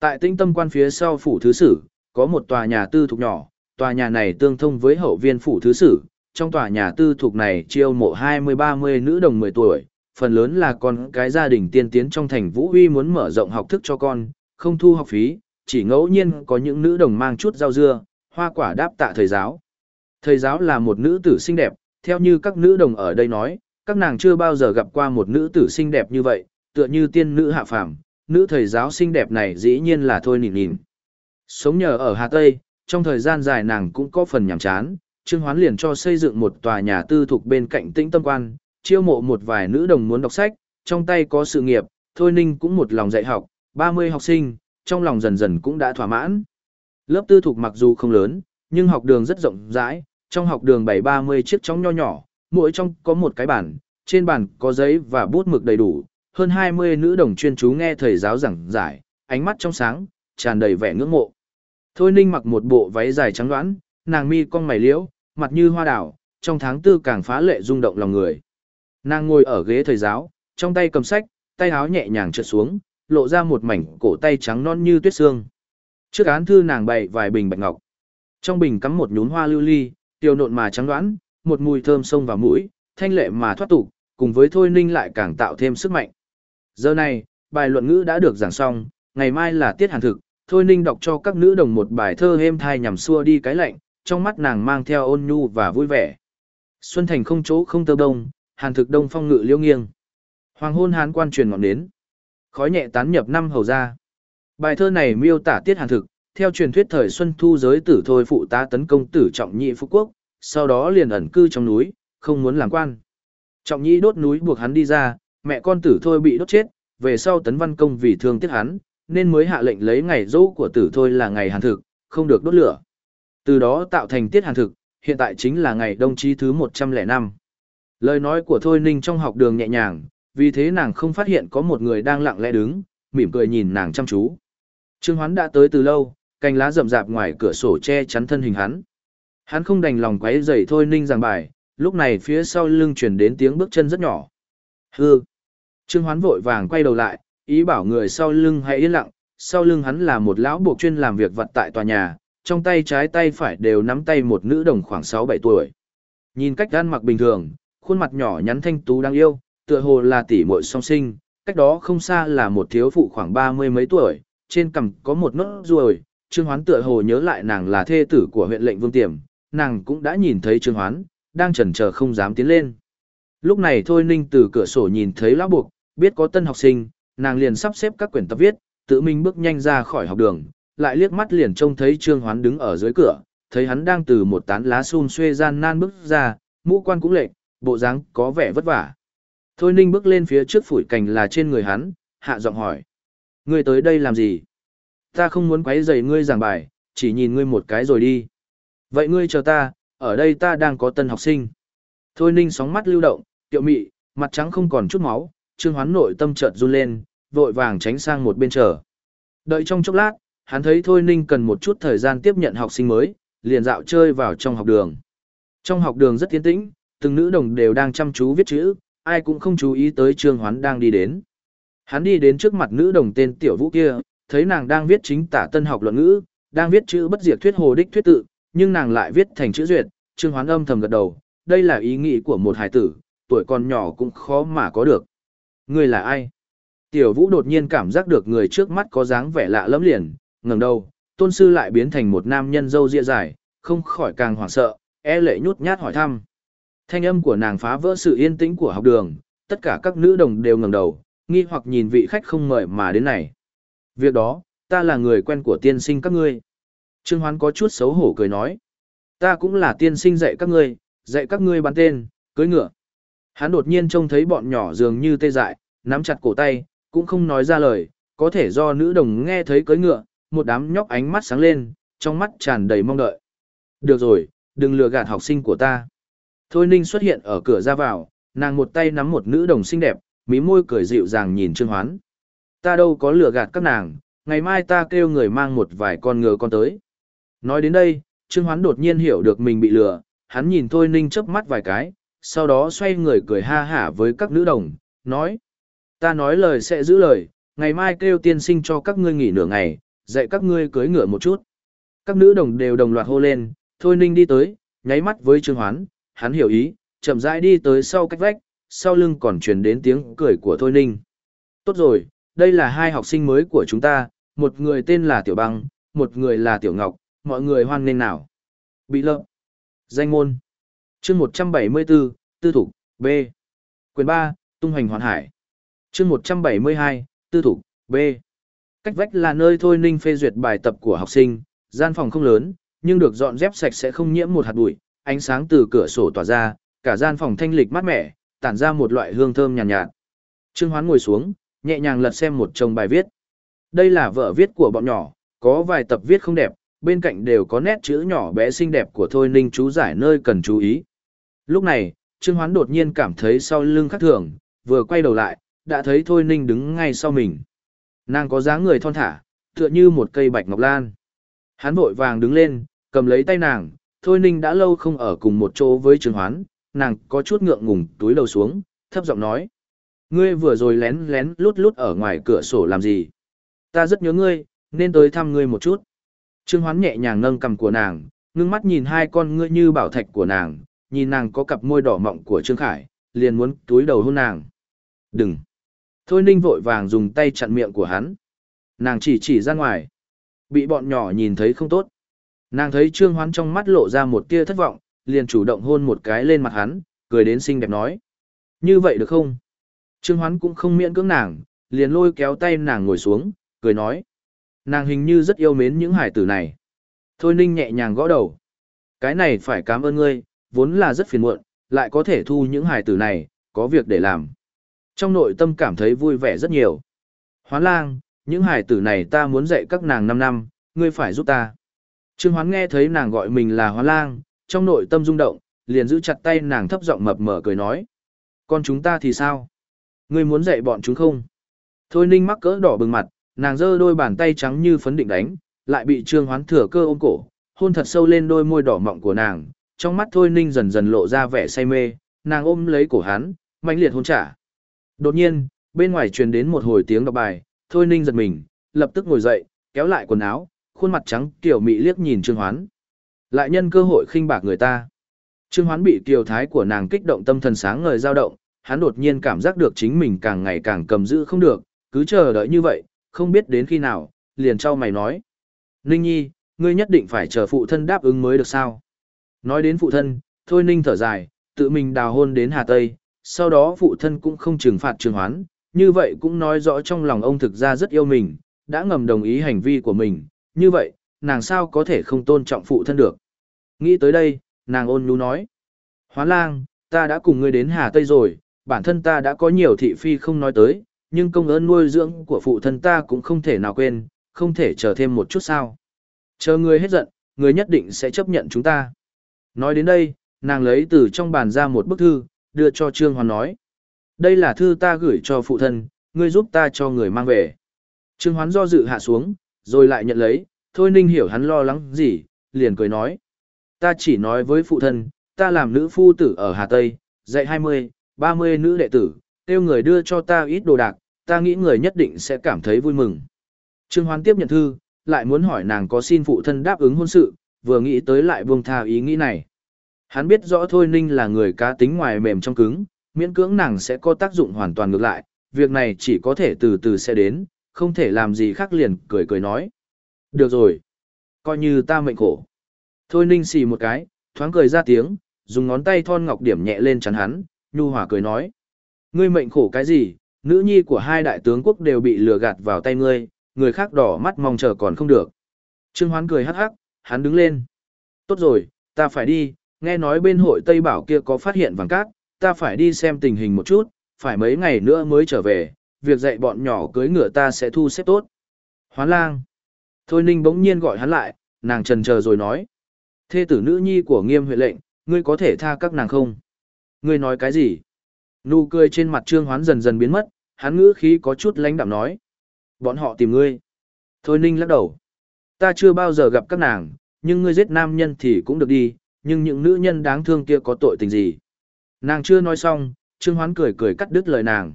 Tại tinh tâm quan phía sau phủ thứ sử, có một tòa nhà tư thục nhỏ, tòa nhà này tương thông với hậu viên phủ thứ sử, trong tòa nhà tư thục này chiêu mộ 20-30 nữ đồng 10 tuổi, phần lớn là con cái gia đình tiên tiến trong thành Vũ Huy muốn mở rộng học thức cho con, không thu học phí, chỉ ngẫu nhiên có những nữ đồng mang chút rau dưa, hoa quả đáp tạ thầy giáo. Thầy giáo là một nữ tử xinh đẹp, theo như các nữ đồng ở đây nói, các nàng chưa bao giờ gặp qua một nữ tử xinh đẹp như vậy, tựa như tiên nữ hạ phàm, nữ thầy giáo xinh đẹp này dĩ nhiên là Thôi nhìn nhìn. Sống nhờ ở Hà Tây, trong thời gian dài nàng cũng có phần nhàm chán, Trương Hoán liền cho xây dựng một tòa nhà tư thuộc bên cạnh tĩnh tâm quan, chiêu mộ một vài nữ đồng muốn đọc sách, trong tay có sự nghiệp, Thôi Ninh cũng một lòng dạy học, 30 học sinh, trong lòng dần dần cũng đã thỏa mãn. Lớp tư thuộc mặc dù không lớn, nhưng học đường rất rộng rãi, trong học đường bày 30 chiếc chóng nho nhỏ, mỗi trong có một cái bàn, trên bàn có giấy và bút mực đầy đủ, hơn 20 nữ đồng chuyên chú nghe thầy giáo giảng giải, ánh mắt trong sáng, tràn đầy vẻ ngưỡng mộ. Thôi Ninh mặc một bộ váy dài trắng đoán, nàng mi cong mày liễu, mặt như hoa đào, trong tháng tư càng phá lệ rung động lòng người. Nàng ngồi ở ghế thầy giáo, trong tay cầm sách, tay áo nhẹ nhàng trượt xuống, lộ ra một mảnh cổ tay trắng non như tuyết xương. Trước án thư nàng bày vài bình bạch ngọc. Trong bình cắm một nhún hoa lưu ly, tiêu nộn mà trắng đoán, một mùi thơm sông vào mũi, thanh lệ mà thoát tục, cùng với Thôi Ninh lại càng tạo thêm sức mạnh. Giờ này, bài luận ngữ đã được giảng xong, ngày mai là tiết hàn thực, Thôi Ninh đọc cho các nữ đồng một bài thơ êm thai nhằm xua đi cái lạnh, trong mắt nàng mang theo ôn nhu và vui vẻ. Xuân thành không chỗ không tơ đông, hàn thực đông phong ngự liêu nghiêng. Hoàng hôn hán quan truyền ngọn Nến Khói nhẹ tán nhập năm hầu ra. Bài thơ này miêu tả tiết hàn thực, theo truyền thuyết thời Xuân Thu giới tử thôi phụ tá tấn công tử trọng nhị phú quốc, sau đó liền ẩn cư trong núi, không muốn làm quan. Trọng nhị đốt núi buộc hắn đi ra, mẹ con tử thôi bị đốt chết, về sau tấn văn công vì thương tiếc hắn, nên mới hạ lệnh lấy ngày dỗ của tử thôi là ngày hàn thực, không được đốt lửa. Từ đó tạo thành tiết hàn thực, hiện tại chính là ngày đông chí thứ 105. Lời nói của Thôi Ninh trong học đường nhẹ nhàng, vì thế nàng không phát hiện có một người đang lặng lẽ đứng, mỉm cười nhìn nàng chăm chú. Trương Hoán đã tới từ lâu, cành lá rậm rạp ngoài cửa sổ che chắn thân hình hắn. Hắn không đành lòng quấy rầy Thôi Ninh giảng bài, lúc này phía sau lưng truyền đến tiếng bước chân rất nhỏ. Hư! Trương Hoán vội vàng quay đầu lại, ý bảo người sau lưng hãy yên lặng, sau lưng hắn là một lão buộc chuyên làm việc vật tại tòa nhà, trong tay trái tay phải đều nắm tay một nữ đồng khoảng 6-7 tuổi. Nhìn cách ăn mặc bình thường, khuôn mặt nhỏ nhắn thanh tú đáng yêu, tựa hồ là tỷ muội song sinh, cách đó không xa là một thiếu phụ khoảng 30 mấy tuổi, trên cằm có một nốt ruồi, Trương Hoán tựa hồ nhớ lại nàng là thê tử của huyện lệnh Vương Tiềm, nàng cũng đã nhìn thấy Trương Hoán, đang chần chờ không dám tiến lên. Lúc này Thôi Ninh từ cửa sổ nhìn thấy lão buộc, biết có tân học sinh, nàng liền sắp xếp các quyển tập viết, tự mình bước nhanh ra khỏi học đường, lại liếc mắt liền trông thấy Trương Hoán đứng ở dưới cửa, thấy hắn đang từ một tán lá xun xuê gian nan bước ra, mũ quan cũng lệch, bộ dáng có vẻ vất vả. Thôi Ninh bước lên phía trước phủi cành là trên người hắn, hạ giọng hỏi. Ngươi tới đây làm gì? Ta không muốn quấy rầy ngươi giảng bài, chỉ nhìn ngươi một cái rồi đi. Vậy ngươi chờ ta, ở đây ta đang có tân học sinh. Thôi Ninh sóng mắt lưu động, tiệu mị, mặt trắng không còn chút máu, Trương Hoán nội tâm chợt run lên, vội vàng tránh sang một bên chờ. Đợi trong chốc lát, hắn thấy Thôi Ninh cần một chút thời gian tiếp nhận học sinh mới, liền dạo chơi vào trong học đường. Trong học đường rất tiến tĩnh, từng nữ đồng đều đang chăm chú viết chữ, ai cũng không chú ý tới Trương Hoán đang đi đến. Hắn đi đến trước mặt nữ đồng tên Tiểu Vũ kia, thấy nàng đang viết chính tả tân học luận ngữ, đang viết chữ bất diệt thuyết hồ đích thuyết tự, nhưng nàng lại viết thành chữ duyệt, Trương Hoán âm thầm gật đầu, đây là ý nghĩ của một hài tử, tuổi còn nhỏ cũng khó mà có được. Người là ai? Tiểu Vũ đột nhiên cảm giác được người trước mắt có dáng vẻ lạ lẫm liền, ngẩng đầu, tôn sư lại biến thành một nam nhân dâu ria dài, không khỏi càng hoảng sợ, e lệ nhút nhát hỏi thăm. Thanh âm của nàng phá vỡ sự yên tĩnh của học đường, tất cả các nữ đồng đều ngẩng đầu, nghi hoặc nhìn vị khách không mời mà đến này. Việc đó, ta là người quen của tiên sinh các ngươi. Trương Hoán có chút xấu hổ cười nói. Ta cũng là tiên sinh dạy các ngươi, dạy các ngươi bắn tên, cưới ngựa. Hắn đột nhiên trông thấy bọn nhỏ dường như tê dại, nắm chặt cổ tay, cũng không nói ra lời, có thể do nữ đồng nghe thấy cưới ngựa, một đám nhóc ánh mắt sáng lên, trong mắt tràn đầy mong đợi. Được rồi, đừng lừa gạt học sinh của ta. Thôi Ninh xuất hiện ở cửa ra vào, nàng một tay nắm một nữ đồng xinh đẹp, mí môi cười dịu dàng nhìn Trương Hoán. Ta đâu có lừa gạt các nàng, ngày mai ta kêu người mang một vài con ngựa con tới. Nói đến đây, Trương Hoán đột nhiên hiểu được mình bị lừa, hắn nhìn Thôi Ninh chớp mắt vài cái, sau đó xoay người cười ha hả với các nữ đồng, nói. Ta nói lời sẽ giữ lời, ngày mai kêu tiên sinh cho các ngươi nghỉ nửa ngày, dạy các ngươi cưới ngựa một chút. Các nữ đồng đều đồng loạt hô lên, Thôi Ninh đi tới, nháy mắt với Trương Hoán, hắn hiểu ý, chậm rãi đi tới sau cách vách, sau lưng còn truyền đến tiếng cười của Thôi Ninh. Tốt rồi, đây là hai học sinh mới của chúng ta, một người tên là Tiểu Băng, một người là Tiểu Ngọc, mọi người hoan nên nào. Bị lợm. Danh môn. chương 174, Tư Thủ, B. Quyền 3, Tung Hoành Hoàn Hải. chương 172, Tư Thủ, B. Cách vách là nơi Thôi Ninh phê duyệt bài tập của học sinh, gian phòng không lớn, nhưng được dọn dẹp sạch sẽ không nhiễm một hạt bụi, ánh sáng từ cửa sổ tỏa ra, cả gian phòng thanh lịch mát mẻ, tản ra một loại hương thơm nhàn nhạt, nhạt. Trương Hoán ngồi xuống, nhẹ nhàng lật xem một chồng bài viết. Đây là vợ viết của bọn nhỏ, có vài tập viết không đẹp, bên cạnh đều có nét chữ nhỏ bé xinh đẹp của Thôi Ninh chú giải nơi cần chú ý. Lúc này, Trương Hoán đột nhiên cảm thấy sau lưng khác thường, vừa quay đầu lại, đã thấy Thôi Ninh đứng ngay sau mình. Nàng có dáng người thon thả, tựa như một cây bạch ngọc lan. Hắn vội vàng đứng lên, cầm lấy tay nàng, Thôi Ninh đã lâu không ở cùng một chỗ với Trương Hoán, nàng có chút ngượng ngùng túi đầu xuống, thấp giọng nói. Ngươi vừa rồi lén lén lút lút ở ngoài cửa sổ làm gì? Ta rất nhớ ngươi, nên tới thăm ngươi một chút. Trương Hoán nhẹ nhàng nâng cầm của nàng, ngưng mắt nhìn hai con ngươi như bảo thạch của nàng, nhìn nàng có cặp môi đỏ mọng của Trương Khải, liền muốn túi đầu hôn nàng. Đừng! Thôi ninh vội vàng dùng tay chặn miệng của hắn. Nàng chỉ chỉ ra ngoài. Bị bọn nhỏ nhìn thấy không tốt. Nàng thấy Trương Hoán trong mắt lộ ra một tia thất vọng, liền chủ động hôn một cái lên mặt hắn, cười đến xinh đẹp nói. Như vậy được không? Trương Hoán cũng không miễn cưỡng nàng, liền lôi kéo tay nàng ngồi xuống, cười nói. Nàng hình như rất yêu mến những hải tử này. Thôi ninh nhẹ nhàng gõ đầu. Cái này phải cảm ơn ngươi, vốn là rất phiền muộn, lại có thể thu những hải tử này, có việc để làm. Trong nội tâm cảm thấy vui vẻ rất nhiều. Hoán lang, những hải tử này ta muốn dạy các nàng 5 năm, ngươi phải giúp ta. Trương Hoán nghe thấy nàng gọi mình là Hoán lang, trong nội tâm rung động, liền giữ chặt tay nàng thấp giọng mập mờ cười nói. Con chúng ta thì sao? Ngươi muốn dạy bọn chúng không? Thôi ninh mắc cỡ đỏ bừng mặt, nàng giơ đôi bàn tay trắng như phấn định đánh, lại bị Trương Hoán thừa cơ ôm cổ, hôn thật sâu lên đôi môi đỏ mọng của nàng, trong mắt Thôi ninh dần dần lộ ra vẻ say mê, nàng ôm lấy cổ hắn, mãnh liệt hôn trả. Đột nhiên, bên ngoài truyền đến một hồi tiếng đọc bài, Thôi ninh giật mình, lập tức ngồi dậy, kéo lại quần áo, khuôn mặt trắng kiểu mị liếc nhìn Trương Hoán. Lại nhân cơ hội khinh bạc người ta. Trương Hoán bị kiều thái của nàng kích động tâm thần sáng ngời dao động, hắn đột nhiên cảm giác được chính mình càng ngày càng cầm giữ không được, cứ chờ đợi như vậy, không biết đến khi nào, liền trao mày nói. Ninh nhi, ngươi nhất định phải chờ phụ thân đáp ứng mới được sao. Nói đến phụ thân, thôi ninh thở dài, tự mình đào hôn đến Hà Tây, sau đó phụ thân cũng không trừng phạt Trương Hoán, như vậy cũng nói rõ trong lòng ông thực ra rất yêu mình, đã ngầm đồng ý hành vi của mình, như vậy, nàng sao có thể không tôn trọng phụ thân được. Nghĩ tới đây, nàng ôn nhu nói. Hoán lang, ta đã cùng ngươi đến Hà Tây rồi, bản thân ta đã có nhiều thị phi không nói tới, nhưng công ơn nuôi dưỡng của phụ thân ta cũng không thể nào quên, không thể chờ thêm một chút sao. Chờ ngươi hết giận, ngươi nhất định sẽ chấp nhận chúng ta. Nói đến đây, nàng lấy từ trong bàn ra một bức thư, đưa cho Trương Hoán nói. Đây là thư ta gửi cho phụ thân, ngươi giúp ta cho người mang về. Trương Hoán do dự hạ xuống, rồi lại nhận lấy, thôi ninh hiểu hắn lo lắng gì, liền cười nói. Ta chỉ nói với phụ thân, ta làm nữ phu tử ở Hà Tây, dạy 20, 30 nữ đệ tử, kêu người đưa cho ta ít đồ đạc, ta nghĩ người nhất định sẽ cảm thấy vui mừng. Trương Hoán tiếp nhận thư, lại muốn hỏi nàng có xin phụ thân đáp ứng hôn sự, vừa nghĩ tới lại buông tha ý nghĩ này. Hắn biết rõ Thôi Ninh là người cá tính ngoài mềm trong cứng, miễn cưỡng nàng sẽ có tác dụng hoàn toàn ngược lại, việc này chỉ có thể từ từ sẽ đến, không thể làm gì khác liền cười cười nói. Được rồi, coi như ta mệnh khổ. Thôi Ninh xì một cái, thoáng cười ra tiếng, dùng ngón tay thon ngọc điểm nhẹ lên chắn hắn, nhu hòa cười nói. Ngươi mệnh khổ cái gì, nữ nhi của hai đại tướng quốc đều bị lừa gạt vào tay ngươi, người khác đỏ mắt mong chờ còn không được. Trương Hoán cười hắc hắc, hắn đứng lên. Tốt rồi, ta phải đi, nghe nói bên hội Tây Bảo kia có phát hiện vàng cát, ta phải đi xem tình hình một chút, phải mấy ngày nữa mới trở về, việc dạy bọn nhỏ cưới ngựa ta sẽ thu xếp tốt. Hoán lang. Thôi ninh bỗng nhiên gọi hắn lại, nàng trần chờ rồi nói. Thê tử nữ nhi của nghiêm huệ lệnh, ngươi có thể tha các nàng không? Ngươi nói cái gì? Nụ cười trên mặt trương hoán dần dần biến mất, hắn ngữ khí có chút lãnh đạm nói. Bọn họ tìm ngươi. Thôi ninh lắc đầu. Ta chưa bao giờ gặp các nàng, nhưng ngươi giết nam nhân thì cũng được đi, nhưng những nữ nhân đáng thương kia có tội tình gì? Nàng chưa nói xong, trương hoán cười cười cắt đứt lời nàng.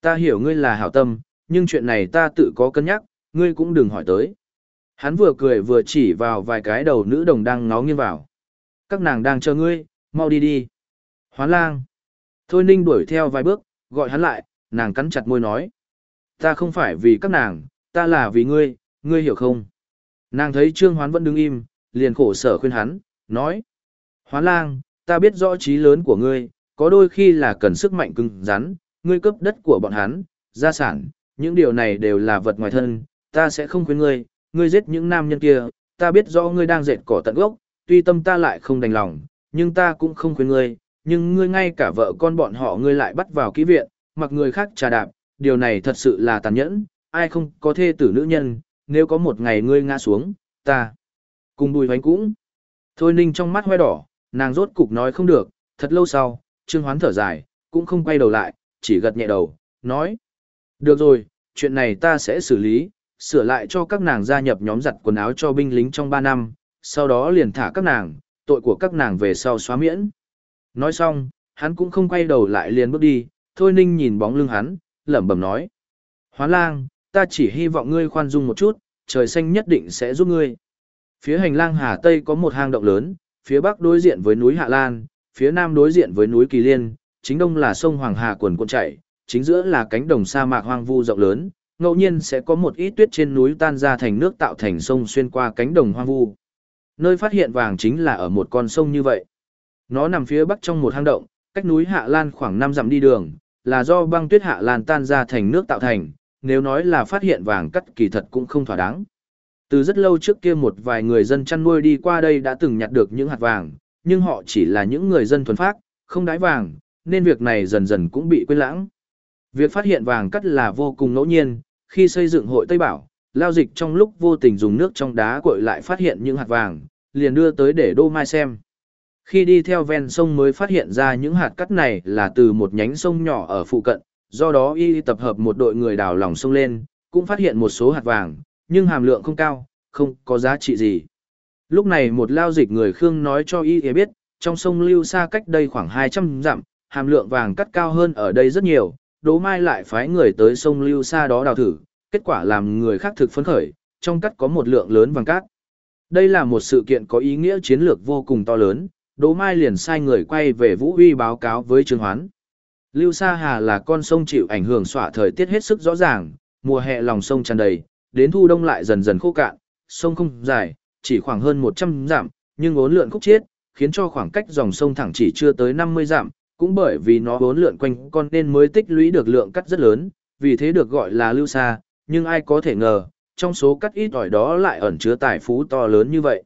Ta hiểu ngươi là hảo tâm, nhưng chuyện này ta tự có cân nhắc, ngươi cũng đừng hỏi tới. Hắn vừa cười vừa chỉ vào vài cái đầu nữ đồng đang ngó nghiêng vào. Các nàng đang chờ ngươi, mau đi đi. Hoán lang. Thôi ninh đuổi theo vài bước, gọi hắn lại, nàng cắn chặt môi nói. Ta không phải vì các nàng, ta là vì ngươi, ngươi hiểu không? Nàng thấy trương hoán vẫn đứng im, liền khổ sở khuyên hắn, nói. Hoán lang, ta biết rõ trí lớn của ngươi, có đôi khi là cần sức mạnh cứng rắn, ngươi cướp đất của bọn hắn, gia sản, những điều này đều là vật ngoài thân, ta sẽ không khuyên ngươi, ngươi giết những nam nhân kia, ta biết rõ ngươi đang dệt cỏ tận gốc, tuy tâm ta lại không đành lòng, nhưng ta cũng không khuyên ngươi, nhưng ngươi ngay cả vợ con bọn họ ngươi lại bắt vào ký viện, mặc người khác trà đạp, điều này thật sự là tàn nhẫn, ai không có thê tử nữ nhân, nếu có một ngày ngươi ngã xuống, ta cùng bùi hoánh cũng. Thôi ninh trong mắt hoe đỏ, nàng rốt cục nói không được, thật lâu sau, trương hoán thở dài, cũng không quay đầu lại, chỉ gật nhẹ đầu, nói. Được rồi, chuyện này ta sẽ xử lý, sửa lại cho các nàng gia nhập nhóm giặt quần áo cho binh lính trong 3 năm, sau đó liền thả các nàng, tội của các nàng về sau xóa miễn. Nói xong, hắn cũng không quay đầu lại liền bước đi, thôi ninh nhìn bóng lưng hắn, lẩm bẩm nói. Hoán lang, ta chỉ hy vọng ngươi khoan dung một chút, trời xanh nhất định sẽ giúp ngươi. Phía hành lang Hà Tây có một hang động lớn, phía bắc đối diện với núi Hạ Lan, phía nam đối diện với núi Kỳ Liên, chính đông là sông Hoàng Hà quần cuộn chảy, chính giữa là cánh đồng sa mạc hoang vu rộng lớn, ngẫu nhiên sẽ có một ít tuyết trên núi tan ra thành nước tạo thành sông xuyên qua cánh đồng hoang vu. Nơi phát hiện vàng chính là ở một con sông như vậy. Nó nằm phía bắc trong một hang động, cách núi Hạ Lan khoảng 5 dặm đi đường, là do băng tuyết Hạ Lan tan ra thành nước tạo thành, nếu nói là phát hiện vàng cắt kỳ thật cũng không thỏa đáng. Từ rất lâu trước kia một vài người dân chăn nuôi đi qua đây đã từng nhặt được những hạt vàng, nhưng họ chỉ là những người dân thuần phác, không đái vàng, nên việc này dần dần cũng bị quên lãng. Việc phát hiện vàng cắt là vô cùng ngẫu nhiên, khi xây dựng hội Tây Bảo, lao dịch trong lúc vô tình dùng nước trong đá cội lại phát hiện những hạt vàng, liền đưa tới để Đô Mai xem. Khi đi theo ven sông mới phát hiện ra những hạt cắt này là từ một nhánh sông nhỏ ở phụ cận, do đó y tập hợp một đội người đào lòng sông lên, cũng phát hiện một số hạt vàng, nhưng hàm lượng không cao, không có giá trị gì. Lúc này một lao dịch người Khương nói cho y biết, trong sông Lưu Sa cách đây khoảng 200 dặm, hàm lượng vàng cắt cao hơn ở đây rất nhiều, Đỗ Mai lại phái người tới sông Lưu Sa đó đào thử, kết quả làm người khác thực phấn khởi, trong cắt có một lượng lớn vàng cát. Đây là một sự kiện có ý nghĩa chiến lược vô cùng to lớn, Đỗ Mai liền sai người quay về Vũ Huy báo cáo với Trương Hoán. Lưu Sa Hà là con sông chịu ảnh hưởng xỏa thời tiết hết sức rõ ràng, mùa hè lòng sông tràn đầy, đến thu đông lại dần dần khô cạn, sông không dài, chỉ khoảng hơn 100 dặm, nhưng ốn lượn khúc chiết, khiến cho khoảng cách dòng sông thẳng chỉ chưa tới 50 dặm, cũng bởi vì nó vốn lượn quanh con nên mới tích lũy được lượng cắt rất lớn, vì thế được gọi là lưu Sa. nhưng ai có thể ngờ, trong số cắt ít ỏi đó lại ẩn chứa tài phú to lớn như vậy.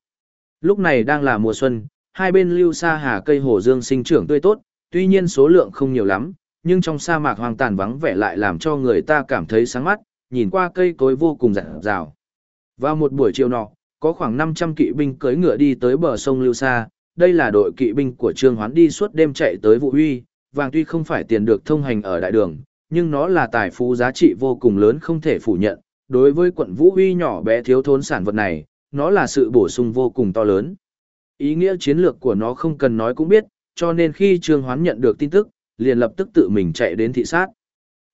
Lúc này đang là mùa xuân, hai bên lưu Sa hà cây hồ dương sinh trưởng tươi tốt, tuy nhiên số lượng không nhiều lắm, nhưng trong sa mạc hoang tàn vắng vẻ lại làm cho người ta cảm thấy sáng mắt, nhìn qua cây cối vô cùng rạng rào. Vào một buổi chiều nọ, có khoảng 500 kỵ binh cưỡi ngựa đi tới bờ sông Lưu Sa, đây là đội kỵ binh của Trương Hoán đi suốt đêm chạy tới Vũ Huy, vàng tuy không phải tiền được thông hành ở đại đường, nhưng nó là tài phú giá trị vô cùng lớn không thể phủ nhận. Đối với quận Vũ Huy nhỏ bé thiếu thốn sản vật này, nó là sự bổ sung vô cùng to lớn. Ý nghĩa chiến lược của nó không cần nói cũng biết, cho nên khi Trương Hoán nhận được tin tức, liền lập tức tự mình chạy đến thị sát.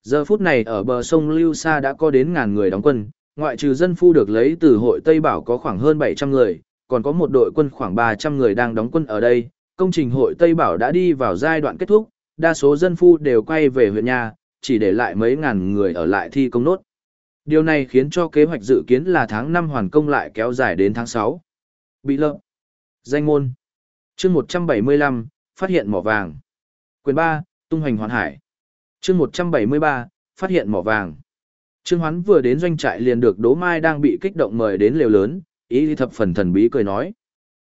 Giờ phút này ở bờ sông Lưu Sa đã có đến ngàn người đóng quân, ngoại trừ dân phu được lấy từ hội Tây Bảo có khoảng hơn 700 người, còn có một đội quân khoảng 300 người đang đóng quân ở đây. Công trình hội Tây Bảo đã đi vào giai đoạn kết thúc, đa số dân phu đều quay về huyện nhà, chỉ để lại mấy ngàn người ở lại thi công nốt. Điều này khiến cho kế hoạch dự kiến là tháng 5 hoàn công lại kéo dài đến tháng 6. Bị lợm. Danh môn. chương 175, phát hiện mỏ vàng. Quyền 3, tung hoành hoàn hải. chương 173, phát hiện mỏ vàng. Trương Hoán vừa đến doanh trại liền được Đỗ Mai đang bị kích động mời đến lều lớn, ý thập phần thần bí cười nói.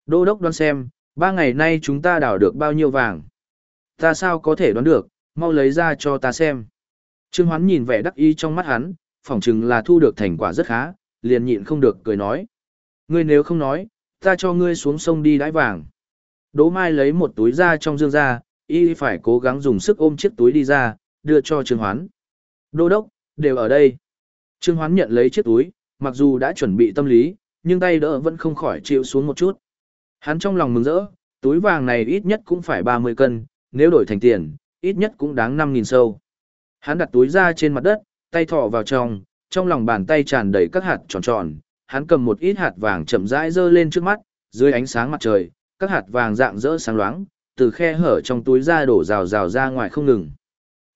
Đô đốc đoán xem, ba ngày nay chúng ta đào được bao nhiêu vàng. Ta sao có thể đoán được, mau lấy ra cho ta xem. Trương Hoán nhìn vẻ đắc ý trong mắt hắn, phỏng chừng là thu được thành quả rất khá, liền nhịn không được cười nói. Ngươi nếu không nói, ta cho ngươi xuống sông đi đãi vàng. Đỗ Mai lấy một túi ra trong dương ra, y phải cố gắng dùng sức ôm chiếc túi đi ra, đưa cho Trương Hoán. Đô đốc, đều ở đây. Trương Hoán nhận lấy chiếc túi, mặc dù đã chuẩn bị tâm lý, nhưng tay đỡ vẫn không khỏi chịu xuống một chút. Hắn trong lòng mừng rỡ, túi vàng này ít nhất cũng phải 30 cân, nếu đổi thành tiền, ít nhất cũng đáng 5.000 sâu. Hắn đặt túi ra trên mặt đất, tay thọ vào trong, trong lòng bàn tay tràn đầy các hạt tròn tròn, hắn cầm một ít hạt vàng chậm rãi dơ lên trước mắt, dưới ánh sáng mặt trời, các hạt vàng dạng rỡ sáng loáng, từ khe hở trong túi ra đổ rào rào ra ngoài không ngừng.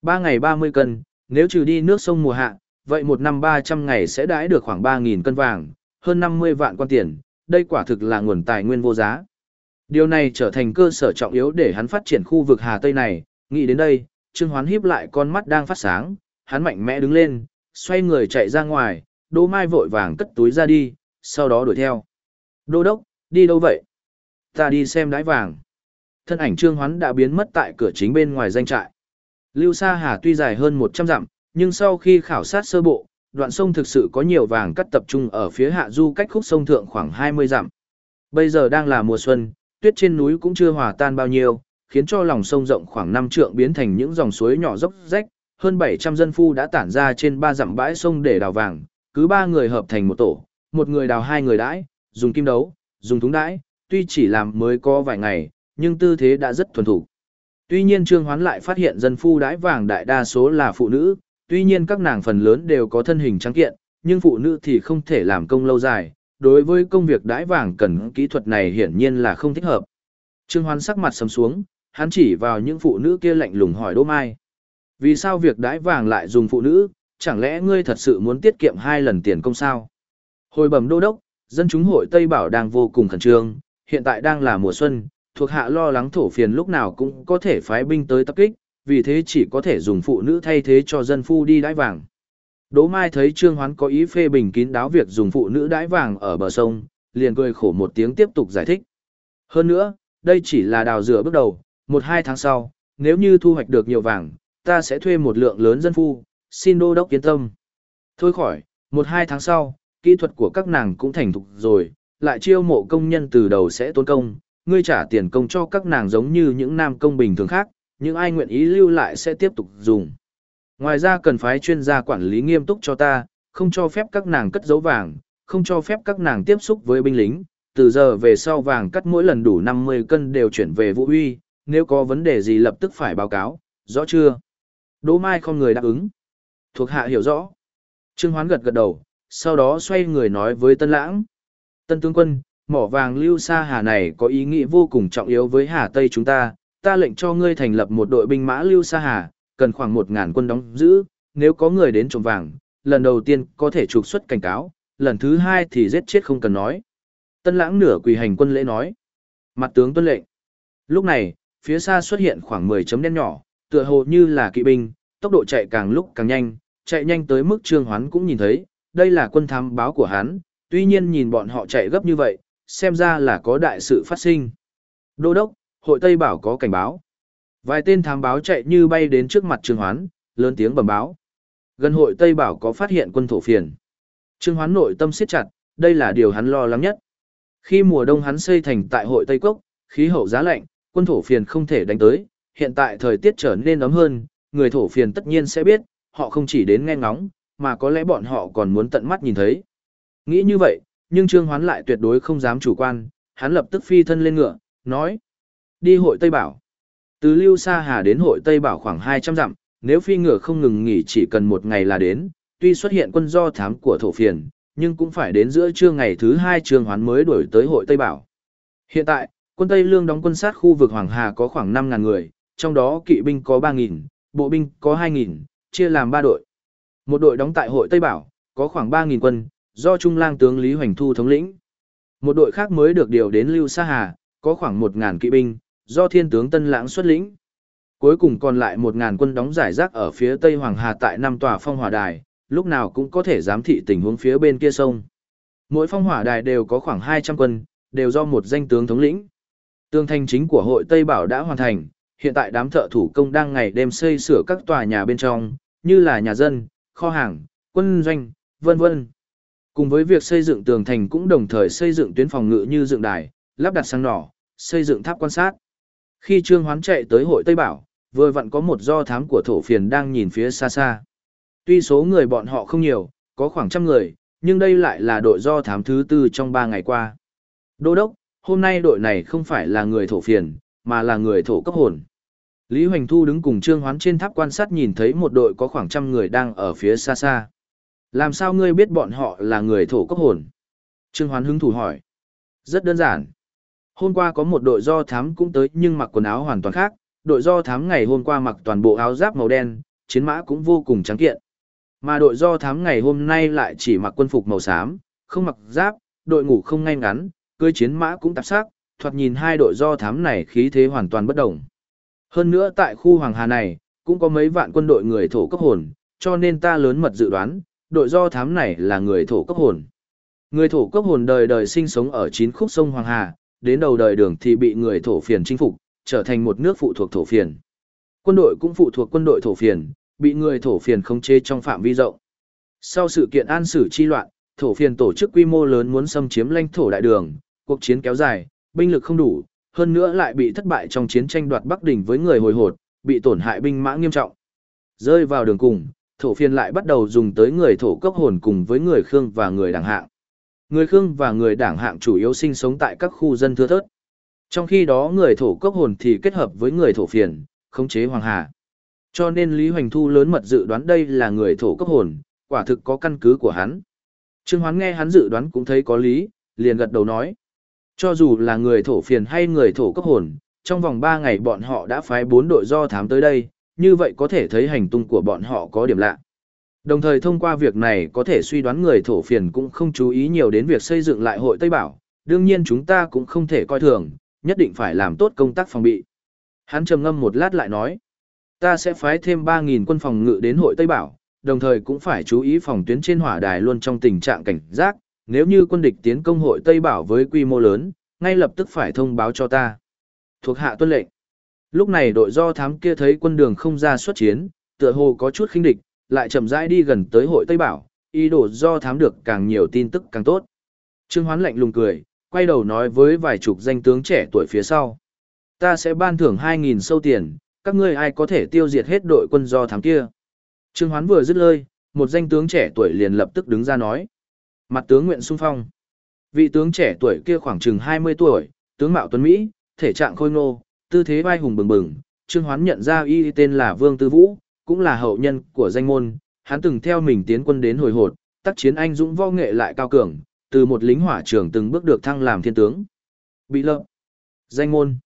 Ba ngày 30 cân, nếu trừ đi nước sông mùa hạ, vậy một năm 300 ngày sẽ đãi được khoảng 3.000 cân vàng, hơn 50 vạn quan tiền, đây quả thực là nguồn tài nguyên vô giá. Điều này trở thành cơ sở trọng yếu để hắn phát triển khu vực Hà Tây này, nghĩ đến đây, Trương Hoán híp lại con mắt đang phát sáng, hắn mạnh mẽ đứng lên, xoay người chạy ra ngoài, Đỗ Mai vội vàng cất túi ra đi, sau đó đuổi theo. Đô đốc, đi đâu vậy? Ta đi xem đái vàng. Thân ảnh Trương Hoán đã biến mất tại cửa chính bên ngoài danh trại. Lưu Sa Hà tuy dài hơn 100 dặm, nhưng sau khi khảo sát sơ bộ, đoạn sông thực sự có nhiều vàng cắt tập trung ở phía hạ du cách khúc sông thượng khoảng 20 dặm. Bây giờ đang là mùa xuân, tuyết trên núi cũng chưa hòa tan bao nhiêu, khiến cho lòng sông rộng khoảng 5 trượng biến thành những dòng suối nhỏ dốc rách, hơn 700 dân phu đã tản ra trên ba dặm bãi sông để đào vàng, cứ ba người hợp thành một tổ, một người đào hai người đãi, dùng kim đấu, dùng thúng đãi, tuy chỉ làm mới có vài ngày, nhưng tư thế đã rất thuần thủ. Tuy nhiên Trương Hoán lại phát hiện dân phu đãi vàng đại đa số là phụ nữ, tuy nhiên các nàng phần lớn đều có thân hình trắng kiện, nhưng phụ nữ thì không thể làm công lâu dài, đối với công việc đãi vàng cần kỹ thuật này hiển nhiên là không thích hợp. Trương Hoan sắc mặt sầm xuống, hắn chỉ vào những phụ nữ kia lạnh lùng hỏi Đỗ Mai. Vì sao việc đãi vàng lại dùng phụ nữ, chẳng lẽ ngươi thật sự muốn tiết kiệm hai lần tiền công sao? Hồi bẩm đô đốc, dân chúng hội Tây Bảo đang vô cùng khẩn trương, hiện tại đang là mùa xuân, thuộc hạ lo lắng thổ phiền lúc nào cũng có thể phái binh tới tập kích, vì thế chỉ có thể dùng phụ nữ thay thế cho dân phu đi đãi vàng. Đỗ Mai thấy Trương Hoán có ý phê bình kín đáo việc dùng phụ nữ đãi vàng ở bờ sông, liền cười khổ một tiếng tiếp tục giải thích. Hơn nữa, đây chỉ là đào rửa bước đầu, một hai tháng sau, nếu như thu hoạch được nhiều vàng, ta sẽ thuê một lượng lớn dân phu, xin đô đốc yên tâm. Thôi khỏi, một hai tháng sau, kỹ thuật của các nàng cũng thành thục rồi, lại chiêu mộ công nhân từ đầu sẽ tốn công, ngươi trả tiền công cho các nàng giống như những nam công bình thường khác, những ai nguyện ý lưu lại sẽ tiếp tục dùng. Ngoài ra cần phái chuyên gia quản lý nghiêm túc cho ta, không cho phép các nàng cất giấu vàng, không cho phép các nàng tiếp xúc với binh lính, từ giờ về sau vàng cắt mỗi lần đủ 50 cân đều chuyển về Vũ Uy, nếu có vấn đề gì lập tức phải báo cáo, rõ chưa? Đỗ Mai không người đáp ứng. Thuộc hạ hiểu rõ. Trương Hoán gật gật đầu, sau đó xoay người nói với Tân Lãng. Tân tướng quân, mỏ vàng lưu sa hà này có ý nghĩa vô cùng trọng yếu với Hà Tây chúng ta, ta lệnh cho ngươi thành lập một đội binh mã lưu sa hà, cần khoảng một ngàn quân đóng giữ, nếu có người đến trộm vàng, lần đầu tiên có thể trục xuất cảnh cáo, lần thứ hai thì giết chết không cần nói. Tân lãng nửa quỳ hành quân lễ nói. Mặt tướng tuân lệnh. Lúc này, phía xa xuất hiện khoảng 10 chấm đen nhỏ, tựa hồ như là kỵ binh, tốc độ chạy càng lúc càng nhanh, chạy nhanh tới mức trương hoán cũng nhìn thấy, đây là quân thám báo của hắn, tuy nhiên nhìn bọn họ chạy gấp như vậy, xem ra là có đại sự phát sinh. Đô đốc, hội Tây Bảo có cảnh báo. Vài tên thám báo chạy như bay đến trước mặt Trương Hoán, lớn tiếng bẩm báo. Gần hội Tây Bảo có phát hiện quân thổ phiền. Trương Hoán nội tâm siết chặt, đây là điều hắn lo lắng nhất. Khi mùa đông hắn xây thành tại hội Tây Cốc, khí hậu giá lạnh, quân thổ phiền không thể đánh tới, hiện tại thời tiết trở nên ấm hơn, người thổ phiền tất nhiên sẽ biết, họ không chỉ đến nghe ngóng, mà có lẽ bọn họ còn muốn tận mắt nhìn thấy. Nghĩ như vậy, nhưng Trương Hoán lại tuyệt đối không dám chủ quan, hắn lập tức phi thân lên ngựa, nói. Đi hội Tây Bảo. Từ Lưu Sa Hà đến hội Tây Bảo khoảng 200 dặm, nếu phi ngựa không ngừng nghỉ chỉ cần một ngày là đến, tuy xuất hiện quân do thám của thổ phiền, nhưng cũng phải đến giữa trưa ngày thứ hai Trương Hoán mới đuổi tới hội Tây Bảo. Hiện tại, quân Tây Lương đóng quân sát khu vực Hoàng Hà có khoảng 5.000 người, trong đó kỵ binh có 3.000, bộ binh có 2.000, chia làm 3 đội. Một đội đóng tại hội Tây Bảo, có khoảng 3.000 quân, do Trung lang tướng Lý Hoành Thu thống lĩnh. Một đội khác mới được điều đến Lưu Sa Hà, có khoảng 1.000 kỵ binh, do Thiên tướng Tân Lãng xuất lĩnh. Cuối cùng còn lại 1.000 quân đóng giải rác ở phía Tây Hoàng Hà tại năm tòa phong hỏa đài, lúc nào cũng có thể giám thị tình huống phía bên kia sông. Mỗi phong hỏa đài đều có khoảng 200 quân, đều do một danh tướng thống lĩnh. Tương thành chính của hội Tây Bảo đã hoàn thành, hiện tại đám thợ thủ công đang ngày đêm xây sửa các tòa nhà bên trong, như là nhà dân, kho hàng, quân doanh, vân vân. Cùng với việc xây dựng tường thành cũng đồng thời xây dựng tuyến phòng ngự như dựng đài, lắp đặt sáng nỏ, xây dựng tháp quan sát. Khi Trương Hoán chạy tới hội Tây Bảo, vừa vặn có một do thám của thổ phiền đang nhìn phía xa xa. Tuy số người bọn họ không nhiều, có khoảng trăm người, nhưng đây lại là đội do thám thứ tư trong ba ngày qua. Đô đốc, hôm nay đội này không phải là người thổ phiền, mà là người thổ cấp hồn. Lý Hoành Thu đứng cùng Trương Hoán trên tháp quan sát nhìn thấy một đội có khoảng trăm người đang ở phía xa xa. Làm sao ngươi biết bọn họ là người thổ cấp hồn? Trương Hoán hứng thủ hỏi. Rất đơn giản. Hôm qua có một đội do thám cũng tới nhưng mặc quần áo hoàn toàn khác, đội do thám ngày hôm qua mặc toàn bộ áo giáp màu đen, chiến mã cũng vô cùng trắng kiện. Mà đội do thám ngày hôm nay lại chỉ mặc quân phục màu xám, không mặc giáp, đội ngủ không ngay ngắn, cưỡi chiến mã cũng tạp sắc, thoạt nhìn hai đội do thám này khí thế hoàn toàn bất đồng. Hơn nữa tại khu Hoàng Hà này, cũng có mấy vạn quân đội người thổ cấp hồn, cho nên ta lớn mật dự đoán, đội do thám này là người thổ cấp hồn. Người thổ cấp hồn đời đời sinh sống ở chín khúc sông Hoàng Hà, đến đầu đời đường thì bị người thổ phiền chinh phục, trở thành một nước phụ thuộc thổ phiền. Quân đội cũng phụ thuộc quân đội thổ phiền, bị người thổ phiền khống chế trong phạm vi rộng. Sau sự kiện an sử chi loạn, thổ phiền tổ chức quy mô lớn muốn xâm chiếm lãnh thổ đại đường, cuộc chiến kéo dài, binh lực không đủ, hơn nữa lại bị thất bại trong chiến tranh đoạt Bắc Đỉnh với người hồi hột, bị tổn hại binh mã nghiêm trọng. Rơi vào đường cùng, thổ phiền lại bắt đầu dùng tới người thổ cốc hồn cùng với người Khương và người đảng hạng. Người Khương và người đảng hạng chủ yếu sinh sống tại các khu dân thưa thớt. Trong khi đó người thổ cốc hồn thì kết hợp với người thổ phiền, khống chế hoàng hà. Cho nên Lý Hoành Thu lớn mật dự đoán đây là người thổ cốc hồn, quả thực có căn cứ của hắn. Trương Hoán nghe hắn dự đoán cũng thấy có lý, liền gật đầu nói. Cho dù là người thổ phiền hay người thổ cốc hồn, trong vòng 3 ngày bọn họ đã phái 4 đội do thám tới đây, như vậy có thể thấy hành tung của bọn họ có điểm lạ. Đồng thời thông qua việc này có thể suy đoán người thổ phiền cũng không chú ý nhiều đến việc xây dựng lại hội Tây Bảo, đương nhiên chúng ta cũng không thể coi thường, nhất định phải làm tốt công tác phòng bị. Hắn trầm ngâm một lát lại nói, ta sẽ phái thêm 3.000 quân phòng ngự đến hội Tây Bảo, đồng thời cũng phải chú ý phòng tuyến trên hỏa đài luôn trong tình trạng cảnh giác, nếu như quân địch tiến công hội Tây Bảo với quy mô lớn, ngay lập tức phải thông báo cho ta. Thuộc hạ tuân lệnh. Lúc này đội do thám kia thấy quân đường không ra xuất chiến, tựa hồ có chút khinh địch, lại chậm rãi đi gần tới hội Tây Bảo, ý đồ do thám được càng nhiều tin tức càng tốt. Trương Hoán lạnh lùng cười, quay đầu nói với vài chục danh tướng trẻ tuổi phía sau. Ta sẽ ban thưởng 2.000 sâu tiền, các ngươi ai có thể tiêu diệt hết đội quân do thám kia. Trương Hoán vừa dứt lời, một danh tướng trẻ tuổi liền lập tức đứng ra nói. Mặt tướng nguyện sung phong. Vị tướng trẻ tuổi kia khoảng chừng 20 tuổi, tướng mạo tuấn Mỹ, thể trạng khôi ngô, tư thế vai hùng bừng bừng. Trương Hoán nhận ra y tên là Vương Tư Vũ, cũng là hậu nhân của danh môn. Hắn từng theo mình tiến quân đến hồi hột, tác chiến anh dũng võ nghệ lại cao cường, từ một lính hỏa trưởng từng bước được thăng làm thiên tướng. Bị lợm. Danh môn.